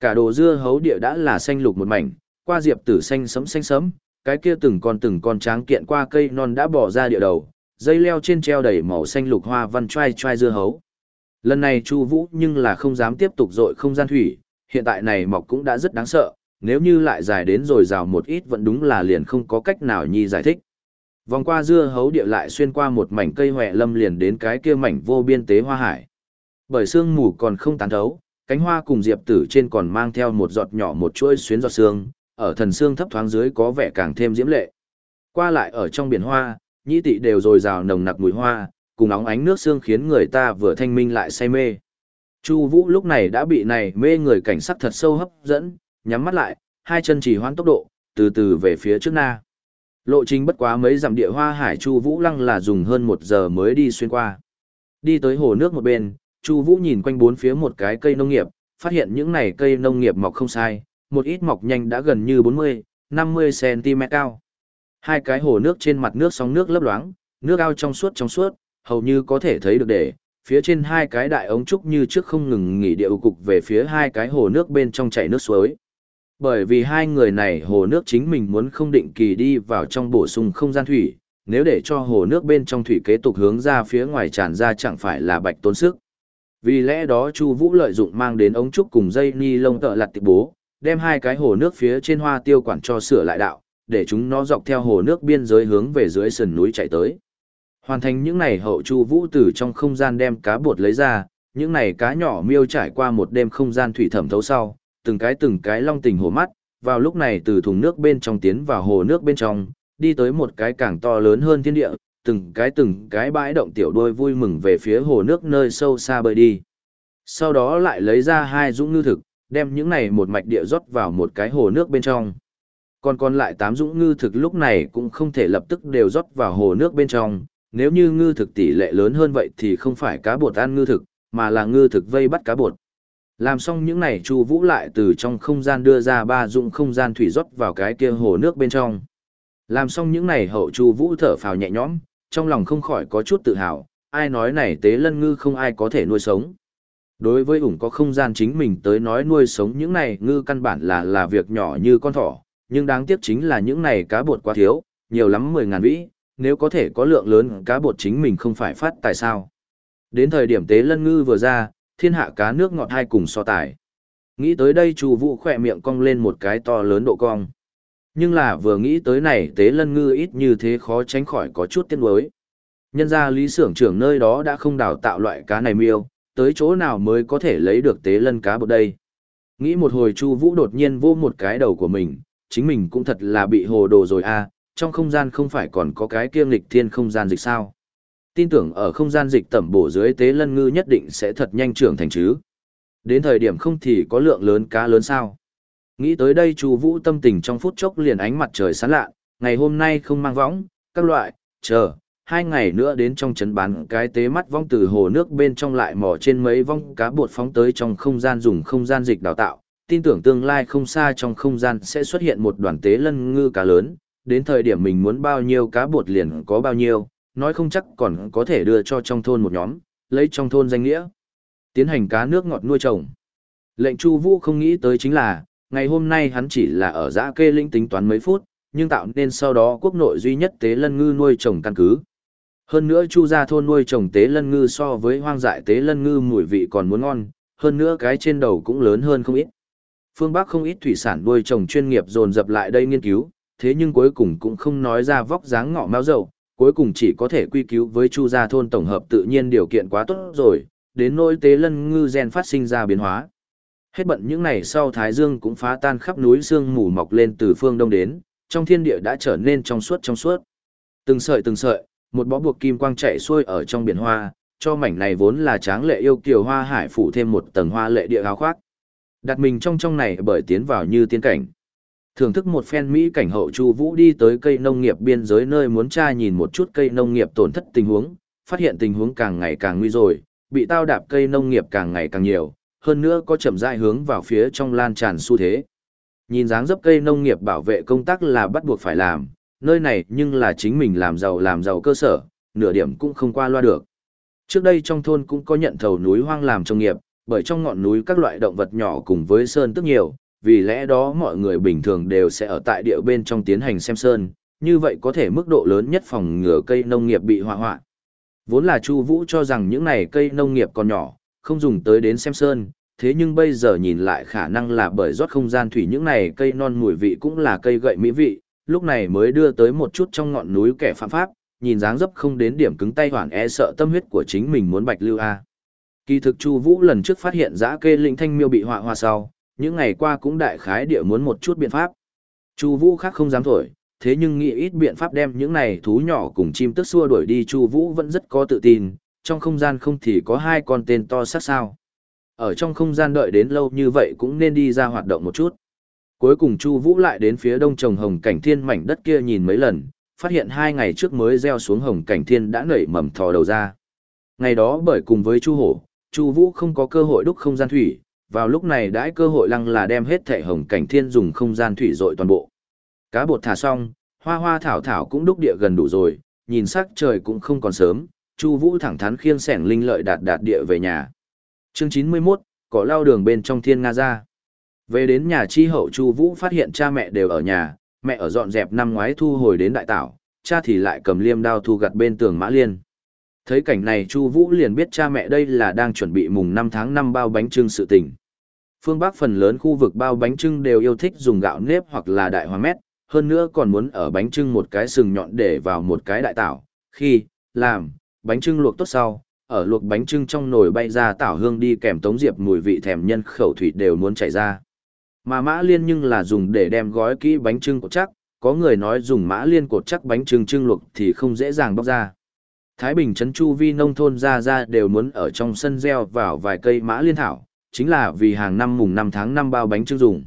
Cả đồ dưa hấu địa đã là xanh lục một mảnh, qua diệp tử xanh sẫm xanh sẫm, cái kia từng con từng con tráng kiện qua cây non đã bỏ ra địa đầu, dây leo trên treo đầy màu xanh lục hoa văn trai trai dưa hấu. Lần này Chu Vũ nhưng là không dám tiếp tục dội không gian thủy, hiện tại này mọc cũng đã rất đáng sợ, nếu như lại dài đến rồi rào một ít vẫn đúng là liền không có cách nào nhi giải thích. Vòng qua dưa hấu địa lại xuyên qua một mảnh cây hoè lâm liền đến cái kia mảnh vô biên tế hoa hải. Bởi sương mù còn không tán thấu, cánh hoa cùng diệp tử trên còn mang theo một giọt nhỏ một chuỗi xuyến giọt sương, ở thần sương thấp thoáng dưới có vẻ càng thêm diễm lệ. Qua lại ở trong biển hoa, nhĩ tị đều rồi rào nồng nặc mùi hoa, cùng óng ánh nước xương khiến người ta vừa thanh minh lại say mê. Chu Vũ lúc này đã bị này mê người cảnh sắc thật sâu hấp dẫn, nhắm mắt lại, hai chân chỉ hoãn tốc độ, từ từ về phía trước na. Lộ trình bất quá mấy dặm địa hoa hải Chu Vũ lăng là dùng hơn một giờ mới đi xuyên qua. Đi tới hồ nước một bên, Chu Vũ nhìn quanh bốn phía một cái cây nông nghiệp, phát hiện những này cây nông nghiệp mọc không sai, một ít mọc nhanh đã gần như 40, 50 cm cao. Hai cái hồ nước trên mặt nước sóng nước lấp loáng, nước ao trong suốt trong suốt, hầu như có thể thấy được để, phía trên hai cái đại ống trúc như trước không ngừng nghỉ điệu cục về phía hai cái hồ nước bên trong chảy nước suối. Bởi vì hai người này hồ nước chính mình muốn không định kỳ đi vào trong bổ sung không gian thủy, nếu để cho hồ nước bên trong thủy kế tục hướng ra phía ngoài tràn ra chẳng phải là bạch tốn sức. Vì lẽ đó Chu Vũ lợi dụng mang đến ống trúc cùng dây ni lông tợ lặt tịch bố, đem hai cái hồ nước phía trên hoa tiêu quản cho sửa lại đạo, để chúng nó dọc theo hồ nước biên giới hướng về dưới sườn núi chạy tới. Hoàn thành những này hậu Chu Vũ từ trong không gian đem cá bột lấy ra, những này cá nhỏ miêu trải qua một đêm không gian thủy thẩm thấu sau, từng cái từng cái long tình hồ mắt, vào lúc này từ thùng nước bên trong tiến vào hồ nước bên trong, đi tới một cái càng to lớn hơn thiên địa, từng cái từng cái bãi động tiểu đôi vui mừng về phía hồ nước nơi sâu xa bơi đi. Sau đó lại lấy ra hai dũng ngư thực, đem những này một mạch địa rót vào một cái hồ nước bên trong. Còn còn lại tám dũng ngư thực lúc này cũng không thể lập tức đều rót vào hồ nước bên trong, nếu như ngư thực tỷ lệ lớn hơn vậy thì không phải cá bột ăn ngư thực, mà là ngư thực vây bắt cá bột. Làm xong những này Chu Vũ lại từ trong không gian đưa ra ba dụng không gian thủy rót vào cái kia hồ nước bên trong. Làm xong những này hậu Chu Vũ thở phào nhẹ nhõm, trong lòng không khỏi có chút tự hào, ai nói này tế lân ngư không ai có thể nuôi sống. Đối với ủng có không gian chính mình tới nói nuôi sống những này ngư căn bản là là việc nhỏ như con thỏ, nhưng đáng tiếc chính là những này cá bột quá thiếu, nhiều lắm 10 ngàn vĩ, nếu có thể có lượng lớn cá bột chính mình không phải phát tại sao. Đến thời điểm tế lân ngư vừa ra, thiên hạ cá nước ngọt hai cùng so tài. Nghĩ tới đây chu vũ khỏe miệng cong lên một cái to lớn độ cong. Nhưng là vừa nghĩ tới này tế lân ngư ít như thế khó tránh khỏi có chút tiếc nuối. Nhân ra lý xưởng trưởng nơi đó đã không đào tạo loại cá này miêu, tới chỗ nào mới có thể lấy được tế lân cá bột đây. Nghĩ một hồi Chu Vũ đột nhiên vô một cái đầu của mình, chính mình cũng thật là bị hồ đồ rồi a, trong không gian không phải còn có cái kiêm lịch thiên không gian dịch sao. Tin tưởng ở không gian dịch tẩm bổ dưới tế lân ngư nhất định sẽ thật nhanh trưởng thành chứ. Đến thời điểm không thì có lượng lớn cá lớn sao. Nghĩ tới đây Chu Vũ tâm tình trong phút chốc liền ánh mặt trời sáng lạ, ngày hôm nay không mang võng, các loại, chờ, hai ngày nữa đến trong trấn bán cái tế mắt vong từ hồ nước bên trong lại mò trên mấy vong cá bột phóng tới trong không gian dùng không gian dịch đào tạo, tin tưởng tương lai không xa trong không gian sẽ xuất hiện một đoàn tế lân ngư cá lớn, đến thời điểm mình muốn bao nhiêu cá bột liền có bao nhiêu, nói không chắc còn có thể đưa cho trong thôn một nhóm, lấy trong thôn danh nghĩa. Tiến hành cá nước ngọt nuôi trồng. Lệnh Chu Vũ không nghĩ tới chính là, ngày hôm nay hắn chỉ là ở dã kê linh tính toán mấy phút, nhưng tạo nên sau đó quốc nội duy nhất tế lân ngư nuôi trồng căn cứ. Hơn nữa Chu gia thôn nuôi trồng tế lân ngư so với hoang dại tế lân ngư mùi vị còn muốn ngon, hơn nữa cái trên đầu cũng lớn hơn không ít. Phương Bắc không ít thủy sản nuôi trồng chuyên nghiệp dồn dập lại đây nghiên cứu, thế nhưng cuối cùng cũng không nói ra vóc dáng ngọ mao dầu, cuối cùng chỉ có thể quy cứu với Chu gia thôn tổng hợp tự nhiên điều kiện quá tốt rồi, đến nỗi tế lân ngư gen phát sinh ra biến hóa. Hết bận những ngày sau Thái Dương cũng phá tan khắp núi sương mù mọc lên từ phương đông đến, trong thiên địa đã trở nên trong suốt trong suốt. Từng sợi từng sợi, một bó buộc kim quang chạy xuôi ở trong biển hoa, cho mảnh này vốn là tráng lệ yêu kiều hoa hải phủ thêm một tầng hoa lệ địa áo khoác. Đặt mình trong trong này bởi tiến vào như tiên cảnh. Thưởng thức một phen Mỹ cảnh hậu Chu Vũ đi tới cây nông nghiệp biên giới nơi muốn tra nhìn một chút cây nông nghiệp tổn thất tình huống, phát hiện tình huống càng ngày càng nguy rồi, bị tao đạp cây nông nghiệp càng ngày càng nhiều, hơn nữa có chậm rãi hướng vào phía trong lan tràn xu thế. Nhìn dáng dấp cây nông nghiệp bảo vệ công tác là bắt buộc phải làm, nơi này nhưng là chính mình làm giàu làm giàu cơ sở, nửa điểm cũng không qua loa được. Trước đây trong thôn cũng có nhận thầu núi hoang làm trồng nghiệp, bởi trong ngọn núi các loại động vật nhỏ cùng với sơn tức nhiều, vì lẽ đó mọi người bình thường đều sẽ ở tại địa bên trong tiến hành xem sơn, như vậy có thể mức độ lớn nhất phòng ngừa cây nông nghiệp bị hỏa hoạn Vốn là Chu Vũ cho rằng những này cây nông nghiệp còn nhỏ, không dùng tới đến xem sơn, thế nhưng bây giờ nhìn lại khả năng là bởi rót không gian thủy những này cây non mùi vị cũng là cây gậy mỹ vị, lúc này mới đưa tới một chút trong ngọn núi kẻ phạm pháp, nhìn dáng dấp không đến điểm cứng tay hoàn e sợ tâm huyết của chính mình muốn bạch lưu a. Kỳ thực Chu Vũ lần trước phát hiện dã kê linh thanh miêu bị họa hoa sau, những ngày qua cũng đại khái địa muốn một chút biện pháp. Chu Vũ khác không dám thổi, thế nhưng nghĩ ít biện pháp đem những này thú nhỏ cùng chim tức xua đuổi đi Chu Vũ vẫn rất có tự tin, trong không gian không thì có hai con tên to sát sao. Ở trong không gian đợi đến lâu như vậy cũng nên đi ra hoạt động một chút. Cuối cùng Chu Vũ lại đến phía đông trồng hồng cảnh thiên mảnh đất kia nhìn mấy lần, phát hiện hai ngày trước mới gieo xuống hồng cảnh thiên đã nảy mầm thò đầu ra. Ngày đó bởi cùng với Chu Hổ, Chu Vũ không có cơ hội đúc không gian thủy, vào lúc này đãi cơ hội lăng là đem hết thệ hồng cảnh thiên dùng không gian thủy dội toàn bộ. Cá bột thả xong, hoa hoa thảo thảo cũng đúc địa gần đủ rồi, nhìn sắc trời cũng không còn sớm, Chu Vũ thẳng thắn khiêng sẻng linh lợi đạt đạt địa về nhà. Chương chín mươi 91, cỏ lao đường bên trong thiên nga ra. Về đến nhà chi hậu Chu Vũ phát hiện cha mẹ đều ở nhà, mẹ ở dọn dẹp năm ngoái thu hồi đến đại tảo, cha thì lại cầm liêm đao thu gặt bên tường mã liên. Thấy cảnh này Chu Vũ liền biết cha mẹ đây là đang chuẩn bị mùng năm tháng năm bao bánh trưng sự tình. Phương Bắc phần lớn khu vực bao bánh trưng đều yêu thích dùng gạo nếp hoặc là đại hoàng mét, hơn nữa còn muốn ở bánh trưng một cái sừng nhọn để vào một cái đại tảo. Khi làm bánh trưng luộc tốt sau, ở luộc bánh trưng trong nồi bay ra tảo hương đi kèm tống diệp mùi vị thèm nhân khẩu thủy đều muốn chảy ra. Mà mã liên nhưng là dùng để đem gói kỹ bánh trưng cột chắc, có người nói dùng mã liên cột chắc bánh trưng trưng luộc thì không dễ dàng bóc ra. Thái Bình trấn chu vi nông thôn ra ra đều muốn ở trong sân gieo vào vài cây mã liên thảo, chính là vì hàng năm mùng 5 tháng 5 bao bánh trưng dùng.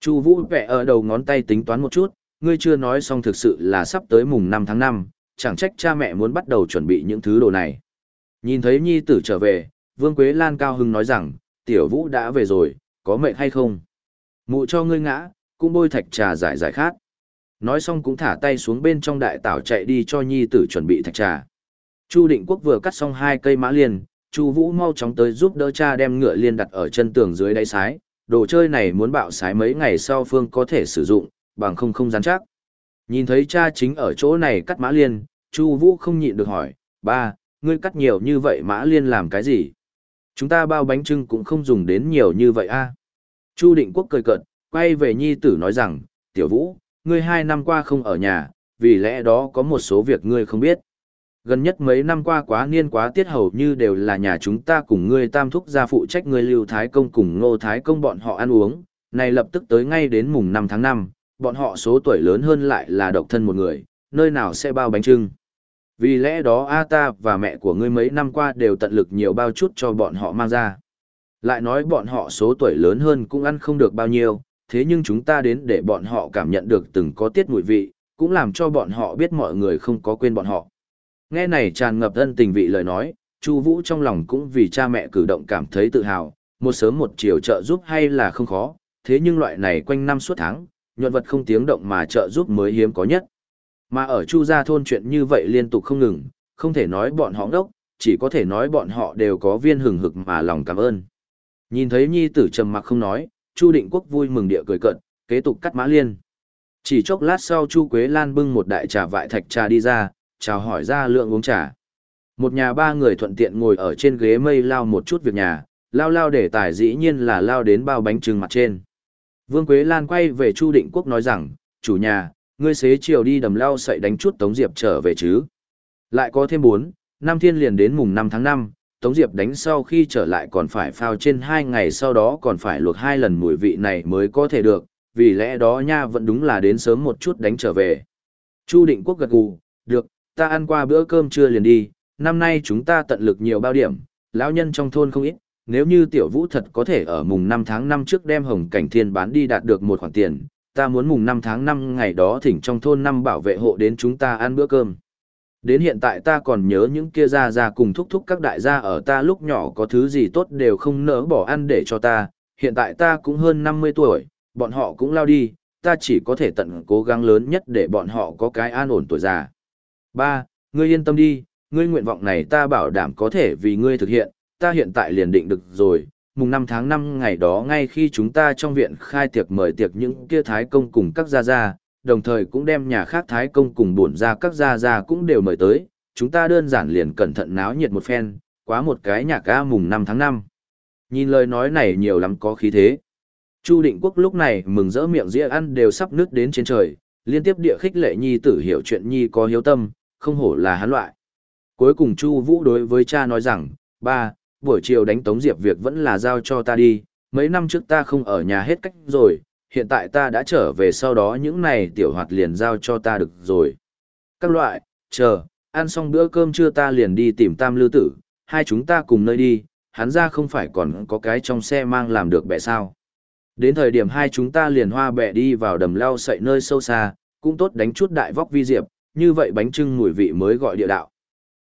Chu Vũ vẽ ở đầu ngón tay tính toán một chút, ngươi chưa nói xong thực sự là sắp tới mùng 5 tháng 5, chẳng trách cha mẹ muốn bắt đầu chuẩn bị những thứ đồ này. Nhìn thấy nhi tử trở về, Vương Quế Lan cao hứng nói rằng, tiểu vũ đã về rồi, có mệt hay không? Mụ cho ngươi ngã, cũng bôi thạch trà giải giải khát. Nói xong cũng thả tay xuống bên trong đại tảo chạy đi cho nhi tử chuẩn bị thạch trà. Chu Định Quốc vừa cắt xong hai cây mã liên, Chu Vũ mau chóng tới giúp đỡ cha đem ngựa liên đặt ở chân tường dưới đáy sái, đồ chơi này muốn bạo sái mấy ngày sau Phương có thể sử dụng, bằng không không rắn chắc. Nhìn thấy cha chính ở chỗ này cắt mã liên, Chu Vũ không nhịn được hỏi, ba, ngươi cắt nhiều như vậy mã liên làm cái gì? Chúng ta bao bánh trưng cũng không dùng đến nhiều như vậy a. Chu Định Quốc cười cợt, quay về nhi tử nói rằng, tiểu vũ, ngươi hai năm qua không ở nhà, vì lẽ đó có một số việc ngươi không biết. Gần nhất mấy năm qua quá niên quá tiết hầu như đều là nhà chúng ta cùng ngươi tam thúc gia phụ trách ngươi lưu thái công cùng ngô thái công bọn họ ăn uống, này lập tức tới ngay đến mùng 5 tháng 5, bọn họ số tuổi lớn hơn lại là độc thân một người, nơi nào sẽ bao bánh trưng. Vì lẽ đó A ta và mẹ của ngươi mấy năm qua đều tận lực nhiều bao chút cho bọn họ mang ra. Lại nói bọn họ số tuổi lớn hơn cũng ăn không được bao nhiêu, thế nhưng chúng ta đến để bọn họ cảm nhận được từng có tiết mùi vị, cũng làm cho bọn họ biết mọi người không có quên bọn họ. Nghe này tràn ngập ân tình vị lời nói, Chu Vũ trong lòng cũng vì cha mẹ cử động cảm thấy tự hào, một sớm một chiều trợ giúp hay là không khó, thế nhưng loại này quanh năm suốt tháng, nhuận vật không tiếng động mà trợ giúp mới hiếm có nhất. Mà ở Chu gia thôn chuyện như vậy liên tục không ngừng, không thể nói bọn họ ngốc, chỉ có thể nói bọn họ đều có viên hừng hực mà lòng cảm ơn. Nhìn thấy nhi tử trầm mặc không nói, Chu Định Quốc vui mừng địa cười cận, kế tục cắt mã liên. Chỉ chốc lát sau Chu Quế Lan bưng một đại trà vại thạch trà đi ra, chào hỏi ra lượng uống trà. Một nhà ba người thuận tiện ngồi ở trên ghế mây lao một chút việc nhà, lao lao để tài dĩ nhiên là lao đến bao bánh trưng mặt trên. Vương Quế Lan quay về Chu Định Quốc nói rằng, chủ nhà, ngươi xế chiều đi đầm lao sậy đánh chút Tống Diệp trở về chứ. Lại có thêm bốn, năm thiên liền đến mùng 5 tháng 5, Tống Diệp đánh sau khi trở lại còn phải phao trên hai ngày sau đó còn phải luộc hai lần mùi vị này mới có thể được, vì lẽ đó nha vẫn đúng là đến sớm một chút đánh trở về. Chu Định Quốc gật gù, được, ta ăn qua bữa cơm trưa liền đi, năm nay chúng ta tận lực nhiều bao điểm, lão nhân trong thôn không ít, nếu như tiểu vũ thật có thể ở mùng 5 tháng 5 trước đem hồng cảnh thiên bán đi đạt được một khoản tiền, ta muốn mùng 5 tháng 5 ngày đó thỉnh trong thôn năm bảo vệ hộ đến chúng ta ăn bữa cơm. Đến hiện tại ta còn nhớ những kia ra ra cùng thúc thúc các đại gia ở ta lúc nhỏ có thứ gì tốt đều không nỡ bỏ ăn để cho ta, hiện tại ta cũng hơn 50 tuổi, bọn họ cũng lao đi, ta chỉ có thể tận cố gắng lớn nhất để bọn họ có cái an ổn tuổi già. Ba, ngươi yên tâm đi, ngươi nguyện vọng này ta bảo đảm có thể vì ngươi thực hiện, ta hiện tại liền định được rồi, mùng 5 tháng 5 ngày đó ngay khi chúng ta trong viện khai tiệc mời tiệc những kia thái công cùng các gia gia, đồng thời cũng đem nhà khác thái công cùng bổn ra các gia gia cũng đều mời tới, chúng ta đơn giản liền cẩn thận náo nhiệt một phen, quá một cái nhà ca mùng 5 tháng 5. Nhìn lời nói này nhiều lắm có khí thế. Chu Định Quốc lúc này mừng rỡ miệng dĩa ăn đều sắp nước đến trên trời, liên tiếp địa khích lệ nhi tử hiểu chuyện nhi có hiếu tâm, không hổ là hắn loại. Cuối cùng Chu Vũ đối với cha nói rằng, ba, buổi chiều đánh Tống Diệp việc vẫn là giao cho ta đi, mấy năm trước ta không ở nhà hết cách rồi, hiện tại ta đã trở về sau đó những này tiểu hoạt liền giao cho ta được rồi. Các loại, chờ, ăn xong bữa cơm trưa ta liền đi tìm tam lưu tử, hai chúng ta cùng nơi đi, hắn ra không phải còn có cái trong xe mang làm được bẻ sao. Đến thời điểm hai chúng ta liền hoa bẻ đi vào đầm lao sậy nơi sâu xa, cũng tốt đánh chút đại vóc vi diệp, như vậy bánh trưng mùi vị mới gọi địa đạo.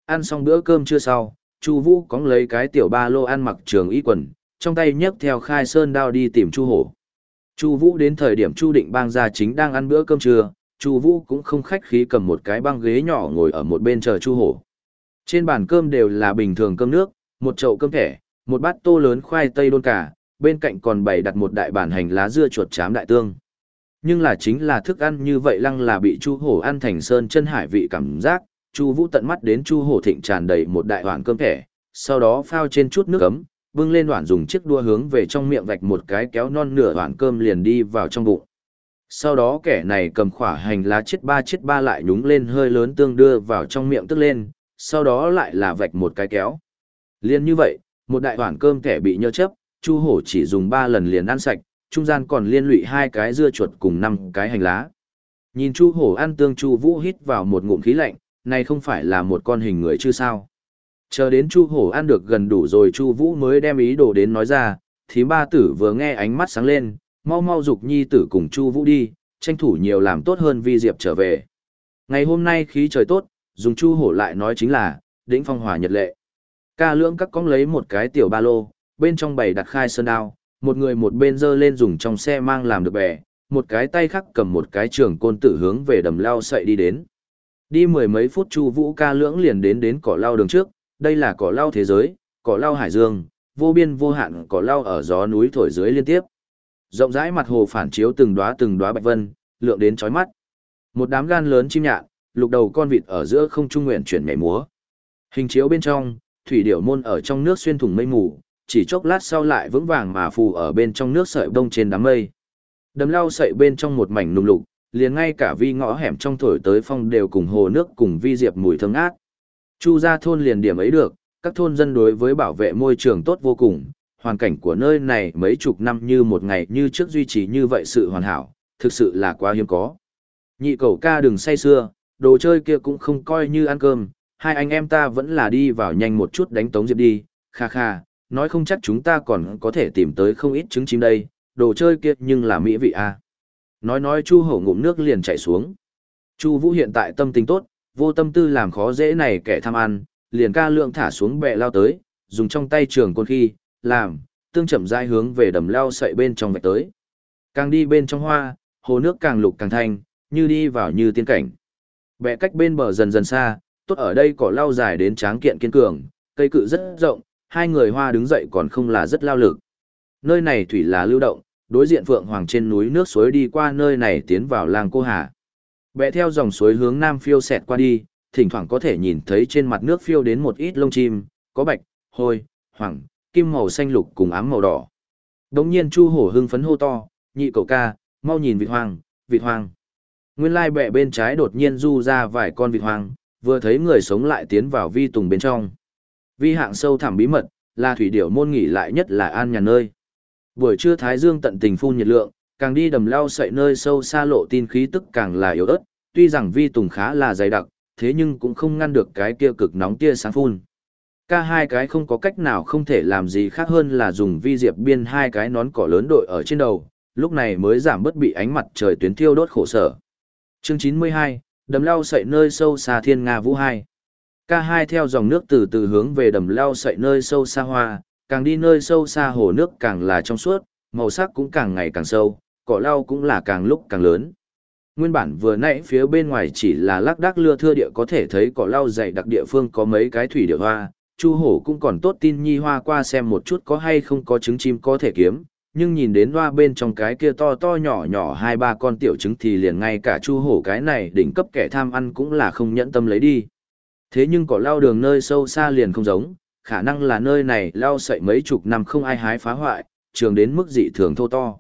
Ăn xong bữa cơm trưa sau, Chu Vũ cóng lấy cái tiểu ba lô ăn mặc trường y quần, trong tay nhấc theo khai sơn đao đi tìm Chu Hổ. Chu Vũ đến thời điểm Chu Định Bang gia chính đang ăn bữa cơm trưa, Chu Vũ cũng không khách khí cầm một cái băng ghế nhỏ ngồi ở một bên chờ Chu Hổ. Trên bàn cơm đều là bình thường cơm nước, một chậu cơm thẻ, một bát tô lớn khoai tây đôn cả, bên cạnh còn bày đặt một đại bản hành lá dưa chuột chám đại tương. Nhưng là chính là thức ăn như vậy lăng là bị Chu Hổ ăn thành sơn chân hải vị cảm giác, Chu Vũ tận mắt đến Chu Hổ thịnh tràn đầy một đại hoàn cơm thẻ, sau đó phao trên chút nước ấm, bưng lên đoạn dùng chiếc đua hướng về trong miệng vạch một cái kéo non nửa đoạn cơm liền đi vào trong bụng. Sau đó kẻ này cầm khỏa hành lá chết ba chết ba lại nhúng lên hơi lớn tương đưa vào trong miệng tức lên, sau đó lại là vạch một cái kéo. Liên như vậy, một đại hoàn cơm thẻ bị nhơ chấp, Chu Hổ chỉ dùng ba lần liền ăn sạch, trung gian còn liên lụy hai cái dưa chuột cùng năm cái hành lá. Nhìn Chu Hổ ăn tương Chu Vũ hít vào một ngụm khí lạnh, này không phải là một con hình người chứ sao? Chờ đến Chu Hổ ăn được gần đủ rồi Chu Vũ mới đem ý đồ đến nói ra, thì ba tử vừa nghe ánh mắt sáng lên, mau mau dục nhi tử cùng Chu Vũ đi, tranh thủ nhiều làm tốt hơn vi diệp trở về. Ngày hôm nay khí trời tốt, dùng Chu Hổ lại nói chính là, đỉnh phong hòa nhật lệ. Ca lưỡng các cóng lấy một cái tiểu ba lô, bên trong bày đặt khai sơn đao, một người một bên dơ lên dùng trong xe mang làm được bè, một cái tay khác cầm một cái trường côn tử hướng về đầm lao sậy đi đến. Đi mười mấy phút Chu Vũ ca lưỡng liền đến đến cỏ lao đường trước, đây là cỏ lao thế giới, cỏ lao hải dương, vô biên vô hạn cỏ lao ở gió núi thổi dưới liên tiếp. Rộng rãi mặt hồ phản chiếu từng đóa từng đóa bạch vân, lượng đến chói mắt. Một đám gan lớn chim nhạn, lục đầu con vịt ở giữa không trung nguyện chuyển nhảy múa. Hình chiếu bên trong, thủy điểu môn ở trong nước xuyên thủng mây mù, chỉ chốc lát sau lại vững vàng mà phù ở bên trong nước sợi đông trên đám mây. Đầm lau sợi bên trong một mảnh nùng lục, liền ngay cả vi ngõ hẻm trong thổi tới phong đều cùng hồ nước cùng vi diệp mùi thơm ngát. Chu gia thôn liền điểm ấy được, các thôn dân đối với bảo vệ môi trường tốt vô cùng, hoàn cảnh của nơi này mấy chục năm như một ngày như trước duy trì như vậy sự hoàn hảo, thực sự là quá hiếm có. Nhị cầu ca đừng say xưa, đồ chơi kia cũng không coi như ăn cơm, hai anh em ta vẫn là đi vào nhanh một chút đánh tống diệp đi, kha kha, nói không chắc chúng ta còn có thể tìm tới không ít trứng chim đây, đồ chơi kia nhưng là mỹ vị a. À. Nói nói Chu Hổ ngụm nước liền chảy xuống. Chu Vũ hiện tại tâm tình tốt, vô tâm tư làm khó dễ này kẻ tham ăn, liền ca lượng thả xuống bè lao tới, dùng trong tay trường côn khi, làm, tương chậm rãi hướng về đầm lao sậy bên trong vạch tới. Càng đi bên trong hoa, hồ nước càng lục càng thanh, như đi vào như tiên cảnh. Bẹ cách bên bờ dần dần xa, tốt ở đây cỏ lao dài đến tráng kiện kiên cường, cây cự rất rộng, hai người hoa đứng dậy còn không là rất lao lực. Nơi này thủy là lưu động, đối diện Phượng Hoàng trên núi nước suối đi qua nơi này tiến vào làng Cô Hà. Bẹ theo dòng suối hướng nam phiêu xẹt qua đi, thỉnh thoảng có thể nhìn thấy trên mặt nước phiêu đến một ít lông chim, có bạch, hôi, hoàng, kim màu xanh lục cùng ám màu đỏ. Đống nhiên Chu Hổ hưng phấn hô to, nhị cầu ca, mau nhìn vịt hoàng, vịt hoàng. Nguyên lai bẹ bên trái đột nhiên du ra vài con vịt hoàng, vừa thấy người sống lại tiến vào vi tùng bên trong. Vi hạng sâu thẳm bí mật, là thủy điểu môn nghỉ lại nhất là an nhà nơi. Buổi trưa thái dương tận tình phun nhiệt lượng, càng đi đầm lao sậy nơi sâu xa lộ tin khí tức càng là yếu ớt, tuy rằng vi tùng khá là dày đặc, thế nhưng cũng không ngăn được cái kia cực nóng tia sáng phun. Ca hai cái không có cách nào không thể làm gì khác hơn là dùng vi diệp biên hai cái nón cỏ lớn đội ở trên đầu, lúc này mới giảm bớt bị ánh mặt trời tuyến thiêu đốt khổ sở. Chương 92, đầm lao sậy nơi sâu xa thiên Nga vũ hai. Ca hai theo dòng nước từ từ hướng về đầm lao sậy nơi sâu xa hoa, càng đi nơi sâu xa hồ nước càng là trong suốt, màu sắc cũng càng ngày càng sâu, cỏ lau cũng là càng lúc càng lớn. Nguyên bản vừa nãy phía bên ngoài chỉ là lác đác lưa thưa địa có thể thấy cỏ lau dày đặc địa phương có mấy cái thủy địa hoa, Chu hổ cũng còn tốt tin nhi hoa qua xem một chút có hay không có trứng chim có thể kiếm, nhưng nhìn đến hoa bên trong cái kia to to nhỏ nhỏ hai ba con tiểu trứng thì liền ngay cả chu hổ cái này đỉnh cấp kẻ tham ăn cũng là không nhẫn tâm lấy đi. Thế nhưng cỏ lao đường nơi sâu xa liền không giống, khả năng là nơi này lao sậy mấy chục năm không ai hái phá hoại, trường đến mức dị thường thô to.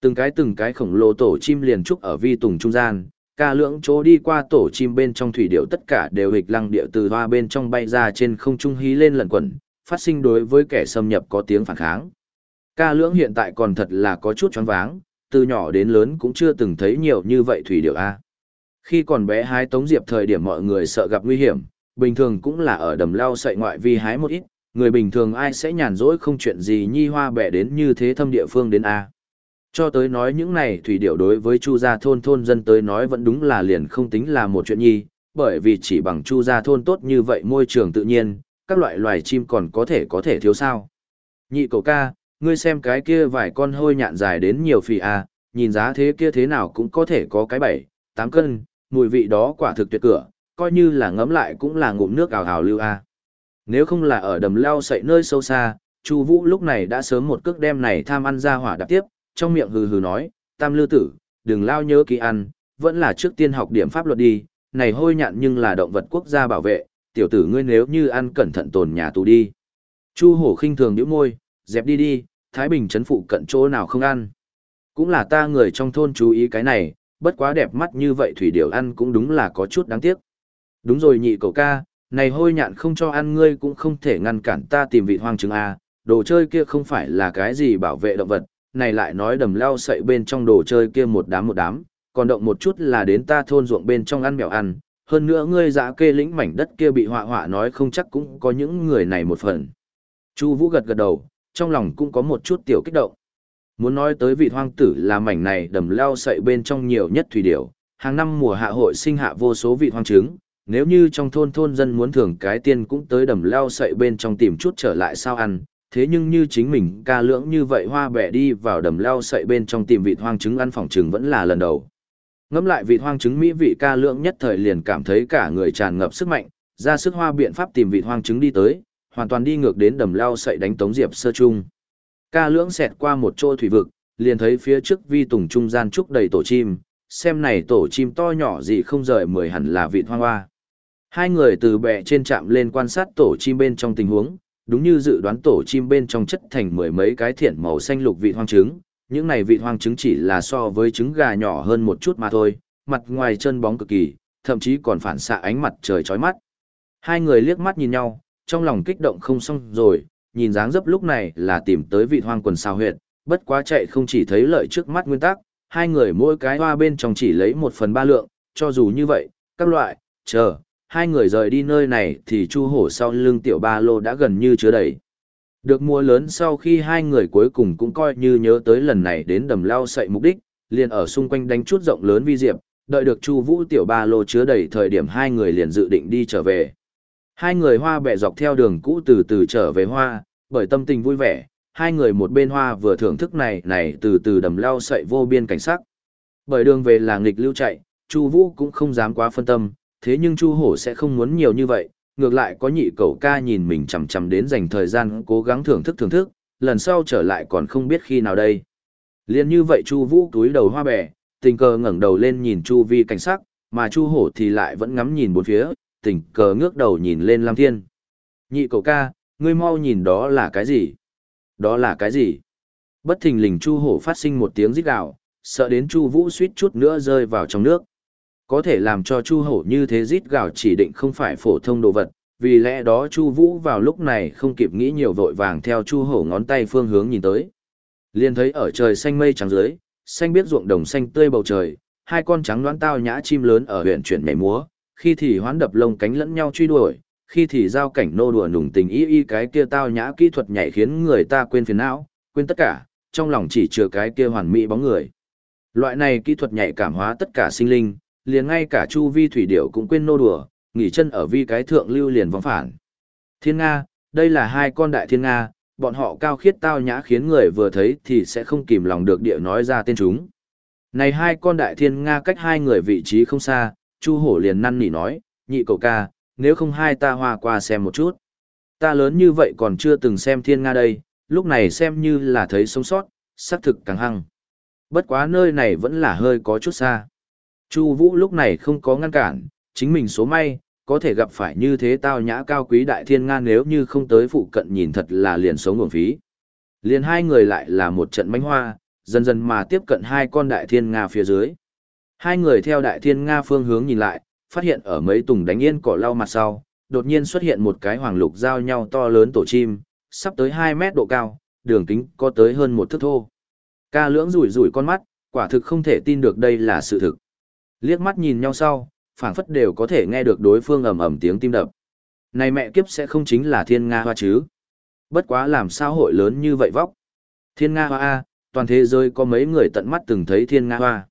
Từng cái từng cái khổng lồ tổ chim liền trúc ở vi tùng trung gian, ca lưỡng chỗ đi qua tổ chim bên trong thủy điệu tất cả đều hịch lăng điệu từ hoa bên trong bay ra trên không trung hí lên lẩn quẩn, phát sinh đối với kẻ xâm nhập có tiếng phản kháng. Ca lưỡng hiện tại còn thật là có chút choáng váng, từ nhỏ đến lớn cũng chưa từng thấy nhiều như vậy thủy điệu A. Khi còn bé hái tống diệp thời điểm mọi người sợ gặp nguy hiểm, bình thường cũng là ở đầm lao sậy ngoại vi hái một ít, người bình thường ai sẽ nhàn rỗi không chuyện gì nhi hoa bẻ đến như thế thâm địa phương đến A. Cho tới nói những này thủy điểu đối với chu gia thôn thôn dân tới nói vẫn đúng là liền không tính là một chuyện nhi, bởi vì chỉ bằng chu gia thôn tốt như vậy môi trường tự nhiên, các loại loài chim còn có thể có thể thiếu sao. Nhị cậu ca, ngươi xem cái kia vài con hôi nhạn dài đến nhiều phì à, nhìn giá thế kia thế nào cũng có thể có cái bảy, tám cân, mùi vị đó quả thực tuyệt cửa, coi như là ngấm lại cũng là ngụm nước ảo ảo lưu a. À. Nếu không là ở đầm leo sậy nơi sâu xa, Chu Vũ lúc này đã sớm một cước đem này tham ăn ra hỏa đạp tiếp, trong miệng hừ hừ nói, "Tam Lư tử, đừng lao nhớ kỹ ăn, vẫn là trước tiên học điểm pháp luật đi, này hôi nhạn nhưng là động vật quốc gia bảo vệ, tiểu tử ngươi nếu như ăn cẩn thận tồn nhà tù đi." Chu Hổ khinh thường nhíu môi, "Dẹp đi đi, Thái Bình trấn phụ cận chỗ nào không ăn?" Cũng là ta người trong thôn chú ý cái này, bất quá đẹp mắt như vậy thủy điều ăn cũng đúng là có chút đáng tiếc. Đúng rồi nhị cậu ca, này hôi nhạn không cho ăn ngươi cũng không thể ngăn cản ta tìm vị hoang trứng A, đồ chơi kia không phải là cái gì bảo vệ động vật, này lại nói đầm leo sậy bên trong đồ chơi kia một đám một đám, còn động một chút là đến ta thôn ruộng bên trong ăn mèo ăn, hơn nữa ngươi dã kê lĩnh mảnh đất kia bị họa họa nói không chắc cũng có những người này một phần. Chu Vũ gật gật đầu, trong lòng cũng có một chút tiểu kích động. Muốn nói tới vị hoang tử là mảnh này đầm leo sậy bên trong nhiều nhất thủy điểu, hàng năm mùa hạ hội sinh hạ vô số vị hoang trứng, nếu như trong thôn thôn dân muốn thưởng cái tiên cũng tới đầm leo sậy bên trong tìm chút trở lại sao ăn, thế nhưng như chính mình ca lưỡng như vậy hoa bẻ đi vào đầm leo sậy bên trong tìm vị hoang trứng ăn phòng trứng vẫn là lần đầu. Ngắm lại vị hoang trứng mỹ vị ca lưỡng nhất thời liền cảm thấy cả người tràn ngập sức mạnh, ra sức hoa biện pháp tìm vị hoang trứng đi tới, hoàn toàn đi ngược đến đầm leo sậy đánh tống diệp sơ trung. Ca lưỡng xẹt qua một chỗ thủy vực, liền thấy phía trước vi tùng trung gian trúc đầy tổ chim, xem này tổ chim to nhỏ gì không rời mười hẳn là vị hoang hoa. Hai người từ bè trên trạm lên quan sát tổ chim bên trong tình huống, đúng như dự đoán tổ chim bên trong chất thành mười mấy cái thiện màu xanh lục vị hoang trứng, những này vị hoang trứng chỉ là so với trứng gà nhỏ hơn một chút mà thôi, mặt ngoài chân bóng cực kỳ, thậm chí còn phản xạ ánh mặt trời chói mắt. Hai người liếc mắt nhìn nhau, trong lòng kích động không xong rồi, nhìn dáng dấp lúc này là tìm tới vị hoang quần sao huyệt, bất quá chạy không chỉ thấy lợi trước mắt nguyên tắc, hai người mỗi cái hoa bên trong chỉ lấy một phần ba lượng, cho dù như vậy, các loại, chờ, hai người rời đi nơi này thì chu hổ sau lưng tiểu ba lô đã gần như chứa đầy. Được mua lớn sau khi hai người cuối cùng cũng coi như nhớ tới lần này đến đầm lao sậy mục đích, liền ở xung quanh đánh chút rộng lớn vi diệp, đợi được chu vũ tiểu ba lô chứa đầy thời điểm hai người liền dự định đi trở về. Hai người hoa bẹ dọc theo đường cũ từ từ trở về hoa, bởi tâm tình vui vẻ, hai người một bên hoa vừa thưởng thức này này từ từ đầm lao sậy vô biên cảnh sắc. Bởi đường về là nghịch lưu chạy, Chu Vũ cũng không dám quá phân tâm, thế nhưng Chu Hổ sẽ không muốn nhiều như vậy, ngược lại có nhị cậu ca nhìn mình chằm chằm đến dành thời gian cố gắng thưởng thức thưởng thức, lần sau trở lại còn không biết khi nào đây. Liên như vậy Chu Vũ túi đầu hoa bè, tình cờ ngẩng đầu lên nhìn chu vi cảnh sắc, mà Chu Hổ thì lại vẫn ngắm nhìn bốn phía, tình cờ ngước đầu nhìn lên Lam Thiên. Nhị cậu ca, ngươi mau nhìn đó là cái gì? Đó là cái gì? Bất thình lình Chu Hổ phát sinh một tiếng rít gào, sợ đến Chu Vũ suýt chút nữa rơi vào trong nước. Có thể làm cho Chu Hổ như thế rít gào chỉ định không phải phổ thông đồ vật, vì lẽ đó Chu Vũ vào lúc này không kịp nghĩ nhiều vội vàng theo Chu Hổ ngón tay phương hướng nhìn tới. Liền thấy ở trời xanh mây trắng dưới, xanh biết ruộng đồng xanh tươi bầu trời, hai con trắng đoán tao nhã chim lớn ở huyện chuyển nhảy múa, khi thì hoán đập lông cánh lẫn nhau truy đuổi, khi thì giao cảnh nô đùa nùng tình y y cái kia tao nhã kỹ thuật nhảy khiến người ta quên phiền não, quên tất cả, trong lòng chỉ chừa cái kia hoàn mỹ bóng người. Loại này kỹ thuật nhảy cảm hóa tất cả sinh linh, liền ngay cả chu vi thủy điệu cũng quên nô đùa, nghỉ chân ở vi cái thượng lưu liền vòng phản. Thiên Nga, đây là hai con đại thiên Nga, bọn họ cao khiết tao nhã khiến người vừa thấy thì sẽ không kìm lòng được địa nói ra tên chúng. Này hai con đại thiên Nga cách hai người vị trí không xa, Chu hổ liền năn nỉ nói, nhị cậu ca, nếu không hai ta hòa qua xem một chút. Ta lớn như vậy còn chưa từng xem thiên Nga đây, lúc này xem như là thấy sống sót, xác thực càng hăng. Bất quá nơi này vẫn là hơi có chút xa. Chu Vũ lúc này không có ngăn cản, chính mình số may, có thể gặp phải như thế tao nhã cao quý đại thiên nga nếu như không tới phụ cận nhìn thật là liền sống uổng phí. Liền hai người lại là một trận mánh hoa, dần dần mà tiếp cận hai con đại thiên nga phía dưới. Hai người theo đại thiên nga phương hướng nhìn lại, phát hiện ở mấy tùng đánh yên cỏ lau mặt sau, đột nhiên xuất hiện một cái hoàng lục giao nhau to lớn tổ chim, sắp tới 2 mét độ cao, đường kính có tới hơn một thước thô. Ca lưỡng rủi rủi con mắt, quả thực không thể tin được đây là sự thực. Liếc mắt nhìn nhau sau, phảng phất đều có thể nghe được đối phương ầm ầm tiếng tim đập. Này mẹ kiếp sẽ không chính là thiên nga hoa chứ? Bất quá làm sao hội lớn như vậy vóc? Thiên nga hoa A, toàn thế giới có mấy người tận mắt từng thấy thiên nga hoa.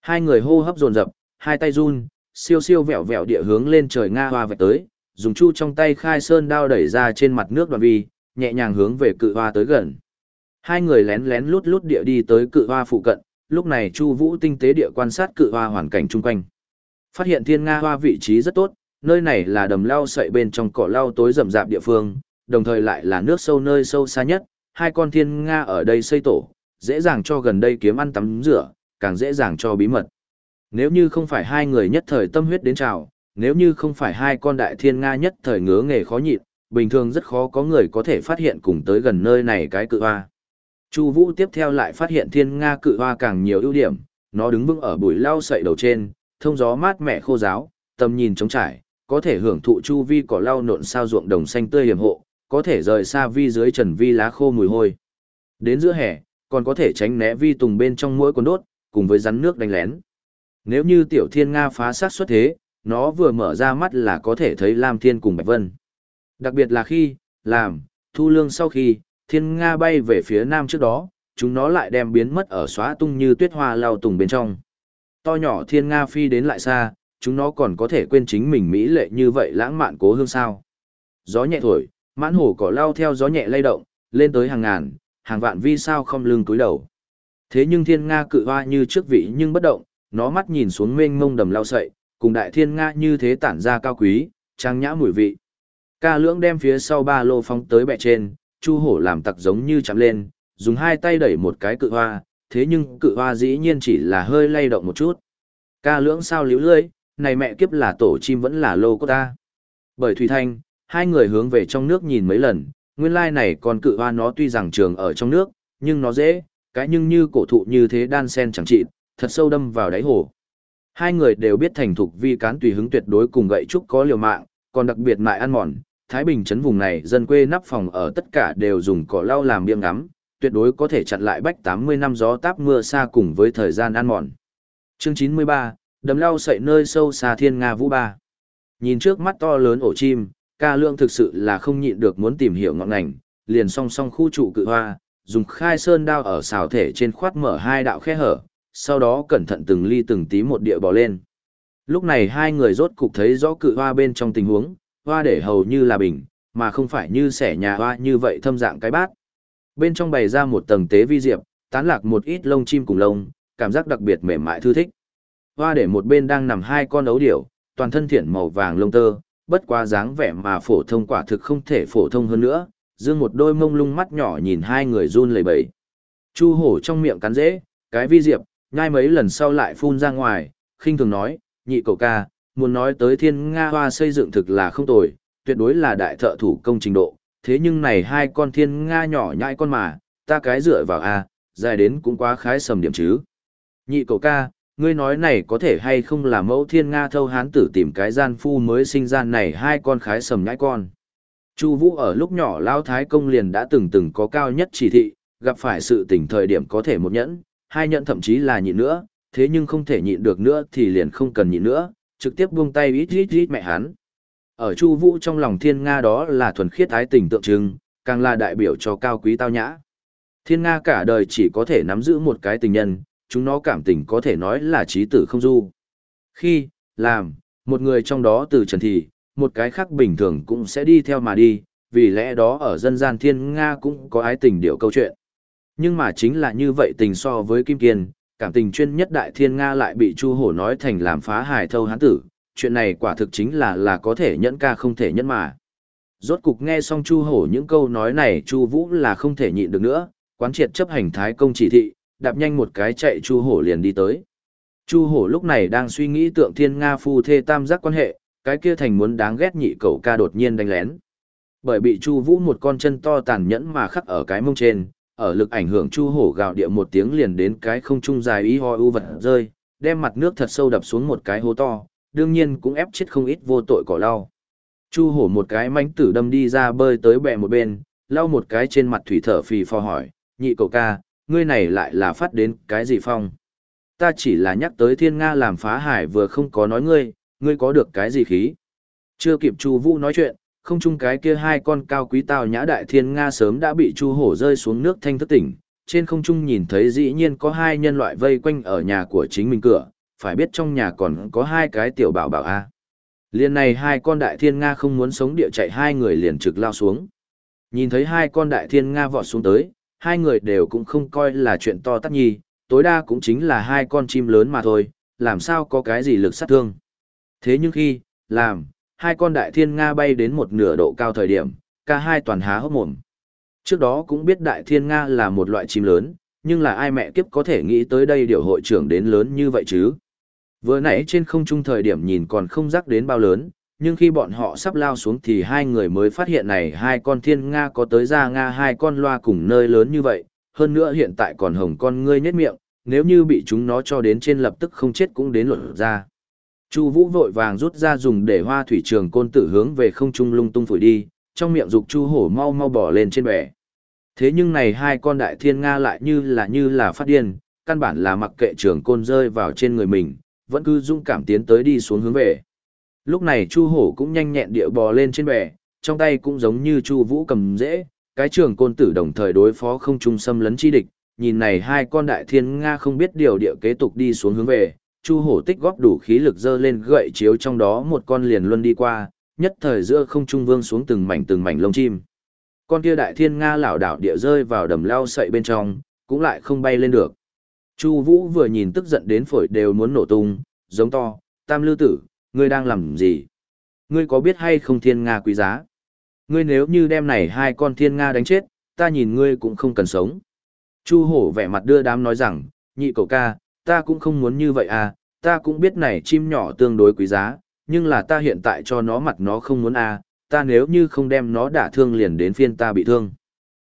Hai người hô hấp dồn dập, hai tay run, siêu siêu vẹo vẹo địa hướng lên trời nga hoa vạch tới, dùng chu trong tay khai sơn đao đẩy ra trên mặt nước đoàn vi, nhẹ nhàng hướng về cự hoa tới gần. Hai người lén lén lút lút địa đi tới cự hoa phụ cận, lúc này Chu Vũ tinh tế địa quan sát cự hoa hoàn cảnh chung quanh. Phát hiện thiên nga hoa vị trí rất tốt, nơi này là đầm lau sậy bên trong cỏ lau tối rậm rạp địa phương, đồng thời lại là nước sâu nơi sâu xa nhất, hai con thiên nga ở đây xây tổ, dễ dàng cho gần đây kiếm ăn tắm rửa, càng dễ dàng cho bí mật. Nếu như không phải hai người nhất thời tâm huyết đến chào nếu như không phải hai con đại thiên nga nhất thời ngứa nghề khó nhịn, bình thường rất khó có người có thể phát hiện cùng tới gần nơi này cái cự hoa. Chu Vũ tiếp theo lại phát hiện thiên nga cự hoa càng nhiều ưu điểm, nó đứng vững ở bụi lau sậy đầu trên, thông gió mát mẻ khô giáo, tầm nhìn trống trải, có thể hưởng thụ chu vi cỏ lau nộn sao ruộng đồng xanh tươi hiểm hộ, có thể rời xa vi dưới trần vi lá khô mùi hôi. Đến giữa hè, còn có thể tránh né vi tùng bên trong mũi con đốt, cùng với rắn nước đánh lén. Nếu như tiểu thiên nga phá sát xuất thế, nó vừa mở ra mắt là có thể thấy Lam Thiên cùng Bạch Vân. Đặc biệt là khi, làm, thu lương sau khi, thiên nga bay về phía nam trước đó, chúng nó lại đem biến mất ở xóa tung như tuyết hoa lao tùng bên trong. To nhỏ thiên nga phi đến lại xa, chúng nó còn có thể quên chính mình mỹ lệ như vậy lãng mạn cố hương sao. Gió nhẹ thổi, mãn hồ cỏ lao theo gió nhẹ lay động, lên tới hàng ngàn, hàng vạn vi sao không lưng túi đầu. Thế nhưng thiên nga cự hoa như trước vị nhưng bất động, nó mắt nhìn xuống mênh mông đầm lao sậy, cùng đại thiên nga như thế tản ra cao quý, trang nhã mùi vị. Ca lưỡng đem phía sau ba lô phóng tới bẹ trên, chu hổ làm tặc giống như chạm lên, dùng hai tay đẩy một cái cự hoa, thế nhưng cự hoa dĩ nhiên chỉ là hơi lay động một chút. Ca lưỡng sao liếu lưỡi, này mẹ kiếp là tổ chim vẫn là lô của ta. Bởi Thủy Thanh, hai người hướng về trong nước nhìn mấy lần, nguyên lai này còn cự hoa nó tuy rằng trường ở trong nước, nhưng nó dễ, cái nhưng như cổ thụ như thế đan sen chẳng trị, thật sâu đâm vào đáy hồ. Hai người đều biết thành thục vi cán tùy hứng tuyệt đối cùng gậy trúc có liều mạng, còn đặc biệt mại ăn mòn. Thái Bình trấn vùng này dân quê nắp phòng ở tất cả đều dùng cỏ lau làm biếng ngắm, tuyệt đối có thể chặn lại bách 80 năm gió táp mưa xa cùng với thời gian ăn mòn. Chương 93, đầm lau sậy nơi sâu xa thiên Nga vũ ba. Nhìn trước mắt to lớn ổ chim, ca lượng thực sự là không nhịn được muốn tìm hiểu ngọn ngành, liền song song khu trụ cự hoa, dùng khai sơn đao ở xào thể trên khoát mở hai đạo khe hở, sau đó cẩn thận từng ly từng tí một địa bò lên. Lúc này hai người rốt cục thấy rõ cự hoa bên trong tình huống, hoa để hầu như là bình, mà không phải như xẻ nhà hoa như vậy thâm dạng cái bát. Bên trong bày ra một tầng tế vi diệp, tán lạc một ít lông chim cùng lông, cảm giác đặc biệt mềm mại thư thích. Hoa để một bên đang nằm hai con ấu điểu, toàn thân thiện màu vàng lông tơ, bất quá dáng vẻ mà phổ thông quả thực không thể phổ thông hơn nữa, dương một đôi mông lung mắt nhỏ nhìn hai người run lẩy bẩy. Chu hổ trong miệng cắn dễ, cái vi diệp, nhai mấy lần sau lại phun ra ngoài, khinh thường nói, nhị cậu ca, muốn nói tới thiên Nga hoa xây dựng thực là không tồi, tuyệt đối là đại thợ thủ công trình độ, thế nhưng này hai con thiên Nga nhỏ nhãi con mà, ta cái dựa vào a dài đến cũng quá khái sầm điểm chứ. Nhị cậu ca, ngươi nói này có thể hay không là mẫu thiên Nga thâu hán tử tìm cái gian phu mới sinh ra này hai con khái sầm nhãi con. Chu Vũ ở lúc nhỏ Lao Thái Công liền đã từng từng có cao nhất chỉ thị, gặp phải sự tình thời điểm có thể một nhẫn, hai nhẫn thậm chí là nhịn nữa, thế nhưng không thể nhịn được nữa thì liền không cần nhịn nữa, trực tiếp buông tay ít ít ít mẹ hắn. Ở Chu Vũ trong lòng Thiên Nga đó là thuần khiết ái tình tượng trưng, càng là đại biểu cho cao quý tao nhã. Thiên Nga cả đời chỉ có thể nắm giữ một cái tình nhân, chúng nó cảm tình có thể nói là trí tử không du. Khi, làm, một người trong đó từ trần thì, một cái khác bình thường cũng sẽ đi theo mà đi, vì lẽ đó ở dân gian Thiên Nga cũng có ái tình điệu câu chuyện. Nhưng mà chính là như vậy tình so với Kim Kiên, cảm tình chuyên nhất đại thiên Nga lại bị Chu Hổ nói thành làm phá hài thâu hán tử, chuyện này quả thực chính là là có thể nhẫn ca không thể nhẫn mà. Rốt cục nghe xong Chu Hổ những câu nói này Chu Vũ là không thể nhịn được nữa, quán triệt chấp hành thái công chỉ thị, đạp nhanh một cái chạy Chu Hổ liền đi tới. Chu Hổ lúc này đang suy nghĩ tượng thiên Nga phu thê tam giác quan hệ, cái kia thành muốn đáng ghét nhị cậu ca đột nhiên đánh lén. Bởi bị Chu Vũ một con chân to tàn nhẫn mà khắc ở cái mông trên, ở lực ảnh hưởng chu hổ gào địa một tiếng liền đến cái không trung dài y ho u vật rơi, đem mặt nước thật sâu đập xuống một cái hố to, đương nhiên cũng ép chết không ít vô tội cỏ lau. Chu hổ một cái mánh tử đâm đi ra bơi tới bẹ một bên, lau một cái trên mặt thủy thở phì phò hỏi, nhị cậu ca, ngươi này lại là phát đến cái gì phong? Ta chỉ là nhắc tới thiên Nga làm phá hải vừa không có nói ngươi, ngươi có được cái gì khí. Chưa kịp Chu Vũ nói chuyện, không chung cái kia hai con cao quý tào nhã đại thiên Nga sớm đã bị Chu Hổ rơi xuống nước thanh thức tỉnh. Trên không trung nhìn thấy dĩ nhiên có hai nhân loại vây quanh ở nhà của chính mình cửa, phải biết trong nhà còn có hai cái tiểu bảo bảo a. Liên này hai con đại thiên Nga không muốn sống địa chạy hai người liền trực lao xuống. Nhìn thấy hai con đại thiên Nga vọt xuống tới, hai người đều cũng không coi là chuyện to tát nhi, tối đa cũng chính là hai con chim lớn mà thôi, làm sao có cái gì lực sát thương. Thế nhưng khi, làm, hai con đại thiên Nga bay đến một nửa độ cao thời điểm, cả hai toàn há hốc mồm. Trước đó cũng biết đại thiên Nga là một loại chim lớn, nhưng là ai mẹ kiếp có thể nghĩ tới đây điều hội trưởng đến lớn như vậy chứ. Vừa nãy trên không trung thời điểm nhìn còn không rắc đến bao lớn, nhưng khi bọn họ sắp lao xuống thì hai người mới phát hiện này hai con thiên Nga có tới ra Nga hai con loa cùng nơi lớn như vậy, hơn nữa hiện tại còn hồng con ngươi nhét miệng, nếu như bị chúng nó cho đến trên lập tức không chết cũng đến luận ra. Chu Vũ vội vàng rút ra dùng để hoa thủy trường côn tử hướng về không trung lung tung phổi đi, trong miệng dục Chu Hổ mau mau bỏ lên trên bè. Thế nhưng này hai con đại thiên nga lại như là như là phát điên, căn bản là mặc kệ trường côn rơi vào trên người mình, vẫn cứ dũng cảm tiến tới đi xuống hướng về. Lúc này Chu Hổ cũng nhanh nhẹn địa bò lên trên bè, trong tay cũng giống như Chu Vũ cầm dễ, cái trường côn tử đồng thời đối phó không trung xâm lấn chi địch, nhìn này hai con đại thiên nga không biết điều địa kế tục đi xuống hướng về, Chu Hổ tích góp đủ khí lực dơ lên gậy chiếu trong đó một con liền luân đi qua, nhất thời giữa không trung vương xuống từng mảnh từng mảnh lông chim. Con kia đại thiên nga lảo đảo địa rơi vào đầm lao sậy bên trong, cũng lại không bay lên được. Chu Vũ vừa nhìn tức giận đến phổi đều muốn nổ tung, giống to, "Tam Lư tử, ngươi đang làm gì? Ngươi có biết hay không thiên nga quý giá? Ngươi nếu như đem này hai con thiên nga đánh chết, ta nhìn ngươi cũng không cần sống." Chu Hổ vẻ mặt đưa đám nói rằng, "Nhị cậu ca, ta cũng không muốn như vậy à, ta cũng biết này chim nhỏ tương đối quý giá, nhưng là ta hiện tại cho nó mặt nó không muốn à, ta nếu như không đem nó đả thương liền đến phiên ta bị thương.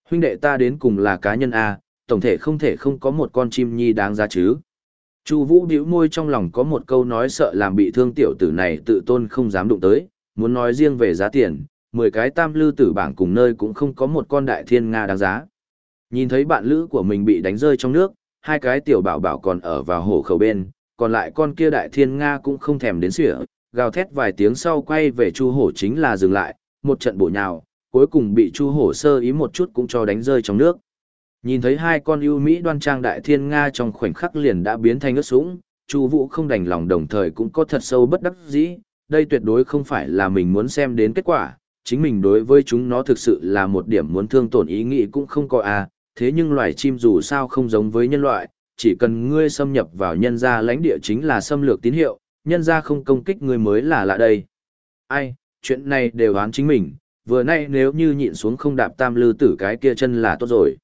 Huynh đệ ta đến cùng là cá nhân à, tổng thể không thể không có một con chim nhi đáng giá chứ. Chu Vũ bĩu môi trong lòng có một câu nói sợ làm bị thương tiểu tử này tự tôn không dám đụng tới, muốn nói riêng về giá tiền, 10 cái tam lư tử bảng cùng nơi cũng không có một con đại thiên nga đáng giá. Nhìn thấy bạn lữ của mình bị đánh rơi trong nước, hai cái tiểu bảo bảo còn ở vào hổ khẩu bên, còn lại con kia đại thiên nga cũng không thèm đến sỉa, gào thét vài tiếng sau quay về chu hổ chính là dừng lại, một trận bổ nhào, cuối cùng bị chu hổ sơ ý một chút cũng cho đánh rơi trong nước. Nhìn thấy hai con ưu mỹ đoan trang đại thiên nga trong khoảnh khắc liền đã biến thành ướt sũng, chu vũ không đành lòng đồng thời cũng có thật sâu bất đắc dĩ, đây tuyệt đối không phải là mình muốn xem đến kết quả, chính mình đối với chúng nó thực sự là một điểm muốn thương tổn ý nghĩ cũng không có à, thế nhưng loài chim dù sao không giống với nhân loại, chỉ cần ngươi xâm nhập vào nhân gia lãnh địa chính là xâm lược tín hiệu, nhân gia không công kích ngươi mới là lạ đây. Ai, chuyện này đều oán chính mình, vừa nay nếu như nhịn xuống không đạp tam lư tử cái kia chân là tốt rồi.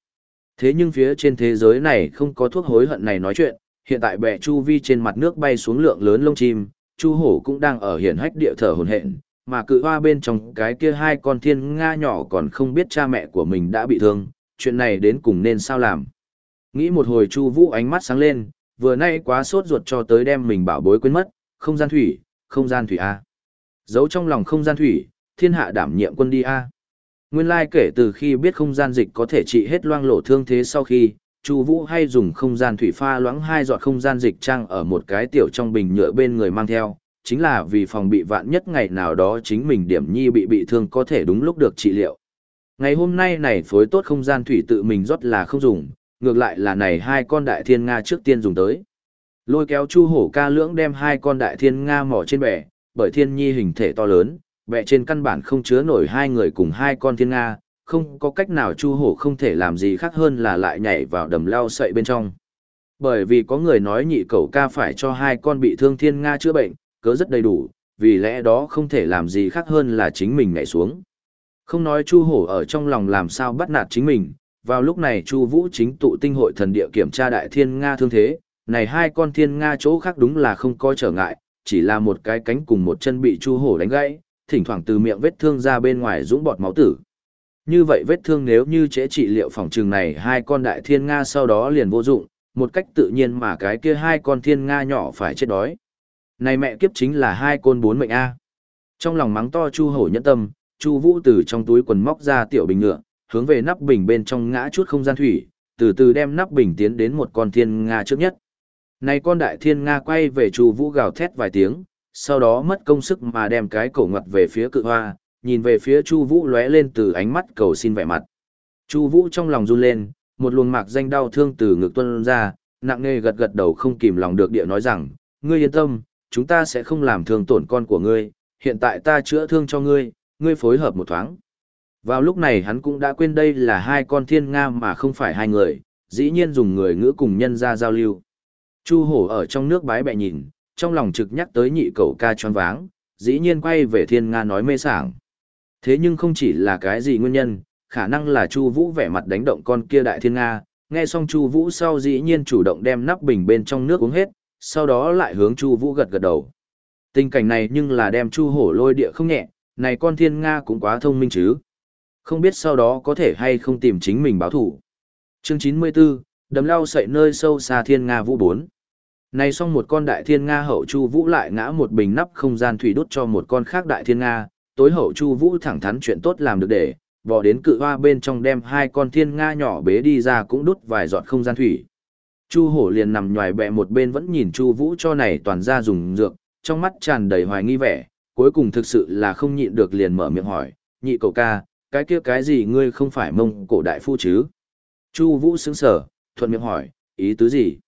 Thế nhưng phía trên thế giới này không có thuốc hối hận này nói chuyện, hiện tại bệ chu vi trên mặt nước bay xuống lượng lớn lông chim, chu hổ cũng đang ở hiển hách địa thở hồn hện, mà cự hoa bên trong cái kia hai con thiên nga nhỏ còn không biết cha mẹ của mình đã bị thương, chuyện này đến cùng nên sao làm. Nghĩ một hồi Chu Vũ ánh mắt sáng lên, vừa nay quá sốt ruột cho tới đem mình bảo bối quên mất, không gian thủy, không gian thủy a. Giấu trong lòng không gian thủy, thiên hạ đảm nhiệm quân đi a. Nguyên lai kể từ khi biết không gian dịch có thể trị hết loang lổ thương thế sau khi, Chu Vũ hay dùng không gian thủy pha loãng hai giọt không gian dịch trang ở một cái tiểu trong bình nhựa bên người mang theo, chính là vì phòng bị vạn nhất ngày nào đó chính mình điểm nhi bị bị thương có thể đúng lúc được trị liệu. Ngày hôm nay này phối tốt không gian thủy tự mình rót là không dùng, ngược lại là này hai con đại thiên Nga trước tiên dùng tới. Lôi kéo chu hổ ca lưỡng đem hai con đại thiên Nga mỏ trên bè, bởi thiên nhi hình thể to lớn, bè trên căn bản không chứa nổi hai người cùng hai con thiên Nga, không có cách nào chu hổ không thể làm gì khác hơn là lại nhảy vào đầm lao sậy bên trong. Bởi vì có người nói nhị cầu ca phải cho hai con bị thương thiên Nga chữa bệnh, cớ rất đầy đủ, vì lẽ đó không thể làm gì khác hơn là chính mình nhảy xuống. Không nói Chu Hổ ở trong lòng làm sao bắt nạt chính mình, vào lúc này Chu Vũ chính tụ tinh hội thần địa kiểm tra đại thiên nga thương thế, này hai con thiên nga chỗ khác đúng là không có trở ngại, chỉ là một cái cánh cùng một chân bị Chu Hổ đánh gãy, thỉnh thoảng từ miệng vết thương ra bên ngoài dũng bọt máu tử. Như vậy vết thương nếu như chế trị liệu phòng trường này hai con đại thiên nga sau đó liền vô dụng, một cách tự nhiên mà cái kia hai con thiên nga nhỏ phải chết đói. Này mẹ kiếp chính là hai côn bốn mệnh a. Trong lòng mắng to Chu Hổ nhẫn tâm, Chu Vũ từ trong túi quần móc ra tiểu bình nhựa, hướng về nắp bình bên trong ngã chút không gian thủy, từ từ đem nắp bình tiến đến một con thiên nga trước nhất. Này con đại thiên Nga quay về Chu Vũ gào thét vài tiếng, sau đó mất công sức mà đem cái cổ ngoặt về phía cự hoa, nhìn về phía Chu Vũ lóe lên từ ánh mắt cầu xin vẻ mặt. Chu Vũ trong lòng run lên, một luồng mạc danh đau thương từ ngực tuôn ra, nặng nề gật gật đầu không kìm lòng được địa nói rằng, ngươi yên tâm, chúng ta sẽ không làm thương tổn con của ngươi, hiện tại ta chữa thương cho ngươi, ngươi phối hợp một thoáng. Vào lúc này hắn cũng đã quên đây là hai con thiên nga mà không phải hai người, dĩ nhiên dùng người ngữ cùng nhân ra giao lưu. Chu hổ ở trong nước bái bẹ nhìn, trong lòng trực nhắc tới nhị cậu ca choáng váng, dĩ nhiên quay về thiên nga nói mê sảng. Thế nhưng không chỉ là cái gì nguyên nhân, khả năng là Chu Vũ vẻ mặt đánh động con kia đại thiên nga, nghe xong Chu Vũ sau dĩ nhiên chủ động đem nắp bình bên trong nước uống hết, sau đó lại hướng Chu Vũ gật gật đầu. Tình cảnh này nhưng là đem Chu Hổ lôi địa không nhẹ, này con thiên nga cũng quá thông minh chứ. Không biết sau đó có thể hay không tìm chính mình báo thủ. Chương 94, đầm lao sậy nơi sâu xa thiên nga vũ 4. Này xong một con đại thiên nga hậu Chu Vũ lại ngã một bình nắp không gian thủy đốt cho một con khác đại thiên nga, tối hậu Chu Vũ thẳng thắn chuyện tốt làm được để, bỏ đến cự hoa bên trong đem hai con thiên nga nhỏ bế đi ra cũng đút vài giọt không gian thủy. Chu hổ liền nằm nhòi bẹ một bên vẫn nhìn Chu Vũ cho này toàn ra dùng dược, trong mắt tràn đầy hoài nghi vẻ, cuối cùng thực sự là không nhịn được liền mở miệng hỏi, nhị cậu ca, cái kia cái gì ngươi không phải mông cổ đại phu chứ? Chu Vũ sững sờ, thuận miệng hỏi, ý tứ gì?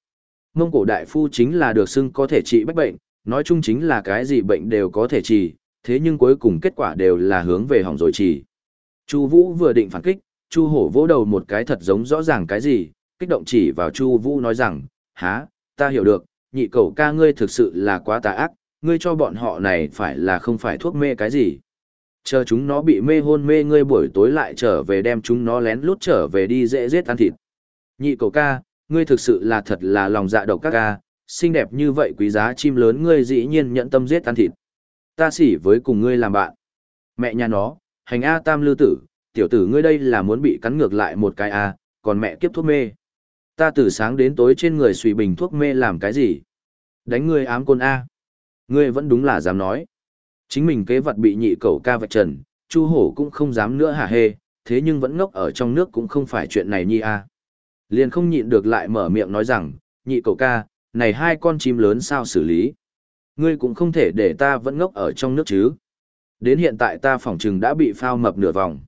Mông cổ đại phu chính là được xưng có thể trị bách bệnh, nói chung chính là cái gì bệnh đều có thể trị, thế nhưng cuối cùng kết quả đều là hướng về hỏng rồi trị. Chu Vũ vừa định phản kích, Chu Hổ vỗ đầu một cái thật giống rõ ràng cái gì, kích động chỉ vào Chu Vũ nói rằng, "Hả, ta hiểu được, nhị cậu ca ngươi thực sự là quá tà ác, ngươi cho bọn họ này phải là không phải thuốc mê cái gì. Chờ chúng nó bị mê hôn mê ngươi buổi tối lại trở về đem chúng nó lén lút trở về đi dễ giết ăn thịt. Nhị cầu ca, ngươi thực sự là thật là lòng dạ độc các ca, xinh đẹp như vậy quý giá chim lớn ngươi dĩ nhiên nhận tâm giết ăn thịt. Ta xỉ với cùng ngươi làm bạn. Mẹ nhà nó, hành A tam lưu tử, tiểu tử ngươi đây là muốn bị cắn ngược lại một cái A, còn mẹ kiếp thuốc mê. Ta từ sáng đến tối trên người suy bình thuốc mê làm cái gì? Đánh ngươi ám côn A. Ngươi vẫn đúng là dám nói. Chính mình kế vật bị nhị cậu ca vạch trần, chu hổ cũng không dám nữa hả hê, thế nhưng vẫn ngốc ở trong nước cũng không phải chuyện này nhi A. Liền không nhịn được lại mở miệng nói rằng, nhị cậu ca, này hai con chim lớn sao xử lý? Ngươi cũng không thể để ta vẫn ngốc ở trong nước chứ. Đến hiện tại ta phỏng chừng đã bị phao mập nửa vòng.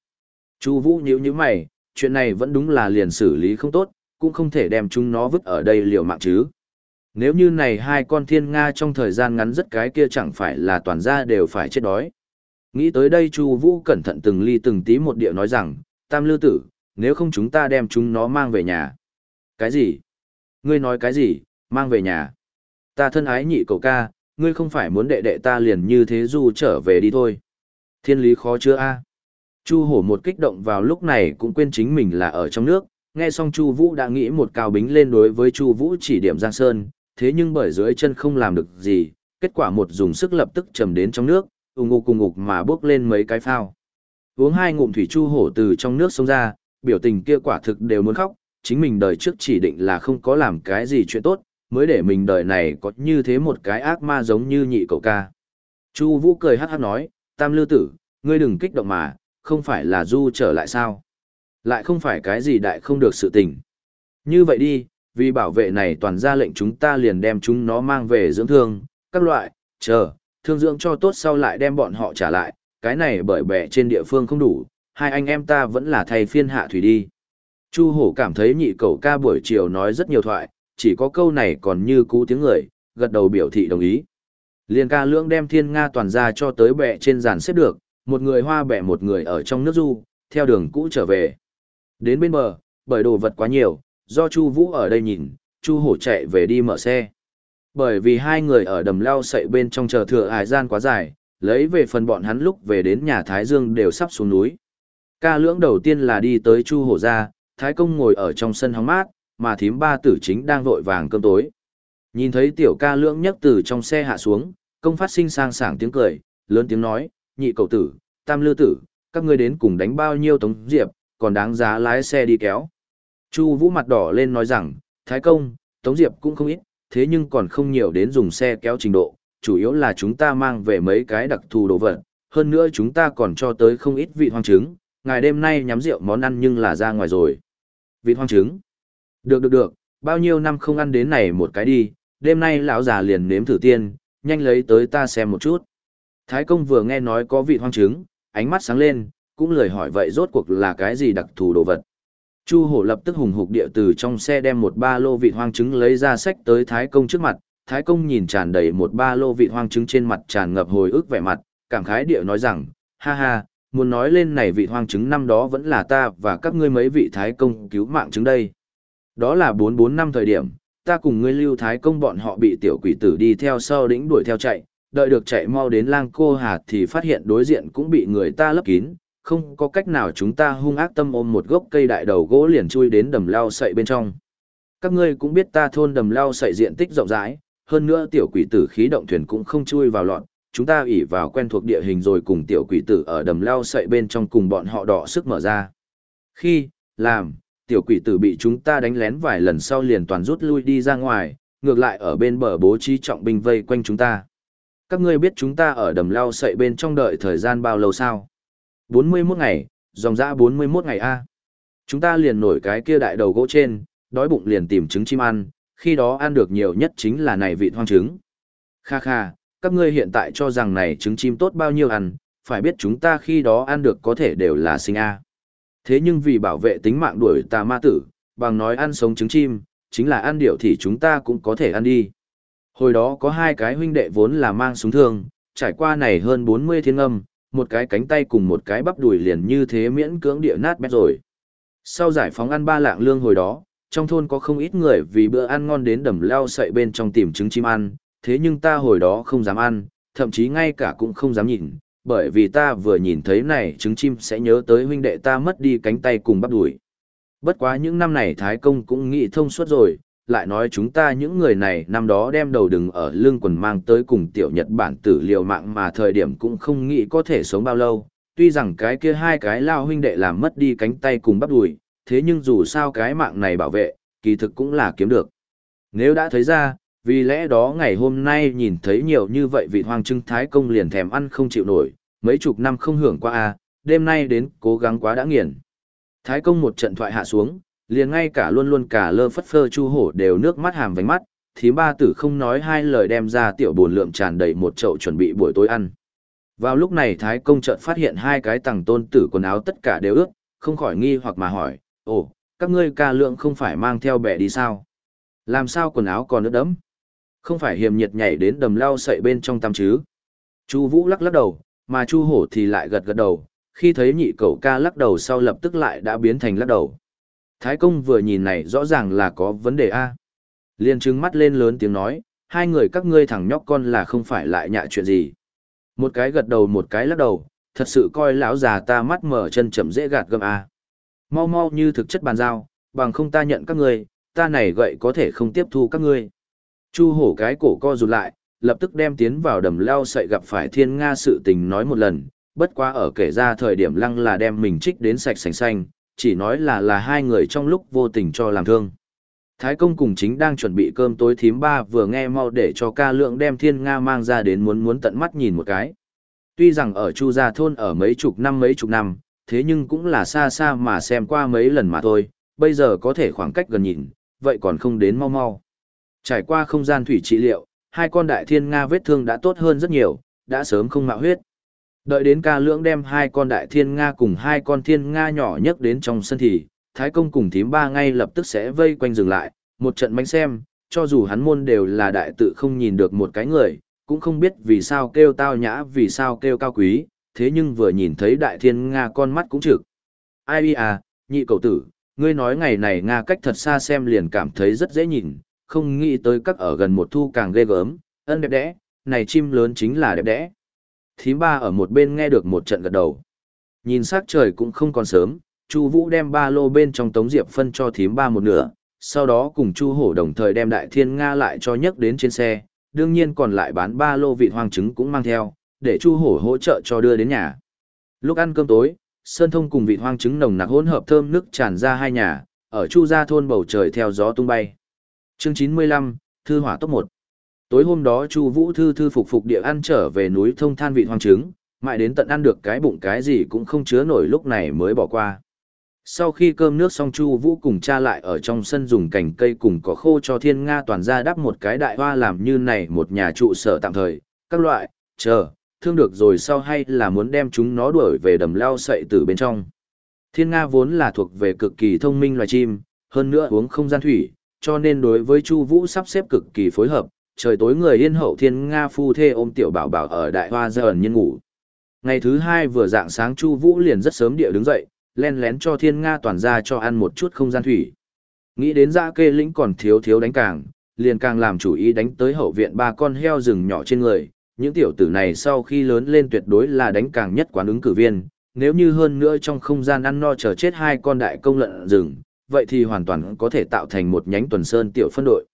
Chu Vũ nhíu nhíu mày, chuyện này vẫn đúng là liền xử lý không tốt, cũng không thể đem chúng nó vứt ở đây liều mạng chứ. Nếu như này hai con thiên Nga trong thời gian ngắn rất cái kia chẳng phải là toàn gia đều phải chết đói. Nghĩ tới đây Chu Vũ cẩn thận từng ly từng tí một điệu nói rằng, Tam Lư Tử, nếu không chúng ta đem chúng nó mang về nhà. Cái gì? Ngươi nói cái gì, mang về nhà? Ta thân ái nhị cậu ca, ngươi không phải muốn đệ đệ ta liền như thế du trở về đi thôi. Thiên lý khó chưa a Chu hổ một kích động vào lúc này cũng quên chính mình là ở trong nước, nghe xong Chu Vũ đã nghĩ một cao bính lên đối với Chu Vũ chỉ điểm Giang Sơn, thế nhưng bởi dưới chân không làm được gì, kết quả một dùng sức lập tức trầm đến trong nước, ung ục cùng ngục mà bước lên mấy cái phao. Uống hai ngụm thủy Chu hổ từ trong nước sông ra, biểu tình kia quả thực đều muốn khóc, chính mình đời trước chỉ định là không có làm cái gì chuyện tốt, mới để mình đời này có như thế một cái ác ma giống như nhị cậu ca. Chu Vũ cười hắc hắc nói, Tam Lư Tử, ngươi đừng kích động mà, không phải là du trở lại sao? Lại không phải cái gì đại không được sự tình. Như vậy đi, vì bảo vệ này toàn ra lệnh chúng ta liền đem chúng nó mang về dưỡng thương, các loại, chờ, thương dưỡng cho tốt sau lại đem bọn họ trả lại, cái này bởi bẻ trên địa phương không đủ, hai anh em ta vẫn là thay phiên hạ thủy đi. Chu hổ cảm thấy nhị cậu ca buổi chiều nói rất nhiều thoại, chỉ có câu này còn như cú tiếng người, gật đầu biểu thị đồng ý. Liên ca lưỡng đem thiên Nga toàn ra cho tới bệ trên giàn xếp được, một người hoa bẻ một người ở trong nước du, theo đường cũ trở về. Đến bên bờ, bởi đồ vật quá nhiều, do Chu Vũ ở đây nhìn, Chu Hổ chạy về đi mở xe. Bởi vì hai người ở đầm leo sậy bên trong chờ thừa hải gian quá dài, lấy về phần bọn hắn lúc về đến nhà Thái Dương đều sắp xuống núi. Ca lưỡng đầu tiên là đi tới Chu Hổ ra, Thái Công ngồi ở trong sân hóng mát, mà thím ba tử chính đang vội vàng cơm tối. Nhìn thấy tiểu ca lưỡng nhấc từ trong xe hạ xuống, công phát sinh sang sảng tiếng cười, lớn tiếng nói, nhị cậu tử, tam lư tử, các ngươi đến cùng đánh bao nhiêu tống diệp, còn đáng giá lái xe đi kéo. Chu Vũ mặt đỏ lên nói rằng, Thái công, tống diệp cũng không ít, thế nhưng còn không nhiều đến dùng xe kéo trình độ, chủ yếu là chúng ta mang về mấy cái đặc thù đồ vật, hơn nữa chúng ta còn cho tới không ít vị hoang trứng, ngày đêm nay nhắm rượu món ăn nhưng là ra ngoài rồi. Vị hoang trứng. Được được được, bao nhiêu năm không ăn đến này một cái đi, đêm nay lão già liền nếm thử tiên, nhanh lấy tới ta xem một chút. Thái công vừa nghe nói có vị hoang trứng, ánh mắt sáng lên, cũng lời hỏi vậy rốt cuộc là cái gì đặc thù đồ vật. Chu hổ lập tức hùng hục địa từ trong xe đem một ba lô vị hoang trứng lấy ra sách tới Thái công trước mặt, Thái công nhìn tràn đầy một ba lô vị hoang trứng trên mặt tràn ngập hồi ức vẻ mặt, cảm khái địa nói rằng, ha ha, muốn nói lên này vị hoang trứng năm đó vẫn là ta và các ngươi mấy vị Thái công cứu mạng trứng đây. Đó là bốn bốn năm thời điểm, ta cùng ngươi lưu Thái công bọn họ bị tiểu quỷ tử đi theo sau đỉnh đuổi theo chạy, đợi được chạy mau đến lang cô hà thì phát hiện đối diện cũng bị người ta lấp kín, không có cách nào chúng ta hung ác tâm ôm một gốc cây đại đầu gỗ liền chui đến đầm lao sậy bên trong. Các ngươi cũng biết ta thôn đầm lao sậy diện tích rộng rãi, hơn nữa tiểu quỷ tử khí động thuyền cũng không chui vào lọn, chúng ta ủy vào quen thuộc địa hình rồi cùng tiểu quỷ tử ở đầm lao sậy bên trong cùng bọn họ đỏ sức mở ra. Khi, làm, tiểu quỷ tử bị chúng ta đánh lén vài lần sau liền toàn rút lui đi ra ngoài, ngược lại ở bên bờ bố trí trọng binh vây quanh chúng ta. Các ngươi biết chúng ta ở đầm lao sậy bên trong đợi thời gian bao lâu sao? 41 ngày, dòng dã 41 ngày a. Chúng ta liền nổi cái kia đại đầu gỗ trên, đói bụng liền tìm trứng chim ăn, khi đó ăn được nhiều nhất chính là này vị hoang trứng. Kha kha, các ngươi hiện tại cho rằng này trứng chim tốt bao nhiêu ăn, phải biết chúng ta khi đó ăn được có thể đều là sinh a. Thế nhưng vì bảo vệ tính mạng đuổi tà ma tử, bằng nói ăn sống trứng chim, chính là ăn điệu thì chúng ta cũng có thể ăn đi. Hồi đó có hai cái huynh đệ vốn là mang súng thương, trải qua này hơn 40 thiên âm, một cái cánh tay cùng một cái bắp đùi liền như thế miễn cưỡng địa nát bét rồi. Sau giải phóng ăn ba lạng lương hồi đó, trong thôn có không ít người vì bữa ăn ngon đến đầm leo sậy bên trong tìm trứng chim ăn, thế nhưng ta hồi đó không dám ăn, thậm chí ngay cả cũng không dám nhìn, bởi vì ta vừa nhìn thấy này trứng chim sẽ nhớ tới huynh đệ ta mất đi cánh tay cùng bắp đùi. Bất quá những năm này Thái Công cũng nghĩ thông suốt rồi, lại nói chúng ta những người này năm đó đem đầu đừng ở lưng quần mang tới cùng tiểu Nhật Bản tử liều mạng mà thời điểm cũng không nghĩ có thể sống bao lâu, tuy rằng cái kia hai cái lao huynh đệ làm mất đi cánh tay cùng bắp đùi, thế nhưng dù sao cái mạng này bảo vệ, kỳ thực cũng là kiếm được. Nếu đã thấy ra, vì lẽ đó ngày hôm nay nhìn thấy nhiều như vậy vị hoàng trưng thái công liền thèm ăn không chịu nổi, mấy chục năm không hưởng qua a, đêm nay đến cố gắng quá đã nghiền. Thái công một trận thoại hạ xuống, liền ngay cả luôn luôn cả lơ phất phơ chu hổ đều nước mắt hàm vánh mắt, thì ba tử không nói hai lời đem ra tiểu bồn lượm tràn đầy một chậu chuẩn bị buổi tối ăn. Vào lúc này Thái công chợt phát hiện hai cái tầng tôn tử quần áo tất cả đều ướt, không khỏi nghi hoặc mà hỏi, ồ, các ngươi ca lượng không phải mang theo bẻ đi sao? Làm sao quần áo còn ướt đẫm? Không phải hiểm nhiệt nhảy đến đầm lau sậy bên trong tăm chứ? Chu Vũ lắc lắc đầu, mà Chu Hổ thì lại gật gật đầu, khi thấy nhị cậu ca lắc đầu sau lập tức lại đã biến thành lắc đầu. Thái công vừa nhìn này rõ ràng là có vấn đề A. Liên trừng mắt lên lớn tiếng nói, hai người các ngươi thằng nhóc con là không phải lại nhạ chuyện gì. Một cái gật đầu một cái lắc đầu, thật sự coi lão già ta mắt mở chân chậm dễ gạt gầm A. Mau mau như thực chất bàn giao, bằng không ta nhận các ngươi, ta này gậy có thể không tiếp thu các ngươi. Chu hổ cái cổ co rụt lại, lập tức đem tiến vào đầm leo sậy gặp phải thiên nga sự tình nói một lần, bất quá ở kể ra thời điểm lăng là đem mình trích đến sạch sành xanh, chỉ nói là là hai người trong lúc vô tình cho làm thương. Thái công cùng chính đang chuẩn bị cơm tối thím ba vừa nghe mau để cho ca lượng đem thiên nga mang ra đến muốn muốn tận mắt nhìn một cái. Tuy rằng ở Chu Gia Thôn ở mấy chục năm mấy chục năm, thế nhưng cũng là xa xa mà xem qua mấy lần mà thôi, bây giờ có thể khoảng cách gần nhìn, vậy còn không đến mau mau. Trải qua không gian thủy trị liệu, hai con đại thiên nga vết thương đã tốt hơn rất nhiều, đã sớm không mạo huyết. Đợi đến ca lưỡng đem hai con đại thiên Nga cùng hai con thiên Nga nhỏ nhất đến trong sân thì, Thái công cùng thím ba ngay lập tức sẽ vây quanh dừng lại, một trận mánh xem, cho dù hắn môn đều là đại tự không nhìn được một cái người, cũng không biết vì sao kêu tao nhã vì sao kêu cao quý, thế nhưng vừa nhìn thấy đại thiên Nga con mắt cũng trực. Ai à, nhị cầu tử, ngươi nói ngày này Nga cách thật xa xem liền cảm thấy rất dễ nhìn, không nghĩ tới các ở gần một thu càng ghê gớm, ân đẹp đẽ, này chim lớn chính là đẹp đẽ thím ba ở một bên nghe được một trận gật đầu. Nhìn sắc trời cũng không còn sớm, Chu Vũ đem ba lô bên trong tống diệp phân cho thím ba một nửa, sau đó cùng Chu Hổ đồng thời đem Đại Thiên Nga lại cho nhấc đến trên xe, đương nhiên còn lại bán ba lô vị hoang trứng cũng mang theo, để Chu Hổ hỗ trợ cho đưa đến nhà. Lúc ăn cơm tối, Sơn Thông cùng vị hoang trứng nồng nặc hỗn hợp thơm nước tràn ra hai nhà, ở Chu gia thôn bầu trời theo gió tung bay. Chương 95, thư hỏa top 1 tối hôm đó chu vũ thư thư phục phục địa ăn trở về núi thông than vị hoang trứng mãi đến tận ăn được cái bụng cái gì cũng không chứa nổi lúc này mới bỏ qua Sau khi cơm nước xong Chu Vũ cùng cha lại ở trong sân dùng cành cây cùng cỏ khô cho Thiên Nga toàn ra đắp một cái đại hoa làm như này một nhà trụ sở tạm thời, các loại, chờ, thương được rồi sau hay là muốn đem chúng nó đuổi về đầm lao sậy từ bên trong. Thiên Nga vốn là thuộc về cực kỳ thông minh loài chim, hơn nữa uống không gian thủy, cho nên đối với Chu Vũ sắp xếp cực kỳ phối hợp, trời tối người yên hậu Thiên Nga phu thê ôm tiểu bảo bảo ở đại hoa giờ ẩn ngủ. Ngày thứ hai vừa dạng sáng Chu Vũ liền rất sớm địa đứng dậy, len lén cho Thiên Nga toàn ra cho ăn một chút không gian thủy. Nghĩ đến dã kê lĩnh còn thiếu thiếu đánh càng, liền càng làm chủ ý đánh tới hậu viện ba con heo rừng nhỏ trên người. Những tiểu tử này sau khi lớn lên tuyệt đối là đánh càng nhất quán ứng cử viên, nếu như hơn nữa trong không gian ăn no chờ chết hai con đại công lợn rừng, vậy thì hoàn toàn có thể tạo thành một nhánh tuần sơn tiểu phân đội.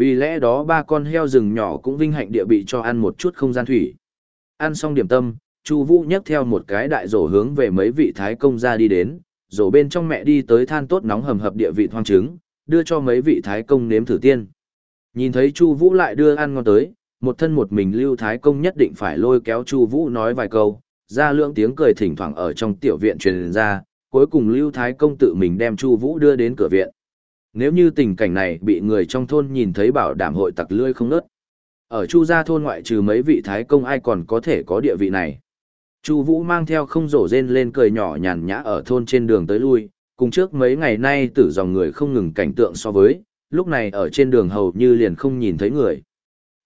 Vì lẽ đó ba con heo rừng nhỏ cũng vinh hạnh địa bị cho ăn một chút không gian thủy. Ăn xong điểm tâm, Chu Vũ nhấc theo một cái đại rổ hướng về mấy vị thái công gia đi đến, rổ bên trong mẹ đi tới than tốt nóng hầm hập địa vị hoang trứng, đưa cho mấy vị thái công nếm thử tiên. Nhìn thấy Chu Vũ lại đưa ăn ngon tới, một thân một mình Lưu Thái công nhất định phải lôi kéo Chu Vũ nói vài câu, ra lượng tiếng cười thỉnh thoảng ở trong tiểu viện truyền ra, cuối cùng Lưu Thái công tự mình đem Chu Vũ đưa đến cửa viện. Nếu như tình cảnh này bị người trong thôn nhìn thấy bảo đảm hội tặc lưỡi không nớt. Ở Chu gia thôn ngoại trừ mấy vị thái công ai còn có thể có địa vị này. Chu Vũ mang theo không rổ rên lên cười nhỏ nhàn nhã ở thôn trên đường tới lui, cùng trước mấy ngày nay tử dòng người không ngừng cảnh tượng so với, lúc này ở trên đường hầu như liền không nhìn thấy người.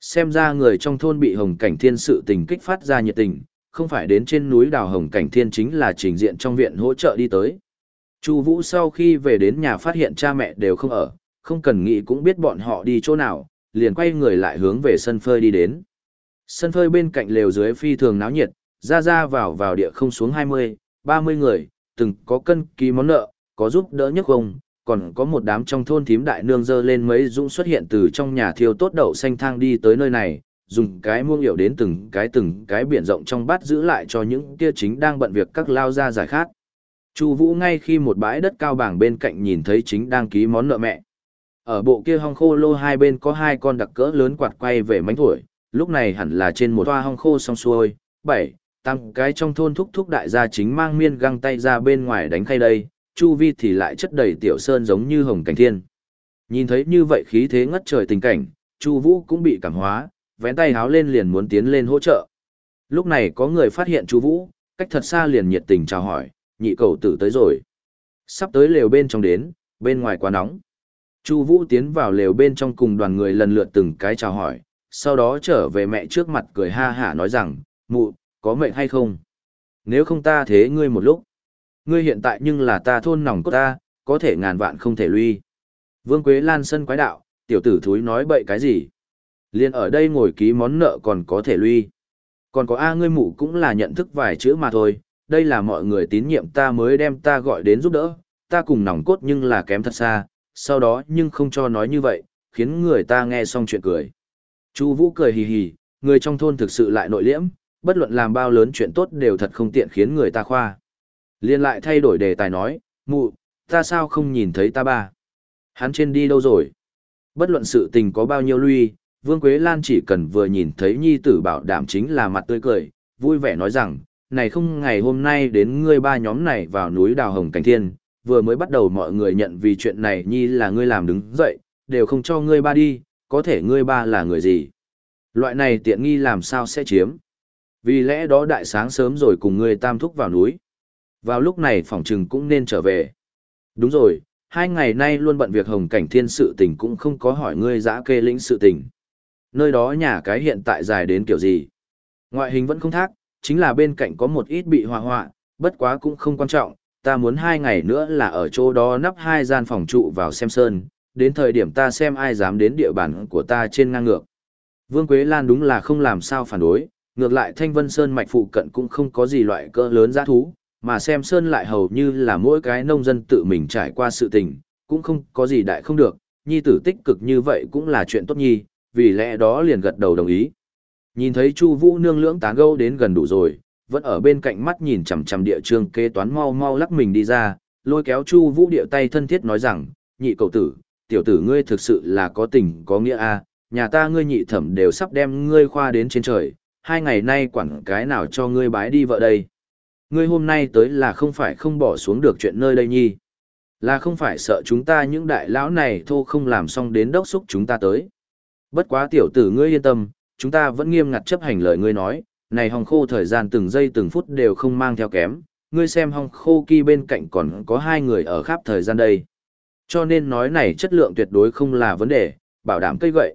Xem ra người trong thôn bị Hồng Cảnh Thiên sự tình kích phát ra nhiệt tình, không phải đến trên núi đào Hồng Cảnh Thiên chính là trình diện trong viện hỗ trợ đi tới. Chu Vũ sau khi về đến nhà phát hiện cha mẹ đều không ở, không cần nghĩ cũng biết bọn họ đi chỗ nào, liền quay người lại hướng về sân phơi đi đến. Sân phơi bên cạnh lều dưới phi thường náo nhiệt, ra ra vào vào địa không xuống 20, 30 người, từng có cân ký món nợ, có giúp đỡ nhất không, còn có một đám trong thôn thím đại nương dơ lên mấy dũng xuất hiện từ trong nhà thiêu tốt đậu xanh thang đi tới nơi này, dùng cái muông hiểu đến từng cái từng cái biển rộng trong bát giữ lại cho những kia chính đang bận việc các lao ra giải khát. Chu Vũ ngay khi một bãi đất cao bảng bên cạnh nhìn thấy chính đang ký món nợ mẹ. Ở bộ kia hong khô lô hai bên có hai con đặc cỡ lớn quạt quay về mánh thổi, lúc này hẳn là trên một toa hong khô song xuôi, bảy, tăng cái trong thôn thúc thúc đại gia chính mang miên găng tay ra bên ngoài đánh khay đây, chu vi thì lại chất đầy tiểu sơn giống như hồng cảnh thiên. Nhìn thấy như vậy khí thế ngất trời tình cảnh, chu vũ cũng bị cảm hóa, vén tay háo lên liền muốn tiến lên hỗ trợ. Lúc này có người phát hiện chu vũ, cách thật xa liền nhiệt tình chào hỏi, nhị cầu tử tới rồi. Sắp tới lều bên trong đến, bên ngoài quá nóng. Chu Vũ tiến vào lều bên trong cùng đoàn người lần lượt từng cái chào hỏi, sau đó trở về mẹ trước mặt cười ha hả nói rằng, mụ, có mệnh hay không? Nếu không ta thế ngươi một lúc. Ngươi hiện tại nhưng là ta thôn nòng cốt ta, có thể ngàn vạn không thể lui. Vương Quế Lan sân quái đạo, tiểu tử thúi nói bậy cái gì? Liên ở đây ngồi ký món nợ còn có thể lui. Còn có A ngươi mụ cũng là nhận thức vài chữ mà thôi, đây là mọi người tín nhiệm ta mới đem ta gọi đến giúp đỡ, ta cùng nòng cốt nhưng là kém thật xa, sau đó nhưng không cho nói như vậy, khiến người ta nghe xong chuyện cười. Chu Vũ cười hì hì, người trong thôn thực sự lại nội liễm, bất luận làm bao lớn chuyện tốt đều thật không tiện khiến người ta khoa. Liên lại thay đổi đề tài nói, mụ, ta sao không nhìn thấy ta ba? Hắn trên đi đâu rồi? Bất luận sự tình có bao nhiêu lui, Vương Quế Lan chỉ cần vừa nhìn thấy nhi tử bảo đảm chính là mặt tươi cười, vui vẻ nói rằng, này không ngày hôm nay đến ngươi ba nhóm này vào núi đào hồng cảnh thiên, vừa mới bắt đầu mọi người nhận vì chuyện này nhi là ngươi làm đứng dậy, đều không cho ngươi ba đi, có thể ngươi ba là người gì. Loại này tiện nghi làm sao sẽ chiếm. Vì lẽ đó đại sáng sớm rồi cùng ngươi tam thúc vào núi. Vào lúc này phòng trừng cũng nên trở về. Đúng rồi, hai ngày nay luôn bận việc hồng cảnh thiên sự tình cũng không có hỏi ngươi giã kê lĩnh sự tình. Nơi đó nhà cái hiện tại dài đến kiểu gì. Ngoại hình vẫn không thác, chính là bên cạnh có một ít bị hòa hoạ, bất quá cũng không quan trọng, ta muốn hai ngày nữa là ở chỗ đó nắp hai gian phòng trụ vào xem sơn, đến thời điểm ta xem ai dám đến địa bàn của ta trên ngang ngược. Vương Quế Lan đúng là không làm sao phản đối, ngược lại Thanh Vân Sơn mạch phụ cận cũng không có gì loại cỡ lớn giá thú, mà xem sơn lại hầu như là mỗi cái nông dân tự mình trải qua sự tình, cũng không có gì đại không được, nhi tử tích cực như vậy cũng là chuyện tốt nhi, vì lẽ đó liền gật đầu đồng ý. Nhìn thấy Chu Vũ nương lưỡng tán gẫu đến gần đủ rồi, vẫn ở bên cạnh mắt nhìn chằm chằm địa trương kế toán mau mau lắc mình đi ra, lôi kéo Chu Vũ địa tay thân thiết nói rằng, nhị cậu tử, tiểu tử ngươi thực sự là có tình có nghĩa a, nhà ta ngươi nhị thẩm đều sắp đem ngươi khoa đến trên trời, hai ngày nay quản cái nào cho ngươi bái đi vợ đây. Ngươi hôm nay tới là không phải không bỏ xuống được chuyện nơi đây nhi. Là không phải sợ chúng ta những đại lão này thô không làm xong đến đốc xúc chúng ta tới. Bất quá tiểu tử ngươi yên tâm, chúng ta vẫn nghiêm ngặt chấp hành lời ngươi nói, này hong khô thời gian từng giây từng phút đều không mang theo kém, ngươi xem hong khô kỳ bên cạnh còn có hai người ở khắp thời gian đây. Cho nên nói này chất lượng tuyệt đối không là vấn đề, bảo đảm cây gậy.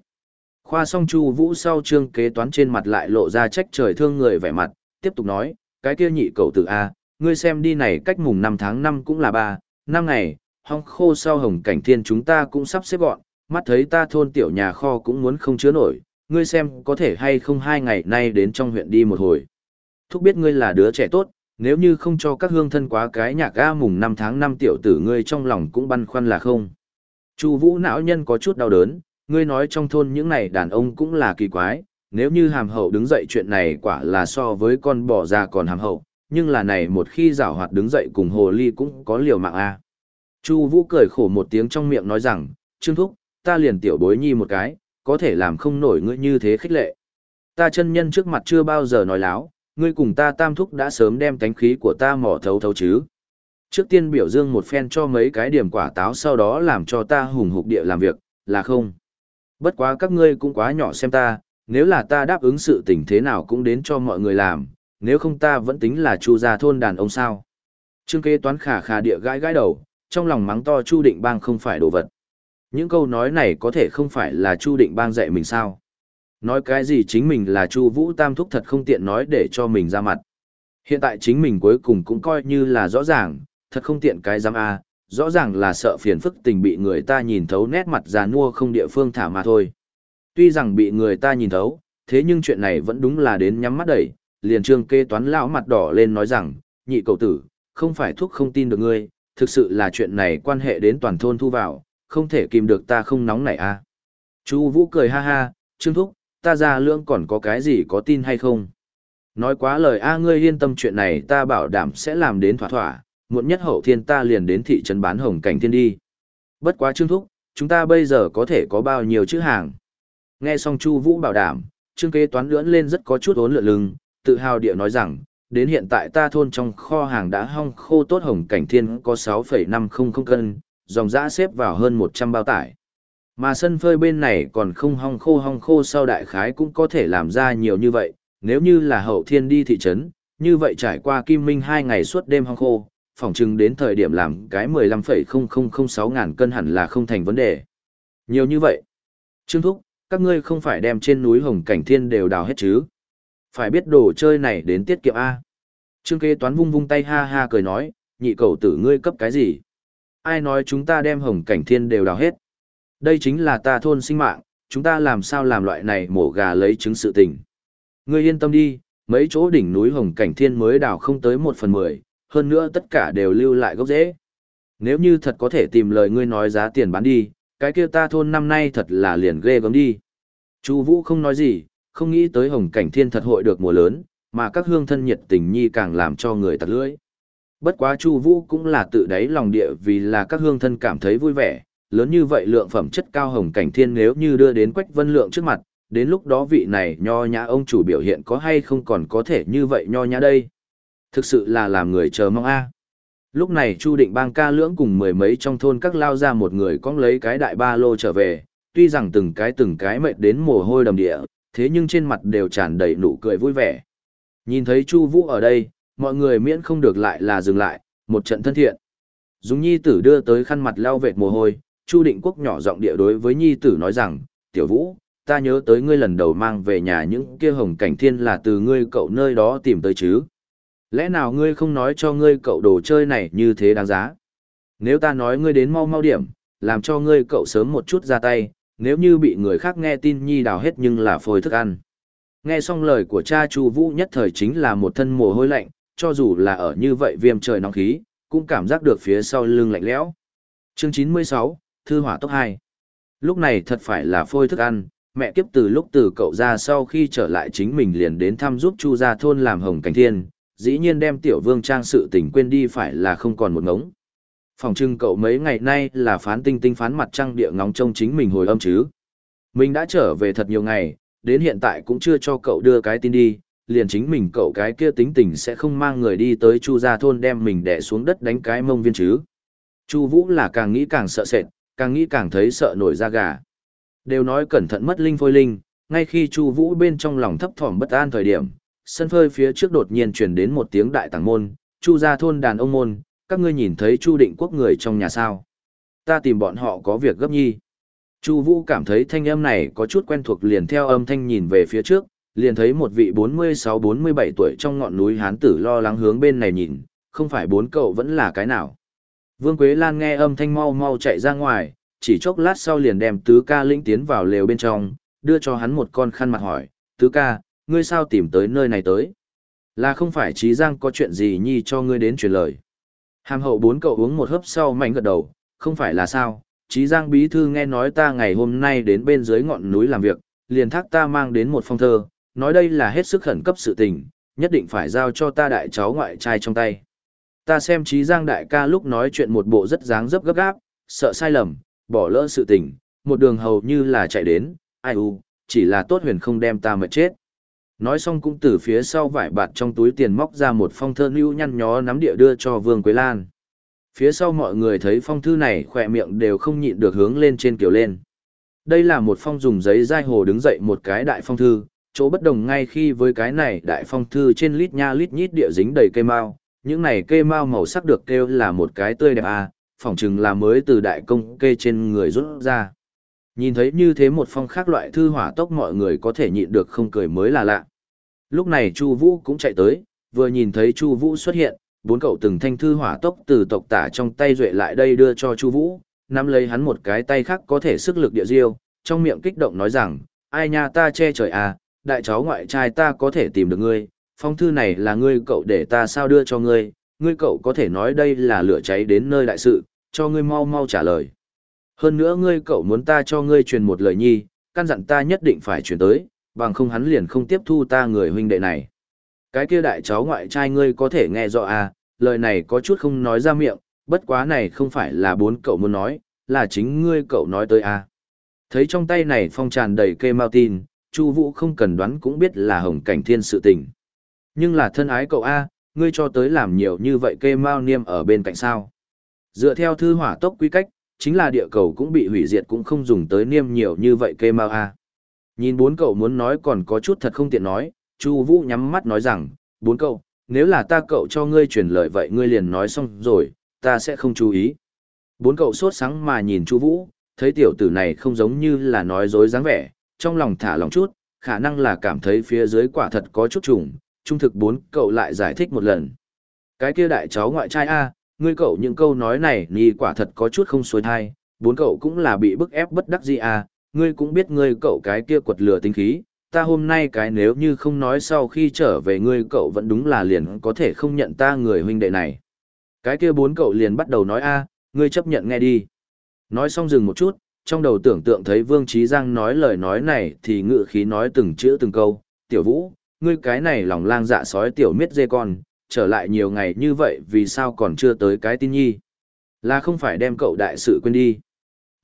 Khoa song chu vũ sau chương kế toán trên mặt lại lộ ra trách trời thương người vẻ mặt, tiếp tục nói, cái kia nhị cầu tử A, ngươi xem đi này cách mùng 5 tháng 5 cũng là 3, 5 ngày, hong khô sau hồng cảnh thiên chúng ta cũng sắp xếp gọn, mắt thấy ta thôn tiểu nhà kho cũng muốn không chứa nổi, ngươi xem có thể hay không hai ngày nay đến trong huyện đi một hồi. Thúc biết ngươi là đứa trẻ tốt, nếu như không cho các hương thân quá cái nhạc ga mùng 5 tháng 5 tiểu tử ngươi trong lòng cũng băn khoăn là không. Chu vũ não nhân có chút đau đớn, ngươi nói trong thôn những này đàn ông cũng là kỳ quái, nếu như hàm hậu đứng dậy chuyện này quả là so với con bò già còn hàm hậu, nhưng là này một khi giảo hoạt đứng dậy cùng hồ ly cũng có liều mạng a. Chu Vũ cười khổ một tiếng trong miệng nói rằng, "Trương thúc, ta liền tiểu bối nhi một cái, có thể làm không nổi ngươi như thế khích lệ. Ta chân nhân trước mặt chưa bao giờ nói láo, ngươi cùng ta tam thúc đã sớm đem tánh khí của ta mỏ thấu thấu chứ. Trước tiên biểu dương một phen cho mấy cái điểm quả táo sau đó làm cho ta hùng hục địa làm việc, là không. Bất quá các ngươi cũng quá nhỏ xem ta, nếu là ta đáp ứng sự tình thế nào cũng đến cho mọi người làm, nếu không ta vẫn tính là chu gia thôn đàn ông sao. Trương kế toán khả khả địa gãi gãi đầu, trong lòng mắng to chu định bang không phải đồ vật. Những câu nói này có thể không phải là chu định bang dạy mình sao. Nói cái gì chính mình là chu vũ tam thúc thật không tiện nói để cho mình ra mặt. Hiện tại chính mình cuối cùng cũng coi như là rõ ràng, thật không tiện cái giam A, rõ ràng là sợ phiền phức tình bị người ta nhìn thấu nét mặt già nua không địa phương thả mà thôi. Tuy rằng bị người ta nhìn thấu, thế nhưng chuyện này vẫn đúng là đến nhắm mắt đẩy, liền trương kê toán lão mặt đỏ lên nói rằng, nhị cậu tử, không phải thúc không tin được ngươi, thực sự là chuyện này quan hệ đến toàn thôn thu vào, không thể kìm được ta không nóng nảy a. À. Chu Vũ cười ha ha, Trương thúc, ta ra lưỡng còn có cái gì có tin hay không? Nói quá lời a ngươi yên tâm chuyện này ta bảo đảm sẽ làm đến thỏa thỏa, muộn nhất hậu thiên ta liền đến thị trấn bán hồng cảnh thiên đi. Bất quá Trương thúc, chúng ta bây giờ có thể có bao nhiêu chữ hàng? Nghe xong Chu Vũ bảo đảm, Trương kế toán lưỡn lên rất có chút ốn lượn lưng, tự hào địa nói rằng, đến hiện tại ta thôn trong kho hàng đã hong khô tốt hồng cảnh thiên có 6,500 cân, dòng dã xếp vào hơn 100 bao tải. Mà sân phơi bên này còn không hong khô hong khô sau đại khái cũng có thể làm ra nhiều như vậy, nếu như là hậu thiên đi thị trấn, như vậy trải qua kim minh 2 ngày suốt đêm hong khô, phỏng chừng đến thời điểm làm cái 15,0006 ngàn cân hẳn là không thành vấn đề. Nhiều như vậy. Trương Thúc, các ngươi không phải đem trên núi Hồng Cảnh Thiên đều đào hết chứ? Phải biết đồ chơi này đến tiết kiệm A. Trương kế toán vung vung tay ha ha cười nói, nhị cầu tử ngươi cấp cái gì? Ai nói chúng ta đem hồng cảnh thiên đều đào hết? Đây chính là ta thôn sinh mạng, chúng ta làm sao làm loại này mổ gà lấy trứng sự tình. Ngươi yên tâm đi, mấy chỗ đỉnh núi hồng cảnh thiên mới đào không tới một phần mười, hơn nữa tất cả đều lưu lại gốc rễ. Nếu như thật có thể tìm lời ngươi nói giá tiền bán đi, cái kia ta thôn năm nay thật là liền ghê gớm đi. Chu Vũ không nói gì, không nghĩ tới hồng cảnh thiên thật hội được mùa lớn, mà các hương thân nhiệt tình nhi càng làm cho người tặc lưỡi. Bất quá Chu Vũ cũng là tự đáy lòng địa vì là các hương thân cảm thấy vui vẻ, lớn như vậy lượng phẩm chất cao hồng cảnh thiên nếu như đưa đến Quách Vân Lượng trước mặt, đến lúc đó vị này nho nhã ông chủ biểu hiện có hay không còn có thể như vậy nho nhã đây. Thực sự là làm người chờ mong a. Lúc này Chu Định Bang ca lưỡng cùng mười mấy trong thôn các lao ra một người cong lấy cái đại ba lô trở về, tuy rằng từng cái từng cái mệt đến mồ hôi đầm địa, thế nhưng trên mặt đều tràn đầy nụ cười vui vẻ. Nhìn thấy Chu Vũ ở đây, mọi người miễn không được lại là dừng lại, một trận thân thiện. Dùng nhi tử đưa tới khăn mặt lau vệt mồ hôi, Chu Định Quốc nhỏ giọng địa đối với nhi tử nói rằng, "Tiểu Vũ, ta nhớ tới ngươi lần đầu mang về nhà những kia hồng cảnh thiên là từ ngươi cậu nơi đó tìm tới chứ? Lẽ nào ngươi không nói cho ngươi cậu đồ chơi này như thế đáng giá? Nếu ta nói ngươi đến mau mau điểm, làm cho ngươi cậu sớm một chút ra tay, nếu như bị người khác nghe tin nhi đào hết nhưng là phôi thức ăn. Nghe xong lời của cha Chu Vũ nhất thời chính là một thân mồ hôi lạnh, cho dù là ở như vậy viêm trời nóng khí, cũng cảm giác được phía sau lưng lạnh lẽo. Chương 96, Thư hỏa tốc 2. Lúc này thật phải là phôi thức ăn, mẹ kiếp từ lúc từ cậu ra sau khi trở lại chính mình liền đến thăm giúp Chu gia thôn làm hồng cảnh thiên, dĩ nhiên đem tiểu vương trang sự tình quên đi phải là không còn một ngống phòng trưng cậu mấy ngày nay là phán tinh tinh phán mặt trăng địa ngóng trông chính mình hồi âm chứ. Mình đã trở về thật nhiều ngày, đến hiện tại cũng chưa cho cậu đưa cái tin đi, liền chính mình cậu cái kia tính tình sẽ không mang người đi tới Chu gia thôn đem mình đè xuống đất đánh cái mông viên chứ. Chu Vũ là càng nghĩ càng sợ sệt, càng nghĩ càng thấy sợ nổi da gà. Đều nói cẩn thận mất linh phôi linh, ngay khi Chu Vũ bên trong lòng thấp thỏm bất an thời điểm, sân phơi phía trước đột nhiên truyền đến một tiếng đại tàng môn, "Chu gia thôn đàn ông môn, các ngươi nhìn thấy Chu Định Quốc người trong nhà sao? Ta tìm bọn họ có việc gấp nhi." Chu Vũ cảm thấy thanh âm này có chút quen thuộc liền theo âm thanh nhìn về phía trước, liền thấy một vị 46-47 tuổi trong ngọn núi hán tử lo lắng hướng bên này nhìn, không phải bốn cậu vẫn là cái nào. Vương Quế Lan nghe âm thanh mau mau chạy ra ngoài, chỉ chốc lát sau liền đem tứ ca lĩnh tiến vào lều bên trong, đưa cho hắn một con khăn mặt hỏi, tứ ca, ngươi sao tìm tới nơi này tới? Là không phải trí giang có chuyện gì nhi cho ngươi đến truyền lời. Hàm hậu bốn cậu uống một hớp sau mạnh gật đầu, không phải là sao, trí giang bí thư nghe nói ta ngày hôm nay đến bên dưới ngọn núi làm việc, liền thác ta mang đến một phong thơ, nói đây là hết sức khẩn cấp sự tình, nhất định phải giao cho ta đại cháu ngoại trai trong tay. Ta xem trí giang đại ca lúc nói chuyện một bộ rất dáng dấp gấp gáp, sợ sai lầm, bỏ lỡ sự tình, một đường hầu như là chạy đến, ai u, chỉ là tốt huyền không đem ta mệt chết. Nói xong cũng từ phía sau vải bạt trong túi tiền móc ra một phong thơ lưu nhăn nhó nắm địa đưa cho Vương Quế Lan. Phía sau mọi người thấy phong thư này khỏe miệng đều không nhịn được hướng lên trên kiểu lên. Đây là một phong dùng giấy dai hồ đứng dậy một cái đại phong thư, chỗ bất đồng ngay khi với cái này đại phong thư trên lít nha lít nhít địa dính đầy cây mao, những này cây mao màu sắc được kêu là một cái tươi đẹp à, phỏng chừng là mới từ đại công kê trên người rút ra. Nhìn thấy như thế một phong khác loại thư hỏa tốc mọi người có thể nhịn được không cười mới là lạ. Lúc này Chu Vũ cũng chạy tới, vừa nhìn thấy Chu Vũ xuất hiện, bốn cậu từng thanh thư hỏa tốc từ tộc tả trong tay duệ lại đây đưa cho Chu Vũ, nắm lấy hắn một cái tay khác có thể sức lực địa diêu, trong miệng kích động nói rằng, ai nha ta che trời à, đại cháu ngoại trai ta có thể tìm được ngươi, phong thư này là ngươi cậu để ta sao đưa cho ngươi, ngươi cậu có thể nói đây là lửa cháy đến nơi đại sự, cho ngươi mau mau trả lời. Hơn nữa ngươi cậu muốn ta cho ngươi truyền một lời nhi, căn dặn ta nhất định phải truyền tới, bằng không hắn liền không tiếp thu ta người huynh đệ này. Cái kia đại cháu ngoại trai ngươi có thể nghe rõ à, lời này có chút không nói ra miệng, bất quá này không phải là bốn cậu muốn nói, là chính ngươi cậu nói tới à. Thấy trong tay này phong tràn đầy cây mau tin, Chu Vũ không cần đoán cũng biết là hồng cảnh thiên sự tình. Nhưng là thân ái cậu A, ngươi cho tới làm nhiều như vậy kê mao niêm ở bên cạnh sao. Dựa theo thư hỏa tốc quy cách, chính là địa cầu cũng bị hủy diệt cũng không dùng tới niêm nhiều như vậy kê mao A. Nhìn bốn cậu muốn nói còn có chút thật không tiện nói, Chu Vũ nhắm mắt nói rằng, bốn cậu, nếu là ta cậu cho ngươi truyền lời vậy ngươi liền nói xong rồi, ta sẽ không chú ý. Bốn cậu sốt sáng mà nhìn Chu Vũ, thấy tiểu tử này không giống như là nói dối dáng vẻ, trong lòng thả lòng chút, khả năng là cảm thấy phía dưới quả thật có chút trùng, trung thực bốn cậu lại giải thích một lần. Cái kia đại cháu ngoại trai A, ngươi cậu những câu nói này nì quả thật có chút không xuôi thai, bốn cậu cũng là bị bức ép bất đắc dĩ A, ngươi cũng biết ngươi cậu cái kia quật lửa tinh khí, ta hôm nay cái nếu như không nói sau khi trở về ngươi cậu vẫn đúng là liền có thể không nhận ta người huynh đệ này. Cái kia bốn cậu liền bắt đầu nói A, ngươi chấp nhận nghe đi. Nói xong dừng một chút, trong đầu tưởng tượng thấy Vương Trí Giang nói lời nói này thì ngự khí nói từng chữ từng câu, tiểu vũ, ngươi cái này lòng lang dạ sói tiểu miết dê con, trở lại nhiều ngày như vậy vì sao còn chưa tới cái tin nhi. Là không phải đem cậu đại sự quên đi.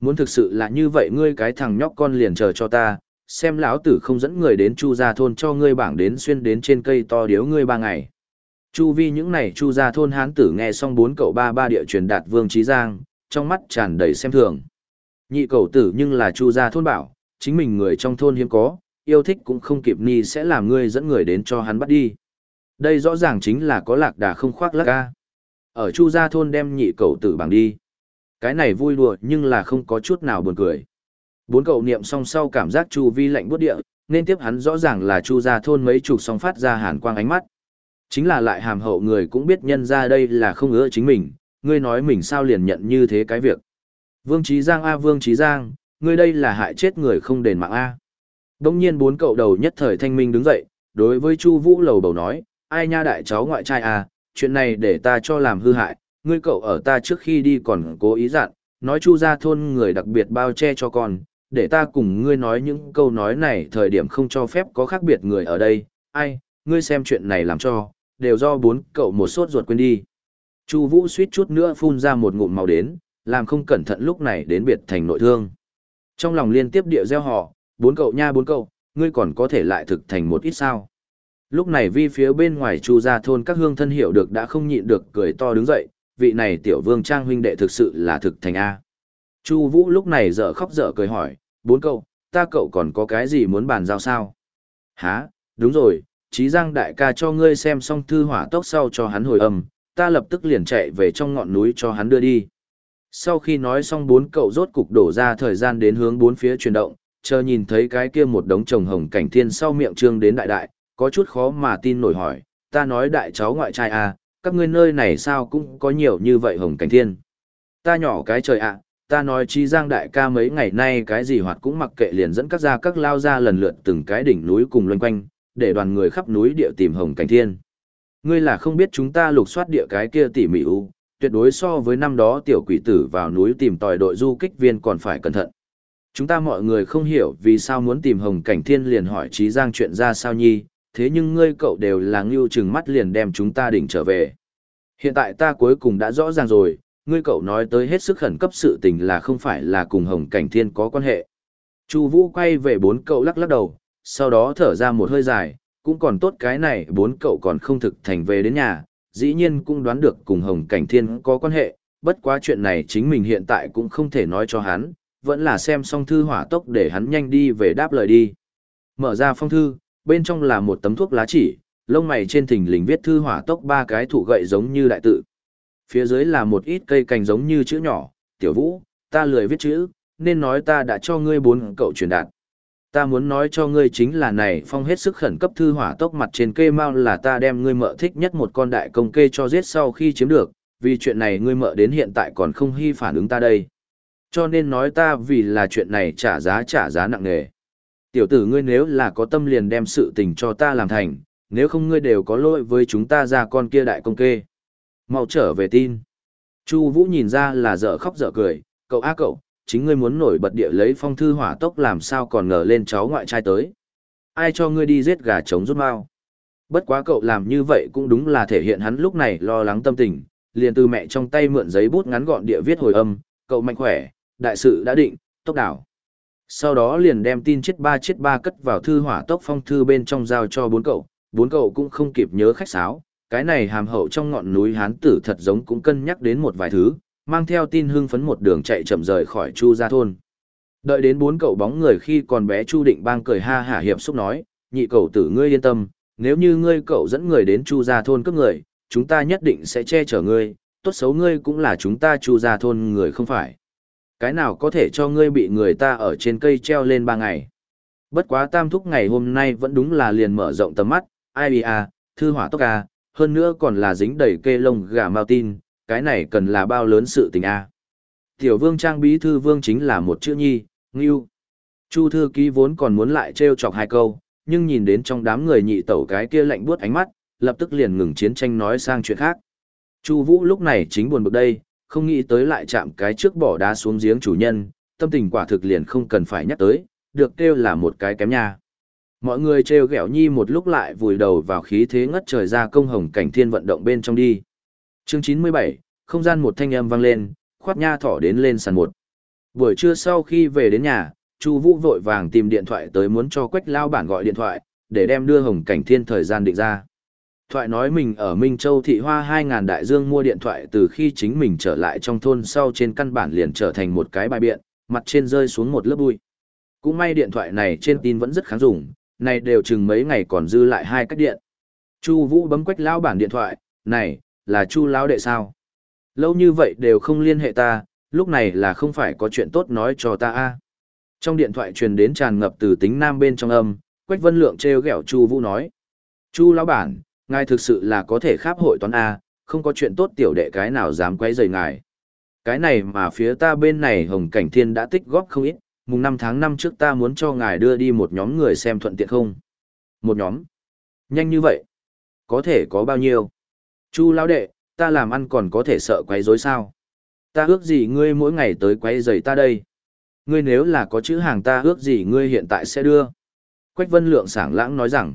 Muốn thực sự là như vậy ngươi cái thằng nhóc con liền chờ cho ta, xem lão tử không dẫn người đến chu gia thôn cho ngươi bảng đến xuyên đến trên cây to điếu ngươi ba ngày. Chu vi những này chu gia thôn hán tử nghe xong bốn cậu ba ba địa truyền đạt vương trí giang, trong mắt tràn đầy xem thường. Nhị cầu tử nhưng là chu gia thôn bảo, chính mình người trong thôn hiếm có, yêu thích cũng không kịp ni sẽ làm ngươi dẫn người đến cho hắn bắt đi. Đây rõ ràng chính là có lạc đà không khoác lắc ca. Ở chu gia thôn đem nhị cầu tử bằng đi. Cái này vui đùa nhưng là không có chút nào buồn cười. Bốn cậu niệm song sau cảm giác chu vi lạnh buốt địa, nên tiếp hắn rõ ràng là chu gia thôn mấy chục song phát ra hàn quang ánh mắt. Chính là lại hàm hậu người cũng biết nhân ra đây là không ưa chính mình, ngươi nói mình sao liền nhận như thế cái việc. Vương Trí Giang A Vương Trí Giang, ngươi đây là hại chết người không đền mạng A. Đông nhiên bốn cậu đầu nhất thời thanh minh đứng dậy, đối với Chu Vũ lầu bầu nói, ai nha đại cháu ngoại trai A, chuyện này để ta cho làm hư hại, ngươi cậu ở ta trước khi đi còn cố ý dặn, nói Chu gia thôn người đặc biệt bao che cho con, để ta cùng ngươi nói những câu nói này thời điểm không cho phép có khác biệt người ở đây, ai, ngươi xem chuyện này làm cho, đều do bốn cậu một sốt ruột quên đi. Chu Vũ suýt chút nữa phun ra một ngụm màu đến, làm không cẩn thận lúc này đến biệt thành nội thương. Trong lòng liên tiếp địa gieo họ, bốn cậu nha bốn cậu, ngươi còn có thể lại thực thành một ít sao. Lúc này vi phía bên ngoài chu gia thôn các hương thân hiểu được đã không nhịn được cười to đứng dậy, vị này tiểu vương trang huynh đệ thực sự là thực thành A. Chu Vũ lúc này dở khóc dở cười hỏi, bốn cậu, ta cậu còn có cái gì muốn bàn giao sao? Hả, đúng rồi, trí giang đại ca cho ngươi xem xong thư hỏa tốc sau cho hắn hồi âm, ta lập tức liền chạy về trong ngọn núi cho hắn đưa đi. Sau khi nói xong bốn cậu rốt cục đổ ra thời gian đến hướng bốn phía chuyển động, chờ nhìn thấy cái kia một đống trồng hồng cảnh thiên sau miệng trương đến đại đại, có chút khó mà tin nổi hỏi, ta nói đại cháu ngoại trai à, các ngươi nơi này sao cũng có nhiều như vậy hồng cảnh thiên. Ta nhỏ cái trời ạ, ta nói chi giang đại ca mấy ngày nay cái gì hoạt cũng mặc kệ liền dẫn các gia các lao ra lần lượt từng cái đỉnh núi cùng loanh quanh, để đoàn người khắp núi địa tìm hồng cảnh thiên. Ngươi là không biết chúng ta lục soát địa cái kia tỉ mỉ u, tuyệt đối so với năm đó tiểu quỷ tử vào núi tìm tòi đội du kích viên còn phải cẩn thận. Chúng ta mọi người không hiểu vì sao muốn tìm hồng cảnh thiên liền hỏi trí giang chuyện ra sao nhi, thế nhưng ngươi cậu đều là ngưu chừng mắt liền đem chúng ta đỉnh trở về. Hiện tại ta cuối cùng đã rõ ràng rồi, ngươi cậu nói tới hết sức khẩn cấp sự tình là không phải là cùng Hồng Cảnh Thiên có quan hệ. Chu Vũ quay về bốn cậu lắc lắc đầu, sau đó thở ra một hơi dài, cũng còn tốt cái này bốn cậu còn không thực thành về đến nhà, dĩ nhiên cũng đoán được cùng Hồng Cảnh Thiên có quan hệ, bất quá chuyện này chính mình hiện tại cũng không thể nói cho hắn, vẫn là xem xong thư hỏa tốc để hắn nhanh đi về đáp lời đi. Mở ra phong thư, bên trong là một tấm thuốc lá chỉ, lông mày trên thình lình viết thư hỏa tốc ba cái thủ gậy giống như đại tự. Phía dưới là một ít cây cành giống như chữ nhỏ, tiểu vũ, ta lười viết chữ, nên nói ta đã cho ngươi bốn cậu truyền đạt. Ta muốn nói cho ngươi chính là này phong hết sức khẩn cấp thư hỏa tốc mặt trên kê mau là ta đem ngươi mợ thích nhất một con đại công kê cho giết sau khi chiếm được, vì chuyện này ngươi mợ đến hiện tại còn không hy phản ứng ta đây. Cho nên nói ta vì là chuyện này trả giá trả giá nặng nề. Tiểu tử ngươi nếu là có tâm liền đem sự tình cho ta làm thành, nếu không ngươi đều có lỗi với chúng ta ra con kia đại công kê. Mau trở về tin. Chu Vũ nhìn ra là dở khóc dở cười, cậu á cậu, chính ngươi muốn nổi bật địa lấy phong thư hỏa tốc làm sao còn ngờ lên cháu ngoại trai tới. Ai cho ngươi đi giết gà trống rút mao. Bất quá cậu làm như vậy cũng đúng là thể hiện hắn lúc này lo lắng tâm tình, liền từ mẹ trong tay mượn giấy bút ngắn gọn địa viết hồi âm, cậu mạnh khỏe, đại sự đã định, tốc đảo. Sau đó liền đem tin chết ba chết ba cất vào thư hỏa tốc phong thư bên trong giao cho bốn cậu, bốn cậu cũng không kịp nhớ khách sáo, cái này hàm hậu trong ngọn núi hán tử thật giống cũng cân nhắc đến một vài thứ, mang theo tin hưng phấn một đường chạy chậm rời khỏi Chu gia thôn. Đợi đến bốn cậu bóng người khi còn bé Chu Định Bang cười ha hả hiệp xúc nói, nhị cậu tử ngươi yên tâm, nếu như ngươi cậu dẫn người đến Chu gia thôn cướp người, chúng ta nhất định sẽ che chở ngươi, tốt xấu ngươi cũng là chúng ta Chu gia thôn người không phải. Cái nào có thể cho ngươi bị người ta ở trên cây treo lên ba ngày. Bất quá tam thúc ngày hôm nay vẫn đúng là liền mở rộng tầm mắt, ai à, thư hỏa tốc à, hơn nữa còn là dính đầy kê lông gà mao tin, cái này cần là bao lớn sự tình a. Tiểu vương trang bí thư vương chính là một chữ nhi, ngưu. Chu thư ký vốn còn muốn lại trêu chọc hai câu, nhưng nhìn đến trong đám người nhị tẩu cái kia lạnh buốt ánh mắt, lập tức liền ngừng chiến tranh nói sang chuyện khác. Chu Vũ lúc này chính buồn bực đây, không nghĩ tới lại chạm cái trước bỏ đá xuống giếng chủ nhân, tâm tình quả thực liền không cần phải nhắc tới, được kêu là một cái kém nha. Mọi người trêu ghẹo nhi một lúc lại vùi đầu vào khí thế ngất trời ra công hồng cảnh thiên vận động bên trong đi. Chương 97, không gian một thanh âm vang lên, khoát nha thỏ đến lên sàn một. Buổi trưa sau khi về đến nhà, Chu Vũ vội vàng tìm điện thoại tới muốn cho Quách Lao bản gọi điện thoại, để đem đưa Hồng Cảnh Thiên thời gian định ra. Thoại nói mình ở Minh Châu thị hoa 2000 đại dương mua điện thoại từ khi chính mình trở lại trong thôn sau trên căn bản liền trở thành một cái bài biện, mặt trên rơi xuống một lớp bụi. Cũng may điện thoại này trên tin vẫn rất kháng dùng, này đều chừng mấy ngày còn dư lại hai cách điện. Chu Vũ bấm Quách lão bản điện thoại, "Này, là Chu lão đệ sao? Lâu như vậy đều không liên hệ ta, lúc này là không phải có chuyện tốt nói cho ta a?" Trong điện thoại truyền đến tràn ngập từ tính nam bên trong âm, Quách Vân Lượng trêu ghẹo Chu Vũ nói: "Chu lão bản, ngài thực sự là có thể kháp hội toán a, không có chuyện tốt tiểu đệ cái nào dám quấy rầy ngài." Cái này mà phía ta bên này Hồng Cảnh Thiên đã tích góp không ít, mùng năm tháng năm trước ta muốn cho ngài đưa đi một nhóm người xem thuận tiện không? Một nhóm? Nhanh như vậy? Có thể có bao nhiêu? Chu lão đệ, ta làm ăn còn có thể sợ quấy rối sao? Ta ước gì ngươi mỗi ngày tới quấy rầy ta đây? Ngươi nếu là có chữ hàng ta ước gì ngươi hiện tại sẽ đưa? Quách Vân Lượng sảng lãng nói rằng,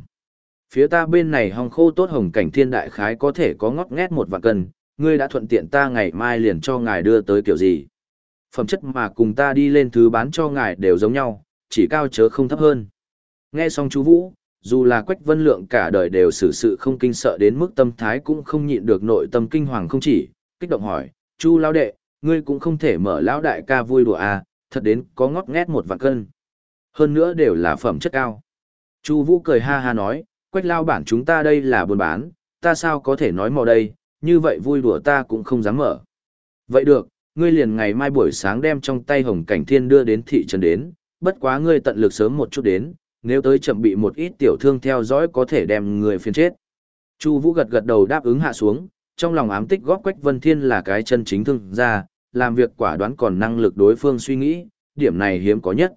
phía ta bên này hồng khô tốt hồng cảnh thiên đại khái có thể có ngót nghét một vạn cân, ngươi đã thuận tiện ta ngày mai liền cho ngài đưa tới kiểu gì? phẩm chất mà cùng ta đi lên thứ bán cho ngài đều giống nhau, chỉ cao chớ không thấp hơn. Nghe xong chú Vũ, dù là Quách Vân Lượng cả đời đều xử sự không kinh sợ đến mức tâm thái cũng không nhịn được nội tâm kinh hoàng không chỉ, kích động hỏi, Chu lão đệ, ngươi cũng không thể mở lão đại ca vui đùa à, thật đến có ngót nghét một vạn cân. Hơn nữa đều là phẩm chất cao. Chu Vũ cười ha ha nói, Quách lao bản chúng ta đây là buôn bán, ta sao có thể nói mò đây, như vậy vui đùa ta cũng không dám mở. Vậy được, ngươi liền ngày mai buổi sáng đem trong tay hồng cảnh thiên đưa đến thị trấn đến, bất quá ngươi tận lực sớm một chút đến, nếu tới chậm bị một ít tiểu thương theo dõi có thể đem người phiền chết. Chu Vũ gật gật đầu đáp ứng hạ xuống, trong lòng ám tích góp Quách Vân Thiên là cái chân chính thương gia, làm việc quả đoán còn năng lực đối phương suy nghĩ, điểm này hiếm có nhất.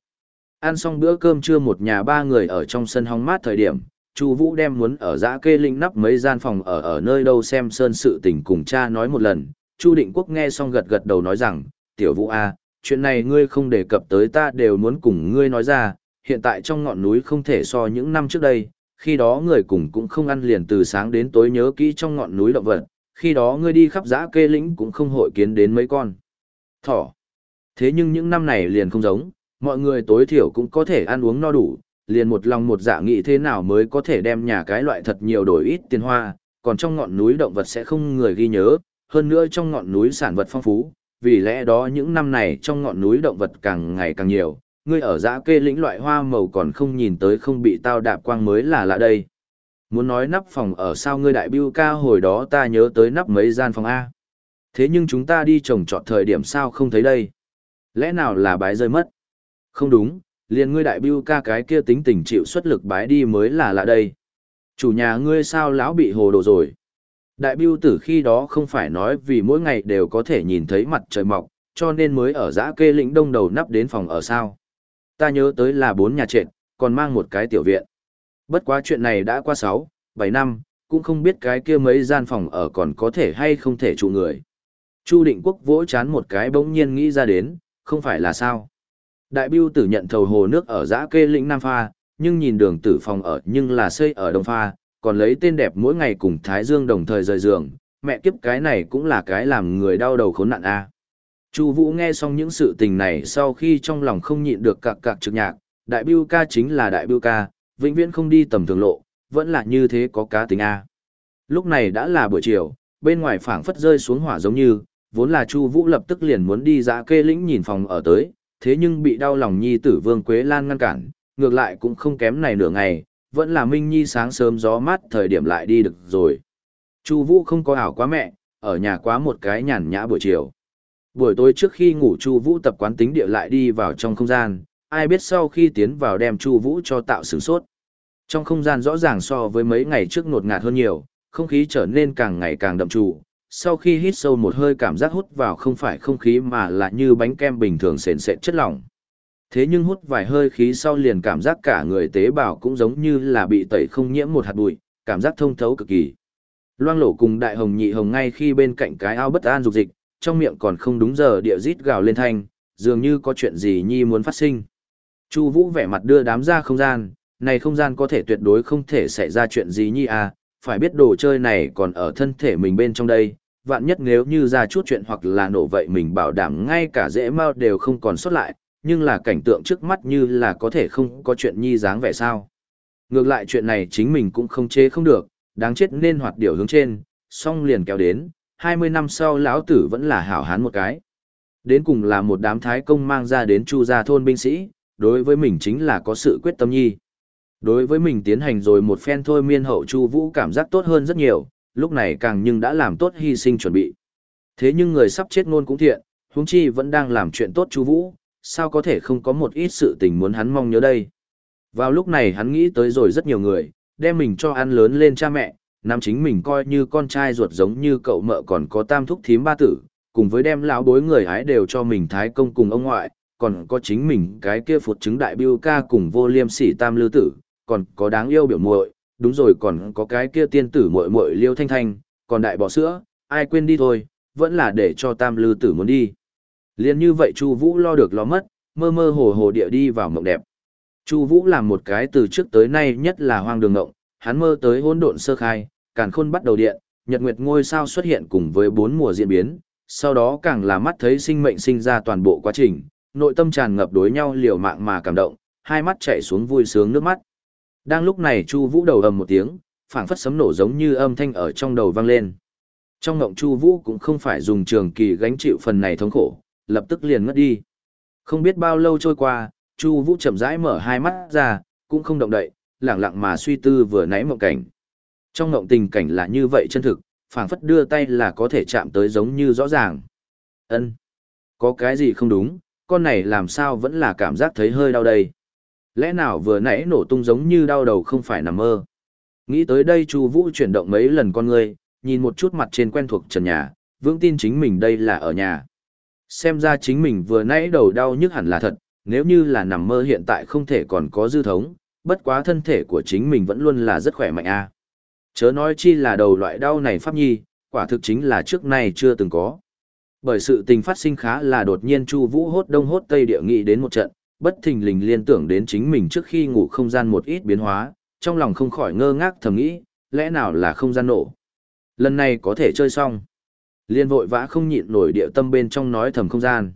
Ăn xong bữa cơm trưa một nhà ba người ở trong sân hóng mát thời điểm, Chu Vũ đem muốn ở dã kê linh nắp mấy gian phòng ở ở nơi đâu xem sơn sự tình cùng cha nói một lần. Chu Định Quốc nghe xong gật gật đầu nói rằng, "Tiểu Vũ a, chuyện này ngươi không đề cập tới ta đều muốn cùng ngươi nói ra, hiện tại trong ngọn núi không thể so những năm trước đây, khi đó người cùng cũng không ăn liền từ sáng đến tối nhớ kỹ trong ngọn núi động vật, khi đó ngươi đi khắp dã kê lĩnh cũng không hội kiến đến mấy con thỏ. Thế nhưng những năm này liền không giống, mọi người tối thiểu cũng có thể ăn uống no đủ, liền một lòng một dạ nghĩ thế nào mới có thể đem nhà cái loại thật nhiều đổi ít tiền hoa, còn trong ngọn núi động vật sẽ không người ghi nhớ, hơn nữa trong ngọn núi sản vật phong phú, vì lẽ đó những năm này trong ngọn núi động vật càng ngày càng nhiều, ngươi ở dã kê lĩnh loại hoa màu còn không nhìn tới không bị tao đạp quang mới là lạ đây. Muốn nói nắp phòng ở sao ngươi đại bưu ca hồi đó ta nhớ tới nắp mấy gian phòng A. Thế nhưng chúng ta đi trồng trọt thời điểm sao không thấy đây? Lẽ nào là bái rơi mất? Không đúng, liền ngươi đại bưu ca cái kia tính tình chịu xuất lực bái đi mới là lạ đây. Chủ nhà ngươi sao lão bị hồ đồ rồi? Đại biêu tử khi đó không phải nói vì mỗi ngày đều có thể nhìn thấy mặt trời mọc, cho nên mới ở giã kê lĩnh đông đầu nắp đến phòng ở sao. Ta nhớ tới là bốn nhà trệt, còn mang một cái tiểu viện. Bất quá chuyện này đã qua sáu, bảy năm, cũng không biết cái kia mấy gian phòng ở còn có thể hay không thể trụ người. Chu định quốc vỗ chán một cái bỗng nhiên nghĩ ra đến, không phải là sao. Đại biêu tử nhận thầu hồ nước ở giã kê lĩnh Nam Pha, nhưng nhìn đường tử phòng ở nhưng là xây ở Đông Pha, còn lấy tên đẹp mỗi ngày cùng Thái Dương đồng thời rời giường, mẹ kiếp cái này cũng là cái làm người đau đầu khốn nạn a. Chu Vũ nghe xong những sự tình này sau khi trong lòng không nhịn được cặc cặc trực nhạc, đại bưu ca chính là đại bưu ca, vĩnh viễn không đi tầm thường lộ, vẫn là như thế có cá tính a. Lúc này đã là buổi chiều, bên ngoài phảng phất rơi xuống hỏa giống như, vốn là Chu Vũ lập tức liền muốn đi dã kê lĩnh nhìn phòng ở tới, thế nhưng bị đau lòng nhi tử Vương Quế Lan ngăn cản, ngược lại cũng không kém này nửa ngày, vẫn là Minh Nhi sáng sớm gió mát thời điểm lại đi được rồi. Chu Vũ không có ảo quá mẹ, ở nhà quá một cái nhàn nhã buổi chiều. Buổi tối trước khi ngủ Chu Vũ tập quán tính địa lại đi vào trong không gian, ai biết sau khi tiến vào đem Chu Vũ cho tạo sửng sốt. Trong không gian rõ ràng so với mấy ngày trước ngột ngạt hơn nhiều, không khí trở nên càng ngày càng đậm trù, sau khi hít sâu một hơi cảm giác hút vào không phải không khí mà là như bánh kem bình thường sền sệt chất lỏng. Thế nhưng hút vài hơi khí sau liền cảm giác cả người tế bào cũng giống như là bị tẩy không nhiễm một hạt bụi, cảm giác thông thấu cực kỳ. Loang lổ cùng đại hồng nhị hồng ngay khi bên cạnh cái ao bất an dục dịch, trong miệng còn không đúng giờ địa rít gào lên thanh, dường như có chuyện gì nhi muốn phát sinh. Chu Vũ vẻ mặt đưa đám ra không gian, này không gian có thể tuyệt đối không thể xảy ra chuyện gì nhi à, phải biết đồ chơi này còn ở thân thể mình bên trong đây, vạn nhất nếu như ra chút chuyện hoặc là nổ vậy mình bảo đảm ngay cả dễ mau đều không còn xuất lại, nhưng là cảnh tượng trước mắt như là có thể không có chuyện nhi dáng vẻ sao. Ngược lại chuyện này chính mình cũng không chế không được, đáng chết nên hoạt điều hướng trên, song liền kéo đến, 20 năm sau lão tử vẫn là hảo hán một cái. Đến cùng là một đám thái công mang ra đến chu gia thôn binh sĩ, đối với mình chính là có sự quyết tâm nhi. Đối với mình tiến hành rồi một phen thôi miên hậu chu vũ cảm giác tốt hơn rất nhiều, lúc này càng nhưng đã làm tốt hy sinh chuẩn bị. Thế nhưng người sắp chết ngôn cũng thiện, huống chi vẫn đang làm chuyện tốt chu vũ, sao có thể không có một ít sự tình muốn hắn mong nhớ đây. Vào lúc này hắn nghĩ tới rồi rất nhiều người, đem mình cho ăn lớn lên cha mẹ, nam chính mình coi như con trai ruột giống như cậu mợ còn có tam thúc thím ba tử, cùng với đem lão bối người hái đều cho mình thái công cùng ông ngoại, còn có chính mình cái kia phụt chứng đại biêu ca cùng vô liêm sỉ tam lư tử, còn có đáng yêu biểu muội, đúng rồi còn có cái kia tiên tử muội muội liêu thanh thanh, còn đại bỏ sữa, ai quên đi thôi, vẫn là để cho tam lư tử muốn đi. Liên như vậy Chu Vũ lo được lo mất, mơ mơ hồ hồ địa đi vào mộng đẹp. Chu Vũ làm một cái từ trước tới nay nhất là hoang đường ngộng, hắn mơ tới hỗn độn sơ khai, càn khôn bắt đầu điện, nhật nguyệt ngôi sao xuất hiện cùng với bốn mùa diễn biến, sau đó càng là mắt thấy sinh mệnh sinh ra toàn bộ quá trình, nội tâm tràn ngập đối nhau liều mạng mà cảm động, hai mắt chảy xuống vui sướng nước mắt. Đang lúc này Chu Vũ đầu ầm một tiếng, phảng phất sấm nổ giống như âm thanh ở trong đầu vang lên. Trong ngộng Chu Vũ cũng không phải dùng trường kỳ gánh chịu phần này thống khổ, lập tức liền ngất đi. Không biết bao lâu trôi qua, Chu Vũ chậm rãi mở hai mắt ra, cũng không động đậy, lặng lặng mà suy tư vừa nãy mộng cảnh. Trong ngộng tình cảnh là như vậy chân thực, phảng phất đưa tay là có thể chạm tới giống như rõ ràng. Ân, có cái gì không đúng, con này làm sao vẫn là cảm giác thấy hơi đau đây. Lẽ nào vừa nãy nổ tung giống như đau đầu không phải nằm mơ. Nghĩ tới đây Chu Vũ chuyển động mấy lần con người, nhìn một chút mặt trên quen thuộc trần nhà, vững tin chính mình đây là ở nhà. Xem ra chính mình vừa nãy đầu đau nhức hẳn là thật, nếu như là nằm mơ hiện tại không thể còn có dư thống, bất quá thân thể của chính mình vẫn luôn là rất khỏe mạnh a. Chớ nói chi là đầu loại đau này pháp nhi, quả thực chính là trước nay chưa từng có. Bởi sự tình phát sinh khá là đột nhiên Chu Vũ hốt đông hốt tây địa nghị đến một trận, bất thình lình liên tưởng đến chính mình trước khi ngủ không gian một ít biến hóa, trong lòng không khỏi ngơ ngác thầm nghĩ, lẽ nào là không gian nổ. Lần này có thể chơi xong. Liên vội vã không nhịn nổi địa tâm bên trong nói thầm không gian.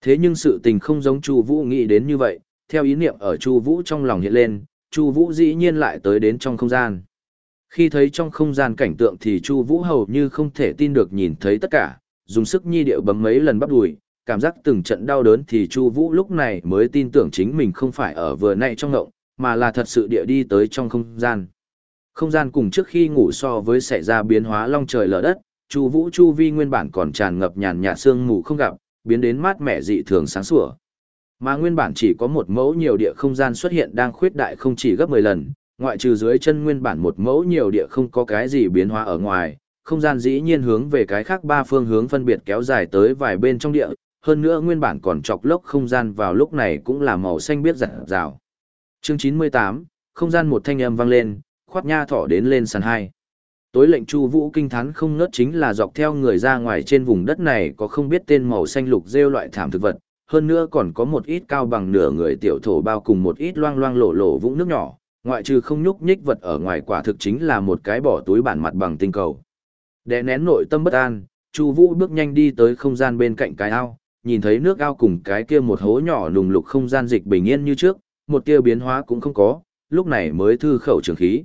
Thế nhưng sự tình không giống Chu Vũ nghĩ đến như vậy, theo ý niệm ở Chu Vũ trong lòng hiện lên, Chu Vũ dĩ nhiên lại tới đến trong không gian. Khi thấy trong không gian cảnh tượng thì Chu Vũ hầu như không thể tin được nhìn thấy tất cả, dùng sức nhi điệu bấm mấy lần bắp đùi, cảm giác từng trận đau đớn thì Chu Vũ lúc này mới tin tưởng chính mình không phải ở vừa nãy trong ngộng, mà là thật sự địa đi tới trong không gian. Không gian cùng trước khi ngủ so với xảy ra biến hóa long trời lở đất, Chu Vũ chu vi nguyên bản còn tràn ngập nhàn nhạt sương mù không gặp, biến đến mát mẻ dị thường sáng sủa. Mà nguyên bản chỉ có một mẫu nhiều địa không gian xuất hiện đang khuyết đại không chỉ gấp 10 lần, ngoại trừ dưới chân nguyên bản một mẫu nhiều địa không có cái gì biến hóa ở ngoài, không gian dĩ nhiên hướng về cái khác ba phương hướng phân biệt kéo dài tới vài bên trong địa, hơn nữa nguyên bản còn chọc lốc không gian vào lúc này cũng là màu xanh biết rạng rào. Chương 98, không gian một thanh âm vang lên, khoát nha thỏ đến lên sàn hai. Tối lệnh Chu Vũ kinh thán không ngớt chính là dọc theo người ra ngoài trên vùng đất này có không biết tên màu xanh lục rêu loại thảm thực vật, hơn nữa còn có một ít cao bằng nửa người tiểu thổ bao cùng một ít loang loang lổ lổ vũng nước nhỏ, ngoại trừ không nhúc nhích vật ở ngoài quả thực chính là một cái bỏ túi bản mặt bằng tinh cầu. Đè nén nội tâm bất an, Chu Vũ bước nhanh đi tới không gian bên cạnh cái ao, nhìn thấy nước ao cùng cái kia một hố nhỏ nùng lục không gian dịch bình yên như trước, một tia biến hóa cũng không có, lúc này mới thư khẩu trường khí.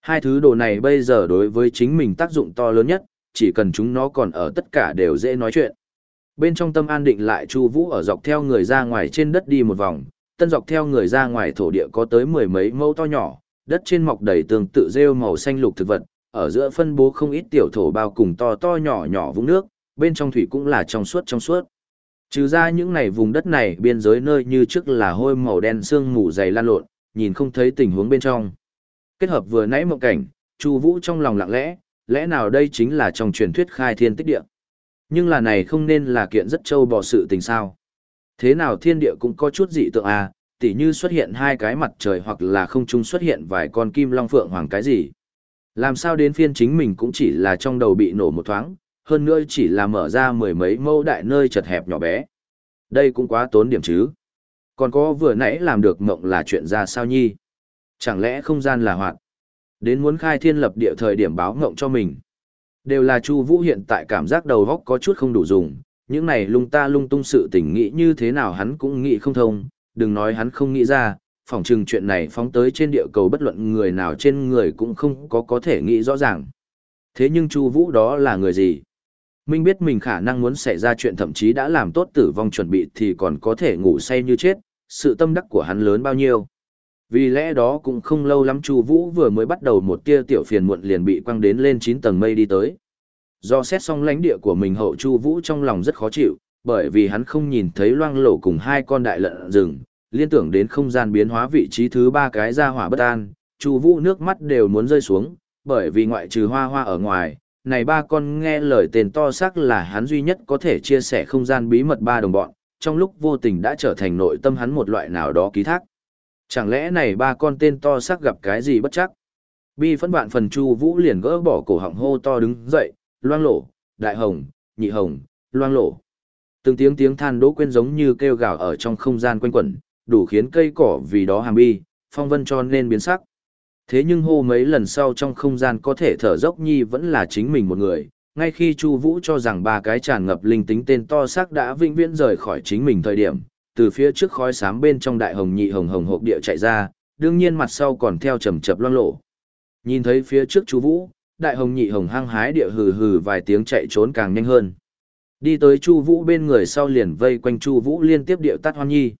Hai thứ đồ này bây giờ đối với chính mình tác dụng to lớn nhất, chỉ cần chúng nó còn ở tất cả đều dễ nói chuyện. Bên trong tâm an định lại Chu Vũ ở dọc theo người ra ngoài trên đất đi một vòng, tân dọc theo người ra ngoài thổ địa có tới mười mấy mẫu to nhỏ, đất trên mọc đầy tương tự rêu màu xanh lục thực vật, ở giữa phân bố không ít tiểu thổ bao cùng to to nhỏ nhỏ vũng nước, bên trong thủy cũng là trong suốt trong suốt. Trừ ra những này vùng đất này biên giới nơi như trước là hôi màu đen sương mù dày lan lộn, nhìn không thấy tình huống bên trong. Kết hợp vừa nãy mộng cảnh, Chu Vũ trong lòng lặng lẽ, lẽ nào đây chính là trong truyền thuyết khai thiên tích địa. Nhưng là này không nên là kiện rất châu bò sự tình sao. Thế nào thiên địa cũng có chút dị tượng à, tỉ như xuất hiện hai cái mặt trời hoặc là không trung xuất hiện vài con kim long phượng hoàng cái gì. Làm sao đến phiên chính mình cũng chỉ là trong đầu bị nổ một thoáng, hơn nữa chỉ là mở ra mười mấy mẫu đại nơi chật hẹp nhỏ bé. Đây cũng quá tốn điểm chứ. Còn có vừa nãy làm được mộng là chuyện ra sao nhi? Chẳng lẽ không gian là hoạt? Đến muốn khai thiên lập địa thời điểm báo ngộng cho mình. Đều là Chu Vũ hiện tại cảm giác đầu óc có chút không đủ dùng, những này lung ta lung tung sự tình nghĩ như thế nào hắn cũng nghĩ không thông, đừng nói hắn không nghĩ ra, phỏng chừng chuyện này phóng tới trên địa cầu bất luận người nào trên người cũng không có có thể nghĩ rõ ràng. Thế nhưng Chu Vũ đó là người gì? Minh biết mình khả năng muốn xảy ra chuyện thậm chí đã làm tốt tử vong chuẩn bị thì còn có thể ngủ say như chết, sự tâm đắc của hắn lớn bao nhiêu. Vì lẽ đó cũng không lâu lắm Chu Vũ vừa mới bắt đầu một tia tiểu phiền muộn liền bị quăng đến lên 9 tầng mây đi tới. Do xét xong lãnh địa của mình hậu Chu Vũ trong lòng rất khó chịu, bởi vì hắn không nhìn thấy loang lổ cùng hai con đại lợn rừng, liên tưởng đến không gian biến hóa vị trí thứ ba cái ra hỏa bất an, Chu Vũ nước mắt đều muốn rơi xuống, bởi vì ngoại trừ hoa hoa ở ngoài, này ba con nghe lời tên to xác là hắn duy nhất có thể chia sẻ không gian bí mật ba đồng bọn, trong lúc vô tình đã trở thành nội tâm hắn một loại nào đó ký thác. Chẳng lẽ này ba con tên to xác gặp cái gì bất chắc? Bi phẫn bạn phần Chu Vũ liền gỡ bỏ cổ họng hô to đứng dậy, loang lổ, đại hồng, nhị hồng, loang lổ. Từng tiếng tiếng than đỗ quên giống như kêu gào ở trong không gian quanh quẩn, đủ khiến cây cỏ vì đó hàm bi, phong vân cho nên biến sắc. Thế nhưng hô mấy lần sau trong không gian có thể thở dốc nhi vẫn là chính mình một người, ngay khi Chu Vũ cho rằng ba cái tràn ngập linh tính tên to xác đã vĩnh viễn rời khỏi chính mình thời điểm, từ phía trước khói xám bên trong đại hồng nhị hồng hồng hộp địa chạy ra, đương nhiên mặt sau còn theo chầm chập loang lộ. Nhìn thấy phía trước chú Vũ, đại hồng nhị hồng hăng hái địa hừ hừ vài tiếng chạy trốn càng nhanh hơn. Đi tới Chu Vũ bên người sau liền vây quanh Chu Vũ liên tiếp điệu tắt hoan nhi.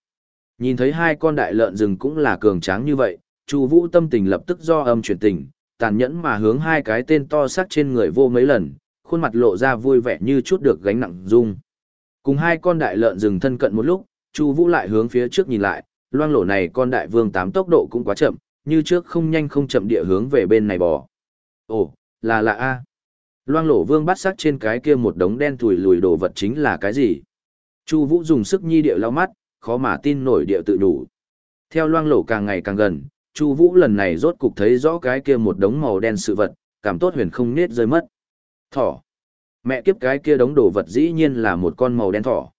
Nhìn thấy hai con đại lợn rừng cũng là cường tráng như vậy, Chu Vũ tâm tình lập tức do âm chuyển tình, tàn nhẫn mà hướng hai cái tên to xác trên người vô mấy lần, khuôn mặt lộ ra vui vẻ như chút được gánh nặng dung. Cùng hai con đại lợn rừng thân cận một lúc, Chu Vũ lại hướng phía trước nhìn lại, loang lổ này con đại vương tám tốc độ cũng quá chậm, như trước không nhanh không chậm địa hướng về bên này bò. Ồ, là lạ a. Loang lổ vương bắt sắc trên cái kia một đống đen thùi lùi đồ vật chính là cái gì? Chu Vũ dùng sức nhi địa lau mắt, khó mà tin nổi địa tự đủ. Theo loang lổ càng ngày càng gần, Chu Vũ lần này rốt cục thấy rõ cái kia một đống màu đen sự vật, cảm tốt huyền không nết rơi mất. Thỏ. Mẹ kiếp cái kia đống đồ vật dĩ nhiên là một con màu đen thỏ.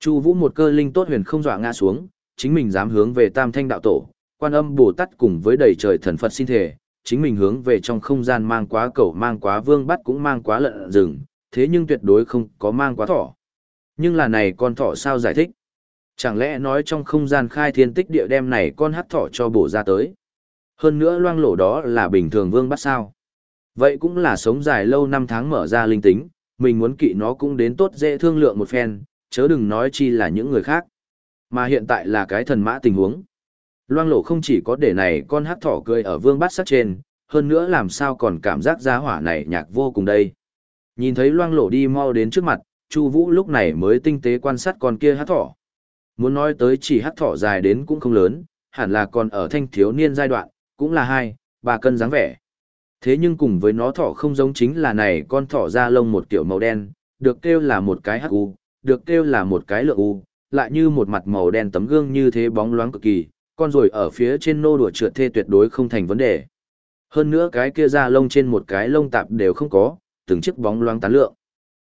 Chu Vũ một cơ linh tốt huyền không dọa ngã xuống, chính mình dám hướng về Tam Thanh đạo tổ, Quan Âm Bồ Tát cùng với đầy trời thần Phật xin thể, chính mình hướng về trong không gian mang quá cẩu mang quá vương bắt cũng mang quá lợn rừng, thế nhưng tuyệt đối không có mang quá thỏ. Nhưng là này con thỏ sao giải thích? Chẳng lẽ nói trong không gian khai thiên tích địa đem này con hắc thỏ cho bổ ra tới? Hơn nữa loang lổ đó là bình thường vương bắt sao? Vậy cũng là sống dài lâu năm tháng mở ra linh tính, mình muốn kỵ nó cũng đến tốt dễ thương lượng một phen, chớ đừng nói chi là những người khác. Mà hiện tại là cái thần mã tình huống. Loang lộ không chỉ có để này con hắc thỏ cười ở vương bát sắc trên, hơn nữa làm sao còn cảm giác giá hỏa này nhạc vô cùng đây. Nhìn thấy loang lộ đi mau đến trước mặt, Chu Vũ lúc này mới tinh tế quan sát con kia hắc thỏ. Muốn nói tới chỉ hắc thỏ dài đến cũng không lớn, hẳn là còn ở thanh thiếu niên giai đoạn, cũng là hai, ba cân dáng vẻ. Thế nhưng cùng với nó thỏ không giống chính là này con thỏ da lông một kiểu màu đen, được kêu là một cái hắc u, được kêu là một cái lượng u, lại như một mặt màu đen tấm gương như thế bóng loáng cực kỳ, con rồi ở phía trên nô đùa trượt thê tuyệt đối không thành vấn đề. Hơn nữa cái kia da lông trên một cái lông tạp đều không có, từng chiếc bóng loáng tán lượng.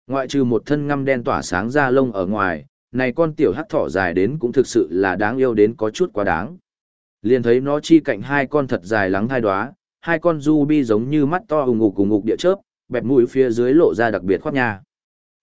Ngoại trừ một thân ngăm đen tỏa sáng da lông ở ngoài, này con tiểu hắc thỏ dài đến cũng thực sự là đáng yêu đến có chút quá đáng. Liền thấy nó chi cạnh hai con thật dài lắng thai đoá, hai con du bi giống như mắt to ùng ngục cùng ngục địa chớp, bẹp mũi phía dưới lộ ra đặc biệt khoát nha.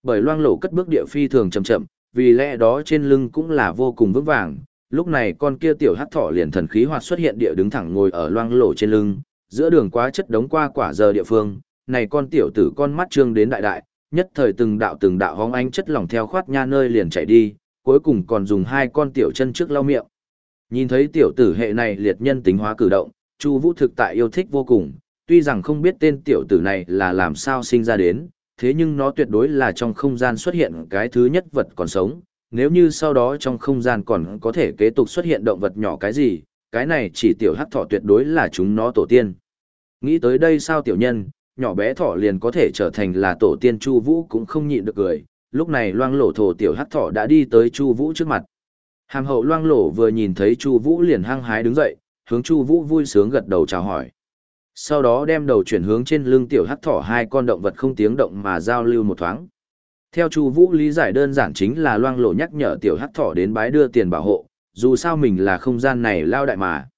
Bởi loang lổ cất bước địa phi thường chậm chậm, vì lẽ đó trên lưng cũng là vô cùng vững vàng. Lúc này con kia tiểu hắc thỏ liền thần khí hoạt xuất hiện địa đứng thẳng ngồi ở loang lổ trên lưng, giữa đường quá chất đống qua quả giờ địa phương, này con tiểu tử con mắt trương đến đại đại, nhất thời từng đạo từng đạo hóng ánh chất lỏng theo khoát nha nơi liền chạy đi, cuối cùng còn dùng hai con tiểu chân trước lau miệng. Nhìn thấy tiểu tử hệ này liệt nhân tính hóa cử động, Chu Vũ thực tại yêu thích vô cùng, tuy rằng không biết tên tiểu tử này là làm sao sinh ra đến, thế nhưng nó tuyệt đối là trong không gian xuất hiện cái thứ nhất vật còn sống, nếu như sau đó trong không gian còn có thể kế tục xuất hiện động vật nhỏ cái gì, cái này chỉ tiểu hắc thỏ tuyệt đối là chúng nó tổ tiên. Nghĩ tới đây sao tiểu nhân, nhỏ bé thỏ liền có thể trở thành là tổ tiên Chu Vũ cũng không nhịn được cười, lúc này loang lổ thổ tiểu hắc thỏ đã đi tới Chu Vũ trước mặt. Hàm hậu loang lổ vừa nhìn thấy Chu Vũ liền hăng hái đứng dậy, hướng Chu Vũ vui sướng gật đầu chào hỏi. Sau đó đem đầu chuyển hướng trên lưng tiểu hắc thỏ hai con động vật không tiếng động mà giao lưu một thoáng. Theo Chu Vũ lý giải đơn giản chính là loang lộ nhắc nhở tiểu hắc thỏ đến bái đưa tiền bảo hộ, dù sao mình là không gian này lao đại mà.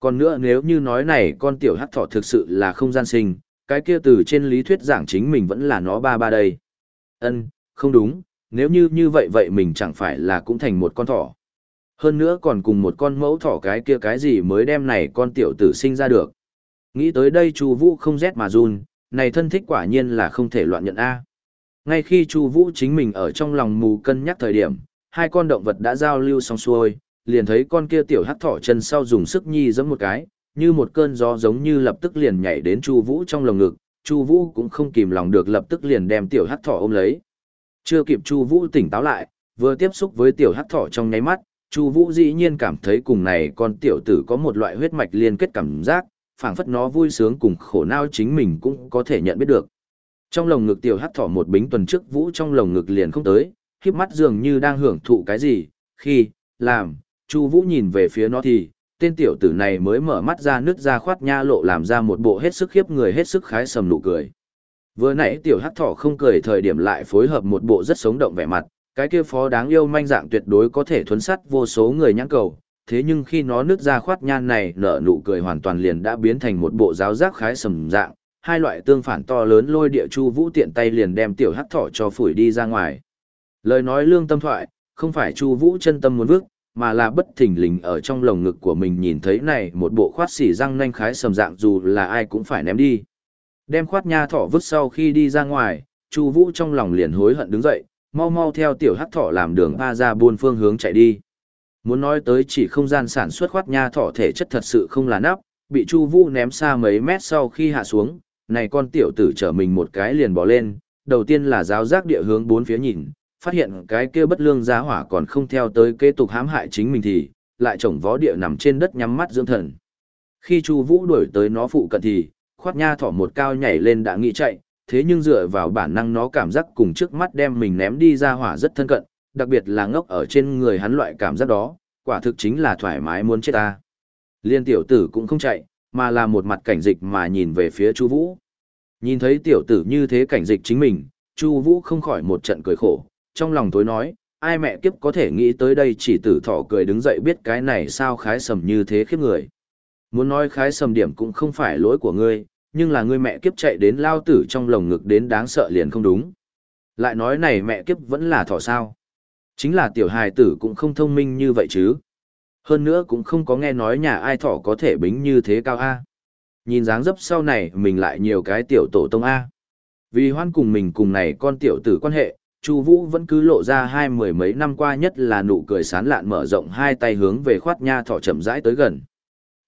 Còn nữa nếu như nói này con tiểu hắc thỏ thực sự là không gian sinh, cái kia từ trên lý thuyết giảng chính mình vẫn là nó ba ba đây. Ân, không đúng, nếu như như vậy vậy mình chẳng phải là cũng thành một con thỏ. Hơn nữa còn cùng một con mẫu thỏ cái kia cái gì mới đem này con tiểu tử sinh ra được. Nghĩ tới đây Chu Vũ không rét mà run, này thân thích quả nhiên là không thể loạn nhận a. Ngay khi Chu Vũ chính mình ở trong lòng mù cân nhắc thời điểm, hai con động vật đã giao lưu xong xuôi, liền thấy con kia tiểu hắc thỏ chân sau dùng sức nhi giẫm một cái, như một cơn gió giống như lập tức liền nhảy đến Chu Vũ trong lồng ngực, Chu Vũ cũng không kìm lòng được lập tức liền đem tiểu hắc thỏ ôm lấy. Chưa kịp Chu Vũ tỉnh táo lại, vừa tiếp xúc với tiểu hắc thỏ trong nháy mắt, Chu Vũ dĩ nhiên cảm thấy cùng này con tiểu tử có một loại huyết mạch liên kết cảm giác, phảng phất nó vui sướng cùng khổ não chính mình cũng có thể nhận biết được. Trong lồng ngực tiểu hắc thỏ một bính tuần trước Vũ trong lồng ngực liền không tới, híp mắt dường như đang hưởng thụ cái gì, khi, làm, Chu Vũ nhìn về phía nó thì, tên tiểu tử này mới mở mắt ra nước ra khoát nha lộ làm ra một bộ hết sức khiếp người hết sức khái sầm nụ cười. Vừa nãy tiểu hắc thỏ không cười thời điểm lại phối hợp một bộ rất sống động vẻ mặt, cái kia phó đáng yêu manh dạng tuyệt đối có thể thuấn sắt vô số người nhãn cầu, thế nhưng khi nó nứt ra khoát nhan này nở nụ cười hoàn toàn liền đã biến thành một bộ giáo giác khái sầm dạng, hai loại tương phản to lớn lôi địa chu vũ tiện tay liền đem tiểu hắc thỏ cho phủi đi ra ngoài. Lời nói lương tâm thoại, không phải chu vũ chân tâm muốn vước, mà là bất thình lình ở trong lồng ngực của mình nhìn thấy này một bộ khoát xỉ răng nanh khái sầm dạng dù là ai cũng phải ném đi. Đem khoát nha thỏ vứt sau khi đi ra ngoài, Chu Vũ trong lòng liền hối hận đứng dậy, mau mau theo tiểu hắc thỏ làm đường ba ra buôn phương hướng chạy đi. Muốn nói tới chỉ không gian sản xuất khoát nha thỏ thể chất thật sự không là nắp, bị Chu Vũ ném xa mấy mét sau khi hạ xuống, này con tiểu tử trở mình một cái liền bỏ lên, đầu tiên là giáo giác địa hướng bốn phía nhìn, phát hiện cái kia bất lương giá hỏa còn không theo tới kế tục hãm hại chính mình thì, lại chổng vó địa nằm trên đất nhắm mắt dưỡng thần. Khi Chu Vũ đuổi tới nó phụ cận thì, khoát nha thỏ một cao nhảy lên đã nghĩ chạy, thế nhưng dựa vào bản năng nó cảm giác cùng trước mắt đem mình ném đi ra hỏa rất thân cận, đặc biệt là ngốc ở trên người hắn loại cảm giác đó, quả thực chính là thoải mái muốn chết ta. Liên tiểu tử cũng không chạy, mà là một mặt cảnh dịch mà nhìn về phía Chu Vũ. Nhìn thấy tiểu tử như thế cảnh dịch chính mình, Chu Vũ không khỏi một trận cười khổ, trong lòng tối nói, ai mẹ kiếp có thể nghĩ tới đây chỉ tử thọ cười đứng dậy biết cái này sao khái sầm như thế khiếp người. Muốn nói khái sầm điểm cũng không phải lỗi của ngươi, nhưng là ngươi mẹ kiếp chạy đến lao tử trong lồng ngực đến đáng sợ liền không đúng. Lại nói này mẹ kiếp vẫn là thỏ sao. Chính là tiểu hài tử cũng không thông minh như vậy chứ. Hơn nữa cũng không có nghe nói nhà ai thỏ có thể bính như thế cao A. Nhìn dáng dấp sau này mình lại nhiều cái tiểu tổ tông A. Vì hoan cùng mình cùng này con tiểu tử quan hệ, Chu Vũ vẫn cứ lộ ra hai mười mấy năm qua nhất là nụ cười sán lạn mở rộng hai tay hướng về khoát nha thỏ chậm rãi tới gần.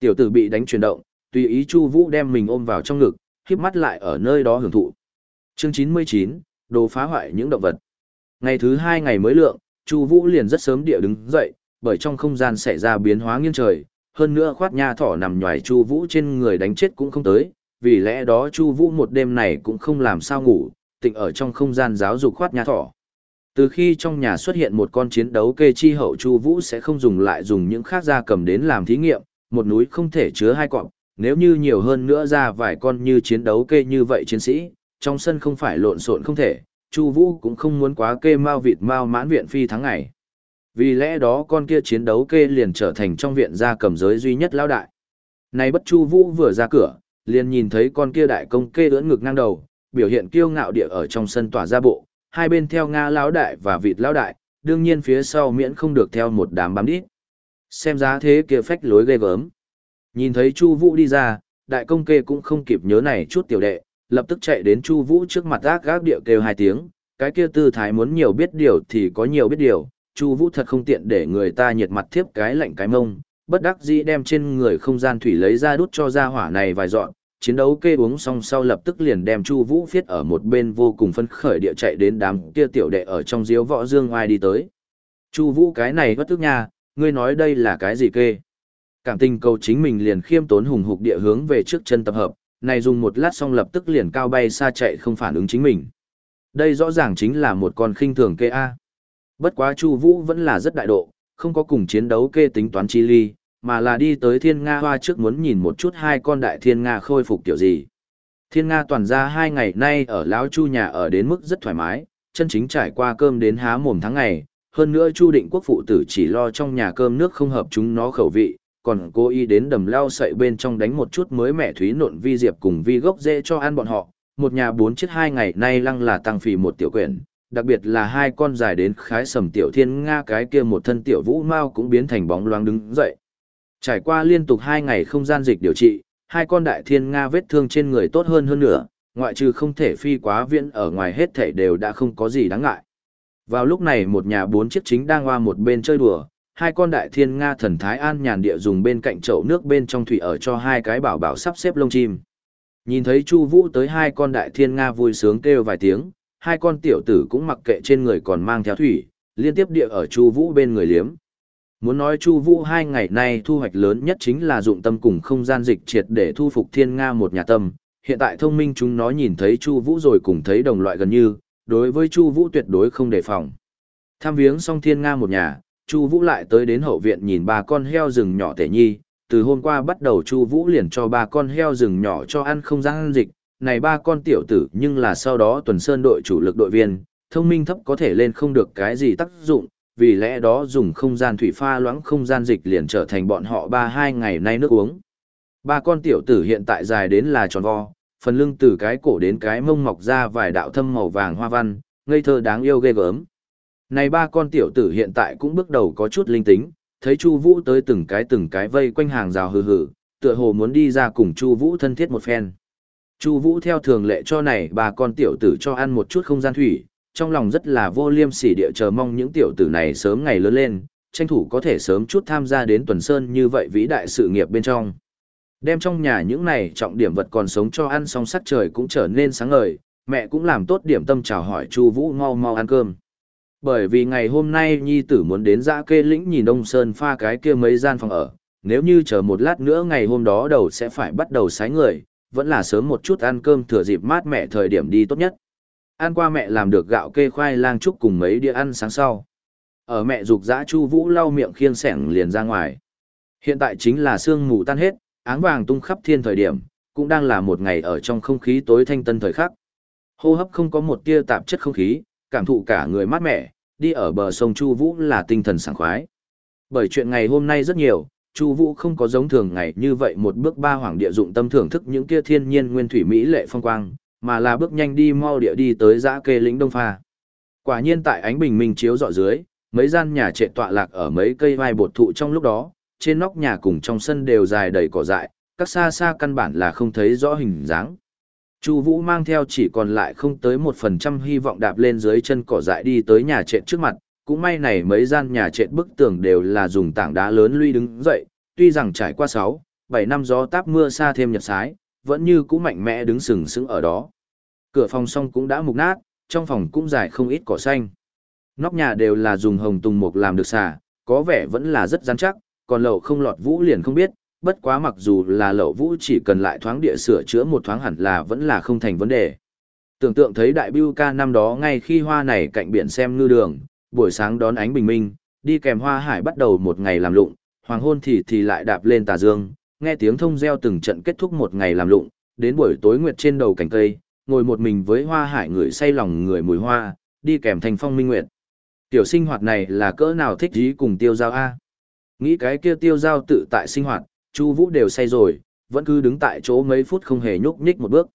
Tiểu tử bị đánh chuyển động, tùy ý Chu Vũ đem mình ôm vào trong ngực, khép mắt lại ở nơi đó hưởng thụ. Chương chín mươi chín đồ phá hoại những động vật. Ngày thứ hai ngày mới lượng, Chu Vũ liền rất sớm địa đứng dậy, bởi trong không gian xảy ra biến hóa nghiêng trời, hơn nữa khoát nha thỏ nằm nhòi Chu Vũ trên người đánh chết cũng không tới, vì lẽ đó Chu Vũ một đêm này cũng không làm sao ngủ, tịnh ở trong không gian giáo dục khoát nha thỏ. Từ khi trong nhà xuất hiện một con chiến đấu kê chi hậu Chu Vũ sẽ không dùng lại dùng những khác gia cầm đến làm thí nghiệm, một núi không thể chứa hai cọp, nếu như nhiều hơn nữa ra vài con như chiến đấu kê như vậy chiến sĩ, trong sân không phải lộn xộn không thể, Chu Vũ cũng không muốn quá kê mao vịt mao mãn viện phi tháng ngày. Vì lẽ đó con kia chiến đấu kê liền trở thành trong viện gia cầm giới duy nhất lão đại. Nay bất Chu Vũ vừa ra cửa, liền nhìn thấy con kia đại công kê ưỡn ngực ngang đầu, biểu hiện kiêu ngạo địa ở trong sân tỏa ra bộ, hai bên theo Nga lão đại và vịt lão đại, đương nhiên phía sau miễn không được theo một đám bám đít. Xem giá thế kia phách lối ghê gớm. Nhìn thấy Chu Vũ đi ra, đại công kê cũng không kịp nhớ này chút tiểu đệ, lập tức chạy đến Chu Vũ trước mặt gác gác điệu kêu hai tiếng, cái kia tư thái muốn nhiều biết điều thì có nhiều biết điều, Chu Vũ thật không tiện để người ta nhiệt mặt tiếp cái lạnh cái mông, bất đắc dĩ đem trên người không gian thủy lấy ra đút cho ra hỏa này vài dọn, chiến đấu kê uống xong sau lập tức liền đem Chu Vũ phiết ở một bên vô cùng phấn khởi địa chạy đến đám kia tiểu đệ ở trong giếng võ dương ngoài đi tới. Chu Vũ cái này bất tức nha, ngươi nói đây là cái gì kê? Cảm tình cầu chính mình liền khiêm tốn hùng hục địa hướng về trước chân tập hợp, này dùng một lát xong lập tức liền cao bay xa chạy không phản ứng chính mình. Đây rõ ràng chính là một con khinh thường kê A. Bất quá Chu Vũ vẫn là rất đại độ, không có cùng chiến đấu kê tính toán chi ly, mà là đi tới Thiên Nga Hoa trước muốn nhìn một chút hai con đại Thiên Nga khôi phục tiểu gì. Thiên Nga toàn ra hai ngày nay ở lão Chu nhà ở đến mức rất thoải mái, chân chính trải qua cơm đến há mồm tháng ngày, hơn nữa Chu Định Quốc phụ tử chỉ lo trong nhà cơm nước không hợp chúng nó khẩu vị, còn cố ý đến đầm lao sậy bên trong đánh một chút mới mẹ thúy nộn vi diệp cùng vi gốc dễ cho ăn bọn họ. Một nhà bốn chiếc hai ngày nay lăng là tăng phì một tiểu quyển, đặc biệt là hai con dài đến khái sầm tiểu thiên nga cái kia một thân tiểu vũ mao cũng biến thành bóng loáng đứng dậy. Trải qua liên tục hai ngày không gian dịch điều trị, hai con đại thiên nga vết thương trên người tốt hơn hơn nữa, ngoại trừ không thể phi quá viễn ở ngoài hết thể đều đã không có gì đáng ngại. Vào lúc này một nhà bốn chiếc chính đang hoa một bên chơi đùa, hai con đại thiên nga thần thái an nhàn địa dùng bên cạnh chậu nước bên trong thủy ở cho hai cái bảo bảo sắp xếp lông chim. Nhìn thấy Chu Vũ tới hai con đại thiên nga vui sướng kêu vài tiếng, hai con tiểu tử cũng mặc kệ trên người còn mang theo thủy, liên tiếp địa ở Chu Vũ bên người liếm. Muốn nói Chu Vũ hai ngày nay thu hoạch lớn nhất chính là dụng tâm cùng không gian dịch triệt để thu phục thiên nga một nhà tâm. Hiện tại thông minh chúng nó nhìn thấy Chu Vũ rồi cùng thấy đồng loại gần như, đối với Chu Vũ tuyệt đối không đề phòng. Tham viếng xong thiên nga một nhà, Chu Vũ lại tới đến hậu viện nhìn ba con heo rừng nhỏ tể nhi, từ hôm qua bắt đầu Chu Vũ liền cho ba con heo rừng nhỏ cho ăn không gian dịch, này ba con tiểu tử nhưng là sau đó tuần sơn đội chủ lực đội viên, thông minh thấp có thể lên không được cái gì tác dụng, vì lẽ đó dùng không gian thủy pha loãng không gian dịch liền trở thành bọn họ ba hai ngày nay nước uống. Ba con tiểu tử hiện tại dài đến là tròn vo, phần lưng từ cái cổ đến cái mông mọc ra vài đạo thâm màu vàng hoa văn, ngây thơ đáng yêu ghê gớm. Này ba con tiểu tử hiện tại cũng bước đầu có chút linh tính, thấy Chu Vũ tới từng cái từng cái vây quanh hàng rào hừ hừ, tựa hồ muốn đi ra cùng Chu Vũ thân thiết một phen. Chu Vũ theo thường lệ cho này bà con tiểu tử cho ăn một chút không gian thủy, trong lòng rất là vô liêm sỉ địa chờ mong những tiểu tử này sớm ngày lớn lên, tranh thủ có thể sớm chút tham gia đến tuần sơn như vậy vĩ đại sự nghiệp bên trong. Đem trong nhà những này trọng điểm vật còn sống cho ăn xong sắc trời cũng trở nên sáng ngời, mẹ cũng làm tốt điểm tâm chào hỏi Chu Vũ mau mau ăn cơm. Bởi vì ngày hôm nay nhi tử muốn đến dã kê lĩnh nhìn Đông Sơn pha cái kia mấy gian phòng ở, nếu như chờ một lát nữa ngày hôm đó đầu sẽ phải bắt đầu sái người, vẫn là sớm một chút ăn cơm thừa dịp mát mẹ thời điểm đi tốt nhất. Ăn qua mẹ làm được gạo kê khoai lang trúc cùng mấy đĩa ăn sáng sau. Ở mẹ dục dã Chu Vũ lau miệng khiêng sẻng liền ra ngoài. Hiện tại chính là sương mù tan hết, áng vàng tung khắp thiên thời điểm, cũng đang là một ngày ở trong không khí tối thanh tân thời khắc. Hô hấp không có một tia tạp chất không khí, cảm thụ cả người mát mẻ, đi ở bờ sông Chu Vũ là tinh thần sảng khoái. Bởi chuyện ngày hôm nay rất nhiều, Chu Vũ không có giống thường ngày như vậy một bước ba hoàng địa dụng tâm thưởng thức những kia thiên nhiên nguyên thủy mỹ lệ phong quang, mà là bước nhanh đi mau địa đi tới dã kê lĩnh Đông Pha. Quả nhiên tại ánh bình minh chiếu rọi dưới, mấy gian nhà trệ tọa lạc ở mấy cây vai bột thụ trong lúc đó, trên nóc nhà cùng trong sân đều dài đầy cỏ dại, các xa xa căn bản là không thấy rõ hình dáng. Chu Vũ mang theo chỉ còn lại không tới một phần trăm hy vọng đạp lên dưới chân cỏ dại đi tới nhà trệt trước mặt, cũng may này mấy gian nhà trệt bức tường đều là dùng tảng đá lớn lũy đứng dậy, tuy rằng trải qua 6, 7 năm gió táp mưa xa thêm nhật sái, vẫn như cũ mạnh mẽ đứng sừng sững ở đó. Cửa phòng song cũng đã mục nát, trong phòng cũng dài không ít cỏ xanh. Nóc nhà đều là dùng hồng tùng mục làm được xà, có vẻ vẫn là rất rắn chắc, còn lậu không lọt vũ liền không biết, bất quá mặc dù là lậu vũ chỉ cần lại thoáng địa sửa chữa một thoáng hẳn là vẫn là không thành vấn đề. Tưởng tượng thấy đại bưu ca năm đó ngay khi hoa này cạnh biển xem ngư đường, buổi sáng đón ánh bình minh, đi kèm hoa hải bắt đầu một ngày làm lụng, hoàng hôn thì thì lại đạp lên tà dương, nghe tiếng thông reo từng trận kết thúc một ngày làm lụng, đến buổi tối nguyệt trên đầu cành cây, ngồi một mình với hoa hải người say lòng người mùi hoa, đi kèm thành phong minh nguyệt. Tiểu sinh hoạt này là cỡ nào thích ý cùng tiêu giao A. Nghĩ cái kia tiêu giao tự tại sinh hoạt, Chu Vũ đều say rồi, vẫn cứ đứng tại chỗ mấy phút không hề nhúc nhích một bước.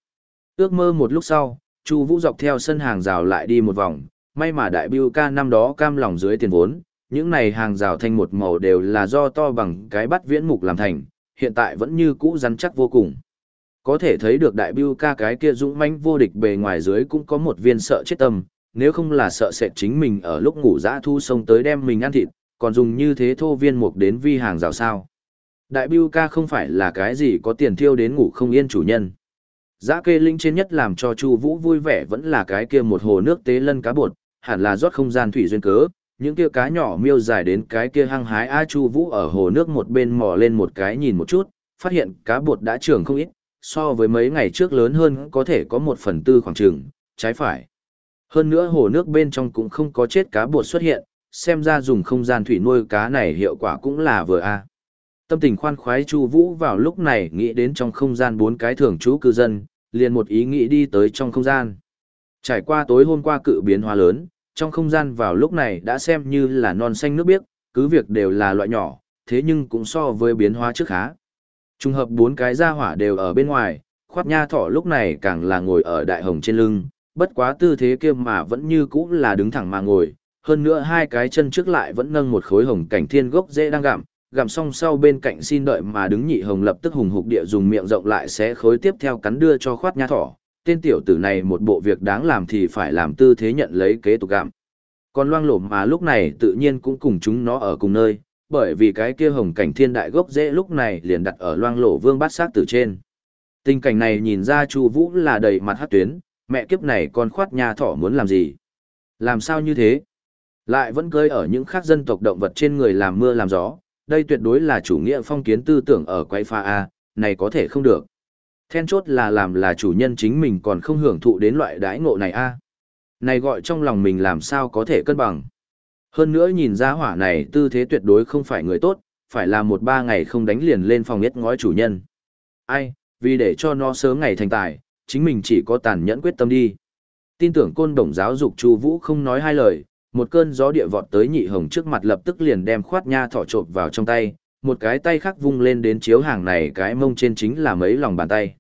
Ước mơ một lúc sau, Chu Vũ dọc theo sân hàng rào lại đi một vòng, may mà đại bưu ca năm đó cam lòng dưới tiền vốn, những này hàng rào thanh một màu đều là do to bằng cái bắt viễn mục làm thành, hiện tại vẫn như cũ rắn chắc vô cùng. Có thể thấy được đại bưu ca cái kia dũng mãnh vô địch bề ngoài dưới cũng có một viên sợ chết tâm, nếu không là sợ sệt chính mình ở lúc ngủ dã thu sông tới đem mình ăn thịt, còn dùng như thế thô viên mục đến vi hàng rào sao. Đại Bưu ca không phải là cái gì có tiền thiêu đến ngủ không yên chủ nhân. Giá kê linh trên nhất làm cho Chu Vũ vui vẻ vẫn là cái kia một hồ nước tế lân cá bột, hẳn là rót không gian thủy duyên cớ, những kia cá nhỏ miêu dài đến cái kia hăng hái A Chu Vũ ở hồ nước một bên mò lên một cái nhìn một chút, phát hiện cá bột đã trưởng không ít, so với mấy ngày trước lớn hơn có thể có một phần tư khoảng chừng, trái phải. Hơn nữa hồ nước bên trong cũng không có chết cá bột xuất hiện, xem ra dùng không gian thủy nuôi cá này hiệu quả cũng là vừa a. Tâm tình khoan khoái Chu Vũ vào lúc này nghĩ đến trong không gian bốn cái thường trú cư dân, liền một ý nghĩ đi tới trong không gian. Trải qua tối hôm qua cự biến hóa lớn, trong không gian vào lúc này đã xem như là non xanh nước biếc, cứ việc đều là loại nhỏ, thế nhưng cũng so với biến hóa trước khá. Trùng hợp bốn cái gia hỏa đều ở bên ngoài, khoát nha thỏ lúc này càng là ngồi ở đại hồng trên lưng, bất quá tư thế kia mà vẫn như cũ là đứng thẳng mà ngồi, hơn nữa hai cái chân trước lại vẫn nâng một khối hồng cảnh thiên gốc dễ đang gặm, gặm xong sau bên cạnh xin đợi mà đứng nhị hồng lập tức hùng hục địa dùng miệng rộng lại sẽ khối tiếp theo cắn đưa cho khoát nha thỏ. Tên tiểu tử này một bộ việc đáng làm thì phải làm tư thế nhận lấy kế tục gạm. Còn loang lổ mà lúc này tự nhiên cũng cùng chúng nó ở cùng nơi, bởi vì cái kia hồng cảnh thiên đại gốc dễ lúc này liền đặt ở loang lổ vương bát sát từ trên. Tình cảnh này nhìn ra Chu Vũ là đầy mặt hắc tuyến, mẹ kiếp này con khoát nhà thỏ muốn làm gì? Làm sao như thế? Lại vẫn cơi ở những khác dân tộc động vật trên người làm mưa làm gió, đây tuyệt đối là chủ nghĩa phong kiến tư tưởng ở quay pha A, này có thể không được. Then chốt là làm là chủ nhân chính mình còn không hưởng thụ đến loại đãi ngộ này A. Này gọi trong lòng mình làm sao có thể cân bằng. Hơn nữa nhìn ra hỏa này tư thế tuyệt đối không phải người tốt, phải là một ba ngày không đánh liền lên phòng nhất ngói chủ nhân. Ai, vì để cho nó sớm ngày thành tài, chính mình chỉ có tàn nhẫn quyết tâm đi. Tin tưởng côn đồng giáo dục Chu Vũ không nói hai lời, một cơn gió địa vọt tới nhị hồng trước mặt lập tức liền đem khoát nha thỏ trộm vào trong tay, một cái tay khác vung lên đến chiếu hàng này cái mông trên chính là mấy lòng bàn tay.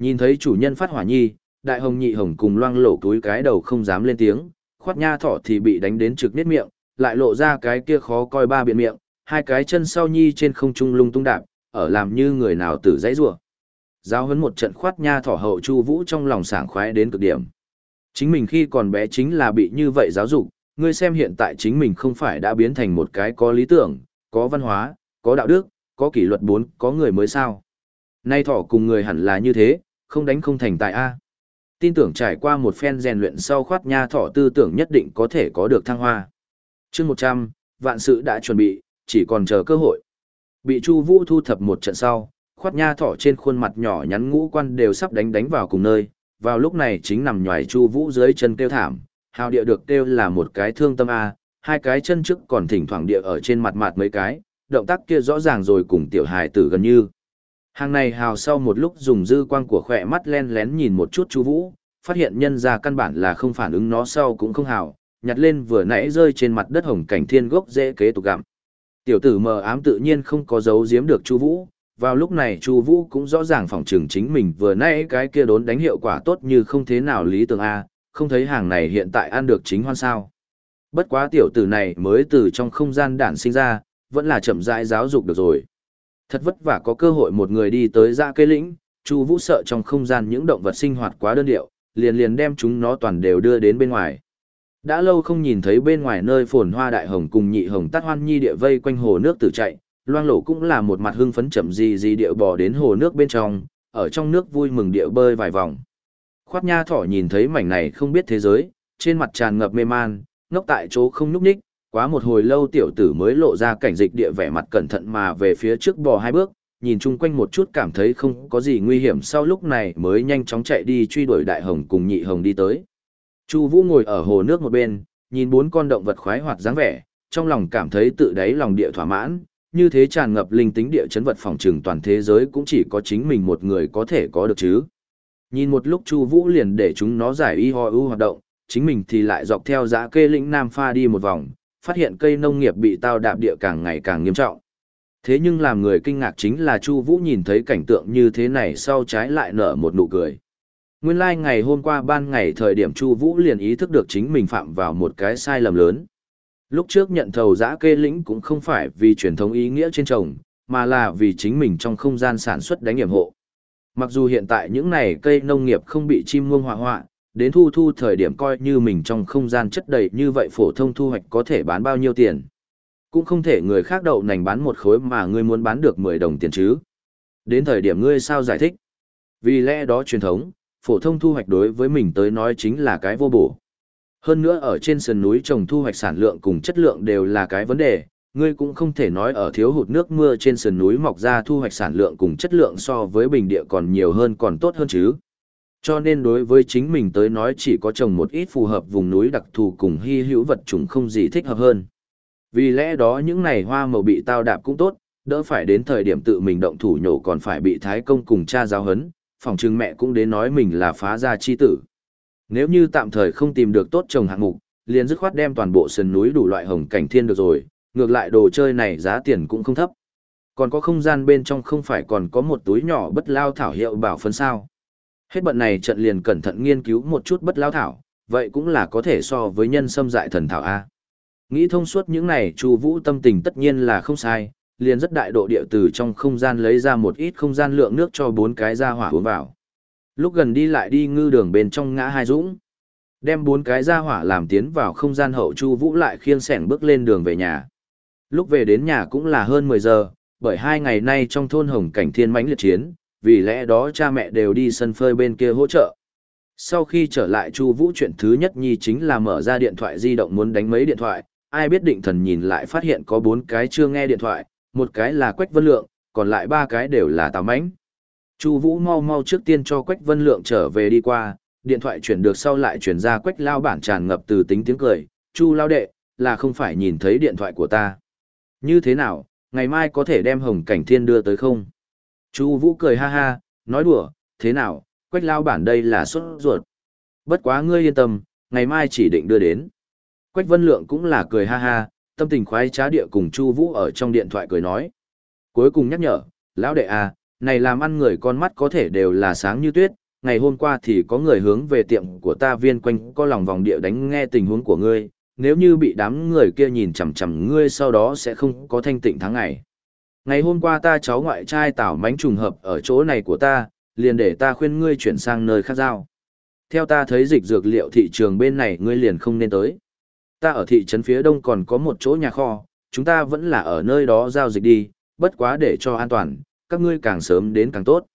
Nhìn thấy chủ nhân phát hỏa nhi, đại hồng nhị hồng cùng loang lổ túi cái đầu không dám lên tiếng, khoát nha thỏ thì bị đánh đến trực nết miệng, lại lộ ra cái kia khó coi ba biện miệng, Hai cái chân sau nhi trên không trung lung tung đạp, ở làm như người nào tử dãy rủa. Giáo huấn một trận khoát nha thỏ hậu Chu Vũ trong lòng sảng khoái đến cực điểm. Chính mình khi còn bé chính là bị như vậy giáo dục, ngươi xem hiện tại chính mình không phải đã biến thành một cái có lý tưởng, có văn hóa, có đạo đức, có kỷ luật bốn, có người mới sao. Nay thỏ cùng người hẳn là như thế, không đánh không thành tài A. Tin tưởng trải qua một phen rèn luyện sau khoát nha thỏ tư tưởng nhất định có thể có được thăng hoa. chương 100, vạn sự đã chuẩn bị, chỉ còn chờ cơ hội. Bị Chu Vũ thu thập một trận sau, khoát nha thỏ trên khuôn mặt nhỏ nhắn ngũ quan đều sắp đánh đánh vào cùng nơi, vào lúc này chính nằm nhòi Chu Vũ dưới chân kêu thảm, hào địa được kêu là một cái thương tâm a, hai cái chân trước còn thỉnh thoảng địa ở trên mặt mặt mấy cái, động tác kia rõ ràng rồi cùng tiểu hài tử gần như. Hàng này hào sau một lúc dùng dư quang của khỏe mắt len lén nhìn một chút Chu Vũ, phát hiện nhân ra căn bản là không phản ứng nó sau cũng không hào, nhặt lên vừa nãy rơi trên mặt đất hồng cảnh thiên gốc dễ kế tục gặm. Tiểu tử mờ ám tự nhiên không có giấu giếm được Chu Vũ, vào lúc này Chu Vũ cũng rõ ràng phòng trường chính mình vừa nãy cái kia đốn đánh hiệu quả tốt như không thế nào lý tưởng a, không thấy hàng này hiện tại ăn được chính hoan sao. Bất quá tiểu tử này mới từ trong không gian đản sinh ra, vẫn là chậm rãi giáo dục được rồi. Thật vất vả có cơ hội một người đi tới dạ cây lĩnh, Chu Vũ sợ trong không gian những động vật sinh hoạt quá đơn điệu, liền liền đem chúng nó toàn đều đưa đến bên ngoài. Đã lâu không nhìn thấy bên ngoài nơi phồn hoa đại hồng cùng nhị hồng tát hoan nhi địa vây quanh hồ nước tự chạy, loang lổ cũng là một mặt hưng phấn chậm gì gì địa bò đến hồ nước bên trong, ở trong nước vui mừng địa bơi vài vòng. Khoát nha thỏ nhìn thấy mảnh này không biết thế giới, trên mặt tràn ngập mê man, ngốc tại chỗ không nhúc nhích, quá một hồi lâu tiểu tử mới lộ ra cảnh dịch địa vẻ mặt cẩn thận mà về phía trước bò hai bước, nhìn chung quanh một chút cảm thấy không có gì nguy hiểm sau lúc này mới nhanh chóng chạy đi truy đuổi đại hồng cùng nhị hồng đi tới. Chu Vũ ngồi ở hồ nước một bên, nhìn bốn con động vật khoái hoạt dáng vẻ, trong lòng cảm thấy tự đáy lòng địa thỏa mãn, như thế tràn ngập linh tính địa chấn vật phòng trừng toàn thế giới cũng chỉ có chính mình một người có thể có được chứ. Nhìn một lúc Chu Vũ liền để chúng nó giải y ho ưu hoạt động, chính mình thì lại dọc theo dã kê lĩnh Nam pha đi một vòng, phát hiện cây nông nghiệp bị tao đạp địa càng ngày càng nghiêm trọng. Thế nhưng làm người kinh ngạc chính là Chu Vũ nhìn thấy cảnh tượng như thế này sau trái lại nở một nụ cười. Nguyên lai like ngày hôm qua ban ngày thời điểm Chu Vũ liền ý thức được chính mình phạm vào một cái sai lầm lớn. Lúc trước nhận thầu giã kê lĩnh cũng không phải vì truyền thống ý nghĩa trên trồng, mà là vì chính mình trong không gian sản xuất đánh nghiệm hộ. Mặc dù hiện tại những này cây nông nghiệp không bị chim muông hỏa hoạn đến thu thu thời điểm coi như mình trong không gian chất đầy như vậy phổ thông thu hoạch có thể bán bao nhiêu tiền. Cũng không thể người khác đậu nành bán một khối mà ngươi muốn bán được 10 đồng tiền chứ. Đến thời điểm ngươi sao giải thích? Vì lẽ đó truyền thống, phổ thông thu hoạch đối với mình tới nói chính là cái vô bổ. Hơn nữa ở trên sườn núi trồng thu hoạch sản lượng cùng chất lượng đều là cái vấn đề, ngươi cũng không thể nói ở thiếu hụt nước mưa trên sườn núi mọc ra thu hoạch sản lượng cùng chất lượng so với bình địa còn nhiều hơn còn tốt hơn chứ. Cho nên đối với chính mình tới nói chỉ có trồng một ít phù hợp vùng núi đặc thù cùng hy hữu vật chủng không gì thích hợp hơn. Vì lẽ đó những này hoa màu bị tao đạp cũng tốt, đỡ phải đến thời điểm tự mình động thủ nhổ còn phải bị thái công cùng cha giáo hấn, phòng trưng mẹ cũng đến nói mình là phá gia chi tử. Nếu như tạm thời không tìm được tốt trồng hạng mục, liền dứt khoát đem toàn bộ sườn núi đủ loại hồng cảnh thiên được rồi, ngược lại đồ chơi này giá tiền cũng không thấp. Còn có không gian bên trong không phải còn có một túi nhỏ bất lao thảo hiệu bảo phân sao. Hết bận này trận liền cẩn thận nghiên cứu một chút bất lao thảo, vậy cũng là có thể so với nhân sâm dại thần thảo A. Nghĩ thông suốt những này Chu Vũ tâm tình tất nhiên là không sai, liền rất đại độ địa từ trong không gian lấy ra một ít không gian lượng nước cho bốn cái ra hỏa uống vào. Lúc gần đi lại đi ngư đường bên trong ngã hai dũng. Đem bốn cái ra hỏa làm tiến vào không gian hậu Chu Vũ lại khiêng sẻng bước lên đường về nhà. Lúc về đến nhà cũng là hơn 10 giờ, bởi hai ngày nay trong thôn Hồng Cảnh Thiên mãnh liệt chiến, vì lẽ đó cha mẹ đều đi sân phơi bên kia hỗ trợ. Sau khi trở lại Chu Vũ chuyện thứ nhất nhi chính là mở ra điện thoại di động muốn đánh mấy điện thoại, ai biết định thần nhìn lại phát hiện có bốn cái chưa nghe điện thoại, một cái là Quách Vân Lượng, còn lại ba cái đều là Tào Mãnh. Chu Vũ mau mau trước tiên cho Quách Vân Lượng trở về đi qua, điện thoại chuyển được sau lại chuyển ra Quách Lao bản tràn ngập từ tính tiếng cười, "Chu Lao đệ, là không phải nhìn thấy điện thoại của ta. Như thế nào, ngày mai có thể đem Hồng Cảnh Thiên đưa tới không?" Chu Vũ cười ha ha, nói đùa, "Thế nào, Quách Lao bản đây là xuất ruột. Bất quá ngươi yên tâm, ngày mai chỉ định đưa đến." Quách Vân Lượng cũng là cười ha ha, tâm tình khoái trá địa cùng Chu Vũ ở trong điện thoại cười nói. Cuối cùng nhắc nhở, lão đệ à, này làm ăn người con mắt có thể đều là sáng như tuyết, ngày hôm qua thì có người hướng về tiệm của ta viên quanh có lòng vòng địa đánh nghe tình huống của ngươi, nếu như bị đám người kia nhìn chằm chằm ngươi sau đó sẽ không có thanh tịnh tháng ngày. Ngày hôm qua ta cháu ngoại trai tảo mánh trùng hợp ở chỗ này của ta, liền để ta khuyên ngươi chuyển sang nơi khác giao. Theo ta thấy dịch dược liệu thị trường bên này ngươi liền không nên tới. Ta ở thị trấn phía đông còn có một chỗ nhà kho, chúng ta vẫn là ở nơi đó giao dịch đi, bất quá để cho an toàn, các ngươi càng sớm đến càng tốt.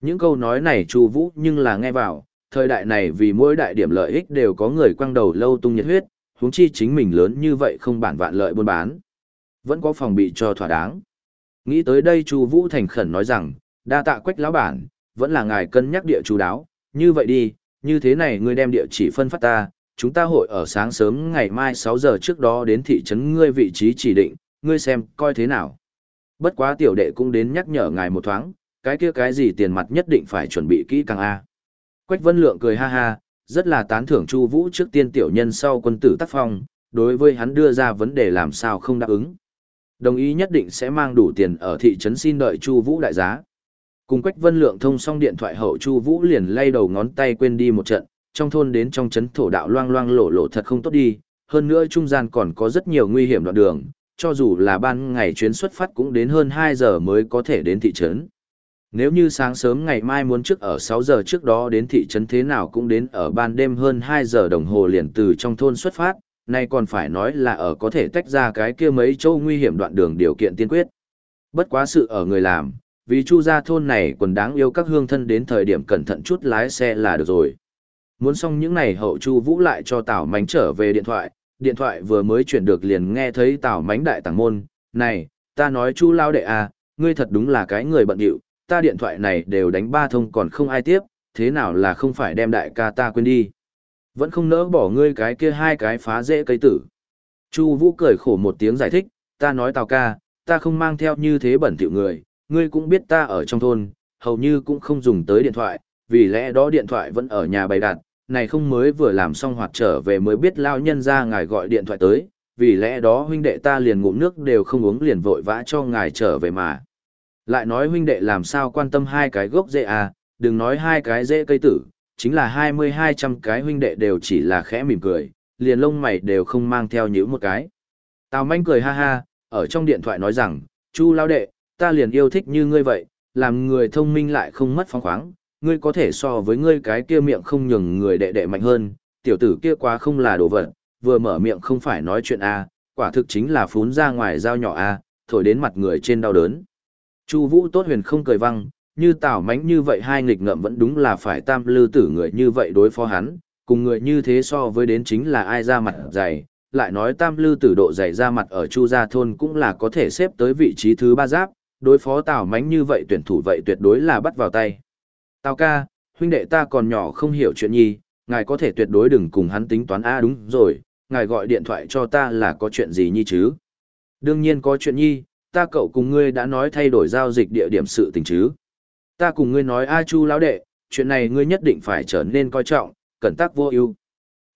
Những câu nói này Chu Vũ nhưng là nghe vào, thời đại này vì mỗi đại điểm lợi ích đều có người quăng đầu lâu tung nhiệt huyết, huống chi chính mình lớn như vậy không bản vạn lợi buôn bán. Vẫn có phòng bị cho thỏa đáng. Nghĩ tới đây Chu Vũ thành khẩn nói rằng, đa tạ Quách lão bản, vẫn là ngài cân nhắc địa chú đáo, như vậy đi, như thế này ngươi đem địa chỉ phân phát ta, chúng ta hội ở sáng sớm ngày mai 6 giờ trước đó đến thị trấn ngươi vị trí chỉ định, ngươi xem coi thế nào. Bất quá tiểu đệ cũng đến nhắc nhở ngài một thoáng, cái kia cái gì tiền mặt nhất định phải chuẩn bị kỹ càng a. Quách Vân Lượng cười ha ha, rất là tán thưởng Chu Vũ trước tiên tiểu nhân sau quân tử tác phong, đối với hắn đưa ra vấn đề làm sao không đáp ứng. Đồng ý nhất định sẽ mang đủ tiền ở thị trấn xin đợi Chu Vũ đại giá. Cùng Quách Vân Lượng thông xong điện thoại hậu Chu Vũ liền lay đầu ngón tay quên đi một trận, trong thôn đến trong trấn thổ đạo loang loang lộ lộ thật không tốt đi, hơn nữa trung gian còn có rất nhiều nguy hiểm đoạn đường, cho dù là ban ngày chuyến xuất phát cũng đến hơn 2 giờ mới có thể đến thị trấn. Nếu như sáng sớm ngày mai muốn trước ở 6 giờ trước đó đến thị trấn thế nào cũng đến ở ban đêm hơn 2 giờ đồng hồ liền từ trong thôn xuất phát, nay còn phải nói là ở có thể tách ra cái kia mấy châu nguy hiểm đoạn đường điều kiện tiên quyết. Bất quá sự ở người làm, vì chu gia thôn này còn đáng yêu các hương thân đến thời điểm cẩn thận chút lái xe là được rồi. Muốn xong những này hậu chu vũ lại cho Tào Mánh trở về điện thoại, điện thoại vừa mới chuyển được liền nghe thấy Tào Mánh đại tàng môn, này, ta nói chu lao đệ à, ngươi thật đúng là cái người bận điệu, ta điện thoại này đều đánh ba thông còn không ai tiếp, thế nào là không phải đem đại ca ta quên đi. Vẫn không nỡ bỏ ngươi cái kia hai cái phá dễ cây tử. Chu Vũ cười khổ một tiếng giải thích, ta nói Tào ca, ta không mang theo như thế bẩn thỉu người, ngươi cũng biết ta ở trong thôn, hầu như cũng không dùng tới điện thoại, vì lẽ đó điện thoại vẫn ở nhà bày đặt, này không mới vừa làm xong hoạt trở về mới biết lao nhân ra ngài gọi điện thoại tới, vì lẽ đó huynh đệ ta liền ngụm nước đều không uống liền vội vã cho ngài trở về mà. Lại nói huynh đệ làm sao quan tâm hai cái gốc dễ à, đừng nói hai cái dễ cây tử, chính là hai mươi hai trăm cái huynh đệ đều chỉ là khẽ mỉm cười, liền lông mày đều không mang theo những một cái. Tào manh cười ha ha, ở trong điện thoại nói rằng, chu lao đệ, ta liền yêu thích như ngươi vậy, làm người thông minh lại không mất phóng khoáng, ngươi có thể so với ngươi cái kia miệng không nhường người đệ đệ mạnh hơn, tiểu tử kia quá không là đồ vật, vừa mở miệng không phải nói chuyện a, quả thực chính là phún ra ngoài dao nhỏ a, thổi đến mặt người trên đau đớn. Chu Vũ tốt huyền không cười văng, như Tào Mánh như vậy hai nghịch ngợm vẫn đúng là phải tam lư tử người như vậy đối phó hắn, cùng người như thế so với đến chính là ai ra mặt dày, lại nói tam lư tử độ dày ra mặt ở Chu gia thôn cũng là có thể xếp tới vị trí thứ ba giáp, đối phó Tào Mánh như vậy tuyển thủ vậy tuyệt đối là bắt vào tay. Tào ca, huynh đệ ta còn nhỏ không hiểu chuyện nhi, ngài có thể tuyệt đối đừng cùng hắn tính toán a đúng rồi, ngài gọi điện thoại cho ta là có chuyện gì nhi chứ? Đương nhiên có chuyện nhi, ta cậu cùng ngươi đã nói thay đổi giao dịch địa điểm sự tình chứ. Ta cùng ngươi nói A Chu lão đệ, chuyện này ngươi nhất định phải trở nên coi trọng, cẩn tắc vô ưu.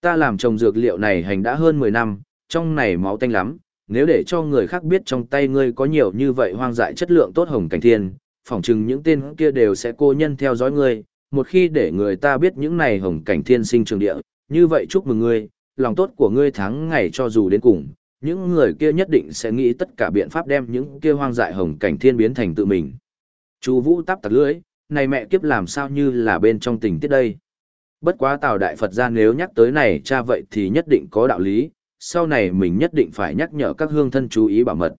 Ta làm trồng dược liệu này hành đã hơn 10 năm, trong này máu tanh lắm, nếu để cho người khác biết trong tay ngươi có nhiều như vậy hoang dại chất lượng tốt hồng cảnh thiên, phỏng chừng những tên kia đều sẽ cô nhân theo dõi ngươi, một khi để người ta biết những này hồng cảnh thiên sinh trường địa, như vậy chúc mừng ngươi, lòng tốt của ngươi tháng ngày cho dù đến cùng, những người kia nhất định sẽ nghĩ tất cả biện pháp đem những kia hoang dại hồng cảnh thiên biến thành tự mình. Chu Vũ tắp tặc lưỡi, này mẹ kiếp làm sao như là bên trong tình tiết đây. Bất quá Tào Đại Phật gia nếu nhắc tới này cha vậy thì nhất định có đạo lý, sau này mình nhất định phải nhắc nhở các hương thân chú ý bảo mật.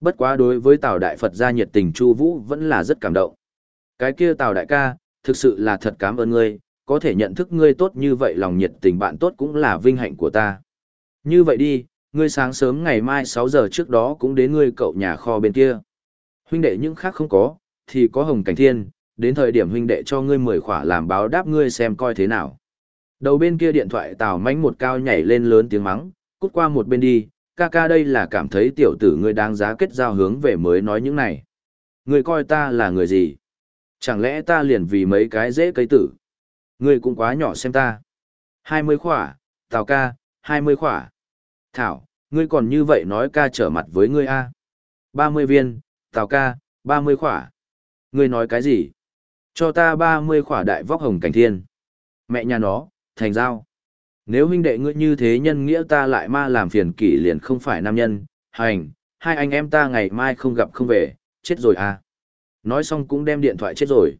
Bất quá đối với Tào Đại Phật gia nhiệt tình Chu Vũ vẫn là rất cảm động. Cái kia Tào Đại ca, thực sự là thật cảm ơn ngươi, có thể nhận thức ngươi tốt như vậy lòng nhiệt tình bạn tốt cũng là vinh hạnh của ta. Như vậy đi, ngươi sáng sớm ngày mai 6 giờ trước đó cũng đến ngươi cậu nhà kho bên kia. Huynh đệ những khác không có, thì có Hồng Cảnh Thiên, đến thời điểm huynh đệ cho ngươi 10 khỏa làm báo đáp ngươi xem coi thế nào. Đầu bên kia điện thoại Tào Mánh một cao nhảy lên lớn tiếng mắng, cút qua một bên đi, ca ca đây là cảm thấy tiểu tử ngươi đáng giá kết giao hướng về mới nói những này. Ngươi coi ta là người gì? Chẳng lẽ ta liền vì mấy cái dễ cây tử? Ngươi cũng quá nhỏ xem ta. 20 khỏa, Tào ca, 20 khỏa. Thảo, ngươi còn như vậy nói ca trở mặt với ngươi a? Ba mươi viên, Tào ca, ba mươi khỏa. Ngươi nói cái gì? Cho ta ba mươi khỏa đại vóc hồng cảnh thiên. Mẹ nhà nó, thành giao. Nếu huynh đệ ngươi như thế nhân nghĩa ta lại ma làm phiền kỷ liền không phải nam nhân, hành, hai anh em ta ngày mai không gặp không về, chết rồi à. Nói xong cũng đem điện thoại chết rồi.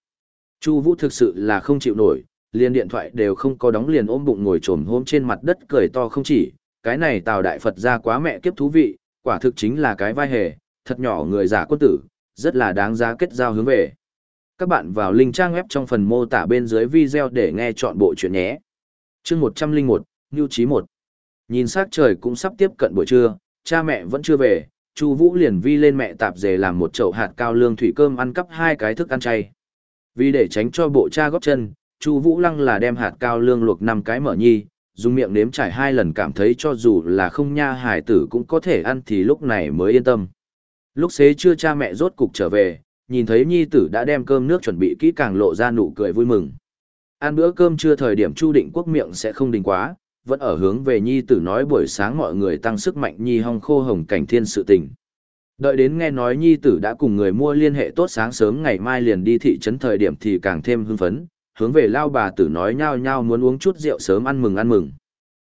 Chu Vũ thực sự là không chịu nổi, liền điện thoại đều không có đóng liền ôm bụng ngồi trồm hôm trên mặt đất cười to không chỉ, cái này Tào Đại Phật ra quá mẹ kiếp thú vị, quả thực chính là cái vai hề, thật nhỏ người giả quân tử, rất là đáng giá kết giao hướng về. Các bạn vào link trang web trong phần mô tả bên dưới video để nghe chọn bộ chuyện nhé. Chương 101, Nưu Chí 1. Nhìn sát trời cũng sắp tiếp cận buổi trưa, cha mẹ vẫn chưa về, Chu Vũ liền vi lên mẹ tạp dề làm một chậu hạt cao lương thủy cơm ăn cắp hai cái thức ăn chay. Vì để tránh cho bộ cha góp chân, Chu Vũ Lăng là đem hạt cao lương luộc năm cái mở nhi, dùng miệng nếm trải hai lần cảm thấy cho dù là không nha hải tử cũng có thể ăn thì lúc này mới yên tâm. Lúc xế trưa cha mẹ rốt cục trở về, nhìn thấy nhi tử đã đem cơm nước chuẩn bị kỹ càng lộ ra nụ cười vui mừng. Ăn bữa cơm trưa thời điểm Chu Định Quốc miệng sẽ không đình quá, vẫn ở hướng về nhi tử nói buổi sáng mọi người tăng sức mạnh nhi hong khô hồng cảnh thiên sự tình. Đợi đến nghe nói nhi tử đã cùng người mua liên hệ tốt sáng sớm ngày mai liền đi thị trấn thời điểm thì càng thêm hưng phấn, hướng về lao bà tử nói nhao nhao muốn uống chút rượu sớm ăn mừng ăn mừng.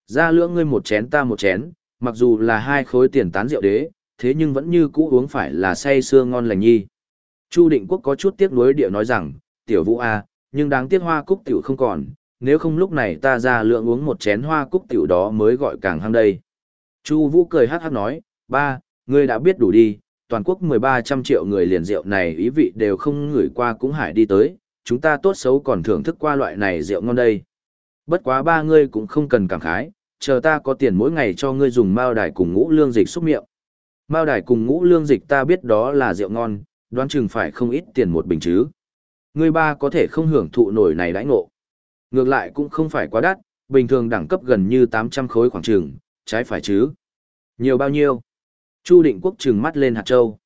Ra lưỡng ngươi một chén ta một chén, mặc dù là hai khối tiền tán rượu đế, thế nhưng vẫn như cũ uống phải là say sưa ngon lành nhi. Chu Định Quốc có chút tiếc nuối địa nói rằng, tiểu vũ a, nhưng đáng tiếc hoa cúc tiểu không còn, nếu không lúc này ta ra lượng uống một chén hoa cúc tiểu đó mới gọi càng hăng đây. Chu Vũ cười hát hát nói, ba, ngươi đã biết đủ đi, toàn quốc 1300 triệu người liền rượu này ý vị đều không ngửi qua cũng hải đi tới, chúng ta tốt xấu còn thưởng thức qua loại này rượu ngon đây. Bất quá ba ngươi cũng không cần cảm khái, chờ ta có tiền mỗi ngày cho ngươi dùng mao đài cùng ngũ lương dịch xúc miệng. Mao đài cùng ngũ lương dịch ta biết đó là rượu ngon, đoán chừng phải không ít tiền một bình chứ. người ba có thể không hưởng thụ nổi này đãi ngộ. Ngược lại cũng không phải quá đắt, bình thường đẳng cấp gần như 800 khối khoảng trường, trái phải chứ. Nhiều bao nhiêu? Chu định quốc trừng mắt lên hạt châu.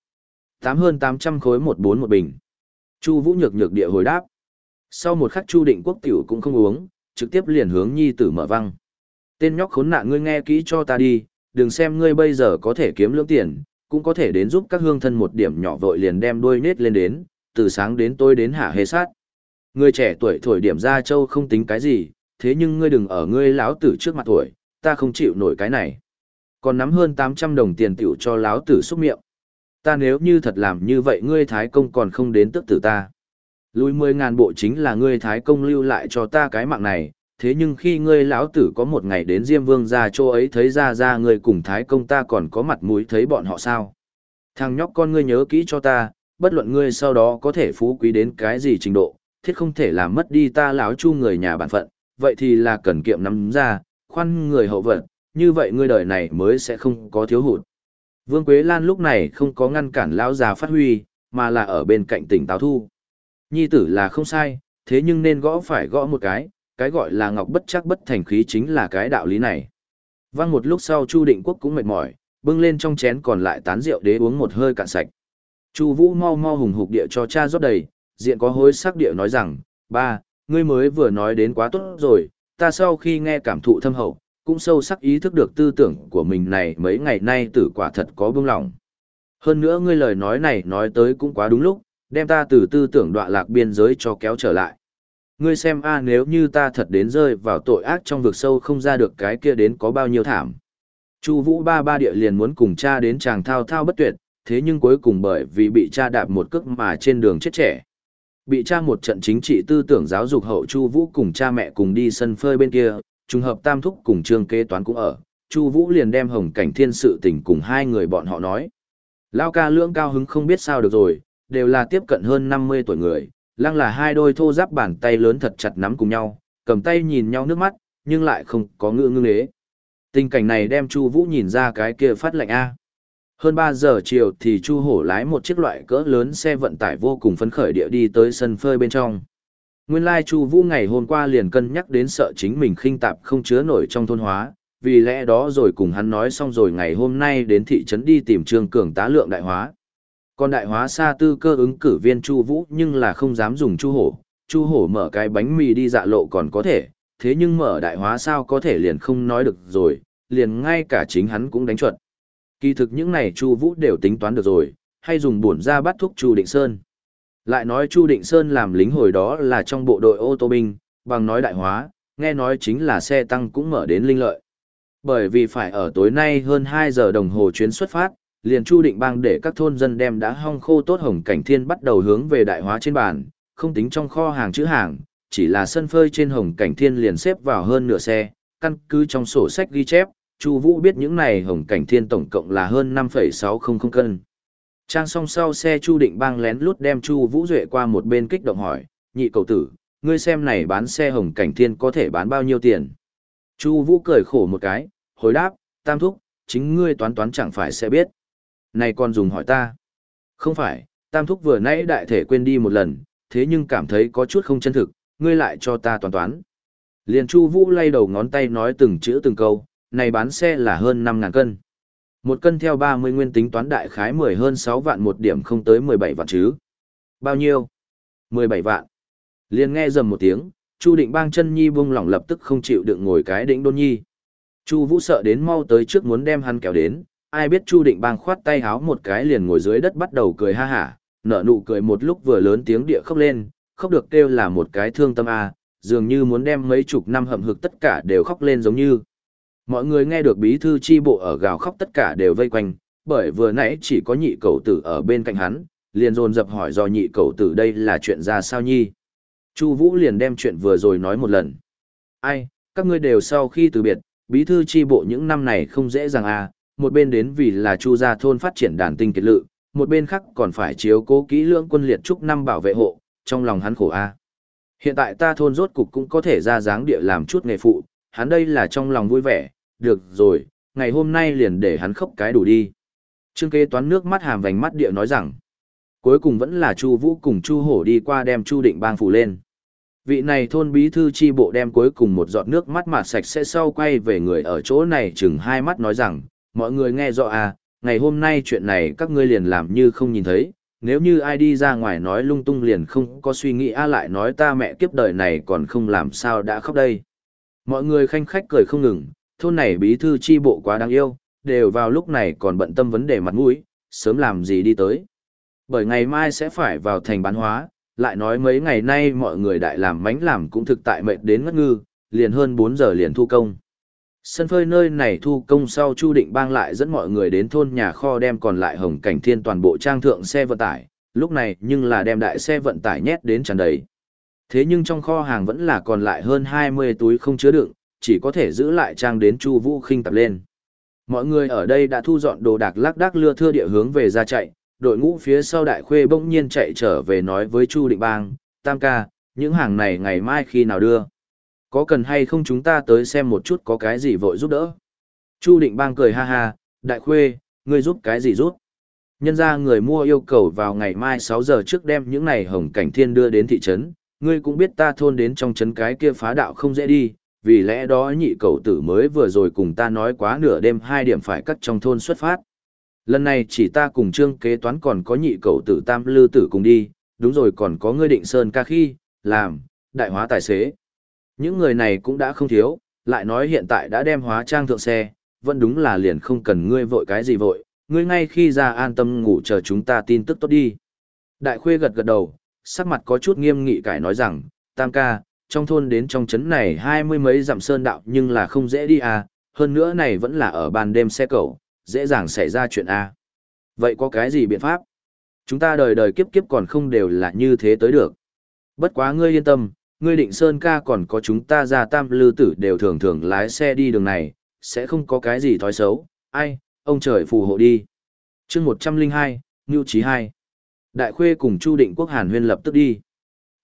Tám hơn 800 khối một bốn một bình. Chu Vũ nhược nhược địa hồi đáp. Sau một khắc Chu Định Quốc tiểu cũng không uống, trực tiếp liền hướng nhi tử mở văng. Tên nhóc khốn nạn ngươi nghe kỹ cho ta đi, đừng xem ngươi bây giờ có thể kiếm lưỡng tiền, cũng có thể đến giúp các hương thân một điểm nhỏ vội liền đem đuôi nết lên đến, từ sáng đến tối đến hạ hê sát. Ngươi trẻ tuổi thổi điểm ra châu không tính cái gì, thế nhưng ngươi đừng ở ngươi lão tử trước mặt tuổi, ta không chịu nổi cái này. Còn nắm hơn 800 đồng tiền tiểu cho lão tử xúc miệng. Ta nếu như thật làm như vậy ngươi Thái Công còn không đến tức tử ta. Lùi mười ngàn bộ chính là ngươi Thái Công lưu lại cho ta cái mạng này, thế nhưng khi ngươi lão tử có một ngày đến Diêm Vương ra chỗ ấy thấy ra ra ngươi cùng Thái Công ta còn có mặt mũi thấy bọn họ sao. Thằng nhóc con ngươi nhớ kỹ cho ta, bất luận ngươi sau đó có thể phú quý đến cái gì trình độ, thiết không thể làm mất đi ta lão chu người nhà bản phận, vậy thì là cần kiệm nắm ra, khoan người hậu vận, như vậy ngươi đời này mới sẽ không có thiếu hụt. Vương Quế Lan lúc này không có ngăn cản lão già phát huy, mà là ở bên cạnh tỉnh táo thu. Nhi tử là không sai, thế nhưng nên gõ phải gõ một cái, cái gọi là ngọc bất chắc bất thành khí chính là cái đạo lý này. Vang một lúc sau Chu Định Quốc cũng mệt mỏi, bưng lên trong chén còn lại tán rượu đế uống một hơi cạn sạch. Chu Vũ mau mau hùng hục địa cho cha rót đầy, diện có hối sắc địa nói rằng, ba, ngươi mới vừa nói đến quá tốt rồi, ta sau khi nghe cảm thụ thâm hậu, cũng sâu sắc ý thức được tư tưởng của mình này mấy ngày nay tử quả thật có bưng lòng. Hơn nữa ngươi lời nói này nói tới cũng quá đúng lúc, đem ta từ tư tưởng đọa lạc biên giới cho kéo trở lại. Ngươi xem a nếu như ta thật đến rơi vào tội ác trong vực sâu không ra được cái kia đến có bao nhiêu thảm. Chu Vũ ba ba địa liền muốn cùng cha đến chàng thao thao bất tuyệt, thế nhưng cuối cùng bởi vì bị cha đạp một cước mà trên đường chết trẻ. Bị cha một trận chính trị tư tưởng giáo dục hậu Chu Vũ cùng cha mẹ cùng đi sân phơi bên kia, trùng hợp tam thúc cùng trương kế toán cũng ở, Chu Vũ liền đem hồng cảnh thiên sự tình cùng hai người bọn họ nói. Lao ca lưỡng cao hứng không biết sao được rồi, đều là tiếp cận hơn 50 tuổi người, lăng là hai đôi thô giáp bàn tay lớn thật chặt nắm cùng nhau, cầm tay nhìn nhau nước mắt, nhưng lại không có ngựa ngưng ế. Tình cảnh này đem Chu Vũ nhìn ra cái kia phát lạnh A. Hơn 3 giờ chiều thì Chu Hổ lái một chiếc loại cỡ lớn xe vận tải vô cùng phấn khởi địa đi tới sân phơi bên trong. Nguyên lai Chu Vũ ngày hôm qua liền cân nhắc đến sợ chính mình khinh tạp không chứa nổi trong thôn hóa, vì lẽ đó rồi cùng hắn nói xong rồi ngày hôm nay đến thị trấn đi tìm Trương Cường tá lượng đại hóa. Còn đại hóa xa tư cơ ứng cử viên Chu Vũ nhưng là không dám dùng Chu Hổ, Chu Hổ mở cái bánh mì đi dạ lộ còn có thể, thế nhưng mở đại hóa sao có thể liền không nói được rồi, liền ngay cả chính hắn cũng đánh chuẩn. Kỳ thực những này Chu Vũ đều tính toán được rồi, hay dùng bổn ra bắt thúc Chu Định Sơn. Lại nói Chu Định Sơn làm lính hồi đó là trong bộ đội ô tô binh, bằng nói đại hóa, Nghe nói chính là xe tăng cũng mở đến linh lợi. Bởi vì phải ở tối nay hơn 2 giờ đồng hồ chuyến xuất phát, liền Chu Định Bang để các thôn dân đem đã hong khô tốt hồng cảnh thiên bắt đầu hướng về đại hóa trên bàn, không tính trong kho hàng chữ hàng, chỉ là sân phơi trên hồng cảnh thiên liền xếp vào hơn nửa xe, căn cứ trong sổ sách ghi chép, Chu Vũ biết những này hồng cảnh thiên tổng cộng là hơn 5,600 cân. Trang song sau xe Chu Định Bang lén lút đem Chu Vũ Duệ qua một bên kích động hỏi, nhị cầu tử, ngươi xem này bán xe hồng cảnh thiên có thể bán bao nhiêu tiền? Chu Vũ cười khổ một cái, hồi đáp, tam thúc, chính ngươi toán toán chẳng phải sẽ biết. Này còn dùng hỏi ta. Không phải, tam thúc vừa nãy đại thể quên đi một lần, thế nhưng cảm thấy có chút không chân thực, ngươi lại cho ta toán toán. Liền Chu Vũ lay đầu ngón tay nói từng chữ từng câu, này bán xe là hơn 5.000 cân. Một cân theo 30 nguyên tính toán đại khái 10 hơn 6 vạn một điểm không tới 17 vạn chứ. Bao nhiêu? 17 vạn. Liền nghe rầm một tiếng, Chu Định Bang chân nhi buông lỏng lập tức không chịu đựng ngồi cái đỉnh đôn nhi. Chu Vũ sợ đến mau tới trước muốn đem hắn kéo đến, ai biết Chu Định Bang khoát tay háo một cái liền ngồi dưới đất bắt đầu cười ha hả, nở nụ cười một lúc vừa lớn tiếng địa khóc lên, khóc được kêu là một cái thương tâm a, dường như muốn đem mấy chục năm hậm hực tất cả đều khóc lên giống như. Mọi người nghe được bí thư chi bộ ở gào khóc tất cả đều vây quanh, bởi vừa nãy chỉ có nhị cầu tử ở bên cạnh hắn, liền dồn dập hỏi do nhị cầu tử đây là chuyện ra sao nhi. Chu Vũ liền đem chuyện vừa rồi nói một lần. Ai, các ngươi đều sau khi từ biệt, bí thư chi bộ những năm này không dễ dàng à, một bên đến vì là Chu gia thôn phát triển đàn tinh kết lự, một bên khác còn phải chiếu cố kỹ lưỡng quân liệt trúc năm bảo vệ hộ, trong lòng hắn khổ a. À. Hiện tại ta thôn rốt cục cũng có thể ra dáng địa làm chút nghề phụ, hắn đây là trong lòng vui vẻ, được rồi, ngày hôm nay liền để hắn khóc cái đủ đi. Trương kế toán nước mắt hàm vành mắt địa nói rằng, cuối cùng vẫn là Chu Vũ cùng Chu Hổ đi qua đem Chu Định Bang phủ lên. Vị này thôn bí thư chi bộ đem cuối cùng một giọt nước mắt mà sạch sẽ sau quay về người ở chỗ này chừng hai mắt nói rằng, mọi người nghe rõ à, ngày hôm nay chuyện này các ngươi liền làm như không nhìn thấy, nếu như ai đi ra ngoài nói lung tung liền không có suy nghĩ a lại nói ta mẹ kiếp đời này còn không làm sao đã khóc đây. Mọi người khanh khách cười không ngừng, thôn này bí thư chi bộ quá đáng yêu, đều vào lúc này còn bận tâm vấn đề mặt mũi, sớm làm gì đi tới. Bởi ngày mai sẽ phải vào thành bán hóa, lại nói mấy ngày nay mọi người đại làm mánh làm cũng thực tại mệt đến ngất ngư, liền hơn 4 giờ liền thu công. Sân phơi nơi này thu công sau Chu Định Bang lại dẫn mọi người đến thôn nhà kho đem còn lại hồng cảnh thiên toàn bộ trang thượng xe vận tải, lúc này nhưng là đem đại xe vận tải nhét đến tràn đầy. Thế nhưng trong kho hàng vẫn là còn lại hơn 20 túi không chứa đựng, chỉ có thể giữ lại trang đến Chu Vũ khinh tập lên. Mọi người ở đây đã thu dọn đồ đạc lác đác lưa thưa địa hướng về ra chạy, đội ngũ phía sau đại khuê bỗng nhiên chạy trở về nói với Chu Định Bang, Tam ca, những hàng này ngày mai khi nào đưa? Có cần hay không chúng ta tới xem một chút có cái gì vội giúp đỡ? Chu Định Bang cười ha ha, đại khuê, ngươi giúp cái gì giúp? Nhân ra người mua yêu cầu vào ngày mai 6 giờ trước đem những này hồng cảnh thiên đưa đến thị trấn, ngươi cũng biết ta thôn đến trong trấn cái kia phá đạo không dễ đi, vì lẽ đó nhị cầu tử mới vừa rồi cùng ta nói quá nửa đêm hai điểm phải cắt trong thôn xuất phát. Lần này chỉ ta cùng trương kế toán còn có nhị cầu tử tam lư tử cùng đi, đúng rồi còn có ngươi định sơn ca khi, làm, đại hóa tài xế. Những người này cũng đã không thiếu, lại nói hiện tại đã đem hóa trang thượng xe, vẫn đúng là liền không cần ngươi vội cái gì vội, ngươi ngay khi ra an tâm ngủ chờ chúng ta tin tức tốt đi. Đại khuê gật gật đầu, sắc mặt có chút nghiêm nghị cải nói rằng, tam ca, trong thôn đến trong trấn này hai mươi mấy dặm sơn đạo nhưng là không dễ đi à, hơn nữa này vẫn là ở ban đêm xe cầu, dễ dàng xảy ra chuyện à. Vậy có cái gì biện pháp? Chúng ta đời đời kiếp kiếp còn không đều là như thế tới được. Bất quá ngươi yên tâm, ngươi định sơn ca còn có chúng ta ra tam lư tử đều thường thường lái xe đi đường này, sẽ không có cái gì thói xấu, ai, ông trời phù hộ đi. chương một trăm linh hai, Ngưu Chí hai. Đại khuê cùng Chu Định Quốc Hàn huyên lập tức đi.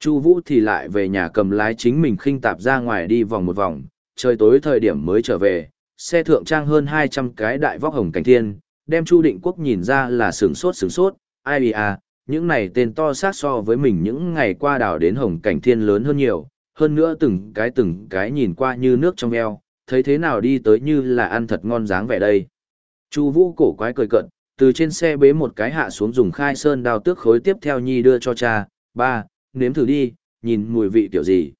Chu Vũ thì lại về nhà cầm lái chính mình khinh tạp ra ngoài đi vòng một vòng, trời tối thời điểm mới trở về, xe thượng trang hơn 200 cái đại vóc hồng cảnh thiên, đem Chu Định Quốc nhìn ra là sướng sốt sướng sốt, ai à, những này tên to xác so với mình những ngày qua đảo đến hồng cảnh thiên lớn hơn nhiều, hơn nữa từng cái từng cái nhìn qua như nước trong eo, thấy thế nào đi tới như là ăn thật ngon dáng vẻ đây. Chu Vũ cổ quái cười cận, từ trên xe bế một cái hạ xuống dùng khai sơn đào tước khối tiếp theo nhi đưa cho cha, ba, nếm thử đi, nhìn mùi vị kiểu gì.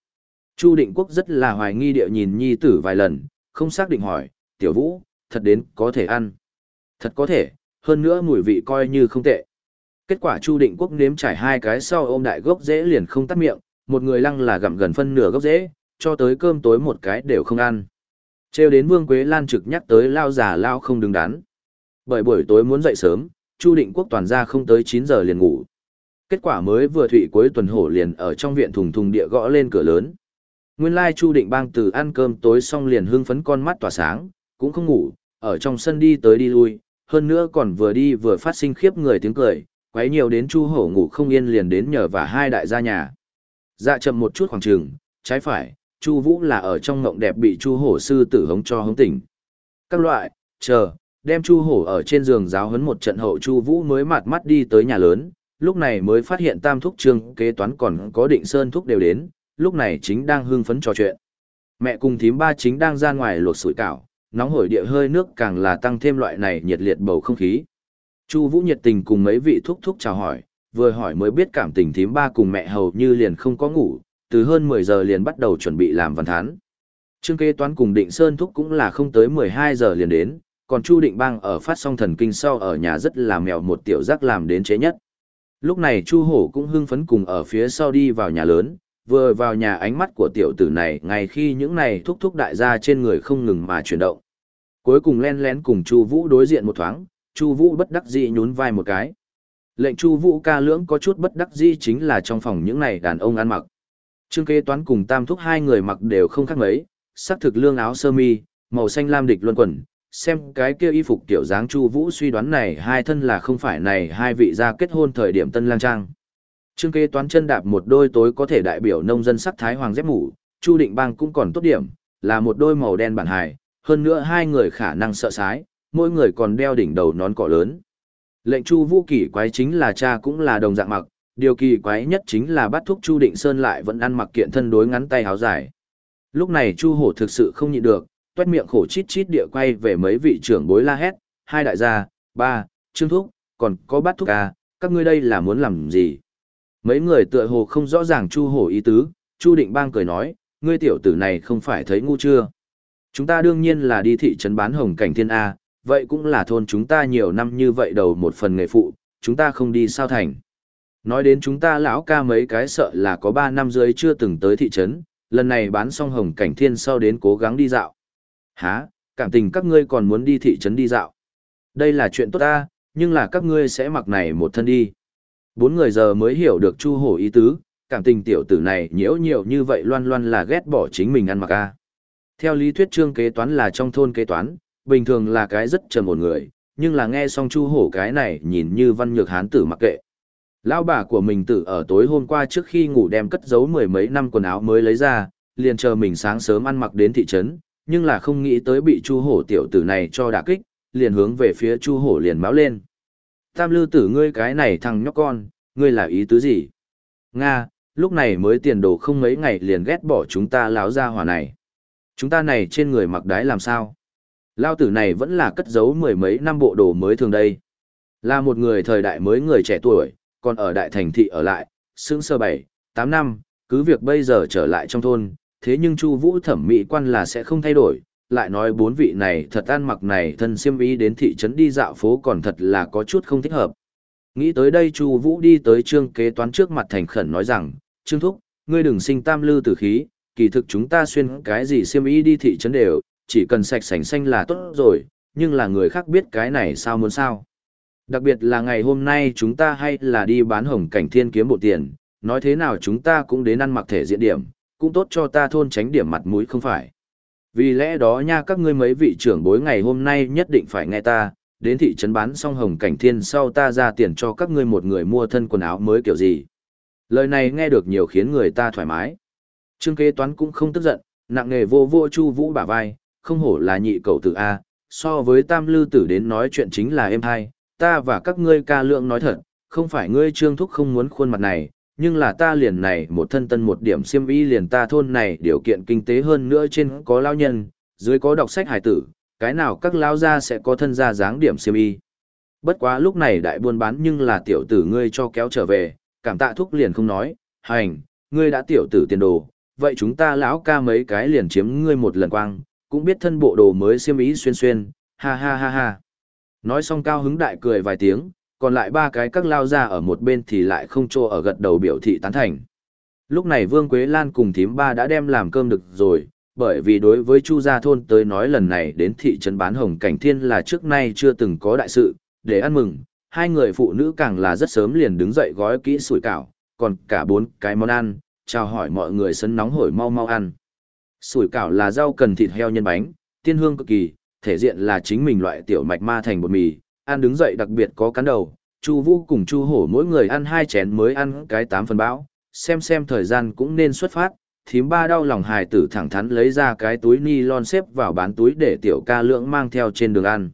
Chu Định Quốc rất là hoài nghi địa nhìn nhi tử vài lần, không xác định hỏi, tiểu vũ, thật đến có thể ăn. Thật có thể, hơn nữa mùi vị coi như không tệ. Kết quả Chu Định Quốc nếm trải hai cái sau ôm đại gốc dễ liền không tắt miệng, một người lăng là gặm gần phân nửa gốc dễ, cho tới cơm tối một cái đều không ăn. Trêu đến Vương Quế Lan trực nhắc tới lao già lao không đứng đắn. Bởi buổi tối muốn dậy sớm, Chu Định Quốc toàn ra không tới 9 giờ liền ngủ. Kết quả mới vừa thụy cuối tuần hổ liền ở trong viện thùng thùng địa gõ lên cửa lớn. Nguyên lai Chu Định Bang từ ăn cơm tối xong liền hưng phấn con mắt tỏa sáng, cũng không ngủ, ở trong sân đi tới đi lui, hơn nữa còn vừa đi vừa phát sinh khiếp người tiếng cười, quấy nhiều đến Chu Hổ ngủ không yên liền đến nhờ và hai đại gia nhà. Dạ chậm một chút khoảng trường, trái phải, Chu Vũ là ở trong ngộng đẹp bị Chu Hổ sư tử hống cho hống tỉnh. Các loại, chờ, đem Chu Hổ ở trên giường giáo huấn một trận hậu Chu Vũ mới mặt mắt đi tới nhà lớn, lúc này mới phát hiện Tam thúc Trương kế toán còn có Định Sơn thúc đều đến, lúc này chính đang hưng phấn trò chuyện. Mẹ cùng thím ba chính đang ra ngoài luộc sủi cảo, nóng hổi địa hơi nước càng là tăng thêm loại này nhiệt liệt bầu không khí. Chu Vũ nhiệt tình cùng mấy vị thúc thúc chào hỏi, vừa hỏi mới biết cảm tình thím ba cùng mẹ hầu như liền không có ngủ, từ hơn 10 giờ liền bắt đầu chuẩn bị làm văn thán. Trương kế toán cùng Định Sơn thúc cũng là không tới 12 giờ liền đến, còn Chu Định Bang ở phát xong thần kinh sau ở nhà rất là mèo một tiểu giác làm đến chế nhất. Lúc này Chu Hổ cũng hưng phấn cùng ở phía sau đi vào nhà lớn, vừa vào nhà ánh mắt của tiểu tử này ngay khi những này thúc thúc đại gia trên người không ngừng mà chuyển động. Cuối cùng len lén cùng Chu Vũ đối diện một thoáng, Chu Vũ bất đắc dĩ nhún vai một cái. Lệnh Chu Vũ ca lưỡng có chút bất đắc dĩ chính là trong phòng những này đàn ông ăn mặc. Trương Kế Toán cùng Tam Thúc hai người mặc đều không khác mấy, sắc thực lương áo sơ mi, màu xanh lam địch luân quần, xem cái kia y phục tiểu dáng Chu Vũ suy đoán này hai thân là không phải này hai vị gia kết hôn thời điểm tân lang trang. Trương Kế Toán chân đạp một đôi tối có thể đại biểu nông dân sắc thái hoàng dép mũ, Chu Định Bang cũng còn tốt điểm, là một đôi màu đen bản hài, hơn nữa hai người khả năng sợ sái, mỗi người còn đeo đỉnh đầu nón cỏ lớn. Lệnh Chu Vũ kỳ quái chính là cha cũng là đồng dạng mặc, điều kỳ quái nhất chính là bắt thúc Chu Định Sơn lại vẫn ăn mặc kiện thân đối ngắn tay áo dài. Lúc này Chu Hổ thực sự không nhịn được, toét miệng khổ chít chít địa quay về mấy vị trưởng bối la hét, hai đại gia, ba, trương thúc, còn có bắt thúc à, các ngươi đây là muốn làm gì? Mấy người tựa hồ không rõ ràng Chu Hổ ý tứ, Chu Định Bang cười nói, ngươi tiểu tử này không phải thấy ngu chưa? Chúng ta đương nhiên là đi thị trấn bán hồng cảnh thiên A, vậy cũng là thôn chúng ta nhiều năm như vậy đầu một phần nghề phụ, chúng ta không đi sao thành. Nói đến chúng ta lão ca mấy cái sợ là có 3 năm dưới chưa từng tới thị trấn, lần này bán xong hồng cảnh thiên sau đến cố gắng đi dạo. Hả, cảm tình các ngươi còn muốn đi thị trấn đi dạo. Đây là chuyện tốt ta, nhưng là các ngươi sẽ mặc này một thân đi. Bốn người giờ mới hiểu được chu hổ ý tứ, cảm tình tiểu tử này nhiễu nhiều như vậy loan loan là ghét bỏ chính mình ăn mặc a. Theo lý thuyết trương kế toán là trong thôn kế toán, bình thường là cái rất trầm một người, nhưng là nghe xong chu hổ cái này nhìn như văn nhược hán tử mặc kệ. Lão bà của mình tử ở tối hôm qua trước khi ngủ đem cất giấu mười mấy năm quần áo mới lấy ra, liền chờ mình sáng sớm ăn mặc đến thị trấn, nhưng là không nghĩ tới bị chu hổ tiểu tử này cho đả kích, liền hướng về phía chu hổ liền báo lên. Tam lư tử ngươi cái này thằng nhóc con, ngươi là ý tứ gì? Nga, lúc này mới tiền đồ không mấy ngày liền ghét bỏ chúng ta láo ra hỏa này. Chúng ta này trên người mặc đái làm sao? Lao tử này vẫn là cất giấu mười mấy năm bộ đồ mới thường đây. Là một người thời đại mới người trẻ tuổi, còn ở đại thành thị ở lại, sững sơ bảy, tám năm, cứ việc bây giờ trở lại trong thôn, thế nhưng Chu Vũ thẩm mỹ quan là sẽ không thay đổi, lại nói bốn vị này thật ăn mặc này thân xiêm y đến thị trấn đi dạo phố còn thật là có chút không thích hợp. Nghĩ tới đây Chu Vũ đi tới Trương Kế Toán trước mặt thành khẩn nói rằng, "Trương thúc, ngươi đừng sinh tam lư tử khí, kỳ thực chúng ta xuyên cái gì xiêm y đi thị trấn đều, chỉ cần sạch sành xanh là tốt rồi, nhưng là người khác biết cái này sao muốn sao?" Đặc biệt là ngày hôm nay chúng ta hay là đi bán hồng cảnh thiên kiếm bộ tiền, nói thế nào chúng ta cũng đến ăn mặc thể diện điểm, cũng tốt cho ta thôn tránh điểm mặt mũi không phải. Vì lẽ đó nha các ngươi mấy vị trưởng bối ngày hôm nay nhất định phải nghe ta, đến thị trấn bán xong hồng cảnh thiên sau ta ra tiền cho các ngươi một người mua thân quần áo mới kiểu gì. Lời này nghe được nhiều khiến người ta thoải mái. Trương kế toán cũng không tức giận, nặng nghề vô vô chu vũ bả vai, không hổ là nhị cậu tử A, so với tam lư tử đến nói chuyện chính là em hai, ta và các ngươi ca lượng nói thật, không phải ngươi trương thúc không muốn khuôn mặt này, nhưng là ta liền này một thân tân một điểm siêm y liền ta thôn này điều kiện kinh tế hơn nữa trên có lao nhân, dưới có đọc sách hải tử, cái nào các lao gia sẽ có thân gia dáng điểm siêm y. Bất quá lúc này đại buôn bán nhưng là tiểu tử ngươi cho kéo trở về, cảm tạ thúc liền không nói, hành, ngươi đã tiểu tử tiền đồ, vậy chúng ta lão ca mấy cái liền chiếm ngươi một lần quang, cũng biết thân bộ đồ mới siêm ý xuyên xuyên, ha ha ha ha. Nói xong cao hứng đại cười vài tiếng, còn lại ba cái các lao ra ở một bên thì lại không trô ở gật đầu biểu thị tán thành. Lúc này Vương Quế Lan cùng thím ba đã đem làm cơm được rồi, bởi vì đối với Chu Gia Thôn tới nói lần này đến thị trấn bán hồng cảnh thiên là trước nay chưa từng có đại sự, để ăn mừng, hai người phụ nữ càng là rất sớm liền đứng dậy gói kỹ sủi cảo, còn cả bốn cái món ăn, chào hỏi mọi người sấn nóng hổi mau mau ăn. Sủi cảo là rau cần thịt heo nhân bánh, tiên hương cực kỳ, thể diện là chính mình loại tiểu mạch ma thành bột mì, ăn đứng dậy đặc biệt có cắn đầu, Chu Vũ cùng Chu Hổ mỗi người ăn hai chén mới ăn cái tám phần bão, xem xem thời gian cũng nên xuất phát, thím ba đau lòng hài tử thẳng thắn lấy ra cái túi ni lon xếp vào bán túi để tiểu ca lượng mang theo trên đường ăn.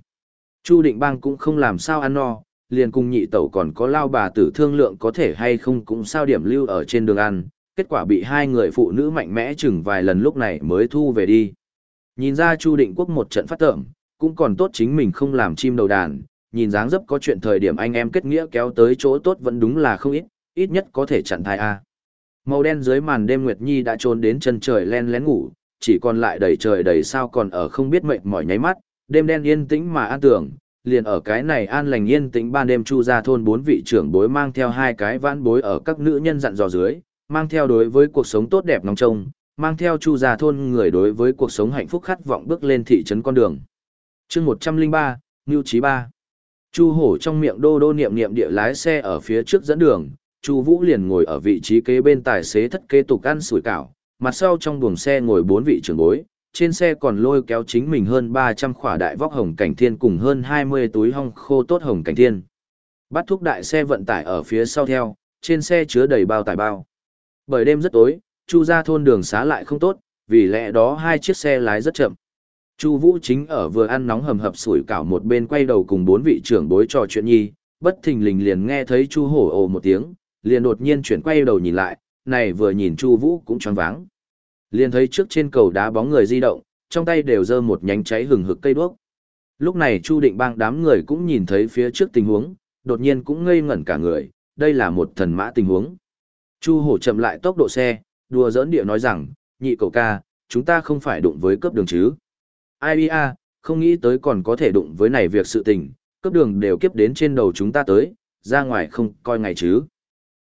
Chu Định Bang cũng không làm sao ăn no, liền cùng nhị tẩu còn có lao bà tử thương lượng có thể hay không cũng sao điểm lưu ở trên đường ăn, kết quả bị hai người phụ nữ mạnh mẽ chừng vài lần lúc này mới thu về đi. Nhìn ra Chu Định Quốc một trận phát tởm, cũng còn tốt chính mình không làm chim đầu đàn, nhìn dáng dấp có chuyện thời điểm anh em kết nghĩa kéo tới chỗ tốt vẫn đúng là không ít, ít nhất có thể chặn thai A. Màu đen dưới màn đêm Nguyệt Nhi đã trốn đến chân trời len lén ngủ, chỉ còn lại đầy trời đầy sao còn ở không biết mệt mỏi nháy mắt, đêm đen yên tĩnh mà an tưởng, liền ở cái này an lành yên tĩnh ban đêm chu ra thôn bốn vị trưởng bối mang theo hai cái vãn bối ở các nữ nhân dặn dò dưới, mang theo đối với cuộc sống tốt đẹp nóng trông, mang theo chu già thôn người đối với cuộc sống hạnh phúc khát vọng bước lên thị trấn con đường. chương một trăm linh ba Ngưu Chí Ba Chu hổ trong miệng đô đô niệm niệm địa lái xe ở phía trước dẫn đường, Chu Vũ liền ngồi ở vị trí kế bên tài xế thất kế tục ăn sủi cảo, mặt sau trong buồng xe ngồi bốn vị trưởng bối, trên xe còn lôi kéo chính mình hơn 300 khỏa đại vóc hồng cảnh thiên cùng hơn 20 túi hong khô tốt hồng cảnh thiên. Bắt thúc đại xe vận tải ở phía sau theo, trên xe chứa đầy bao tải bao. Bởi đêm rất tối, Chu ra thôn đường xá lại không tốt, vì lẽ đó hai chiếc xe lái rất chậm. Chu Vũ chính ở vừa ăn nóng hầm hập sủi cảo một bên quay đầu cùng bốn vị trưởng bối trò chuyện nhi, bất thình lình liền nghe thấy Chu Hổ ồ một tiếng, liền đột nhiên chuyển quay đầu nhìn lại, này vừa nhìn Chu Vũ cũng choáng váng. Liền thấy trước trên cầu đá bóng người di động, trong tay đều giơ một nhánh cháy hừng hực cây đuốc. Lúc này Chu Định Bang đám người cũng nhìn thấy phía trước tình huống, đột nhiên cũng ngây ngẩn cả người, đây là một thần mã tình huống. Chu Hổ chậm lại tốc độ xe, đùa giỡn điệu nói rằng, nhị cậu ca, chúng ta không phải đụng với cấp đường chứ. Ai à, không nghĩ tới còn có thể đụng với này việc sự tình, cấp đường đều kiếp đến trên đầu chúng ta tới, ra ngoài không coi ngày chứ.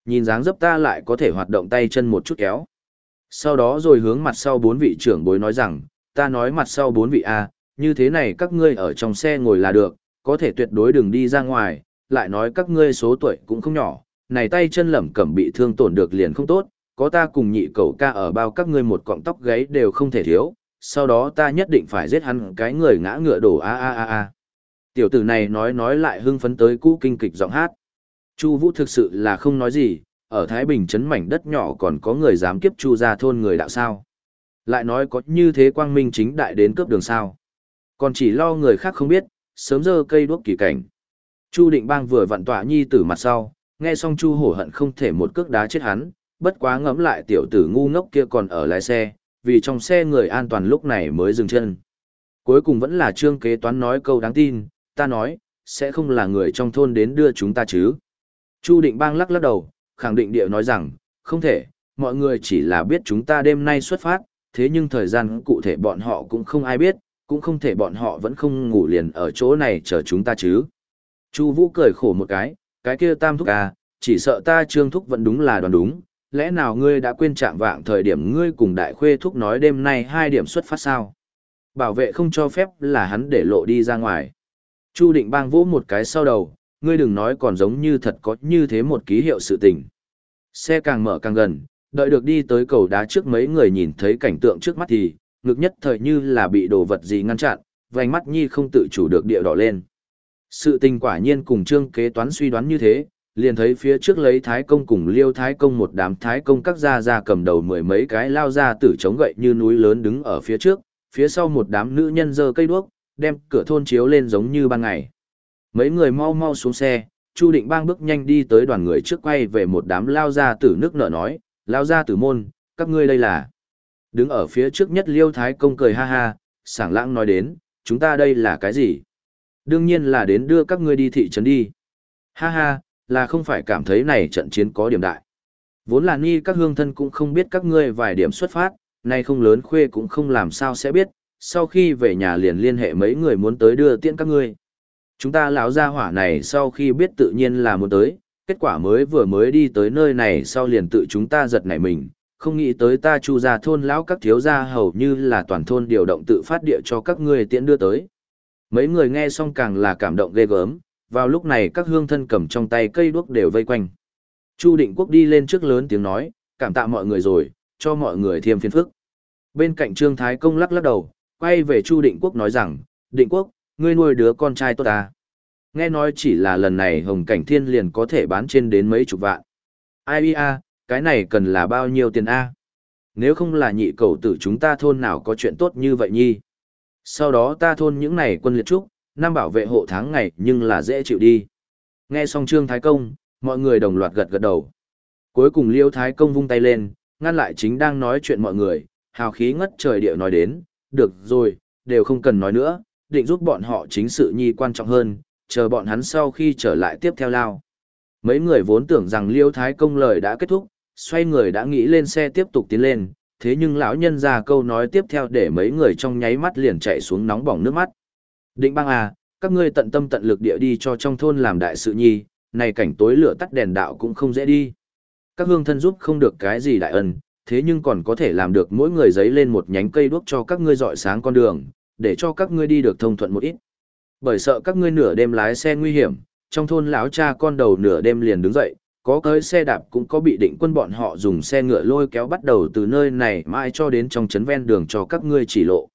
Nhìn dáng dấp ta lại có thể hoạt động tay chân một chút kéo. Sau đó rồi hướng mặt sau bốn vị trưởng bối nói rằng, ta nói mặt sau bốn vị A, như thế này các ngươi ở trong xe ngồi là được, có thể tuyệt đối đừng đi ra ngoài, lại nói các ngươi số tuổi cũng không nhỏ, này tay chân lẩm cẩm bị thương tổn được liền không tốt, có ta cùng nhị cậu ca ở bao các ngươi một cọng tóc gáy đều không thể thiếu, sau đó ta nhất định phải giết hắn cái người ngã ngựa đổ a a a a. Tiểu tử này nói nói lại hưng phấn tới cũ kinh kịch giọng hát. Chu Vũ thực sự là không nói gì, ở Thái Bình trấn mảnh đất nhỏ còn có người dám kiếp Chu gia thôn người đạo sao? Lại nói có như thế quang minh chính đại đến cướp đường sao? Còn chỉ lo người khác không biết, sớm giờ cây đuốc kỳ cảnh. Chu Định Bang vừa vặn tọa nhi tử mặt sau, nghe xong Chu Hổ hận không thể một cước đá chết hắn, bất quá ngẫm lại tiểu tử ngu ngốc kia còn ở lái xe, vì trong xe người an toàn lúc này mới dừng chân. Cuối cùng vẫn là trương kế toán nói câu đáng tin, ta nói, sẽ không là người trong thôn đến đưa chúng ta chứ. Chu Định Bang lắc lắc đầu, khẳng định địa nói rằng, không thể, mọi người chỉ là biết chúng ta đêm nay xuất phát, thế nhưng thời gian cụ thể bọn họ cũng không ai biết, cũng không thể bọn họ vẫn không ngủ liền ở chỗ này chờ chúng ta chứ. Chu Vũ cười khổ một cái, cái kia tam thúc à, chỉ sợ ta trương thúc vẫn đúng là đoán đúng, lẽ nào ngươi đã quên chạm vạng thời điểm ngươi cùng đại khuê thúc nói đêm nay hai điểm xuất phát sao? Bảo vệ không cho phép là hắn để lộ đi ra ngoài. Chu định bang vỗ một cái sau đầu, ngươi đừng nói còn giống như thật có như thế một ký hiệu sự tình. Xe càng mở càng gần, đợi được đi tới cầu đá trước mấy người nhìn thấy cảnh tượng trước mắt thì, ngực nhất thời như là bị đồ vật gì ngăn chặn, vành mắt nhi không tự chủ được địa đỏ lên. Sự tình quả nhiên cùng trương kế toán suy đoán như thế, liền thấy phía trước lấy thái công cùng liêu thái công một đám thái công các gia gia cầm đầu mười mấy cái lao ra tử chống gậy như núi lớn đứng ở phía trước, phía sau một đám nữ nhân giơ cây đuốc, đem cửa thôn chiếu lên giống như ban ngày. Mấy người mau mau xuống xe, Chu Định Bang bước nhanh đi tới đoàn người trước quay về một đám lao ra tử nước nợ nói, lao ra tử môn, các ngươi đây là. Đứng ở phía trước nhất Liêu Thái Công cười ha ha, sảng lãng nói đến, chúng ta đây là cái gì? Đương nhiên là đến đưa các ngươi đi thị trấn đi. Ha ha, là không phải cảm thấy này trận chiến có điểm đại. Vốn là ni các hương thân cũng không biết các ngươi vài điểm xuất phát, nay không lớn khuê cũng không làm sao sẽ biết, sau khi về nhà liền liên hệ mấy người muốn tới đưa tiễn các ngươi. Chúng ta lão gia hỏa này sau khi biết tự nhiên là muốn tới, kết quả mới vừa mới đi tới nơi này sau liền tự chúng ta giật nảy mình, không nghĩ tới ta chu gia thôn lão các thiếu gia hầu như là toàn thôn điều động tự phát địa cho các ngươi tiễn đưa tới. Mấy người nghe xong càng là cảm động ghê gớm, vào lúc này các hương thân cầm trong tay cây đuốc đều vây quanh. Chu Định Quốc đi lên trước lớn tiếng nói, cảm tạ mọi người rồi, cho mọi người thêm phiền phức. Bên cạnh Trương Thái Công lắc lắc đầu, quay về Chu Định Quốc nói rằng, Định Quốc, ngươi nuôi đứa con trai tốt à? Nghe nói chỉ là lần này Hồng Cảnh Thiên liền có thể bán trên đến mấy chục vạn. Ai a, cái này cần là bao nhiêu tiền a? Nếu không là nhị cầu tử chúng ta thôn nào có chuyện tốt như vậy nhi. Sau đó ta thôn những này quân liệt trúc, năm bảo vệ hộ tháng ngày nhưng là dễ chịu đi. Nghe xong Trương Thái Công, mọi người đồng loạt gật gật đầu. Cuối cùng Liêu Thái Công vung tay lên, ngăn lại chính đang nói chuyện mọi người, hào khí ngất trời địa nói đến, được rồi, đều không cần nói nữa, định giúp bọn họ chính sự nhi quan trọng hơn, chờ bọn hắn sau khi trở lại tiếp theo lao. Mấy người vốn tưởng rằng Liêu Thái Công lời đã kết thúc, xoay người đã nghĩ lên xe tiếp tục tiến lên, thế nhưng lão nhân ra câu nói tiếp theo để mấy người trong nháy mắt liền chạy xuống nóng bỏng nước mắt. Định băng à, các ngươi tận tâm tận lực địa đi cho trong thôn làm đại sự nhi, này cảnh tối lửa tắt đèn đạo cũng không dễ đi. Các hương thân giúp không được cái gì đại ân, thế nhưng còn có thể làm được mỗi người giấy lên một nhánh cây đuốc cho các ngươi dọi sáng con đường, để cho các ngươi đi được thông thuận một ít. Bởi sợ các ngươi nửa đêm lái xe nguy hiểm, trong thôn lão cha con đầu nửa đêm liền đứng dậy, có tới xe đạp cũng có bị định quân bọn họ dùng xe ngựa lôi kéo bắt đầu từ nơi này mãi cho đến trong trấn ven đường cho các ngươi chỉ lộ.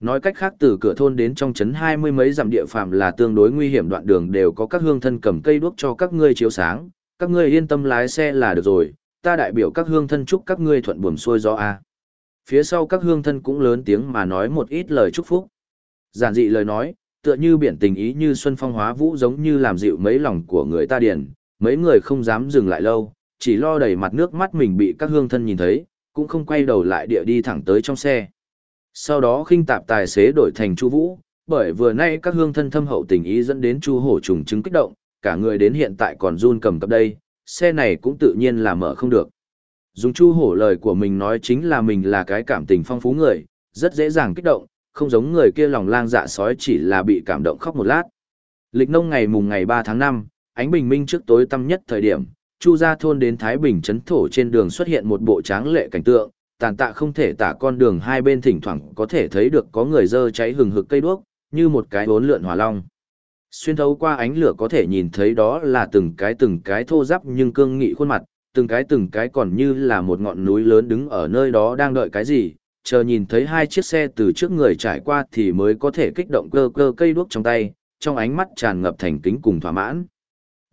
Nói cách khác từ cửa thôn đến trong trấn hai mươi mấy dặm địa phàm là tương đối nguy hiểm đoạn đường đều có các hương thân cầm cây đuốc cho các ngươi chiếu sáng, các ngươi yên tâm lái xe là được rồi, ta đại biểu các hương thân chúc các ngươi thuận buồm xuôi gió a. Phía sau các hương thân cũng lớn tiếng mà nói một ít lời chúc phúc. Giản dị lời nói, tựa như biển tình ý như xuân phong hóa vũ giống như làm dịu mấy lòng của người ta điền, mấy người không dám dừng lại lâu, chỉ lo đầy mặt nước mắt mình bị các hương thân nhìn thấy, cũng không quay đầu lại địa đi thẳng tới trong xe. Sau đó khinh tạp tài xế đổi thành Chu Vũ, bởi vừa nay các hương thân thâm hậu tình ý dẫn đến Chu Hổ trùng chứng kích động, cả người đến hiện tại còn run cầm cập đây, xe này cũng tự nhiên là mở không được. Dùng Chu Hổ lời của mình nói chính là mình là cái cảm tình phong phú người, rất dễ dàng kích động, không giống người kia lòng lang dạ sói chỉ là bị cảm động khóc một lát. Lịch nông ngày mùng ngày 3 tháng 5, ánh bình minh trước tối tăm nhất thời điểm, Chu gia thôn đến Thái Bình trấn thổ trên đường xuất hiện một bộ tráng lệ cảnh tượng, tàn tạ không thể tả con đường hai bên thỉnh thoảng có thể thấy được có người dơ cháy hừng hực cây đuốc, như một cái bốn lượn hỏa long. Xuyên thấu qua ánh lửa có thể nhìn thấy đó là từng cái từng cái thô ráp nhưng cương nghị khuôn mặt, từng cái từng cái còn như là một ngọn núi lớn đứng ở nơi đó đang đợi cái gì, chờ nhìn thấy hai chiếc xe từ trước người trải qua thì mới có thể kích động cơ cơ cây đuốc trong tay, trong ánh mắt tràn ngập thành kính cùng thỏa mãn.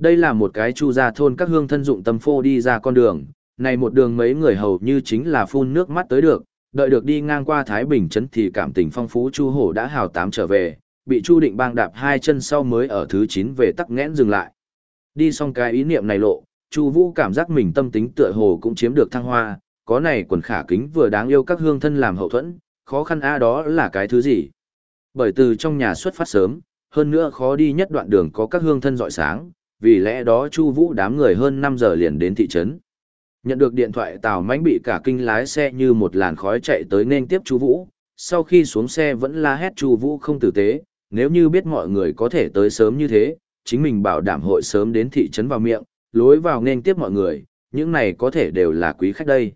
Đây là một cái chu gia thôn các hương thân dụng tâm phô đi ra con đường, này một đường mấy người hầu như chính là phun nước mắt tới được, đợi được đi ngang qua Thái Bình trấn thì cảm tình phong phú Chu Hổ đã hào tám trở về, bị Chu Định bang đạp hai chân sau mới ở thứ 9 về tắc nghẽn dừng lại. Đi xong cái ý niệm này lộ, Chu Vũ cảm giác mình tâm tính tựa hồ cũng chiếm được thăng hoa, có này quần khả kính vừa đáng yêu các hương thân làm hậu thuẫn, khó khăn a đó là cái thứ gì? Bởi từ trong nhà xuất phát sớm, hơn nữa khó đi nhất đoạn đường có các hương thân rọi sáng, vì lẽ đó Chu Vũ đám người hơn 5 giờ liền đến thị trấn. Nhận được điện thoại Tào mãnh bị cả kinh lái xe như một làn khói chạy tới nên tiếp Chu Vũ, sau khi xuống xe vẫn la hét Chu Vũ không tử tế, nếu như biết mọi người có thể tới sớm như thế, chính mình bảo đảm hội sớm đến thị trấn vào miệng, lối vào nên tiếp mọi người, những này có thể đều là quý khách đây.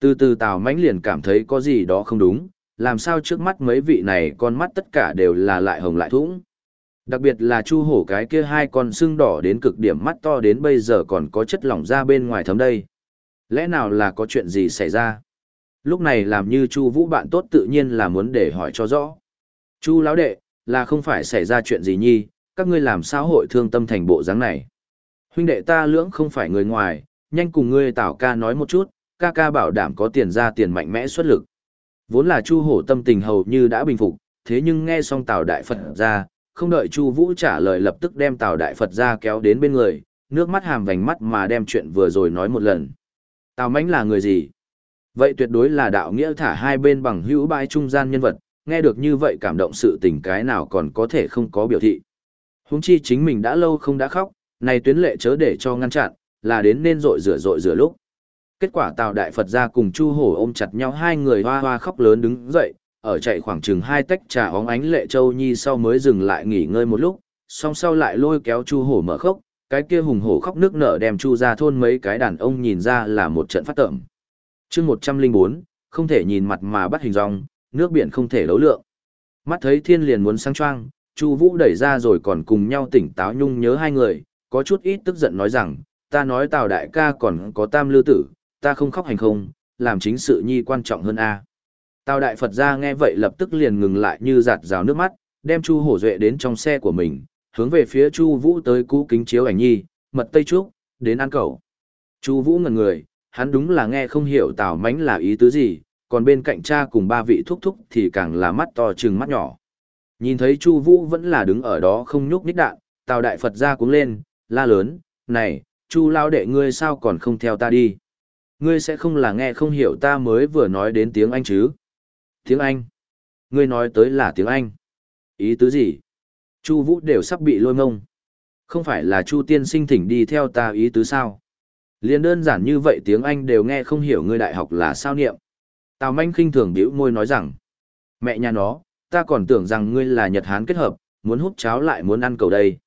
Từ từ Tào mãnh liền cảm thấy có gì đó không đúng, làm sao trước mắt mấy vị này con mắt tất cả đều là lại hồng lại thủng. Đặc biệt là chu hổ cái kia hai con xương đỏ đến cực điểm mắt to đến bây giờ còn có chất lỏng ra bên ngoài thấm đây. Lẽ nào là có chuyện gì xảy ra? Lúc này làm như chu vũ bạn tốt tự nhiên là muốn để hỏi cho rõ. Chu lão đệ, là không phải xảy ra chuyện gì nhi, các ngươi làm sao hội thương tâm thành bộ dáng này. Huynh đệ ta lưỡng không phải người ngoài, nhanh cùng ngươi tảo ca nói một chút, ca ca bảo đảm có tiền ra tiền mạnh mẽ xuất lực. Vốn là Chu Hổ tâm tình hầu như đã bình phục, thế nhưng nghe xong Tào Đại Phật ra, không đợi Chu Vũ trả lời lập tức đem Tào Đại Phật ra kéo đến bên người, nước mắt hàm vành mắt mà đem chuyện vừa rồi nói một lần. Tào Mãnh là người gì? Vậy tuyệt đối là đạo nghĩa thả hai bên bằng hữu bãi trung gian nhân vật, nghe được như vậy cảm động sự tình cái nào còn có thể không có biểu thị. Huống chi chính mình đã lâu không đã khóc, này tuyến lệ chớ để cho ngăn chặn, là đến nên rội rửa rội rửa lúc. Kết quả Tào Đại Phật ra cùng Chu Hổ ôm chặt nhau hai người hoa hoa khóc lớn đứng dậy, ở chạy khoảng chừng hai tách trà óng ánh lệ châu nhi sau mới dừng lại nghỉ ngơi một lúc, song sau lại lôi kéo Chu Hổ mở khóc, cái kia hùng hổ khóc nước nở đem Chu ra thôn mấy cái đàn ông nhìn ra là một trận phát tởm. chương một trăm linh bốn không thể nhìn mặt mà bắt hình dong, nước biển không thể đấu lượng. Mắt thấy thiên liền muốn sang choang, Chu Vũ đẩy ra rồi còn cùng nhau tỉnh táo nhung nhớ hai người, có chút ít tức giận nói rằng, ta nói Tào đại ca còn có tam lư tử, ta không khóc hành không, làm chính sự nhi quan trọng hơn a. Tào đại Phật gia nghe vậy lập tức liền ngừng lại như giạt rào nước mắt, đem Chu Hổ Duệ đến trong xe của mình, hướng về phía Chu Vũ tới cú kính chiếu ảnh nhi, mật tây trúc, đến ăn cẩu. Chu Vũ ngẩn người, hắn đúng là nghe không hiểu Tào Mánh là ý tứ gì, còn bên cạnh cha cùng ba vị thúc thúc thì càng là mắt to trừng mắt nhỏ. Nhìn thấy Chu Vũ vẫn là đứng ở đó không nhúc nhích đạn, Tào Đại Phật ra cuống lên, la lớn, "Này, Chu lão đệ ngươi sao còn không theo ta đi? Ngươi sẽ không là nghe không hiểu ta mới vừa nói đến tiếng Anh chứ?" "Tiếng Anh? Ngươi nói tới là tiếng Anh? Ý tứ gì?" Chu Vũ đều sắp bị lôi mông, Không phải là Chu tiên sinh thỉnh đi theo ta ý tứ sao? Liên đơn giản như vậy tiếng Anh đều nghe không hiểu ngươi đại học là sao niệm. Tào manh khinh thường biểu môi nói rằng, mẹ nhà nó, ta còn tưởng rằng ngươi là Nhật Hán kết hợp, muốn hút cháo lại muốn ăn cầu đây.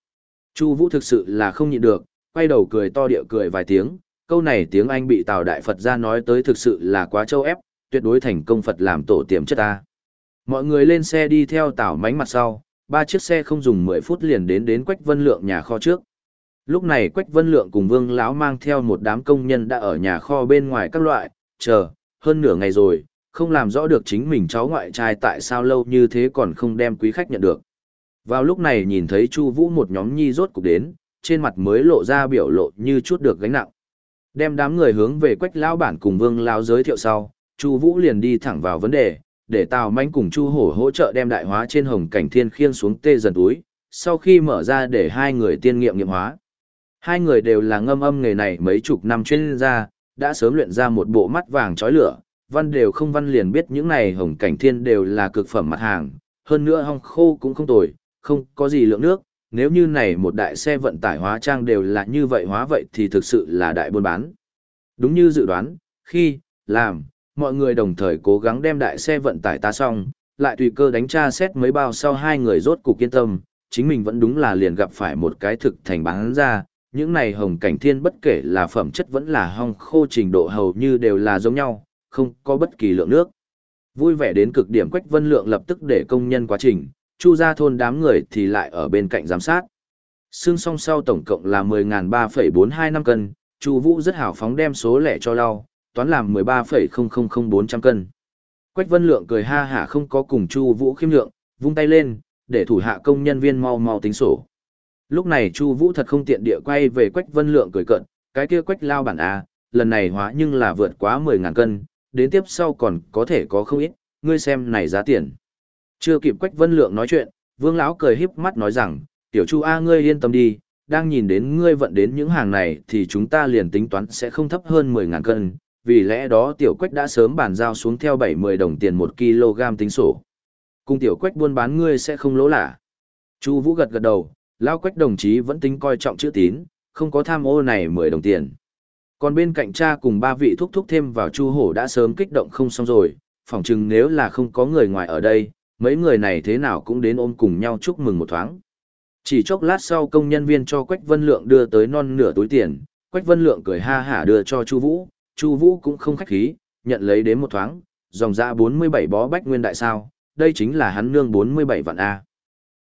Chu Vũ thực sự là không nhịn được, quay đầu cười to địa cười vài tiếng, câu này tiếng Anh bị Tào Đại Phật ra nói tới thực sự là quá châu ép, tuyệt đối thành công Phật làm tổ tiềm chất ta. Mọi người lên xe đi theo tảo mánh mặt sau, ba chiếc xe không dùng 10 phút liền đến đến Quách Vân Lượng nhà kho trước. Lúc này Quách Vân Lượng cùng Vương lão mang theo một đám công nhân đã ở nhà kho bên ngoài các loại, chờ, hơn nửa ngày rồi, không làm rõ được chính mình cháu ngoại trai tại sao lâu như thế còn không đem quý khách nhận được. Vào lúc này nhìn thấy Chu Vũ một nhóm nhi rốt cục đến, trên mặt mới lộ ra biểu lộ như chút được gánh nặng. Đem đám người hướng về Quách lão bản cùng Vương lão giới thiệu sau, Chu Vũ liền đi thẳng vào vấn đề, để Tào Mạnh cùng Chu Hổ hỗ trợ đem đại hóa trên hồng cảnh thiên khiên xuống tê dần túi, sau khi mở ra để hai người tiên nghiệm nghiệm hóa. Hai người đều là ngâm âm nghề này mấy chục năm chuyên gia, đã sớm luyện ra một bộ mắt vàng chói lửa, văn đều không văn liền biết những này hồng cảnh thiên đều là cực phẩm mặt hàng, hơn nữa hong khô cũng không tồi, không có gì lượng nước, nếu như này một đại xe vận tải hóa trang đều là như vậy hóa vậy thì thực sự là đại buôn bán. Đúng như dự đoán, khi, làm, mọi người đồng thời cố gắng đem đại xe vận tải ta xong, lại tùy cơ đánh tra xét mấy bao sau hai người rốt cục kiên tâm, chính mình vẫn đúng là liền gặp phải một cái thực thành bán ra, những này hồng cảnh thiên bất kể là phẩm chất vẫn là hong khô trình độ hầu như đều là giống nhau, không có bất kỳ lượng nước. Vui vẻ đến cực điểm Quách Vân Lượng lập tức để công nhân quá trình, chu ra thôn đám người thì lại ở bên cạnh giám sát. Xương song sau tổng cộng là 10.3,42 năm cân, Chu Vũ rất hào phóng đem số lẻ cho lau, toán làm 13,000400 cân. Quách Vân Lượng cười ha hả không có cùng Chu Vũ khiêm lượng, vung tay lên, để thủ hạ công nhân viên mau mau tính sổ. Lúc này Chu Vũ thật không tiện địa quay về Quách Vân Lượng cười cợt, cái kia Quách lao bản a, lần này hóa nhưng là vượt quá 10000 cân, đến tiếp sau còn có thể có không ít, ngươi xem này giá tiền. Chưa kịp Quách Vân Lượng nói chuyện, Vương lão cười híp mắt nói rằng, "Tiểu Chu a ngươi yên tâm đi, đang nhìn đến ngươi vận đến những hàng này thì chúng ta liền tính toán sẽ không thấp hơn 10000 cân, vì lẽ đó tiểu Quách đã sớm bàn giao xuống theo 70 đồng tiền 1 kg tính sổ. Cùng tiểu Quách buôn bán ngươi sẽ không lỗ lạ." Chu Vũ gật gật đầu, lão Quách đồng chí vẫn tính coi trọng chữ tín, không có tham ô này 10 đồng tiền. Còn bên cạnh cha cùng ba vị thúc thúc thêm vào Chu Hổ đã sớm kích động không xong rồi, phỏng chừng nếu là không có người ngoài ở đây, mấy người này thế nào cũng đến ôm cùng nhau chúc mừng một thoáng. Chỉ chốc lát sau công nhân viên cho Quách Vân Lượng đưa tới non nửa túi tiền, Quách Vân Lượng cười ha hả đưa cho Chu Vũ, Chu Vũ cũng không khách khí, nhận lấy đến một thoáng, dòng ra 47 bó bách nguyên đại sao, đây chính là hắn nương 47 vạn a.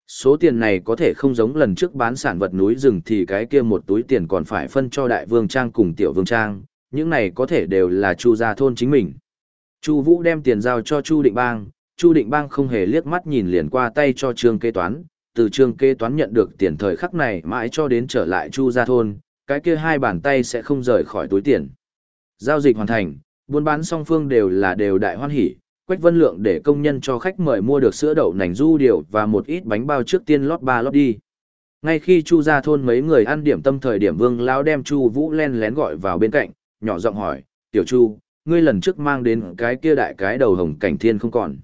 Số tiền này có thể không giống lần trước bán sản vật núi rừng thì cái kia một túi tiền còn phải phân cho đại vương trang cùng tiểu vương trang, những này có thể đều là chu gia thôn chính mình. Chu Vũ đem tiền giao cho Chu Định Bang, Chu Định Bang không hề liếc mắt nhìn liền qua tay cho Trương Kế Toán, từ Trương Kế Toán nhận được tiền thời khắc này mãi cho đến trở lại Chu gia thôn, cái kia hai bàn tay sẽ không rời khỏi túi tiền. Giao dịch hoàn thành, buôn bán song phương đều là đều đại hoan hỉ, Quách Vân Lượng để công nhân cho khách mời mua được sữa đậu nành du điều và một ít bánh bao trước tiên lót ba lót đi. Ngay khi Chu ra thôn mấy người ăn điểm tâm thời điểm Vương lão đem Chu Vũ len lén gọi vào bên cạnh, nhỏ giọng hỏi, "Tiểu Chu, ngươi lần trước mang đến cái kia đại cái đầu hồng cảnh thiên không còn.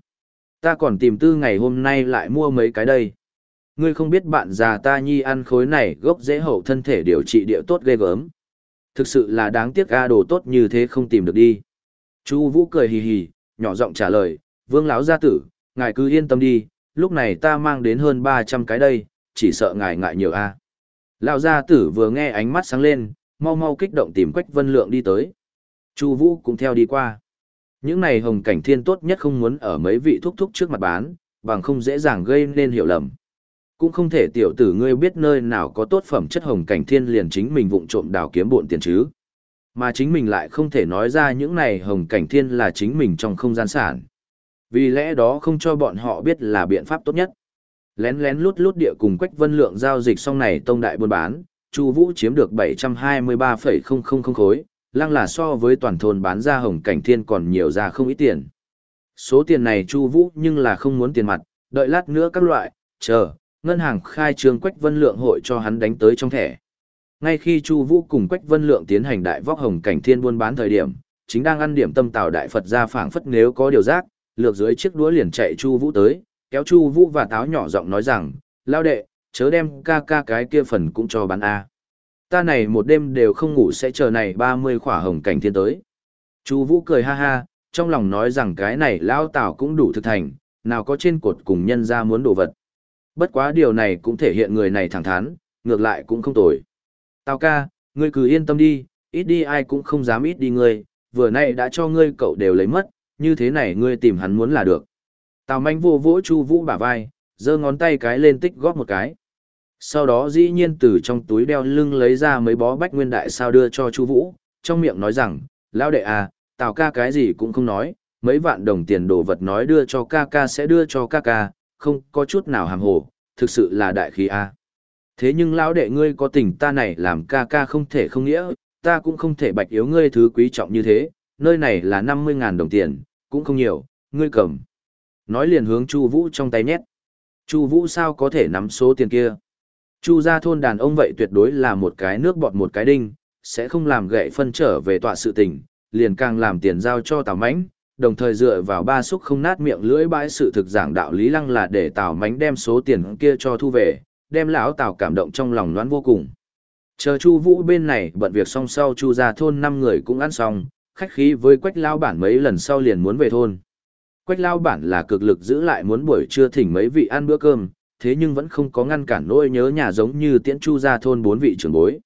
Ta còn tìm tư ngày hôm nay lại mua mấy cái đây. Ngươi không biết bạn già ta nhi ăn khối này gốc dễ hậu thân thể điều trị địa tốt ghê gớm. Thực sự là đáng tiếc a đồ tốt như thế không tìm được đi." Chu Vũ cười hì hì, nhỏ giọng trả lời, vương lão gia tử, ngài cứ yên tâm đi, lúc này ta mang đến hơn 300 cái đây, chỉ sợ ngài ngại nhiều a. Lão gia tử vừa nghe ánh mắt sáng lên, mau mau kích động tìm Quách Vân Lượng đi tới. Chu Vũ cũng theo đi qua. Những này hồng cảnh thiên tốt nhất không muốn ở mấy vị thúc thúc trước mặt bán, bằng không dễ dàng gây nên hiểu lầm. Cũng không thể tiểu tử ngươi biết nơi nào có tốt phẩm chất hồng cảnh thiên liền chính mình vụng trộm đào kiếm bộn tiền chứ. Mà chính mình lại không thể nói ra những này hồng cảnh thiên là chính mình trong không gian sản. Vì lẽ đó không cho bọn họ biết là biện pháp tốt nhất. Lén lén lút lút địa cùng Quách Vân Lượng giao dịch xong này tông đại buôn bán, Chu Vũ chiếm được 723,000 khối, lăng là so với toàn thôn bán ra hồng cảnh thiên còn nhiều ra không ít tiền. Số tiền này Chu Vũ nhưng là không muốn tiền mặt, đợi lát nữa các loại, chờ, ngân hàng khai trương Quách Vân Lượng hội cho hắn đánh tới trong thẻ. Ngay khi Chu Vũ cùng Quách Vân Lượng tiến hành đại vóc hồng cảnh thiên buôn bán thời điểm, chính đang ăn điểm tâm tào đại Phật ra phảng phất nếu có điều giác, lược dưới chiếc đũa liền chạy Chu Vũ tới, kéo Chu Vũ và táo nhỏ giọng nói rằng, "Lão đệ, chớ đem ca ca cái kia phần cũng cho bán a. Ta này một đêm đều không ngủ sẽ chờ này 30 khỏa hồng cảnh thiên tới." Chu Vũ cười ha ha, trong lòng nói rằng cái này lão Tào cũng đủ thực thành, nào có trên cột cùng nhân ra muốn đồ vật. Bất quá điều này cũng thể hiện người này thẳng thắn, ngược lại cũng không tồi. Tào ca, ngươi cứ yên tâm đi, ít đi ai cũng không dám ít đi ngươi, vừa nay đã cho ngươi cậu đều lấy mất, như thế này ngươi tìm hắn muốn là được. Tào manh vô vỗ chu vũ bả vai, giơ ngón tay cái lên tích góp một cái. Sau đó dĩ nhiên từ trong túi đeo lưng lấy ra mấy bó bách nguyên đại sao đưa cho chu vũ, trong miệng nói rằng, lão đệ à, tào ca cái gì cũng không nói, mấy vạn đồng tiền đồ vật nói đưa cho ca ca sẽ đưa cho ca ca, không có chút nào hàm hồ, thực sự là đại khí a. À. Thế nhưng lão đệ ngươi có tình ta này làm ca ca không thể không nghĩa, ta cũng không thể bạch yếu ngươi thứ quý trọng như thế, nơi này là 50.000 đồng tiền, cũng không nhiều, ngươi cầm. Nói liền hướng Chu Vũ trong tay nhét. Chu Vũ sao có thể nắm số tiền kia? Chu gia thôn đàn ông vậy tuyệt đối là một cái nước bọt một cái đinh, sẽ không làm gậy phân trở về tọa sự tình, liền càng làm tiền giao cho Tào Mãnh, đồng thời dựa vào ba xúc không nát miệng lưỡi bãi sự thực giảng đạo lý lăng là để Tào mánh đem số tiền kia cho thu về, đem lão Tào cảm động trong lòng loãn vô cùng. Chờ Chu Vũ bên này bận việc xong sau Chu gia thôn năm người cũng ăn xong, khách khí với Quách lão bản mấy lần sau liền muốn về thôn. Quách lao bản là cực lực giữ lại muốn buổi trưa thỉnh mấy vị ăn bữa cơm, thế nhưng vẫn không có ngăn cản nỗi nhớ nhà giống như tiễn chu ra thôn bốn vị trưởng bối.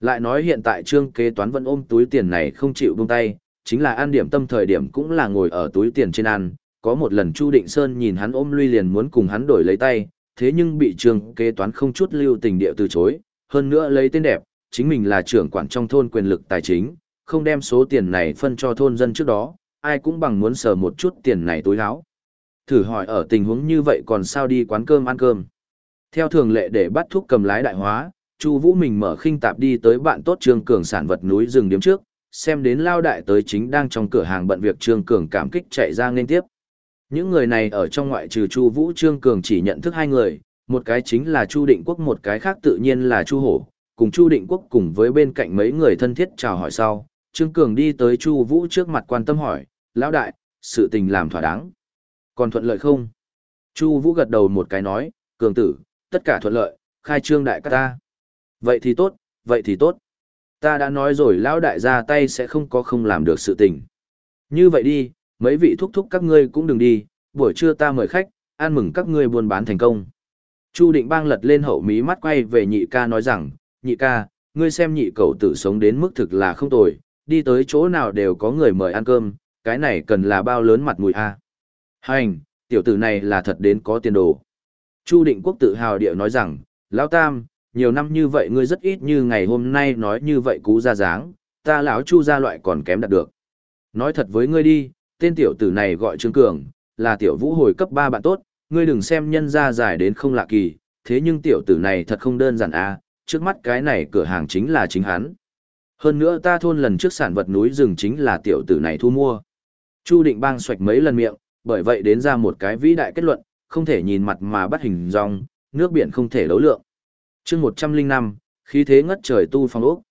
Lại nói hiện tại trương kế toán vẫn ôm túi tiền này không chịu buông tay, chính là ăn điểm tâm thời điểm cũng là ngồi ở túi tiền trên ăn. Có một lần Chu Định Sơn nhìn hắn ôm lui liền muốn cùng hắn đổi lấy tay, thế nhưng bị trường kế toán không chút lưu tình địa từ chối, hơn nữa lấy tên đẹp, chính mình là trưởng quản trong thôn quyền lực tài chính, không đem số tiền này phân cho thôn dân trước đó, ai cũng bằng muốn sờ một chút tiền này túi áo. Thử hỏi ở tình huống như vậy còn sao đi quán cơm ăn cơm. Theo thường lệ để bắt thuốc cầm lái đại hóa, Chu Vũ mình mở khinh tạp đi tới bạn tốt trường Cường sản vật núi rừng điểm trước, xem đến lao đại tới chính đang trong cửa hàng bận việc Trương Cường cảm kích chạy ra nên tiếp. Những người này ở trong ngoại trừ Chu Vũ Trương Cường chỉ nhận thức hai người, một cái chính là Chu Định Quốc một cái khác tự nhiên là Chu Hổ, cùng Chu Định Quốc cùng với bên cạnh mấy người thân thiết chào hỏi sau, Trương Cường đi tới Chu Vũ trước mặt quan tâm hỏi, lão đại, sự tình làm thỏa đáng. Còn thuận lợi không? Chu Vũ gật đầu một cái nói, cường tử, tất cả thuận lợi, khai trương đại ca ta. Vậy thì tốt, vậy thì tốt. Ta đã nói rồi lão đại ra tay sẽ không có không làm được sự tình. Như vậy đi, mấy vị thúc thúc các ngươi cũng đừng đi, buổi trưa ta mời khách, ăn mừng các ngươi buôn bán thành công. Chu Định Bang lật lên hậu mí mắt quay về nhị ca nói rằng, nhị ca, ngươi xem nhị cậu tử sống đến mức thực là không tồi, đi tới chỗ nào đều có người mời ăn cơm, cái này cần là bao lớn mặt mũi a. Hành, tiểu tử này là thật đến có tiền đồ. Chu Định Quốc tự hào điệu nói rằng, Lão Tam, nhiều năm như vậy ngươi rất ít như ngày hôm nay nói như vậy cú ra dáng, ta lão Chu gia loại còn kém đạt được. Nói thật với ngươi đi, tên tiểu tử này gọi Trương Cường, là tiểu vũ hồi cấp 3 bạn tốt, ngươi đừng xem nhân ra giải đến không lạ kỳ, thế nhưng tiểu tử này thật không đơn giản a, trước mắt cái này cửa hàng chính là chính hắn. Hơn nữa ta thôn lần trước sản vật núi rừng chính là tiểu tử này thu mua. Chu định bang xoạch mấy lần miệng, bởi vậy đến ra một cái vĩ đại kết luận, không thể nhìn mặt mà bắt hình dong, nước biển không thể đấu lượng chương 105, khí thế ngất trời tu phong ốc.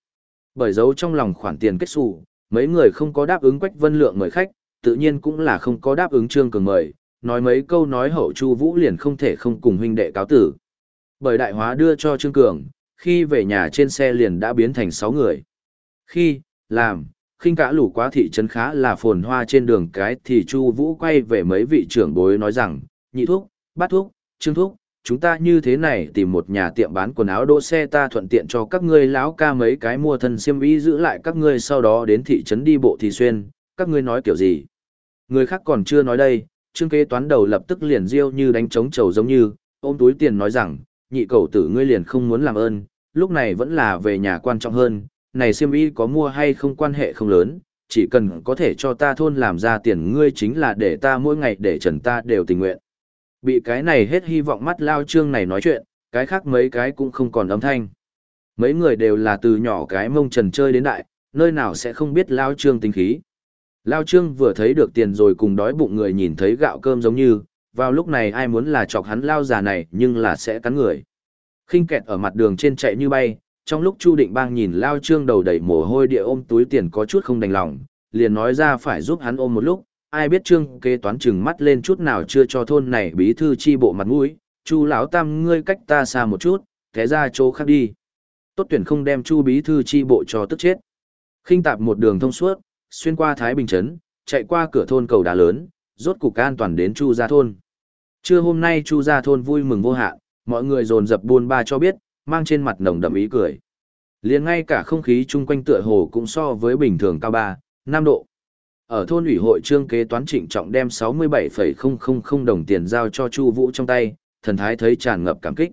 Bởi dấu trong lòng khoản tiền kết xù, mấy người không có đáp ứng Quách Vân Lượng mời khách, tự nhiên cũng là không có đáp ứng Trương Cường mời, nói mấy câu nói hậu Chu Vũ liền không thể không cùng huynh đệ cáo tử. Bởi đại hóa đưa cho Trương Cường, khi về nhà trên xe liền đã biến thành 6 người. Khi, làm, khinh cả lũ quá thị trấn khá là phồn hoa trên đường cái thì Chu Vũ quay về mấy vị trưởng bối nói rằng, nhị thuốc, bát thuốc, trương thuốc, chúng ta như thế này tìm một nhà tiệm bán quần áo đỗ xe ta thuận tiện cho các ngươi lão ca mấy cái mua thân xiêm y giữ lại các ngươi sau đó đến thị trấn đi bộ thì xuyên, các ngươi nói kiểu gì? Người khác còn chưa nói đây, trương kế toán đầu lập tức liền riêu như đánh trống trầu giống như, ôm túi tiền nói rằng, nhị cầu tử ngươi liền không muốn làm ơn, lúc này vẫn là về nhà quan trọng hơn, này siêm y có mua hay không quan hệ không lớn, chỉ cần có thể cho ta thôn làm ra tiền ngươi chính là để ta mỗi ngày để trần ta đều tình nguyện. Bị cái này hết hy vọng mắt lao trương này nói chuyện, cái khác mấy cái cũng không còn âm thanh. Mấy người đều là từ nhỏ cái mông trần chơi đến đại, nơi nào sẽ không biết lao trương tính khí. Lao trương vừa thấy được tiền rồi cùng đói bụng người nhìn thấy gạo cơm giống như, vào lúc này ai muốn là chọc hắn lao già này nhưng là sẽ cắn người. khinh kẹt ở mặt đường trên chạy như bay, trong lúc Chu Định Bang nhìn Lao Trương đầu đầy mồ hôi địa ôm túi tiền có chút không đành lòng, liền nói ra phải giúp hắn ôm một lúc, ai biết Trương kế toán chừng mắt lên chút nào chưa cho thôn này bí thư chi bộ mặt mũi, Chu lão tam ngươi cách ta xa một chút, thế ra chỗ khác đi. Tốt tuyển không đem Chu bí thư chi bộ cho tức chết. Khinh tạp một đường thông suốt, xuyên qua Thái Bình trấn, chạy qua cửa thôn cầu đá lớn, rốt cục an toàn đến Chu gia thôn. Trưa hôm nay Chu gia thôn vui mừng vô hạn, mọi người dồn dập buôn ba cho biết, mang trên mặt nồng đậm ý cười. Liền ngay cả không khí chung quanh tựa hồ cũng so với bình thường cao 3, 5 độ. Ở thôn ủy hội trương kế toán trịnh trọng đem 67,000 đồng tiền giao cho Chu Vũ trong tay, thần thái thấy tràn ngập cảm kích.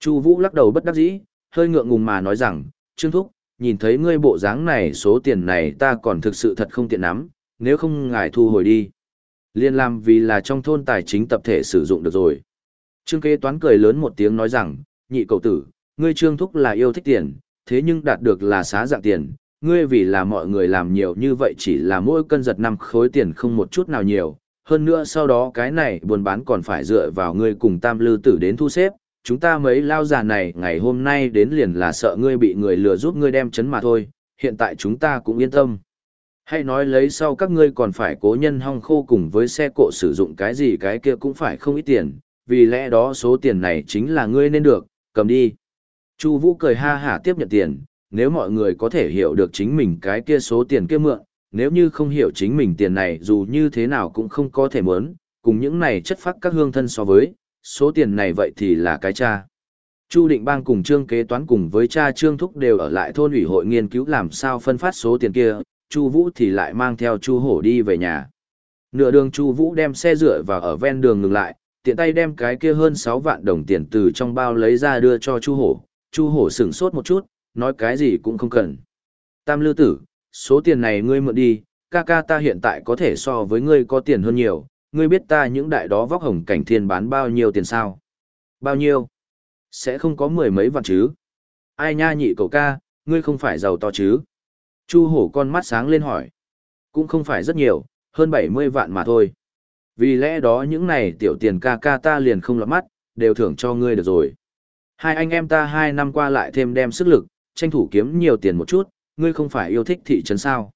Chu Vũ lắc đầu bất đắc dĩ, hơi ngượng ngùng mà nói rằng, "Trương thúc, nhìn thấy ngươi bộ dáng này số tiền này ta còn thực sự thật không tiện lắm, nếu không ngài thu hồi đi." Liên làm vì là trong thôn tài chính tập thể sử dụng được rồi. Trương kế toán cười lớn một tiếng nói rằng, nhị cậu tử, ngươi trương thúc là yêu thích tiền, thế nhưng đạt được là xá dạng tiền, ngươi vì là mọi người làm nhiều như vậy chỉ là mỗi cân giật năm khối tiền không một chút nào nhiều, hơn nữa sau đó cái này buôn bán còn phải dựa vào ngươi cùng tam lư tử đến thu xếp, chúng ta mấy lao già này ngày hôm nay đến liền là sợ ngươi bị người lừa giúp ngươi đem chấn mà thôi, hiện tại chúng ta cũng yên tâm. Hay nói lấy sau các ngươi còn phải cố nhân hong khô cùng với xe cộ sử dụng cái gì cái kia cũng phải không ít tiền, vì lẽ đó số tiền này chính là ngươi nên được, cầm đi. Chu Vũ cười ha hả tiếp nhận tiền, nếu mọi người có thể hiểu được chính mình cái kia số tiền kia mượn, nếu như không hiểu chính mình tiền này dù như thế nào cũng không có thể muốn, cùng những này chất phát các hương thân so với, số tiền này vậy thì là cái cha. Chu Định Bang cùng Trương Kế Toán cùng với cha Trương Thúc đều ở lại thôn ủy hội nghiên cứu làm sao phân phát số tiền kia, Chu Vũ thì lại mang theo Chu Hổ đi về nhà. Nửa đường Chu Vũ đem xe dựa vào ở ven đường ngừng lại, tiện tay đem cái kia hơn 6 vạn đồng tiền từ trong bao lấy ra đưa cho Chu Hổ, Chu hổ sửng sốt một chút, nói cái gì cũng không cần. Tam lư tử, số tiền này ngươi mượn đi, ca ca ta hiện tại có thể so với ngươi có tiền hơn nhiều, ngươi biết ta những đại đó vóc hồng cảnh thiên bán bao nhiêu tiền sao? Bao nhiêu? Sẽ không có mười mấy vạn chứ? Ai nha nhị cậu ca, ngươi không phải giàu to chứ? Chu hổ con mắt sáng lên hỏi. Cũng không phải rất nhiều, hơn 70 vạn mà thôi. Vì lẽ đó những này tiểu tiền ca ca ta liền không lọt mắt, đều thưởng cho ngươi được rồi. Hai anh em ta hai năm qua lại thêm đem sức lực, tranh thủ kiếm nhiều tiền một chút, ngươi không phải yêu thích thị trấn sao.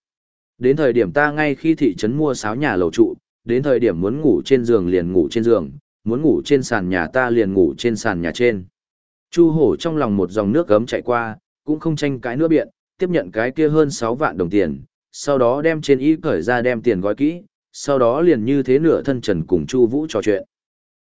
Đến thời điểm ta ngay khi thị trấn mua sáo nhà lầu trụ, đến thời điểm muốn ngủ trên giường liền ngủ trên giường, muốn ngủ trên sàn nhà ta liền ngủ trên sàn nhà trên. Chu hổ trong lòng một dòng nước gấm chạy qua, cũng không tranh cái nữa biện, tiếp nhận cái kia hơn 6 vạn đồng tiền, sau đó đem trên y cởi ra đem tiền gói kỹ, sau đó liền như thế nửa thân trần cùng Chu Vũ trò chuyện.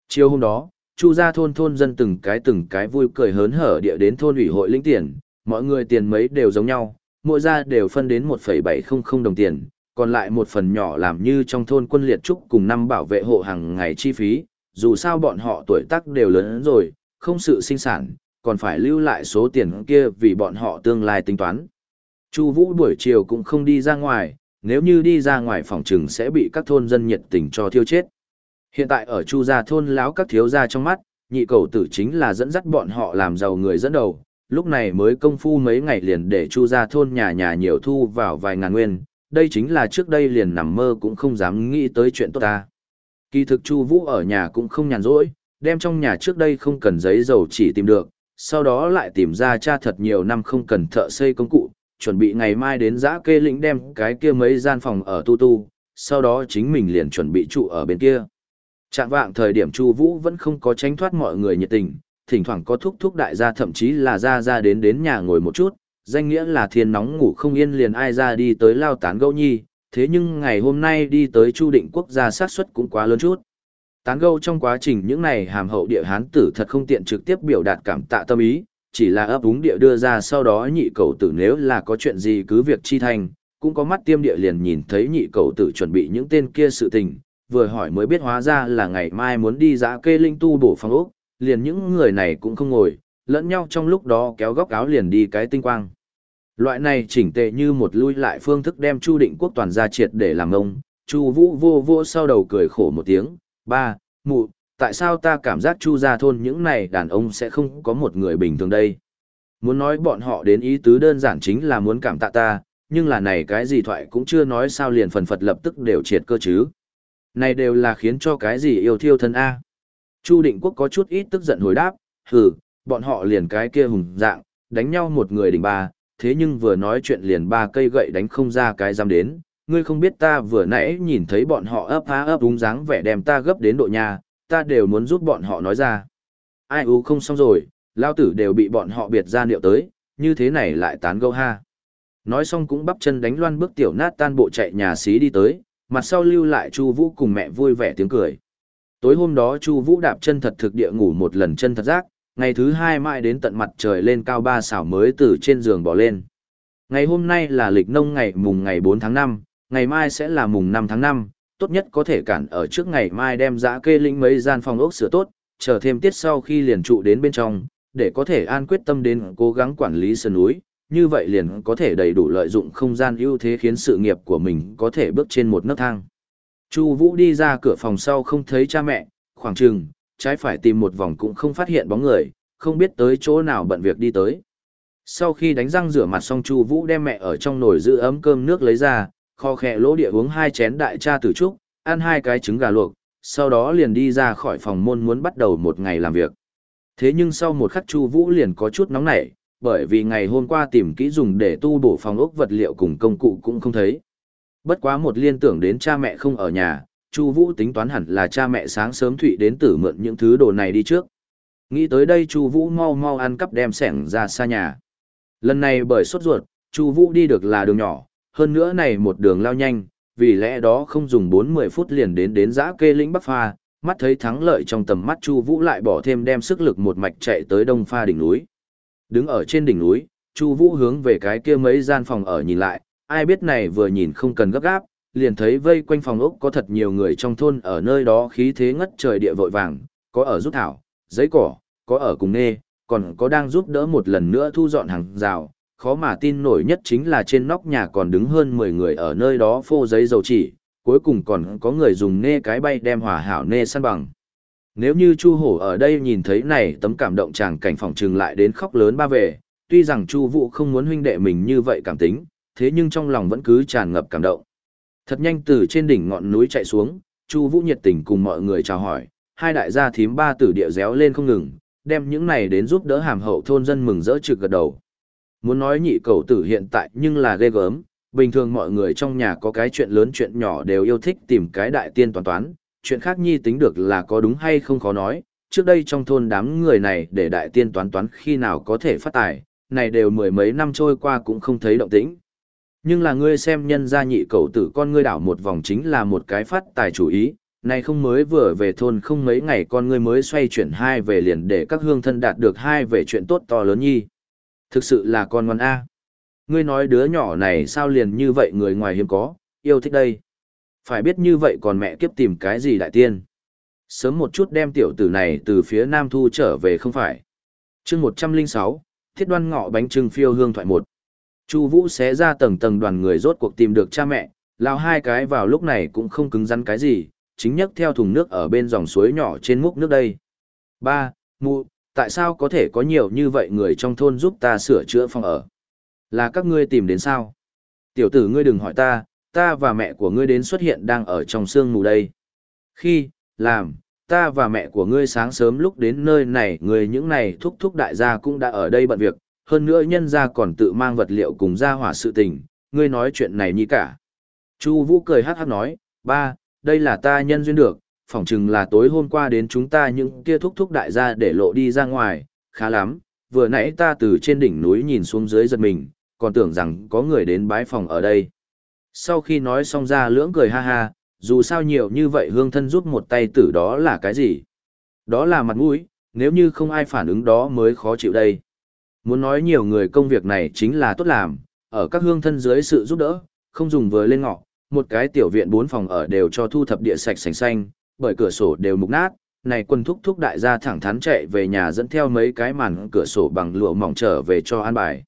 Chiều hôm đó, chu gia thôn thôn dân từng cái từng cái vui cười hớn hở địa đến thôn ủy hội lĩnh tiền, mọi người tiền mấy đều giống nhau, mỗi gia đều phân đến 1,700 đồng tiền, còn lại một phần nhỏ làm như trong thôn quân liệt trúc cùng năm bảo vệ hộ hàng ngày chi phí, dù sao bọn họ tuổi tác đều lớn rồi, không sự sinh sản, còn phải lưu lại số tiền kia vì bọn họ tương lai tính toán. Chu Vũ buổi chiều cũng không đi ra ngoài, nếu như đi ra ngoài phòng trừng sẽ bị các thôn dân nhiệt tình cho thiêu chết. Hiện tại ở Chu gia thôn lão các thiếu gia trong mắt, nhị cầu tử chính là dẫn dắt bọn họ làm giàu người dẫn đầu, lúc này mới công phu mấy ngày liền để Chu ra thôn nhà nhà nhiều thu vào vài ngàn nguyên, đây chính là trước đây liền nằm mơ cũng không dám nghĩ tới chuyện tốt ta. Kỳ thực Chu Vũ ở nhà cũng không nhàn rỗi, đem trong nhà trước đây không cần giấy dầu chỉ tìm được, sau đó lại tìm ra cha thật nhiều năm không cần thợ xây công cụ, chuẩn bị ngày mai đến giã kê lĩnh đem cái kia mấy gian phòng ở tu tu, sau đó chính mình liền chuẩn bị trụ ở bên kia. Trạng vạng thời điểm Chu Vũ vẫn không có tránh thoát mọi người nhiệt tình, thỉnh thoảng có thúc thúc đại gia thậm chí là ra ra đến đến nhà ngồi một chút, danh nghĩa là thiên nóng ngủ không yên liền ai ra đi tới lao tán gẫu nhi, thế nhưng ngày hôm nay đi tới Chu Định Quốc gia xác suất cũng quá lớn chút. Tán gẫu trong quá trình những này hàm hậu địa hán tử thật không tiện trực tiếp biểu đạt cảm tạ tâm ý, chỉ là ấp úng địa đưa ra sau đó nhị cầu tử nếu là có chuyện gì cứ việc chi thành, cũng có mắt tiêm địa liền nhìn thấy nhị cầu tử chuẩn bị những tên kia sự tình, vừa hỏi mới biết hóa ra là ngày mai muốn đi dã kê linh tu bổ phòng ốc, liền những người này cũng không ngồi, lẫn nhau trong lúc đó kéo góc áo liền đi cái tinh quang. Loại này chỉnh tệ như một lui lại phương thức đem Chu Định Quốc toàn ra triệt để làm ông, Chu Vũ vô vô sau đầu cười khổ một tiếng, "Ba, mụ, tại sao ta cảm giác Chu gia thôn những này đàn ông sẽ không có một người bình thường đây?" Muốn nói bọn họ đến ý tứ đơn giản chính là muốn cảm tạ ta, nhưng là này cái gì thoại cũng chưa nói sao liền phần phật lập tức đều triệt cơ chứ. Này đều là khiến cho cái gì yêu thiêu thân A. Chu Định Quốc có chút ít tức giận hồi đáp, hừ, bọn họ liền cái kia hùng dạng, đánh nhau một người đỉnh ba, thế nhưng vừa nói chuyện liền ba cây gậy đánh không ra cái dám đến, ngươi không biết ta vừa nãy nhìn thấy bọn họ ấp há ấp đúng dáng vẻ đem ta gấp đến độ nhà, ta đều muốn giúp bọn họ nói ra. Ai u không xong rồi, lao tử đều bị bọn họ biệt ra niệu tới, như thế này lại tán gẫu ha. Nói xong cũng bắp chân đánh loan bước tiểu nát tan bộ chạy nhà xí đi tới, mặt sau lưu lại Chu Vũ cùng mẹ vui vẻ tiếng cười. Tối hôm đó Chu Vũ đạp chân thật thực địa ngủ một lần chân thật giác, ngày thứ hai mãi đến tận mặt trời lên cao ba xảo mới từ trên giường bỏ lên. Ngày hôm nay là lịch nông ngày mùng ngày 4 tháng 5, ngày mai sẽ là mùng 5 tháng 5, tốt nhất có thể cản ở trước ngày mai đem giã kê lĩnh mấy gian phòng ốc sửa tốt, chờ thêm tiết sau khi liền trụ đến bên trong, để có thể an quyết tâm đến cố gắng quản lý sơn núi, như vậy liền có thể đầy đủ lợi dụng không gian ưu thế khiến sự nghiệp của mình có thể bước trên một nấc thang. Chu Vũ đi ra cửa phòng sau không thấy cha mẹ, khoảng chừng, trái phải tìm một vòng cũng không phát hiện bóng người, không biết tới chỗ nào bận việc đi tới. Sau khi đánh răng rửa mặt xong Chu Vũ đem mẹ ở trong nồi giữ ấm cơm nước lấy ra, kho khẽ lỗ địa uống hai chén đại cha tử trúc, ăn hai cái trứng gà luộc, sau đó liền đi ra khỏi phòng môn muốn bắt đầu một ngày làm việc. Thế nhưng sau một khắc Chu Vũ liền có chút nóng nảy, bởi vì ngày hôm qua tìm kỹ dùng để tu bổ phòng ốc vật liệu cùng công cụ cũng không thấy. Bất quá một liên tưởng đến cha mẹ không ở nhà, Chu Vũ tính toán hẳn là cha mẹ sáng sớm thụy đến tử mượn những thứ đồ này đi trước. Nghĩ tới đây Chu Vũ mau mau ăn cắp đem sẻng ra xa nhà. Lần này bởi sốt ruột, Chu Vũ đi được là đường nhỏ, hơn nữa này một đường lao nhanh, vì lẽ đó không dùng 4-10 phút liền đến đến dã kê lĩnh Bắc Pha, mắt thấy thắng lợi trong tầm mắt Chu Vũ lại bỏ thêm đem sức lực một mạch chạy tới Đông Pha đỉnh núi. Đứng ở trên đỉnh núi, Chu Vũ hướng về cái kia mấy gian phòng ở nhìn lại, ai biết này vừa nhìn không cần gấp gáp, liền thấy vây quanh phòng ốc có thật nhiều người trong thôn ở nơi đó khí thế ngất trời địa vội vàng, có ở rút thảo, giấy cỏ, có ở cùng nê, còn có đang giúp đỡ một lần nữa thu dọn hàng rào. Khó mà tin nổi nhất chính là trên nóc nhà còn đứng hơn 10 người ở nơi đó phô giấy dầu chỉ, cuối cùng còn có người dùng nê cái bay đem hỏa hảo nê săn bằng. Nếu như Chu Hổ ở đây nhìn thấy này tấm cảm động chàng cảnh phòng trừng lại đến khóc lớn ba về, tuy rằng Chu Vũ không muốn huynh đệ mình như vậy cảm tính, thế nhưng trong lòng vẫn cứ tràn ngập cảm động. Thật nhanh từ trên đỉnh ngọn núi chạy xuống, Chu Vũ nhiệt tình cùng mọi người chào hỏi, hai đại gia thím ba tử địa réo lên không ngừng, đem những này đến giúp đỡ hàm hậu thôn dân mừng rỡ trực gật đầu. Muốn nói nhị cầu tử hiện tại nhưng là ghê gớm, bình thường mọi người trong nhà có cái chuyện lớn chuyện nhỏ đều yêu thích tìm cái đại tiên toán toán, chuyện khác nhi tính được là có đúng hay không khó nói, trước đây trong thôn đám người này để đại tiên toán toán khi nào có thể phát tài, này đều mười mấy năm trôi qua cũng không thấy động tĩnh. Nhưng là ngươi xem nhân gia nhị cậu tử con ngươi đảo một vòng chính là một cái phát tài chủ ý, này không mới vừa về thôn không mấy ngày con ngươi mới xoay chuyển hai về liền để các hương thân đạt được hai về chuyện tốt to lớn nhi. Thực sự là con ngoan A. Ngươi nói đứa nhỏ này sao liền như vậy người ngoài hiếm có, yêu thích đây. Phải biết như vậy còn mẹ kiếp tìm cái gì đại tiên. Sớm một chút đem tiểu tử này từ phía nam thu trở về không phải. chương một trăm linh sáu thiết đoan ngọ bánh trưng phiêu hương thoại một Chu Vũ xé ra tầng tầng đoàn người rốt cuộc tìm được cha mẹ, lao hai cái vào lúc này cũng không cứng rắn cái gì, chính nhất theo thùng nước ở bên dòng suối nhỏ trên múc nước đây. Ba, mụ, tại sao có thể có nhiều như vậy người trong thôn giúp ta sửa chữa phòng ở? Là các ngươi tìm đến sao? Tiểu tử ngươi đừng hỏi ta, ta và mẹ của ngươi đến xuất hiện đang ở trong sương mù đây. Khi, làm, ta và mẹ của ngươi sáng sớm lúc đến nơi này, người những này thúc thúc đại gia cũng đã ở đây bận việc, hơn nữa nhân gia còn tự mang vật liệu cùng ra hỏa sự tình, ngươi nói chuyện này như cả. Chu Vũ cười hát hát nói, ba, đây là ta nhân duyên được, phỏng chừng là tối hôm qua đến chúng ta những kia thúc thúc đại gia để lộ đi ra ngoài, khá lắm, vừa nãy ta từ trên đỉnh núi nhìn xuống dưới giật mình, còn tưởng rằng có người đến bái phòng ở đây. Sau khi nói xong ra lưỡng cười ha ha, dù sao nhiều như vậy hương thân giúp một tay tử đó là cái gì? Đó là mặt mũi, nếu như không ai phản ứng đó mới khó chịu đây. Muốn nói nhiều người công việc này chính là tốt làm, ở các hương thân dưới sự giúp đỡ, không dùng vừa lên ngọ, một cái tiểu viện bốn phòng ở đều cho thu thập địa sạch sành xanh, bởi cửa sổ đều mục nát, này quân thúc thúc đại gia thẳng thắn chạy về nhà dẫn theo mấy cái màn cửa sổ bằng lụa mỏng trở về cho an bài.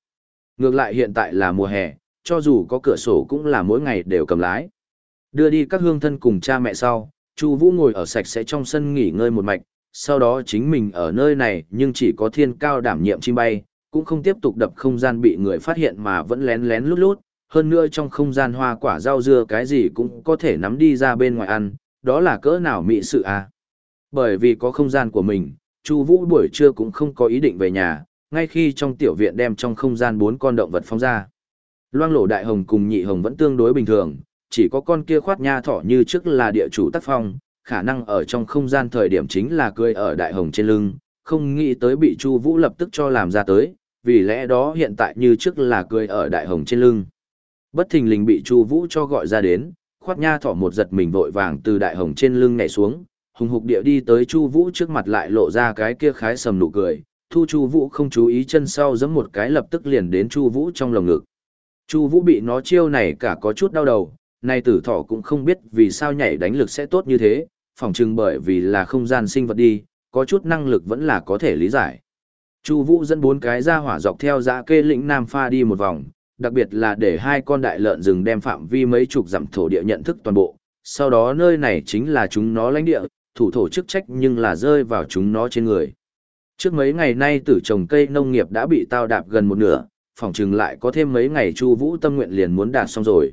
Ngược lại hiện tại là mùa hè, cho dù có cửa sổ cũng là mỗi ngày đều cầm lái. Đưa đi các hương thân cùng cha mẹ sau, Chu Vũ ngồi ở sạch sẽ trong sân nghỉ ngơi một mạch, sau đó chính mình ở nơi này nhưng chỉ có thiên cao đảm nhiệm chim bay, cũng không tiếp tục đập không gian bị người phát hiện mà vẫn lén lén lút lút, hơn nữa trong không gian hoa quả rau dưa cái gì cũng có thể nắm đi ra bên ngoài ăn, đó là cỡ nào mị sự à. Bởi vì có không gian của mình, Chu Vũ buổi trưa cũng không có ý định về nhà, ngay khi trong tiểu viện đem trong không gian bốn con động vật phóng ra. Loang lổ đại hồng cùng nhị hồng vẫn tương đối bình thường, chỉ có con kia khoát nha thỏ như trước là địa chủ tác phong, khả năng ở trong không gian thời điểm chính là cười ở đại hồng trên lưng, không nghĩ tới bị Chu Vũ lập tức cho làm ra tới, vì lẽ đó hiện tại như trước là cười ở đại hồng trên lưng. Bất thình lình bị Chu Vũ cho gọi ra đến, khoát nha thỏ một giật mình vội vàng từ đại hồng trên lưng nhảy xuống, hùng hục địa đi tới Chu Vũ trước mặt lại lộ ra cái kia khái sầm nụ cười, thu Chu Vũ không chú ý chân sau giẫm một cái lập tức liền đến Chu Vũ trong lồng ngực. Chu Vũ bị nó chiêu này cả có chút đau đầu, nay tử thỏ cũng không biết vì sao nhảy đánh lực sẽ tốt như thế, phỏng chừng bởi vì là không gian sinh vật đi, có chút năng lực vẫn là có thể lý giải. Chu Vũ dẫn bốn cái ra hỏa dọc theo dã kê lĩnh Nam Pha đi một vòng, đặc biệt là để hai con đại lợn rừng đem phạm vi mấy chục dặm thổ địa nhận thức toàn bộ, sau đó nơi này chính là chúng nó lãnh địa, thủ thổ chức trách nhưng là rơi vào chúng nó trên người. Trước mấy ngày nay tử trồng cây nông nghiệp đã bị tao đạp gần một nửa, phỏng chừng lại có thêm mấy ngày Chu Vũ tâm nguyện liền muốn đạt xong rồi.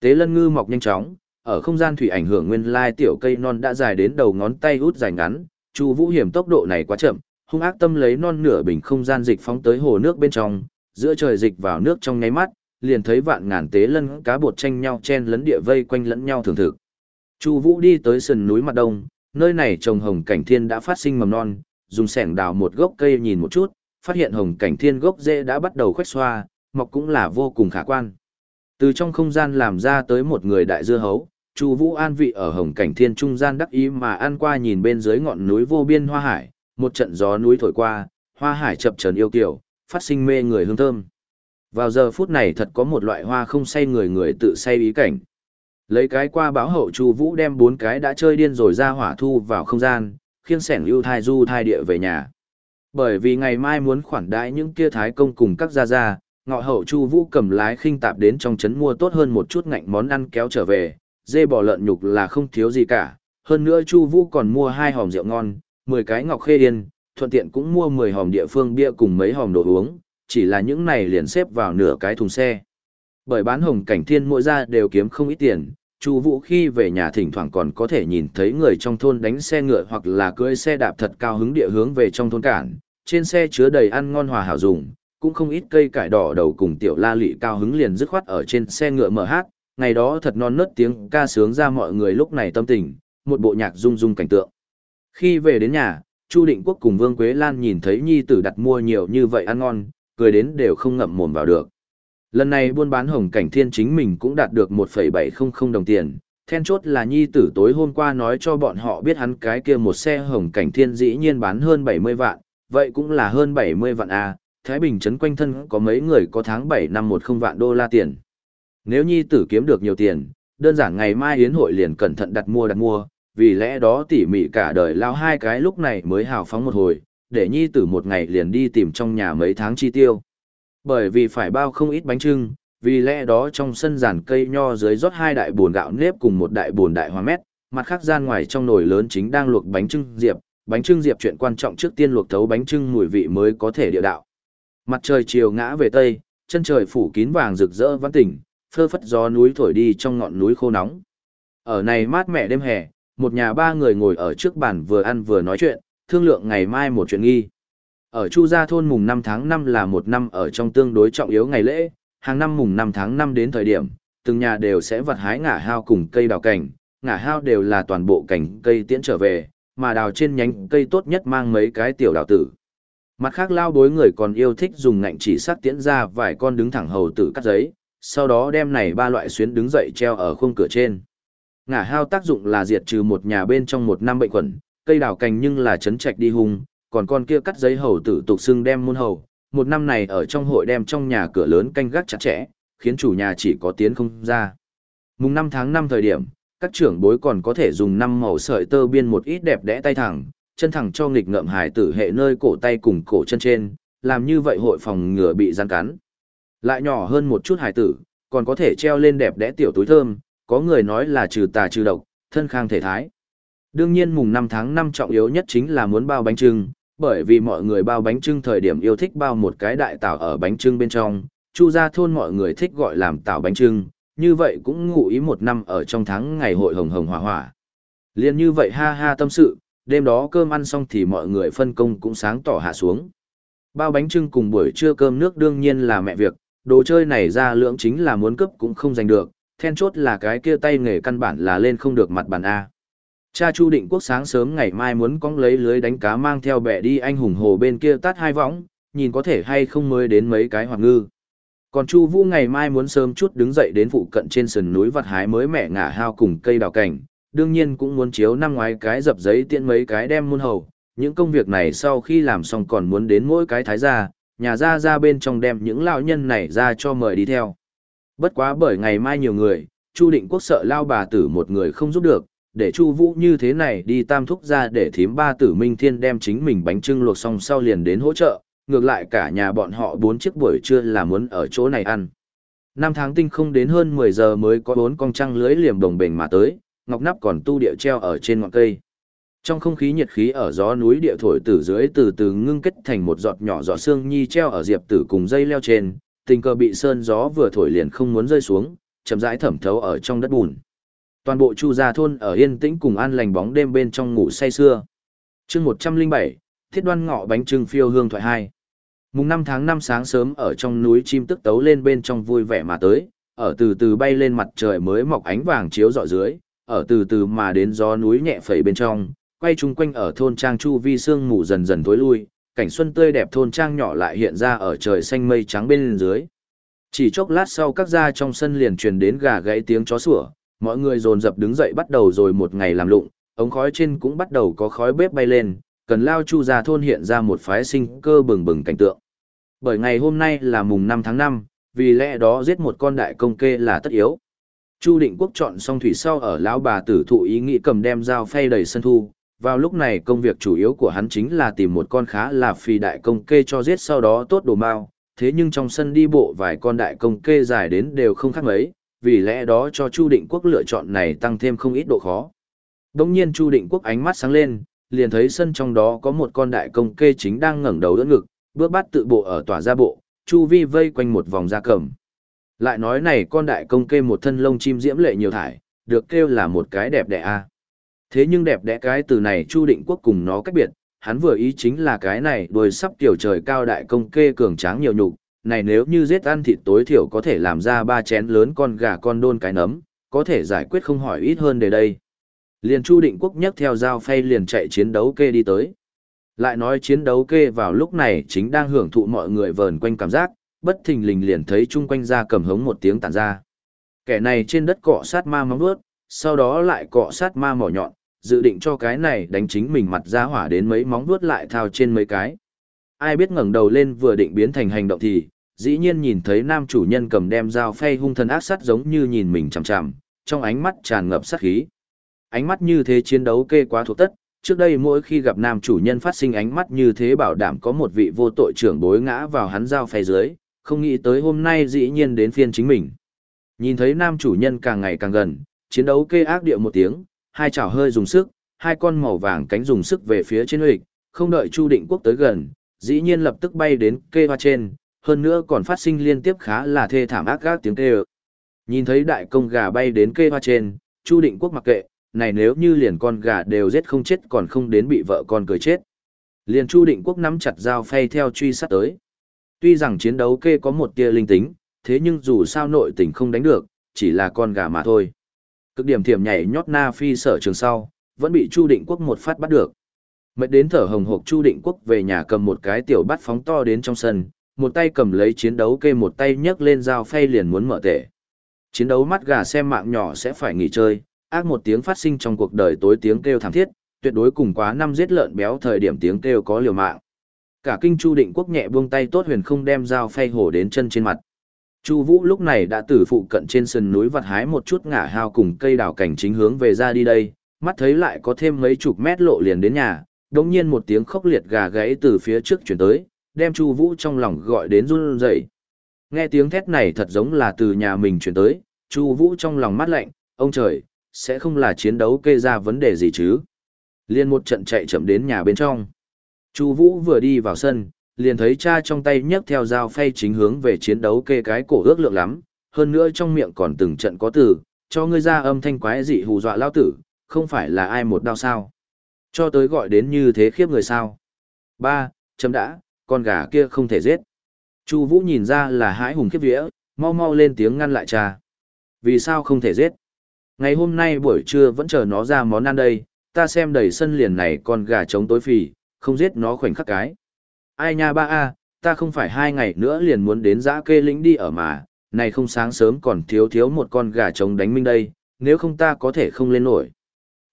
Tế lân ngư mọc nhanh chóng, ở không gian thủy ảnh hưởng nguyên lai tiểu cây non đã dài đến đầu ngón tay út dài ngắn, Chu Vũ hiểm tốc độ này quá chậm, hung ác tâm lấy non nửa bình không gian dịch phóng tới hồ nước bên trong, giữa trời dịch vào nước trong nháy mắt, liền thấy vạn ngàn tế lân cá bột tranh nhau chen lấn địa vây quanh lẫn nhau thưởng thực. Chu Vũ đi tới sườn núi mặt đông, nơi này trồng hồng cảnh thiên đã phát sinh mầm non, dùng sẻng đào một gốc cây nhìn một chút, phát hiện hồng cảnh thiên gốc rễ đã bắt đầu khoét xoa, mọc cũng là vô cùng khả quan. Từ trong không gian làm ra tới một người đại dưa hấu, Chu Vũ an vị ở hồng cảnh thiên trung gian đắc ý mà An qua nhìn bên dưới ngọn núi vô biên hoa hải, một trận gió núi thổi qua, hoa hải chập chờn yêu kiều, phát sinh mê người hương thơm. Vào giờ phút này thật có một loại hoa không say người người tự say ý cảnh. Lấy cái qua báo hậu Chu Vũ đem bốn cái đã chơi điên rồi ra hỏa thu vào không gian, khiêng sẻng Lưu thai du thai địa về nhà. Bởi vì ngày mai muốn khoản đãi những kia thái công cùng các gia gia, ngọ hậu Chu Vũ cầm lái khinh tạp đến trong trấn mua tốt hơn một chút ngạnh món ăn kéo trở về, dê bò lợn nhục là không thiếu gì cả, hơn nữa Chu Vũ còn mua hai hòm rượu ngon, 10 cái ngọc khê yên, thuận tiện cũng mua 10 hòm địa phương bia cùng mấy hòm đồ uống, chỉ là những này liền xếp vào nửa cái thùng xe. Bởi bán hồng cảnh thiên mỗi ra đều kiếm không ít tiền, Chu Vũ khi về nhà thỉnh thoảng còn có thể nhìn thấy người trong thôn đánh xe ngựa hoặc là cưỡi xe đạp thật cao hứng địa hướng về trong thôn cản, trên xe chứa đầy ăn ngon hòa hảo dùng, cũng không ít cây cải đỏ đầu cùng tiểu la lị cao hứng liền dứt khoát ở trên xe ngựa mở hát, ngày đó thật non nớt tiếng ca sướng ra mọi người lúc này tâm tình, một bộ nhạc rung rung cảnh tượng. Khi về đến nhà, Chu Định Quốc cùng Vương Quế Lan nhìn thấy nhi tử đặt mua nhiều như vậy ăn ngon, cười đến đều không ngậm mồm vào được. Lần này buôn bán hồng cảnh thiên chính mình cũng đạt được 1,700 đồng tiền, then chốt là nhi tử tối hôm qua nói cho bọn họ biết hắn cái kia một xe hồng cảnh thiên dĩ nhiên bán hơn 70 vạn, vậy cũng là hơn 70 vạn A, Thái Bình trấn quanh thân có mấy người có tháng 7 năm 10 vạn đô la tiền. Nếu nhi tử kiếm được nhiều tiền, đơn giản ngày mai Yến hội liền cẩn thận đặt mua đặt mua, vì lẽ đó tỉ mỉ cả đời lao hai cái lúc này mới hào phóng một hồi, để nhi tử một ngày liền đi tìm trong nhà mấy tháng chi tiêu. Bởi vì phải bao không ít bánh trưng, vì lẽ đó trong sân giàn cây nho dưới rót hai đại bồn gạo nếp cùng một đại bồn đại hoa mét, mặt khác gian ngoài trong nồi lớn chính đang luộc bánh trưng diệp, bánh trưng diệp chuyện quan trọng trước tiên luộc thấu bánh trưng mùi vị mới có thể địa đạo. Mặt trời chiều ngã về tây, chân trời phủ kín vàng rực rỡ văn tỉnh, phơ phất gió núi thổi đi trong ngọn núi khô nóng. Ở này mát mẻ đêm hè, một nhà ba người ngồi ở trước bàn vừa ăn vừa nói chuyện, thương lượng ngày mai một chuyện nghi. Ở Chu Gia thôn mùng 5 tháng 5 là một năm ở trong tương đối trọng yếu ngày lễ, hàng năm mùng 5 tháng 5 đến thời điểm, từng nhà đều sẽ vật hái ngả hao cùng cây đào cảnh, ngả hao đều là toàn bộ cảnh cây tiễn trở về, mà đào trên nhánh cây tốt nhất mang mấy cái tiểu đào tử. Mặt khác lao bối người còn yêu thích dùng ngạnh chỉ sắt tiễn ra vài con đứng thẳng hầu tử cắt giấy, sau đó đem này ba loại xuyến đứng dậy treo ở khung cửa trên. Ngả hao tác dụng là diệt trừ một nhà bên trong một năm bệnh khuẩn, cây đào cành nhưng là chấn trạch đi hung, còn con kia cắt giấy hầu tử tục xưng đem môn hầu, một năm này ở trong hội đem trong nhà cửa lớn canh gác chặt chẽ, khiến chủ nhà chỉ có tiến không ra. Mùng 5 tháng 5 thời điểm, các trưởng bối còn có thể dùng năm màu sợi tơ biên một ít đẹp đẽ tay thẳng, chân thẳng cho nghịch ngợm hài tử hệ nơi cổ tay cùng cổ chân trên, làm như vậy hội phòng ngừa bị gian cắn. Lại nhỏ hơn một chút hải tử, còn có thể treo lên đẹp đẽ tiểu túi thơm, có người nói là trừ tà trừ độc, thân khang thể thái. Đương nhiên mùng 5 tháng 5 trọng yếu nhất chính là muốn bao bánh trưng, bởi vì mọi người bao bánh trưng thời điểm yêu thích bao một cái đại tảo ở bánh trưng bên trong, chu gia thôn mọi người thích gọi làm tảo bánh trưng, như vậy cũng ngụ ý một năm ở trong tháng ngày hội hồng hồng hỏa hỏa. Liên như vậy ha ha tâm sự, đêm đó cơm ăn xong thì mọi người phân công cũng sáng tỏ hạ xuống. Bao bánh trưng cùng buổi trưa cơm nước đương nhiên là mẹ việc, đồ chơi này ra lượng chính là muốn cướp cũng không giành được, then chốt là cái kia tay nghề căn bản là lên không được mặt bàn A. Cha Chu Định Quốc sáng sớm ngày mai muốn cong lấy lưới đánh cá mang theo bẻ đi anh hùng hồ bên kia tát hai võng, nhìn có thể hay không mới đến mấy cái hoặc ngư. Còn Chu Vũ ngày mai muốn sớm chút đứng dậy đến phụ cận trên sườn núi vặt hái mới mẹ ngả hao cùng cây đào cảnh, đương nhiên cũng muốn chiếu năm ngoái cái dập giấy tiện mấy cái đem muôn hầu. Những công việc này sau khi làm xong còn muốn đến mỗi cái thái gia, nhà Ra ra bên trong đem những lão nhân này ra cho mời đi theo. Bất quá bởi ngày mai nhiều người, Chu Định Quốc sợ lao bà tử một người không giúp được, để Chu Vũ như thế này đi tam thúc ra để thím ba tử Minh Thiên đem chính mình bánh trưng luộc xong sau liền đến hỗ trợ, ngược lại cả nhà bọn họ bốn chiếc buổi trưa là muốn ở chỗ này ăn. Năm tháng tinh không đến hơn 10 giờ mới có bốn con trăng lưới liềm đồng bền mà tới, ngọc nắp còn tu địa treo ở trên ngọn cây. Trong không khí nhiệt khí ở gió núi địa thổi từ dưới từ từ ngưng kết thành một giọt nhỏ giọt sương nhi treo ở diệp tử cùng dây leo trên, tình cờ bị sơn gió vừa thổi liền không muốn rơi xuống, chậm rãi thẩm thấu ở trong đất bùn. Toàn bộ Chu gia thôn ở yên tĩnh cùng an lành bóng đêm bên trong ngủ say sưa. Chương 107, Thiết Đoan ngọ bánh trưng phiêu hương thoại hai Mùng 5 tháng 5 sáng sớm ở trong núi chim tức tấu lên bên trong vui vẻ mà tới, ở từ từ bay lên mặt trời mới mọc ánh vàng chiếu rọi dưới, ở từ từ mà đến gió núi nhẹ phẩy bên trong, quay chung quanh ở thôn trang chu vi sương mù dần dần tối lui, cảnh xuân tươi đẹp thôn trang nhỏ lại hiện ra ở trời xanh mây trắng bên dưới. Chỉ chốc lát sau các gia trong sân liền truyền đến gà gãy tiếng chó sủa, mọi người dồn dập đứng dậy bắt đầu rồi một ngày làm lụng, ống khói trên cũng bắt đầu có khói bếp bay lên, cần lao chu gia thôn hiện ra một phái sinh cơ bừng bừng cảnh tượng. Bởi ngày hôm nay là mùng 5 tháng 5, vì lẽ đó giết một con đại công kê là tất yếu. Chu Định Quốc chọn xong thủy sau ở lão bà tử thụ ý nghĩ cầm đem dao phay đầy sân thu, vào lúc này công việc chủ yếu của hắn chính là tìm một con khá là phi đại công kê cho giết sau đó tốt đồ mao, thế nhưng trong sân đi bộ vài con đại công kê dài đến đều không khác mấy, vì lẽ đó cho Chu Định Quốc lựa chọn này tăng thêm không ít độ khó. Đông nhiên Chu Định Quốc ánh mắt sáng lên, liền thấy sân trong đó có một con đại công kê chính đang ngẩng đầu đỡ ngực, bước bắt tự bộ ở tòa ra bộ, Chu Vi vây quanh một vòng da cầm. Lại nói này con đại công kê một thân lông chim diễm lệ nhiều thải, được kêu là một cái đẹp đẽ a. Thế nhưng đẹp đẽ cái từ này Chu Định Quốc cùng nó cách biệt, hắn vừa ý chính là cái này đuôi sắp tiểu trời cao đại công kê cường tráng nhiều nhục, này nếu như giết ăn thịt tối thiểu có thể làm ra ba chén lớn con gà con đôn cái nấm, có thể giải quyết không hỏi ít hơn để đây. Liền Chu Định Quốc nhấc theo dao phay liền chạy chiến đấu kê đi tới. Lại nói chiến đấu kê vào lúc này chính đang hưởng thụ mọi người vờn quanh cảm giác, bất thình lình liền thấy chung quanh ra cầm hống một tiếng tản ra. Kẻ này trên đất cọ sát ma móng vuốt, sau đó lại cọ sát ma mỏ nhọn, dự định cho cái này đánh chính mình mặt ra hỏa đến mấy móng vuốt lại thao trên mấy cái. Ai biết ngẩng đầu lên vừa định biến thành hành động thì, dĩ nhiên nhìn thấy nam chủ nhân cầm đem dao phay hung thần ác sát giống như nhìn mình chằm chằm, trong ánh mắt tràn ngập sát khí. Ánh mắt như thế chiến đấu kê quá thuộc tất, trước đây mỗi khi gặp nam chủ nhân phát sinh ánh mắt như thế bảo đảm có một vị vô tội trưởng bối ngã vào hắn dao phay dưới, không nghĩ tới hôm nay dĩ nhiên đến phiên chính mình. Nhìn thấy nam chủ nhân càng ngày càng gần, chiến đấu kê ác điệu một tiếng, hai chảo hơi dùng sức, hai con màu vàng cánh dùng sức về phía trên huyệt, không đợi Chu Định Quốc tới gần, dĩ nhiên lập tức bay đến kê hoa trên, hơn nữa còn phát sinh liên tiếp khá là thê thảm ác gác tiếng kêu. Nhìn thấy đại công gà bay đến kê hoa trên, Chu Định Quốc mặc kệ, này nếu như liền con gà đều giết không chết còn không đến bị vợ con cười chết. Liền Chu Định Quốc nắm chặt dao phay theo truy sát tới. Tuy rằng chiến đấu kê có một tia linh tính, thế nhưng dù sao nội tình không đánh được, chỉ là con gà mà thôi. Cực điểm thiểm nhảy nhót na phi sở trường sau, vẫn bị Chu Định Quốc một phát bắt được. Mệt đến thở hồng hộc Chu Định Quốc về nhà cầm một cái tiểu bắt phóng to đến trong sân, một tay cầm lấy chiến đấu kê một tay nhấc lên dao phay liền muốn mở tệ. Chiến đấu mắt gà xem mạng nhỏ sẽ phải nghỉ chơi, ác một tiếng phát sinh trong cuộc đời tối tiếng kêu thảm thiết, tuyệt đối cùng quá năm giết lợn béo thời điểm tiếng kêu có liều mạng. Cả kinh Chu Định Quốc nhẹ buông tay tốt huyền không đem dao phay hổ đến chân trên mặt. Chu Vũ lúc này đã từ phụ cận trên sườn núi vặt hái một chút ngả hao cùng cây đào cảnh chính hướng về ra đi đây, mắt thấy lại có thêm mấy chục mét lộ liền đến nhà, đột nhiên một tiếng khốc liệt gà gáy từ phía trước truyền tới, đem Chu Vũ trong lòng gọi đến run rẩy. Nghe tiếng thét này thật giống là từ nhà mình truyền tới, Chu Vũ trong lòng mát lạnh, ông trời, sẽ không là chiến đấu kê ra vấn đề gì chứ? Liên một trận chạy chậm đến nhà bên trong. Chu Vũ vừa đi vào sân, liền thấy cha trong tay nhấc theo dao phay chính hướng về chiến đấu kê cái cổ ước lượng lắm, hơn nữa trong miệng còn từng trận có từ, cho ngươi ra âm thanh quái dị hù dọa lao tử, không phải là ai một đau sao. Cho tới gọi đến như thế khiếp người sao. Ba, chấm đã, con gà kia không thể giết. Chu Vũ nhìn ra là hãi hùng khiếp vía, mau mau lên tiếng ngăn lại cha. Vì sao không thể giết? Ngày hôm nay buổi trưa vẫn chờ nó ra món ăn đây, ta xem đầy sân liền này con gà trống tối phì, không giết nó khoảnh khắc cái. Ai nha ba a, ta không phải hai ngày nữa liền muốn đến giã kê lĩnh đi ở mà, này không sáng sớm còn thiếu thiếu một con gà trống đánh minh đây, nếu không ta có thể không lên nổi.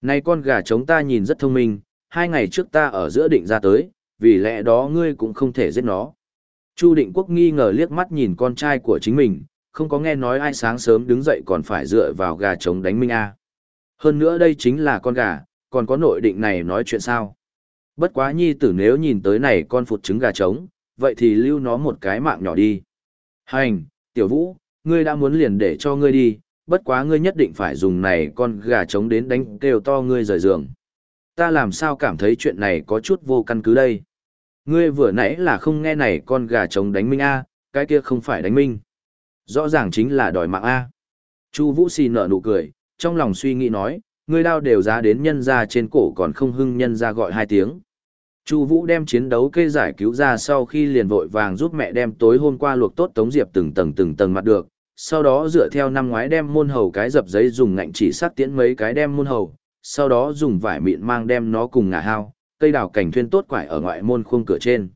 Này con gà trống ta nhìn rất thông minh, hai ngày trước ta ở giữa định ra tới, vì lẽ đó ngươi cũng không thể giết nó. Chu Định Quốc nghi ngờ liếc mắt nhìn con trai của chính mình, không có nghe nói ai sáng sớm đứng dậy còn phải dựa vào gà trống đánh minh a. Hơn nữa đây chính là con gà, còn có nội định này nói chuyện sao. Bất quá nhi tử nếu nhìn tới này con phụt trứng gà trống, vậy thì lưu nó một cái mạng nhỏ đi. Hành, tiểu vũ, ngươi đã muốn liền để cho ngươi đi, bất quá ngươi nhất định phải dùng này con gà trống đến đánh kêu to ngươi rời giường. Ta làm sao cảm thấy chuyện này có chút vô căn cứ đây. Ngươi vừa nãy là không nghe này con gà trống đánh minh A, cái kia không phải đánh minh. Rõ ràng chính là đòi mạng A. Chu Vũ xì nở nụ cười, trong lòng suy nghĩ nói, ngươi đao đều giá đến nhân ra trên cổ còn không hưng nhân ra gọi hai tiếng. Chu Vũ đem chiến đấu kê giải cứu ra sau khi liền vội vàng giúp mẹ đem tối hôm qua luộc tốt Tống Diệp từng tầng từng tầng mặt được, sau đó dựa theo năm ngoái đem môn hầu cái dập giấy dùng ngạnh chỉ sát tiễn mấy cái đem môn hầu, sau đó dùng vải mịn mang đem nó cùng ngả hao, cây đào cảnh thuyên tốt quải ở ngoại môn khung cửa trên.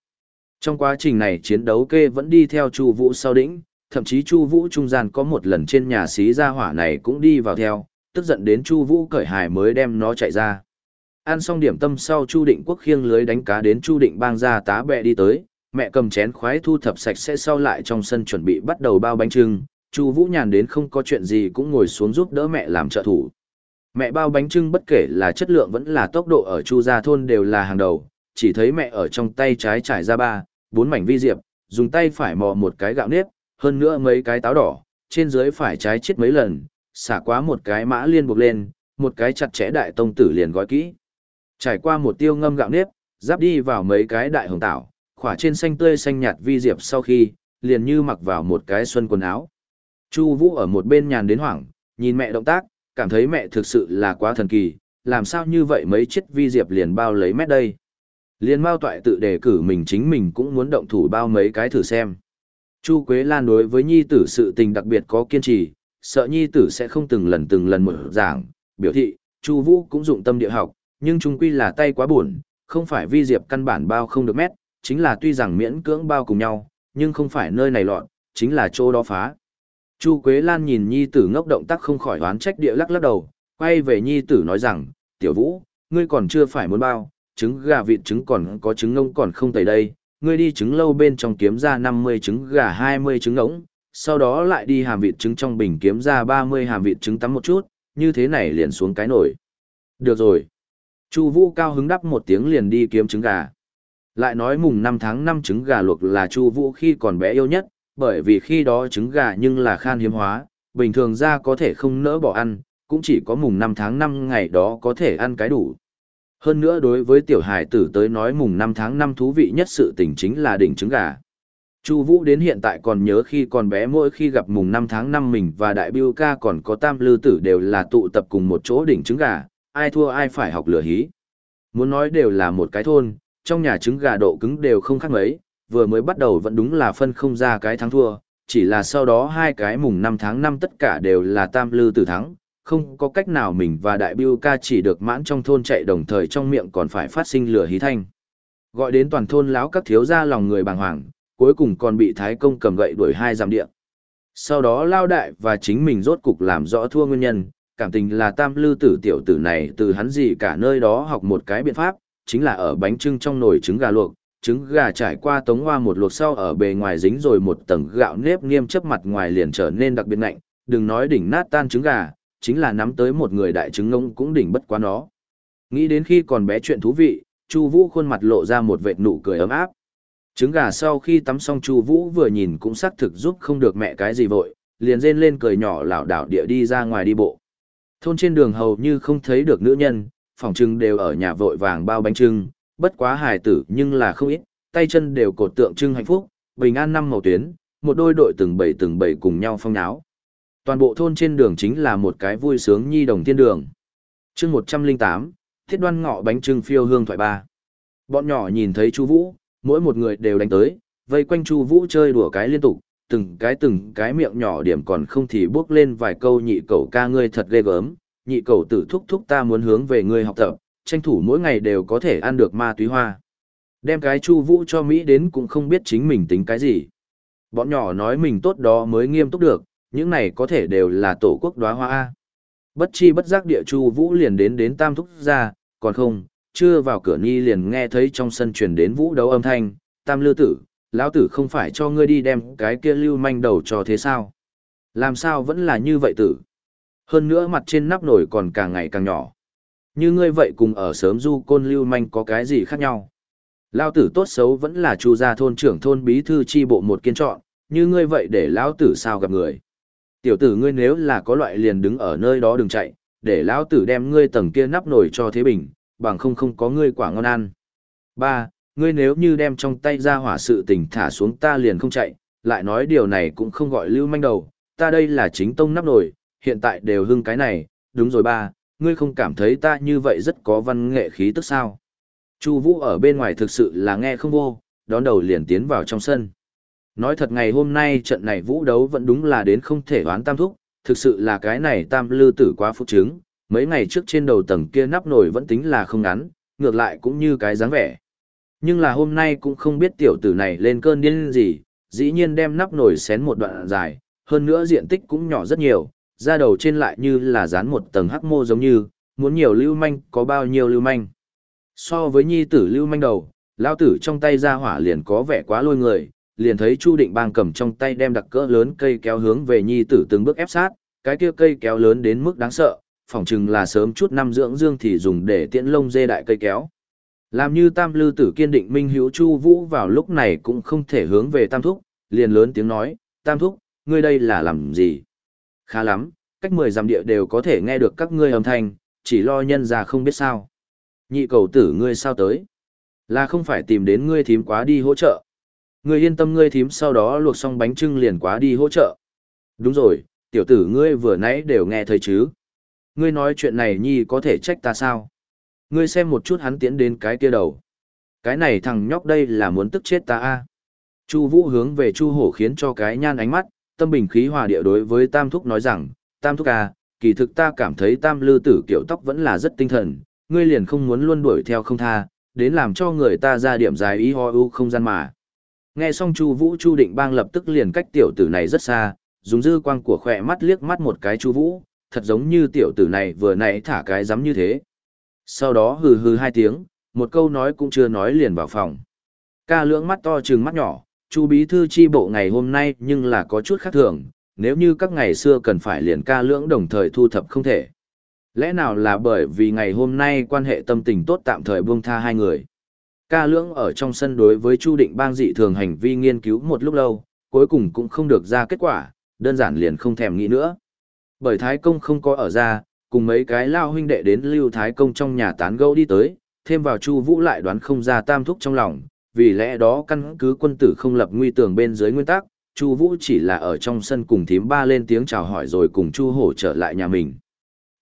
Trong quá trình này chiến đấu kê vẫn đi theo Chu Vũ sau đỉnh, thậm chí Chu Vũ trung gian có một lần trên nhà xí gia hỏa này cũng đi vào theo, tức giận đến Chu Vũ cởi hài mới đem nó chạy ra. Ăn xong điểm tâm sau Chu Định Quốc khiêng lưới đánh cá đến Chu Định bang ra tá bẹ đi tới, mẹ cầm chén khoái thu thập sạch sẽ sau lại trong sân chuẩn bị bắt đầu bao bánh trưng, Chu Vũ nhàn đến không có chuyện gì cũng ngồi xuống giúp đỡ mẹ làm trợ thủ. Mẹ bao bánh trưng bất kể là chất lượng vẫn là tốc độ ở Chu gia thôn đều là hàng đầu, chỉ thấy mẹ ở trong tay trái trải ra ba, bốn mảnh vi diệp, dùng tay phải mò một cái gạo nếp, hơn nữa mấy cái táo đỏ, trên dưới phải trái chết mấy lần, xả quá một cái mã liên buộc lên, một cái chặt chẽ đại tông tử liền gói kỹ. Trải qua một tiêu ngâm gạo nếp, giáp đi vào mấy cái đại hồng tảo, khỏa trên xanh tươi xanh nhạt vi diệp sau khi, liền như mặc vào một cái xuân quần áo. Chu Vũ ở một bên nhàn đến hoảng, nhìn mẹ động tác, cảm thấy mẹ thực sự là quá thần kỳ, làm sao như vậy mấy chiếc vi diệp liền bao lấy mét đây. Liên Mao toại tự đề cử mình chính mình cũng muốn động thủ bao mấy cái thử xem. Chu Quế Lan đối với nhi tử sự tình đặc biệt có kiên trì, sợ nhi tử sẽ không từng lần từng lần mở giảng, biểu thị, Chu Vũ cũng dụng tâm địa học, nhưng chúng quy là tay quá buồn, không phải vi diệp căn bản bao không được mét, chính là tuy rằng miễn cưỡng bao cùng nhau, nhưng không phải nơi này loạn, chính là chỗ đó phá. Chu Quế Lan nhìn nhi tử ngốc động tác không khỏi oán trách địa lắc lắc đầu, quay về nhi tử nói rằng, tiểu vũ, ngươi còn chưa phải muốn bao, trứng gà vịt trứng còn có trứng ngông còn không tẩy đây, ngươi đi trứng lâu bên trong kiếm ra 50 trứng gà 20 trứng ngỗng, sau đó lại đi hàm vịt trứng trong bình kiếm ra 30 hàm vịt trứng tắm một chút, như thế này liền xuống cái nổi. Được rồi. Chu Vũ cao hứng đắp một tiếng liền đi kiếm trứng gà. Lại nói mùng 5 tháng 5 trứng gà luộc là Chu Vũ khi còn bé yêu nhất, bởi vì khi đó trứng gà nhưng là khan hiếm hóa, bình thường ra có thể không nỡ bỏ ăn, cũng chỉ có mùng 5 tháng 5 ngày đó có thể ăn cái đủ. Hơn nữa đối với tiểu hải tử tới nói mùng 5 tháng 5 thú vị nhất sự tình chính là đỉnh trứng gà. Chu Vũ đến hiện tại còn nhớ khi còn bé mỗi khi gặp mùng 5 tháng 5 mình và đại biêu ca còn có tam lư tử đều là tụ tập cùng một chỗ đỉnh trứng gà, ai thua ai phải học lửa hí. Muốn nói đều là một cái thôn, trong nhà trứng gà độ cứng đều không khác mấy, vừa mới bắt đầu vẫn đúng là phân không ra cái thắng thua, chỉ là sau đó hai cái mùng 5 tháng 5 tất cả đều là tam lư tử thắng, không có cách nào mình và đại biêu ca chỉ được mãn trong thôn chạy đồng thời trong miệng còn phải phát sinh lửa hí thanh. Gọi đến toàn thôn láo các thiếu gia lòng người bàng hoàng, cuối cùng còn bị thái công cầm gậy đuổi hai giảm địa. Sau đó lao đại và chính mình rốt cục làm rõ thua nguyên nhân, cảm tình là tam lư tử tiểu tử này từ hắn gì cả nơi đó học một cái biện pháp, chính là ở bánh trưng trong nồi trứng gà luộc, trứng gà trải qua tống hoa một luộc sau ở bề ngoài dính rồi một tầng gạo nếp nghiêm chấp mặt ngoài liền trở nên đặc biệt lạnh, đừng nói đỉnh nát tan trứng gà, chính là nắm tới một người đại trứng ngông cũng đỉnh bất quá nó. Nghĩ đến khi còn bé chuyện thú vị, Chu Vũ khuôn mặt lộ ra một vệt nụ cười ấm áp. Trứng gà sau khi tắm xong Chu Vũ vừa nhìn cũng xác thực giúp không được mẹ cái gì vội, liền rên lên cười nhỏ lảo đảo địa đi ra ngoài đi bộ. Thôn trên đường hầu như không thấy được nữ nhân, phòng trưng đều ở nhà vội vàng bao bánh trưng, bất quá hài tử nhưng là không ít, tay chân đều cột tượng trưng hạnh phúc, bình an năm màu tuyến, một đôi đội từng bầy từng bầy cùng nhau phong náo. Toàn bộ thôn trên đường chính là một cái vui sướng nhi đồng thiên đường. chương 108, thiết đoan ngọ bánh trưng phiêu hương thoại ba. Bọn nhỏ nhìn thấy chú Vũ, mỗi một người đều đánh tới, vây quanh Chu Vũ chơi đùa cái liên tục, từng cái từng cái miệng nhỏ điểm còn không thì bước lên vài câu nhị cầu ca ngươi thật ghê gớm, nhị cầu tử thúc thúc ta muốn hướng về ngươi học tập, tranh thủ mỗi ngày đều có thể ăn được ma túy hoa. Đem cái Chu Vũ cho Mỹ đến cũng không biết chính mình tính cái gì. Bọn nhỏ nói mình tốt đó mới nghiêm túc được, những này có thể đều là tổ quốc đóa hoa a. Bất chi bất giác địa Chu Vũ liền đến đến Tam thúc gia, còn không, chưa vào cửa nhi liền nghe thấy trong sân truyền đến vũ đấu âm thanh, tam lư tử, lão tử không phải cho ngươi đi đem cái kia lưu manh đầu cho thế sao? Làm sao vẫn là như vậy tử? Hơn nữa mặt trên nắp nổi còn càng ngày càng nhỏ. Như ngươi vậy cùng ở sớm du côn lưu manh có cái gì khác nhau? Lão tử tốt xấu vẫn là chu gia thôn trưởng thôn bí thư chi bộ một kiên chọn, như ngươi vậy để lão tử sao gặp người? Tiểu tử ngươi nếu là có loại liền đứng ở nơi đó đừng chạy, để lão tử đem ngươi tầng kia nắp nổi cho thế bình, bằng không không có ngươi quả ngon ăn. Ba, ngươi nếu như đem trong tay ra hỏa sự tình thả xuống ta liền không chạy, lại nói điều này cũng không gọi lưu manh đầu, ta đây là chính tông nắp nổi, hiện tại đều hưng cái này, đúng rồi ba, ngươi không cảm thấy ta như vậy rất có văn nghệ khí tức sao. Chu Vũ ở bên ngoài thực sự là nghe không vô, đón đầu liền tiến vào trong sân. Nói thật ngày hôm nay trận này vũ đấu vẫn đúng là đến không thể đoán tam thúc, thực sự là cái này tam lư tử quá phúc chứng, mấy ngày trước trên đầu tầng kia nắp nổi vẫn tính là không ngắn, ngược lại cũng như cái dáng vẻ. Nhưng là hôm nay cũng không biết tiểu tử này lên cơn điên gì, dĩ nhiên đem nắp nổi xén một đoạn dài, hơn nữa diện tích cũng nhỏ rất nhiều, da đầu trên lại như là dán một tầng hắc mô giống như, muốn nhiều lưu manh có bao nhiêu lưu manh. So với nhi tử lưu manh đầu, lao tử trong tay ra hỏa liền có vẻ quá lôi người, liền thấy Chu Định Bang cầm trong tay đem đặc cỡ lớn cây kéo hướng về nhi tử từng bước ép sát, cái kia cây kéo lớn đến mức đáng sợ, phỏng chừng là sớm chút năm dưỡng dương thì dùng để tiễn lông dê đại cây kéo. Làm như tam lư tử kiên định minh hữu chu vũ vào lúc này cũng không thể hướng về tam thúc, liền lớn tiếng nói, tam thúc, ngươi đây là làm gì? Khá lắm, cách mười dặm địa đều có thể nghe được các ngươi âm thanh, chỉ lo nhân ra không biết sao. Nhị cầu tử ngươi sao tới? Là không phải tìm đến ngươi thím quá đi hỗ trợ. Ngươi yên tâm ngươi thím sau đó luộc xong bánh trưng liền quá đi hỗ trợ. Đúng rồi, tiểu tử ngươi vừa nãy đều nghe thấy chứ. Ngươi nói chuyện này nhi có thể trách ta sao? Ngươi xem một chút hắn tiến đến cái kia đầu. Cái này thằng nhóc đây là muốn tức chết ta a. Chu Vũ hướng về Chu Hổ khiến cho cái nhan ánh mắt, tâm bình khí hòa địa đối với Tam Thúc nói rằng, Tam Thúc à, kỳ thực ta cảm thấy Tam Lư Tử kiểu tóc vẫn là rất tinh thần, ngươi liền không muốn luôn đuổi theo không tha, đến làm cho người ta ra điểm dài ý ho u không gian mà. Nghe xong Chu Vũ Chu Định Bang lập tức liền cách tiểu tử này rất xa, dùng dư quang của khỏe mắt liếc mắt một cái Chu Vũ, thật giống như tiểu tử này vừa nãy thả cái giấm như thế. Sau đó hừ hừ hai tiếng, một câu nói cũng chưa nói liền vào phòng. Ca lưỡng mắt to trừng mắt nhỏ, chu bí thư chi bộ ngày hôm nay nhưng là có chút khác thường, nếu như các ngày xưa cần phải liền ca lưỡng đồng thời thu thập không thể. Lẽ nào là bởi vì ngày hôm nay quan hệ tâm tình tốt tạm thời buông tha hai người. Ca lưỡng ở trong sân đối với chu định bang dị thường hành vi nghiên cứu một lúc lâu, cuối cùng cũng không được ra kết quả, đơn giản liền không thèm nghĩ nữa. Bởi Thái Công không có ở ra, cùng mấy cái lao huynh đệ đến Lưu Thái Công trong nhà tán gẫu đi tới, thêm vào Chu Vũ lại đoán không ra tam thúc trong lòng, vì lẽ đó căn cứ quân tử không lập nguy tường bên dưới nguyên tắc, Chu Vũ chỉ là ở trong sân cùng thím ba lên tiếng chào hỏi rồi cùng Chu Hổ trở lại nhà mình.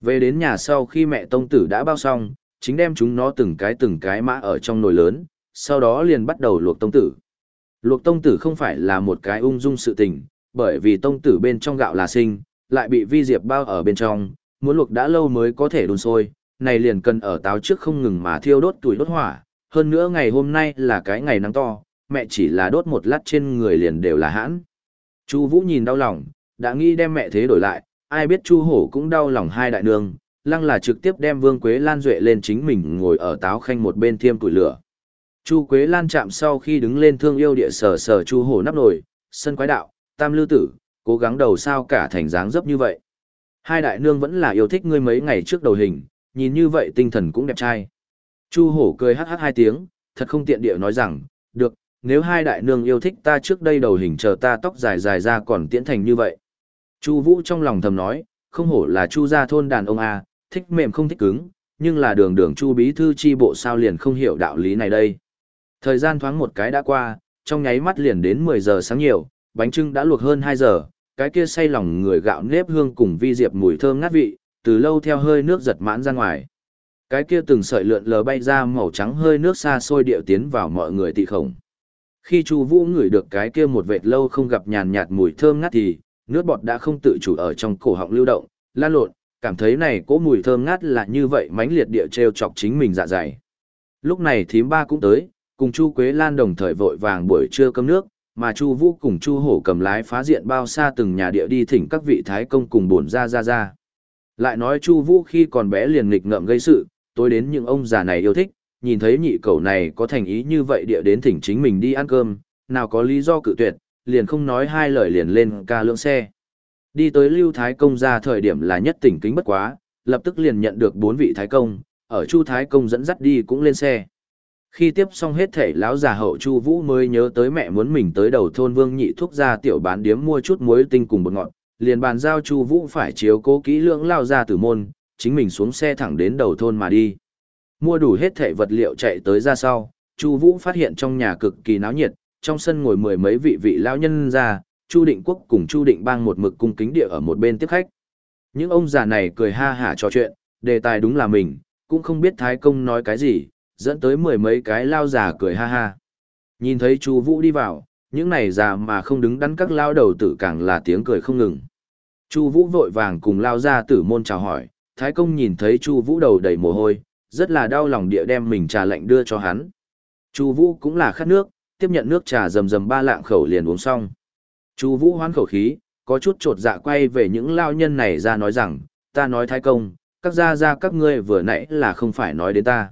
Về đến nhà sau khi mẹ tông tử đã bao xong, chính đem chúng nó từng cái từng cái mã ở trong nồi lớn, sau đó liền bắt đầu luộc tông tử. Luộc tông tử không phải là một cái ung dung sự tình, bởi vì tông tử bên trong gạo là sinh, lại bị vi diệp bao ở bên trong, muốn luộc đã lâu mới có thể đun sôi, này liền cần ở táo trước không ngừng mà thiêu đốt tuổi đốt hỏa, hơn nữa ngày hôm nay là cái ngày nắng to, mẹ chỉ là đốt một lát trên người liền đều là hãn. Chu Vũ nhìn đau lòng, đã nghĩ đem mẹ thế đổi lại, ai biết Chu Hổ cũng đau lòng hai đại nương, lăng là trực tiếp đem Vương Quế Lan duệ lên chính mình ngồi ở táo khanh một bên thiêm củi lửa. Chu Quế Lan chạm sau khi đứng lên thương yêu địa sở sở Chu Hổ nắp nồi, sân quái đạo, tam lưu tử, cố gắng đầu sao cả thành dáng dấp như vậy. Hai đại nương vẫn là yêu thích ngươi mấy ngày trước đầu hình, nhìn như vậy tinh thần cũng đẹp trai. Chu Hổ cười hát hát hai tiếng, thật không tiện địa nói rằng, được, nếu hai đại nương yêu thích ta trước đây đầu hình chờ ta tóc dài dài ra còn tiễn thành như vậy. Chu Vũ trong lòng thầm nói, không hổ là Chu gia thôn đàn ông a, thích mềm không thích cứng, nhưng là đường đường Chu bí thư chi bộ sao liền không hiểu đạo lý này đây. Thời gian thoáng một cái đã qua, trong nháy mắt liền đến 10 giờ sáng nhiều, bánh trưng đã luộc hơn 2 giờ, cái kia say lòng người gạo nếp hương cùng vi diệp mùi thơm ngát vị, từ lâu theo hơi nước giật mãn ra ngoài. Cái kia từng sợi lượn lờ bay ra màu trắng hơi nước xa xôi điệu tiến vào mọi người tị khổng. Khi Chu Vũ ngửi được cái kia một vệt lâu không gặp nhàn nhạt mùi thơm ngát thì, nước bọt đã không tự chủ ở trong cổ họng lưu động, lan lộn, cảm thấy này cỗ mùi thơm ngát là như vậy mãnh liệt địa treo chọc chính mình dạ dày. Lúc này thím ba cũng tới, cùng Chu Quế Lan đồng thời vội vàng buổi trưa cơm nước, mà Chu Vũ cùng Chu Hổ cầm lái phá diện bao xa từng nhà địa đi thỉnh các vị thái công cùng bổn ra ra ra. Lại nói Chu Vũ khi còn bé liền nghịch ngợm gây sự, tối đến những ông già này yêu thích, nhìn thấy nhị cậu này có thành ý như vậy địa đến thỉnh chính mình đi ăn cơm, nào có lý do cự tuyệt, liền không nói hai lời liền lên ca lượng xe. Đi tới Lưu Thái Công ra thời điểm là nhất tỉnh kính bất quá, lập tức liền nhận được bốn vị Thái Công, ở Chu Thái Công dẫn dắt đi cũng lên xe. Khi tiếp xong hết thể lão già hậu Chu Vũ mới nhớ tới mẹ muốn mình tới đầu thôn Vương Nhị thúc ra tiểu bán điếm mua chút muối tinh cùng bột ngọt, liền bàn giao Chu Vũ phải chiếu cố kỹ lưỡng lao ra tử môn, chính mình xuống xe thẳng đến đầu thôn mà đi. Mua đủ hết thể vật liệu chạy tới ra sau, Chu Vũ phát hiện trong nhà cực kỳ náo nhiệt, trong sân ngồi mười mấy vị vị lão nhân ra, Chu Định Quốc cùng Chu Định Bang một mực cung kính địa ở một bên tiếp khách. Những ông già này cười ha hả trò chuyện, đề tài đúng là mình, cũng không biết Thái Công nói cái gì, dẫn tới mười mấy cái lao già cười ha ha. Nhìn thấy Chu Vũ đi vào, những này già mà không đứng đắn các lao đầu tử càng là tiếng cười không ngừng. Chu Vũ vội vàng cùng lao ra tử môn chào hỏi, Thái công nhìn thấy Chu Vũ đầu đầy mồ hôi, rất là đau lòng địa đem mình trà lạnh đưa cho hắn. Chu Vũ cũng là khát nước, tiếp nhận nước trà rầm rầm ba lạng khẩu liền uống xong. Chu Vũ hoán khẩu khí, có chút trột dạ quay về những lao nhân này ra nói rằng, ta nói Thái công, các gia gia các ngươi vừa nãy là không phải nói đến ta.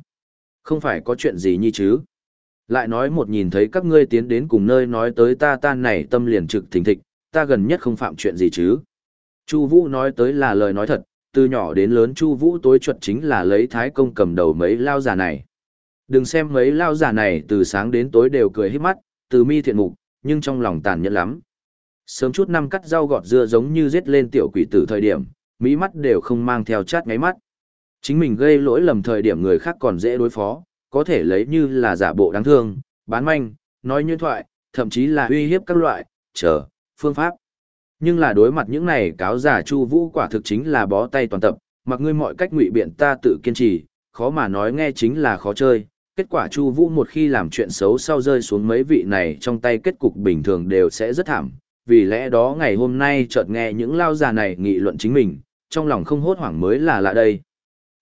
Không phải có chuyện gì như chứ. Lại nói một nhìn thấy các ngươi tiến đến cùng nơi nói tới ta tan này tâm liền trực thình thịch, ta gần nhất không phạm chuyện gì chứ. Chu Vũ nói tới là lời nói thật, từ nhỏ đến lớn Chu Vũ tối chuẩn chính là lấy thái công cầm đầu mấy lao giả này. Đừng xem mấy lao giả này từ sáng đến tối đều cười híp mắt, từ mi thiện mục, nhưng trong lòng tàn nhẫn lắm. Sớm chút năm cắt rau gọt dưa giống như giết lên tiểu quỷ tử thời điểm, mỹ mắt đều không mang theo chát ngáy mắt. Chính mình gây lỗi lầm thời điểm người khác còn dễ đối phó, có thể lấy như là giả bộ đáng thương, bán manh, nói như thoại, thậm chí là uy hiếp các loại, chờ, phương pháp. Nhưng là đối mặt những này cáo giả Chu Vũ quả thực chính là bó tay toàn tập, mặc ngươi mọi cách ngụy biện ta tự kiên trì, khó mà nói nghe chính là khó chơi. Kết quả Chu Vũ một khi làm chuyện xấu sau rơi xuống mấy vị này trong tay kết cục bình thường đều sẽ rất thảm, vì lẽ đó ngày hôm nay chợt nghe những lao già này nghị luận chính mình, trong lòng không hốt hoảng mới là lạ đây.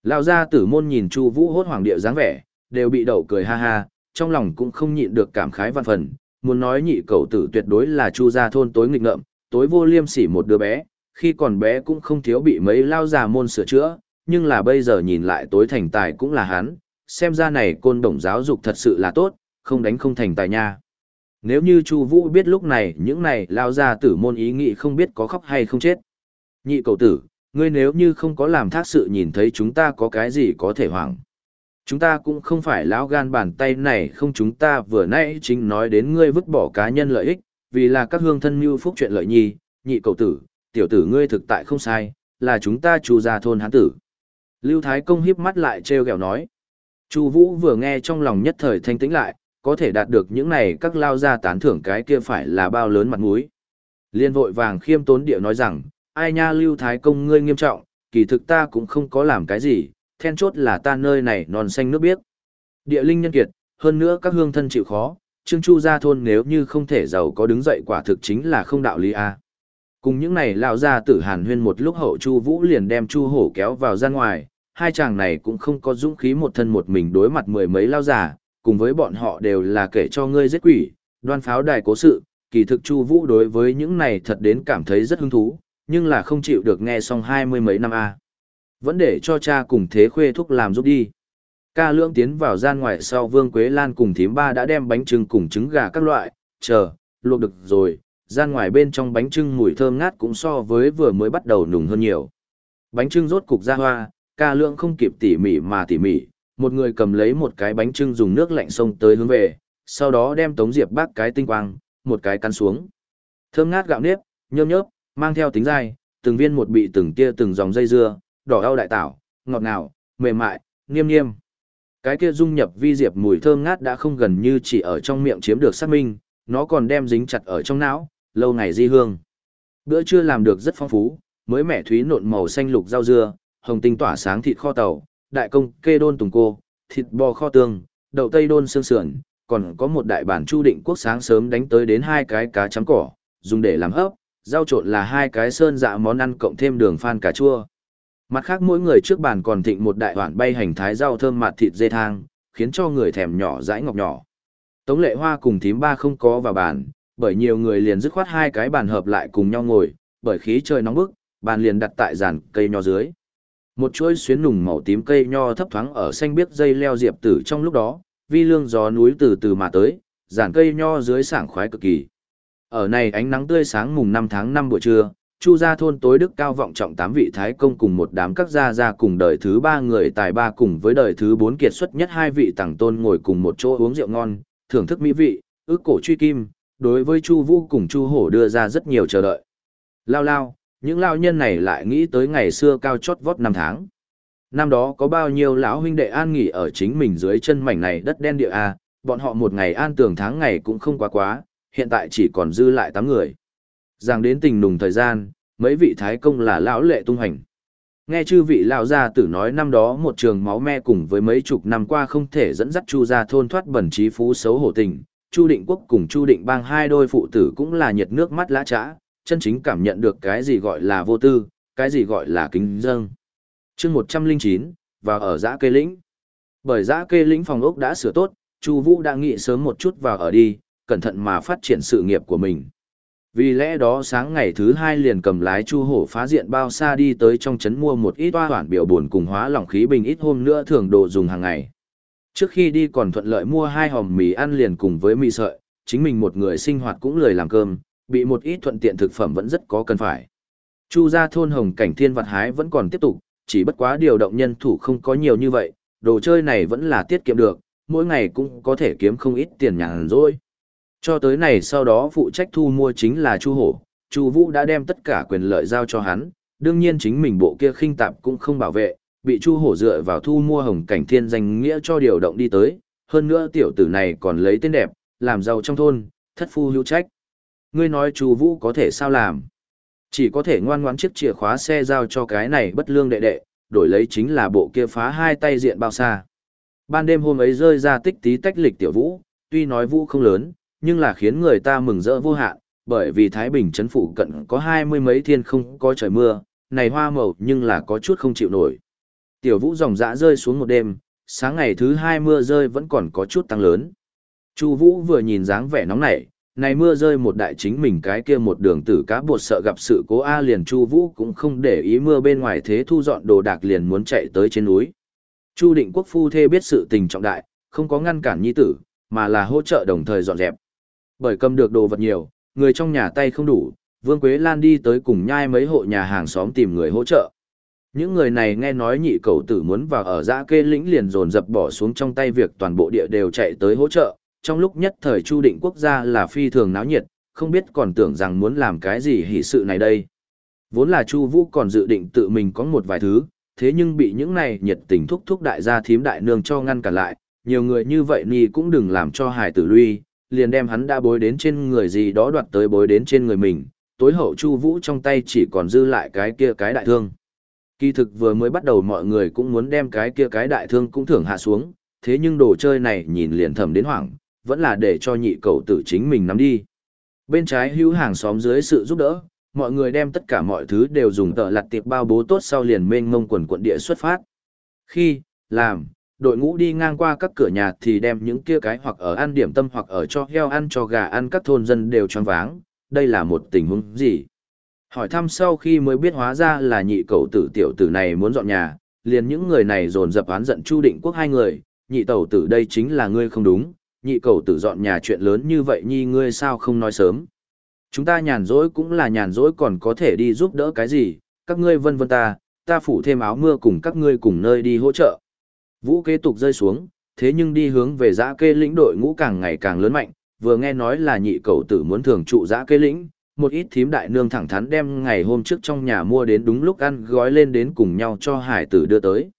Lao gia tử môn nhìn Chu Vũ hốt hoảng địa dáng vẻ, đều bị đậu cười ha ha, trong lòng cũng không nhịn được cảm khái văn phần, muốn nói nhị cậu tử tuyệt đối là Chu gia thôn tối nghịch ngợm, tối vô liêm sỉ một đứa bé, khi còn bé cũng không thiếu bị mấy lao già môn sửa chữa, nhưng là bây giờ nhìn lại tối thành tài cũng là hắn, xem ra này côn đồng giáo dục thật sự là tốt, không đánh không thành tài nha. Nếu như Chu Vũ biết lúc này, những này lao ra tử môn ý nghĩ không biết có khóc hay không chết. Nhị cậu tử, ngươi nếu như không có làm thác sự nhìn thấy chúng ta có cái gì có thể hoảng. Chúng ta cũng không phải lão gan bàn tay này không chúng ta vừa nãy chính nói đến ngươi vứt bỏ cá nhân lợi ích, vì là các hương thân mưu phúc chuyện lợi nhi, nhị cậu tử, tiểu tử ngươi thực tại không sai, là chúng ta chu gia thôn hán tử. Lưu Thái Công hiếp mắt lại treo gẹo nói. Chu Vũ vừa nghe trong lòng nhất thời thanh tĩnh lại, có thể đạt được những này các lao gia tán thưởng cái kia phải là bao lớn mặt mũi. Liên vội vàng khiêm tốn địa nói rằng, ai nha Lưu Thái Công ngươi nghiêm trọng, kỳ thực ta cũng không có làm cái gì, then chốt là ta nơi này non xanh nước biếc. Địa linh nhân kiệt, hơn nữa các hương thân chịu khó, Trương Chu gia thôn nếu như không thể giàu có đứng dậy quả thực chính là không đạo lý a. Cùng những này lão gia tử Hàn Huyên một lúc hậu Chu Vũ liền đem Chu Hổ kéo vào ra ngoài, hai chàng này cũng không có dũng khí một thân một mình đối mặt mười mấy lao giả, cùng với bọn họ đều là kể cho ngươi giết quỷ, đoan pháo đài cố sự, kỳ thực Chu Vũ đối với những này thật đến cảm thấy rất hứng thú, nhưng là không chịu được nghe xong hai mươi mấy năm a. Vẫn để cho cha cùng Thế Khuê thúc làm giúp đi. Ca lưỡng tiến vào gian ngoài sau Vương Quế Lan cùng thím ba đã đem bánh trưng cùng trứng gà các loại, chờ, luộc được rồi, gian ngoài bên trong bánh trưng mùi thơm ngát cũng so với vừa mới bắt đầu nùng hơn nhiều. Bánh trưng rốt cục ra hoa, ca lượng không kịp tỉ mỉ mà tỉ mỉ, một người cầm lấy một cái bánh trưng dùng nước lạnh sông tới hướng về, sau đó đem tống diệp bác cái tinh quang, một cái cắn xuống. Thơm ngát gạo nếp, nhơm nhớp, mang theo tính dai, từng viên một bị từng tia từng dòng dây dưa, đỏ ao đại tảo, ngọt ngào, mềm mại, niêm niêm. Cái kia dung nhập vi diệp mùi thơm ngát đã không gần như chỉ ở trong miệng chiếm được xác minh, nó còn đem dính chặt ở trong não, lâu ngày di hương. Bữa trưa làm được rất phong phú, mới mẻ thúy nộn màu xanh lục rau dưa, hồng tinh tỏa sáng thịt kho tàu, đại công kê đôn tùng cô, thịt bò kho tương, đậu tây đôn xương sườn, còn có một đại bản chu định quốc sáng sớm đánh tới đến hai cái cá chấm cỏ, dùng để làm hấp, rau trộn là hai cái sơn dạ món ăn cộng thêm đường phan cà chua. Mặt khác mỗi người trước bàn còn thịnh một đại hoản bay hành thái rau thơm mặt thịt dê thang, khiến cho người thèm nhỏ dãi ngọc nhỏ. Tống lệ hoa cùng thím ba không có vào bàn, bởi nhiều người liền dứt khoát hai cái bàn hợp lại cùng nhau ngồi, bởi khí trời nóng bức, bàn liền đặt tại giàn cây nho dưới. Một chuỗi xuyến nùng màu tím cây nho thấp thoáng ở xanh biếc dây leo diệp tử trong lúc đó, vi lương gió núi từ từ mà tới, giàn cây nho dưới sảng khoái cực kỳ. Ở này ánh nắng tươi sáng mùng 5 tháng 5 buổi trưa, Chu gia thôn tối đức cao vọng trọng tám vị thái công cùng một đám các gia gia cùng đời thứ ba người tài ba cùng với đời thứ bốn kiệt xuất nhất hai vị tàng tôn ngồi cùng một chỗ uống rượu ngon, thưởng thức mỹ vị, ước cổ truy kim, đối với Chu Vũ cùng Chu Hổ đưa ra rất nhiều chờ đợi. Lao lao, những lao nhân này lại nghĩ tới ngày xưa cao chót vót năm tháng. Năm đó có bao nhiêu lão huynh đệ an nghỉ ở chính mình dưới chân mảnh này đất đen địa a, bọn họ một ngày an tường tháng ngày cũng không quá quá, hiện tại chỉ còn dư lại 8 người. Giang đến tình nùng thời gian, mấy vị thái công là lão lệ tung hành. Nghe chư vị lão gia tử nói năm đó một trường máu me cùng với mấy chục năm qua không thể dẫn dắt Chu gia thôn thoát bẩn trí phú xấu hổ tình, Chu Định Quốc cùng Chu Định Bang hai đôi phụ tử cũng là nhiệt nước mắt lã chã, chân chính cảm nhận được cái gì gọi là vô tư, cái gì gọi là kính dâng. chương 109, vào ở giã kê lĩnh. Bởi giã kê lĩnh phòng ốc đã sửa tốt, Chu Vũ đã nghĩ sớm một chút vào ở đi, cẩn thận mà phát triển sự nghiệp của mình. Vì lẽ đó sáng ngày thứ hai liền cầm lái Chu Hổ phá diện bao xa đi tới trong trấn mua một ít toa hoản biểu buồn cùng hóa lỏng khí bình ít hôm nữa thường đồ dùng hàng ngày. Trước khi đi còn thuận lợi mua hai hòm mì ăn liền cùng với mì sợi, chính mình một người sinh hoạt cũng lười làm cơm, bị một ít thuận tiện thực phẩm vẫn rất có cần phải. Chu gia thôn hồng cảnh thiên vật hái vẫn còn tiếp tục, chỉ bất quá điều động nhân thủ không có nhiều như vậy, đồ chơi này vẫn là tiết kiệm được, mỗi ngày cũng có thể kiếm không ít tiền nhàn rỗi. Cho tới này sau đó phụ trách thu mua chính là Chu Hổ, Chu Vũ đã đem tất cả quyền lợi giao cho hắn, đương nhiên chính mình bộ kia khinh tạp cũng không bảo vệ, bị Chu Hổ dựa vào thu mua hồng cảnh thiên danh nghĩa cho điều động đi tới, hơn nữa tiểu tử này còn lấy tên đẹp, làm giàu trong thôn, thất phu hữu trách. Ngươi nói Chu Vũ có thể sao làm? Chỉ có thể ngoan ngoãn chiếc chìa khóa xe giao cho cái này bất lương đệ đệ, đổi lấy chính là bộ kia phá hai tay diện bao xa. Ban đêm hôm ấy rơi ra tích tí tách lịch tiểu vũ, tuy nói vũ không lớn, nhưng là khiến người ta mừng rỡ vô hạn, bởi vì Thái Bình trấn phụ cận có hai mươi mấy thiên không có trời mưa, này hoa màu nhưng là có chút không chịu nổi. Tiểu vũ dòng dã rơi xuống một đêm, sáng ngày thứ hai mưa rơi vẫn còn có chút tăng lớn. Chu vũ vừa nhìn dáng vẻ nóng nảy, này mưa rơi một đại chính mình cái kia một đường tử cá bột sợ gặp sự cố A liền Chu vũ cũng không để ý mưa bên ngoài thế thu dọn đồ đạc liền muốn chạy tới trên núi. Chu định quốc phu thê biết sự tình trọng đại, không có ngăn cản nhi tử, mà là hỗ trợ đồng thời dọn dẹp. Bởi cầm được đồ vật nhiều, người trong nhà tay không đủ, Vương Quế Lan đi tới cùng nhai mấy hộ nhà hàng xóm tìm người hỗ trợ. Những người này nghe nói nhị cầu tử muốn vào ở dã kê lĩnh liền dồn dập bỏ xuống trong tay việc toàn bộ địa đều chạy tới hỗ trợ. Trong lúc nhất thời Chu định quốc gia là phi thường náo nhiệt, không biết còn tưởng rằng muốn làm cái gì hỷ sự này đây. Vốn là Chu Vũ còn dự định tự mình có một vài thứ, thế nhưng bị những này nhiệt tình thúc thúc đại gia thím đại nương cho ngăn cản lại, nhiều người như vậy ni cũng đừng làm cho hài tử lui, liền đem hắn đã bối đến trên người gì đó đoạt tới bối đến trên người mình, tối hậu Chu Vũ trong tay chỉ còn dư lại cái kia cái đại thương. Kỳ thực vừa mới bắt đầu mọi người cũng muốn đem cái kia cái đại thương cũng thưởng hạ xuống, thế nhưng đồ chơi này nhìn liền thầm đến hoảng, vẫn là để cho nhị cậu tử chính mình nắm đi. Bên trái hữu hàng xóm dưới sự giúp đỡ, mọi người đem tất cả mọi thứ đều dùng tờ lặt tiệp bao bố tốt sau liền mênh mông quần quận địa xuất phát. Khi, làm, đội ngũ đi ngang qua các cửa nhà thì đem những kia cái hoặc ở ăn điểm tâm hoặc ở cho heo ăn cho gà ăn các thôn dân đều choáng váng, đây là một tình huống gì? Hỏi thăm sau khi mới biết hóa ra là nhị cậu tử tiểu tử này muốn dọn nhà, liền những người này dồn dập oán giận Chu Định Quốc hai người, nhị tẩu tử đây chính là ngươi không đúng, nhị cậu tử dọn nhà chuyện lớn như vậy nhi ngươi sao không nói sớm. Chúng ta nhàn rỗi cũng là nhàn rỗi còn có thể đi giúp đỡ cái gì, các ngươi vân vân ta, ta phủ thêm áo mưa cùng các ngươi cùng nơi đi hỗ trợ. Vũ kế tục rơi xuống, thế nhưng đi hướng về giã kê lĩnh đội ngũ càng ngày càng lớn mạnh, vừa nghe nói là nhị cầu tử muốn thường trụ giã kê lĩnh, một ít thím đại nương thẳng thắn đem ngày hôm trước trong nhà mua đến đúng lúc ăn gói lên đến cùng nhau cho hải tử đưa tới.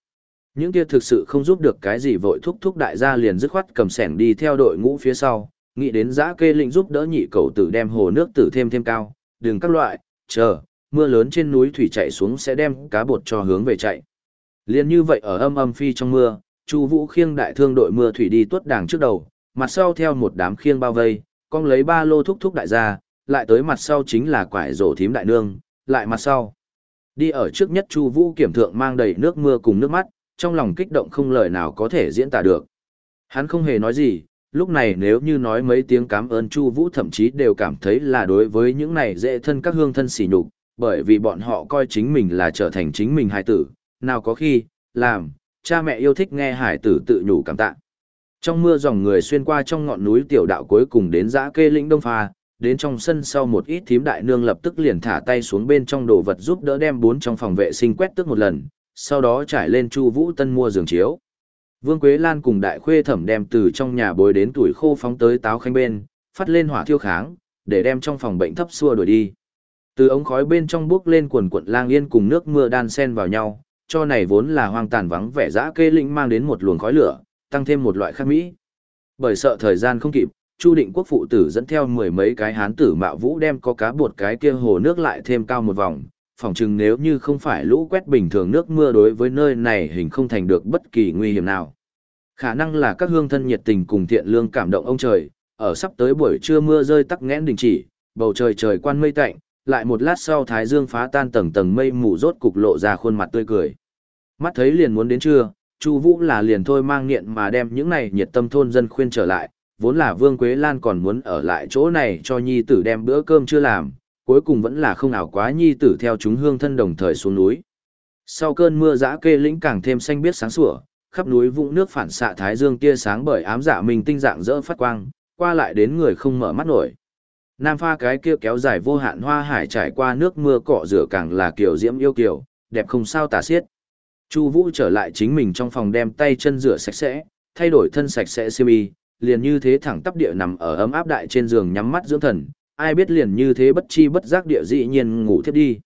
Những kia thực sự không giúp được cái gì vội thúc thúc đại gia liền dứt khoát cầm sẻng đi theo đội ngũ phía sau, nghĩ đến giã kê lĩnh giúp đỡ nhị cầu tử đem hồ nước tử thêm thêm cao, đừng các loại, chờ, mưa lớn trên núi thủy chạy xuống sẽ đem cá bột cho hướng về chạy. Liên như vậy ở âm âm phi trong mưa, Chu Vũ khiêng đại thương đội mưa thủy đi tuất đảng trước đầu, mặt sau theo một đám khiêng bao vây, con lấy ba lô thúc thúc đại gia, lại tới mặt sau chính là quải rổ thím đại nương, lại mặt sau. Đi ở trước nhất Chu Vũ kiểm thượng mang đầy nước mưa cùng nước mắt, trong lòng kích động không lời nào có thể diễn tả được. Hắn không hề nói gì, lúc này nếu như nói mấy tiếng cảm ơn Chu Vũ thậm chí đều cảm thấy là đối với những này dễ thân các hương thân sỉ nhục, bởi vì bọn họ coi chính mình là trở thành chính mình hài tử, nào có khi, làm, cha mẹ yêu thích nghe hải tử tự nhủ cảm tạ. Trong mưa dòng người xuyên qua trong ngọn núi tiểu đạo cuối cùng đến dã kê lĩnh đông pha, đến trong sân sau một ít thím đại nương lập tức liền thả tay xuống bên trong đồ vật giúp đỡ đem bốn trong phòng vệ sinh quét tức một lần, sau đó trải lên Chu Vũ Tân mua giường chiếu. Vương Quế Lan cùng Đại Khuê Thẩm đem từ trong nhà bồi đến tuổi khô phóng tới táo khanh bên, phát lên hỏa thiêu kháng, để đem trong phòng bệnh thấp xua đuổi đi. Từ ống khói bên trong bước lên quần quần lang yên cùng nước mưa đan xen vào nhau, cho này vốn là hoang tàn vắng vẻ dã kê lĩnh mang đến một luồng khói lửa, tăng thêm một loại khác mỹ. Bởi sợ thời gian không kịp, Chu Định Quốc phụ tử dẫn theo mười mấy cái hán tử mạo vũ đem có cá buột cái kia hồ nước lại thêm cao một vòng, phỏng chừng nếu như không phải lũ quét bình thường nước mưa đối với nơi này hình không thành được bất kỳ nguy hiểm nào. Khả năng là các hương thân nhiệt tình cùng thiện lương cảm động ông trời, ở sắp tới buổi trưa mưa rơi tắc nghẽn đình chỉ, bầu trời trời quan mây tạnh, lại một lát sau thái dương phá tan tầng tầng mây mù rốt cục lộ ra khuôn mặt tươi cười. Mắt thấy liền muốn đến trưa, Chu Vũ là liền thôi mang nghiện mà đem những này nhiệt tâm thôn dân khuyên trở lại, vốn là Vương Quế Lan còn muốn ở lại chỗ này cho nhi tử đem bữa cơm chưa làm, cuối cùng vẫn là không ảo quá nhi tử theo chúng hương thân đồng thời xuống núi. Sau cơn mưa dã kê lĩnh càng thêm xanh biếc sáng sủa, khắp núi vũng nước phản xạ thái dương tia sáng bởi ám dạ mình tinh dạng rỡ phát quang, qua lại đến người không mở mắt nổi. Nam pha cái kia kéo dài vô hạn hoa hải trải qua nước mưa cọ rửa càng là kiểu diễm yêu kiểu, đẹp không sao tả xiết. Chu Vũ trở lại chính mình trong phòng đem tay chân rửa sạch sẽ, thay đổi thân sạch sẽ xiêm y, liền như thế thẳng tắp địa nằm ở ấm áp đại trên giường nhắm mắt dưỡng thần, ai biết liền như thế bất chi bất giác địa dĩ nhiên ngủ thiếp đi.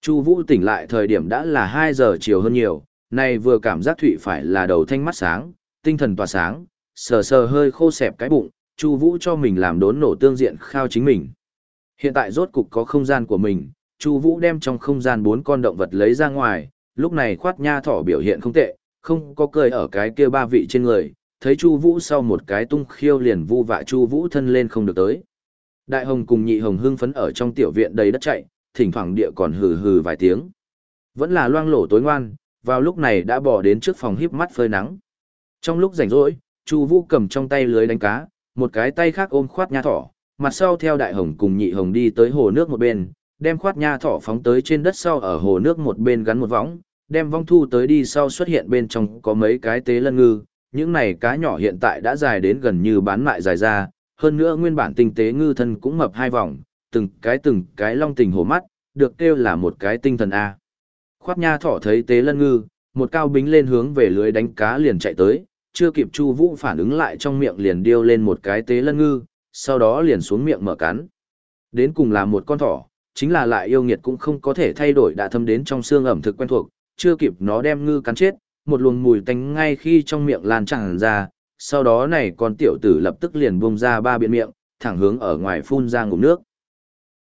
Chu Vũ tỉnh lại thời điểm đã là hai giờ chiều hơn nhiều, nay vừa cảm giác thụy phải là đầu thanh mắt sáng, tinh thần tỏa sáng, sờ sờ hơi khô xẹp cái bụng, Chu Vũ cho mình làm đốn nổ tương diện khao chính mình. Hiện tại rốt cục có không gian của mình, Chu Vũ đem trong không gian bốn con động vật lấy ra ngoài, lúc này khoát nha thỏ biểu hiện không tệ, không có cười ở cái kia ba vị trên người, thấy Chu Vũ sau một cái tung khiêu liền vu vạ Chu Vũ thân lên không được tới. Đại hồng cùng nhị hồng hưng phấn ở trong tiểu viện đầy đất chạy, thỉnh thoảng địa còn hừ hừ vài tiếng. Vẫn là loang lổ tối ngoan, vào lúc này đã bỏ đến trước phòng híp mắt phơi nắng. Trong lúc rảnh rỗi, Chu Vũ cầm trong tay lưới đánh cá, một cái tay khác ôm khoát nha thỏ, mặt sau theo đại hồng cùng nhị hồng đi tới hồ nước một bên, đem khoát nha thỏ phóng tới trên đất sau ở hồ nước một bên gắn một võng, đem vong thu tới đi sau xuất hiện bên trong có mấy cái tế lân ngư, những này cá nhỏ hiện tại đã dài đến gần như bán mại dài ra, hơn nữa nguyên bản tinh tế ngư thân cũng mập hai vòng, từng cái từng cái long tình hổ mắt, được kêu là một cái tinh thần A. Khoát nha thỏ thấy tế lân ngư, một cao bính lên hướng về lưới đánh cá liền chạy tới, chưa kịp Chu Vũ phản ứng lại trong miệng liền điêu lên một cái tế lân ngư, sau đó liền xuống miệng mở cắn. Đến cùng là một con thỏ, chính là lại yêu nghiệt cũng không có thể thay đổi đã thâm đến trong xương ẩm thực quen thuộc, chưa kịp nó đem ngư cắn chết, một luồng mùi tanh ngay khi trong miệng lan tràn ra, sau đó này con tiểu tử lập tức liền buông ra ba biện miệng, thẳng hướng ở ngoài phun ra ngụm nước.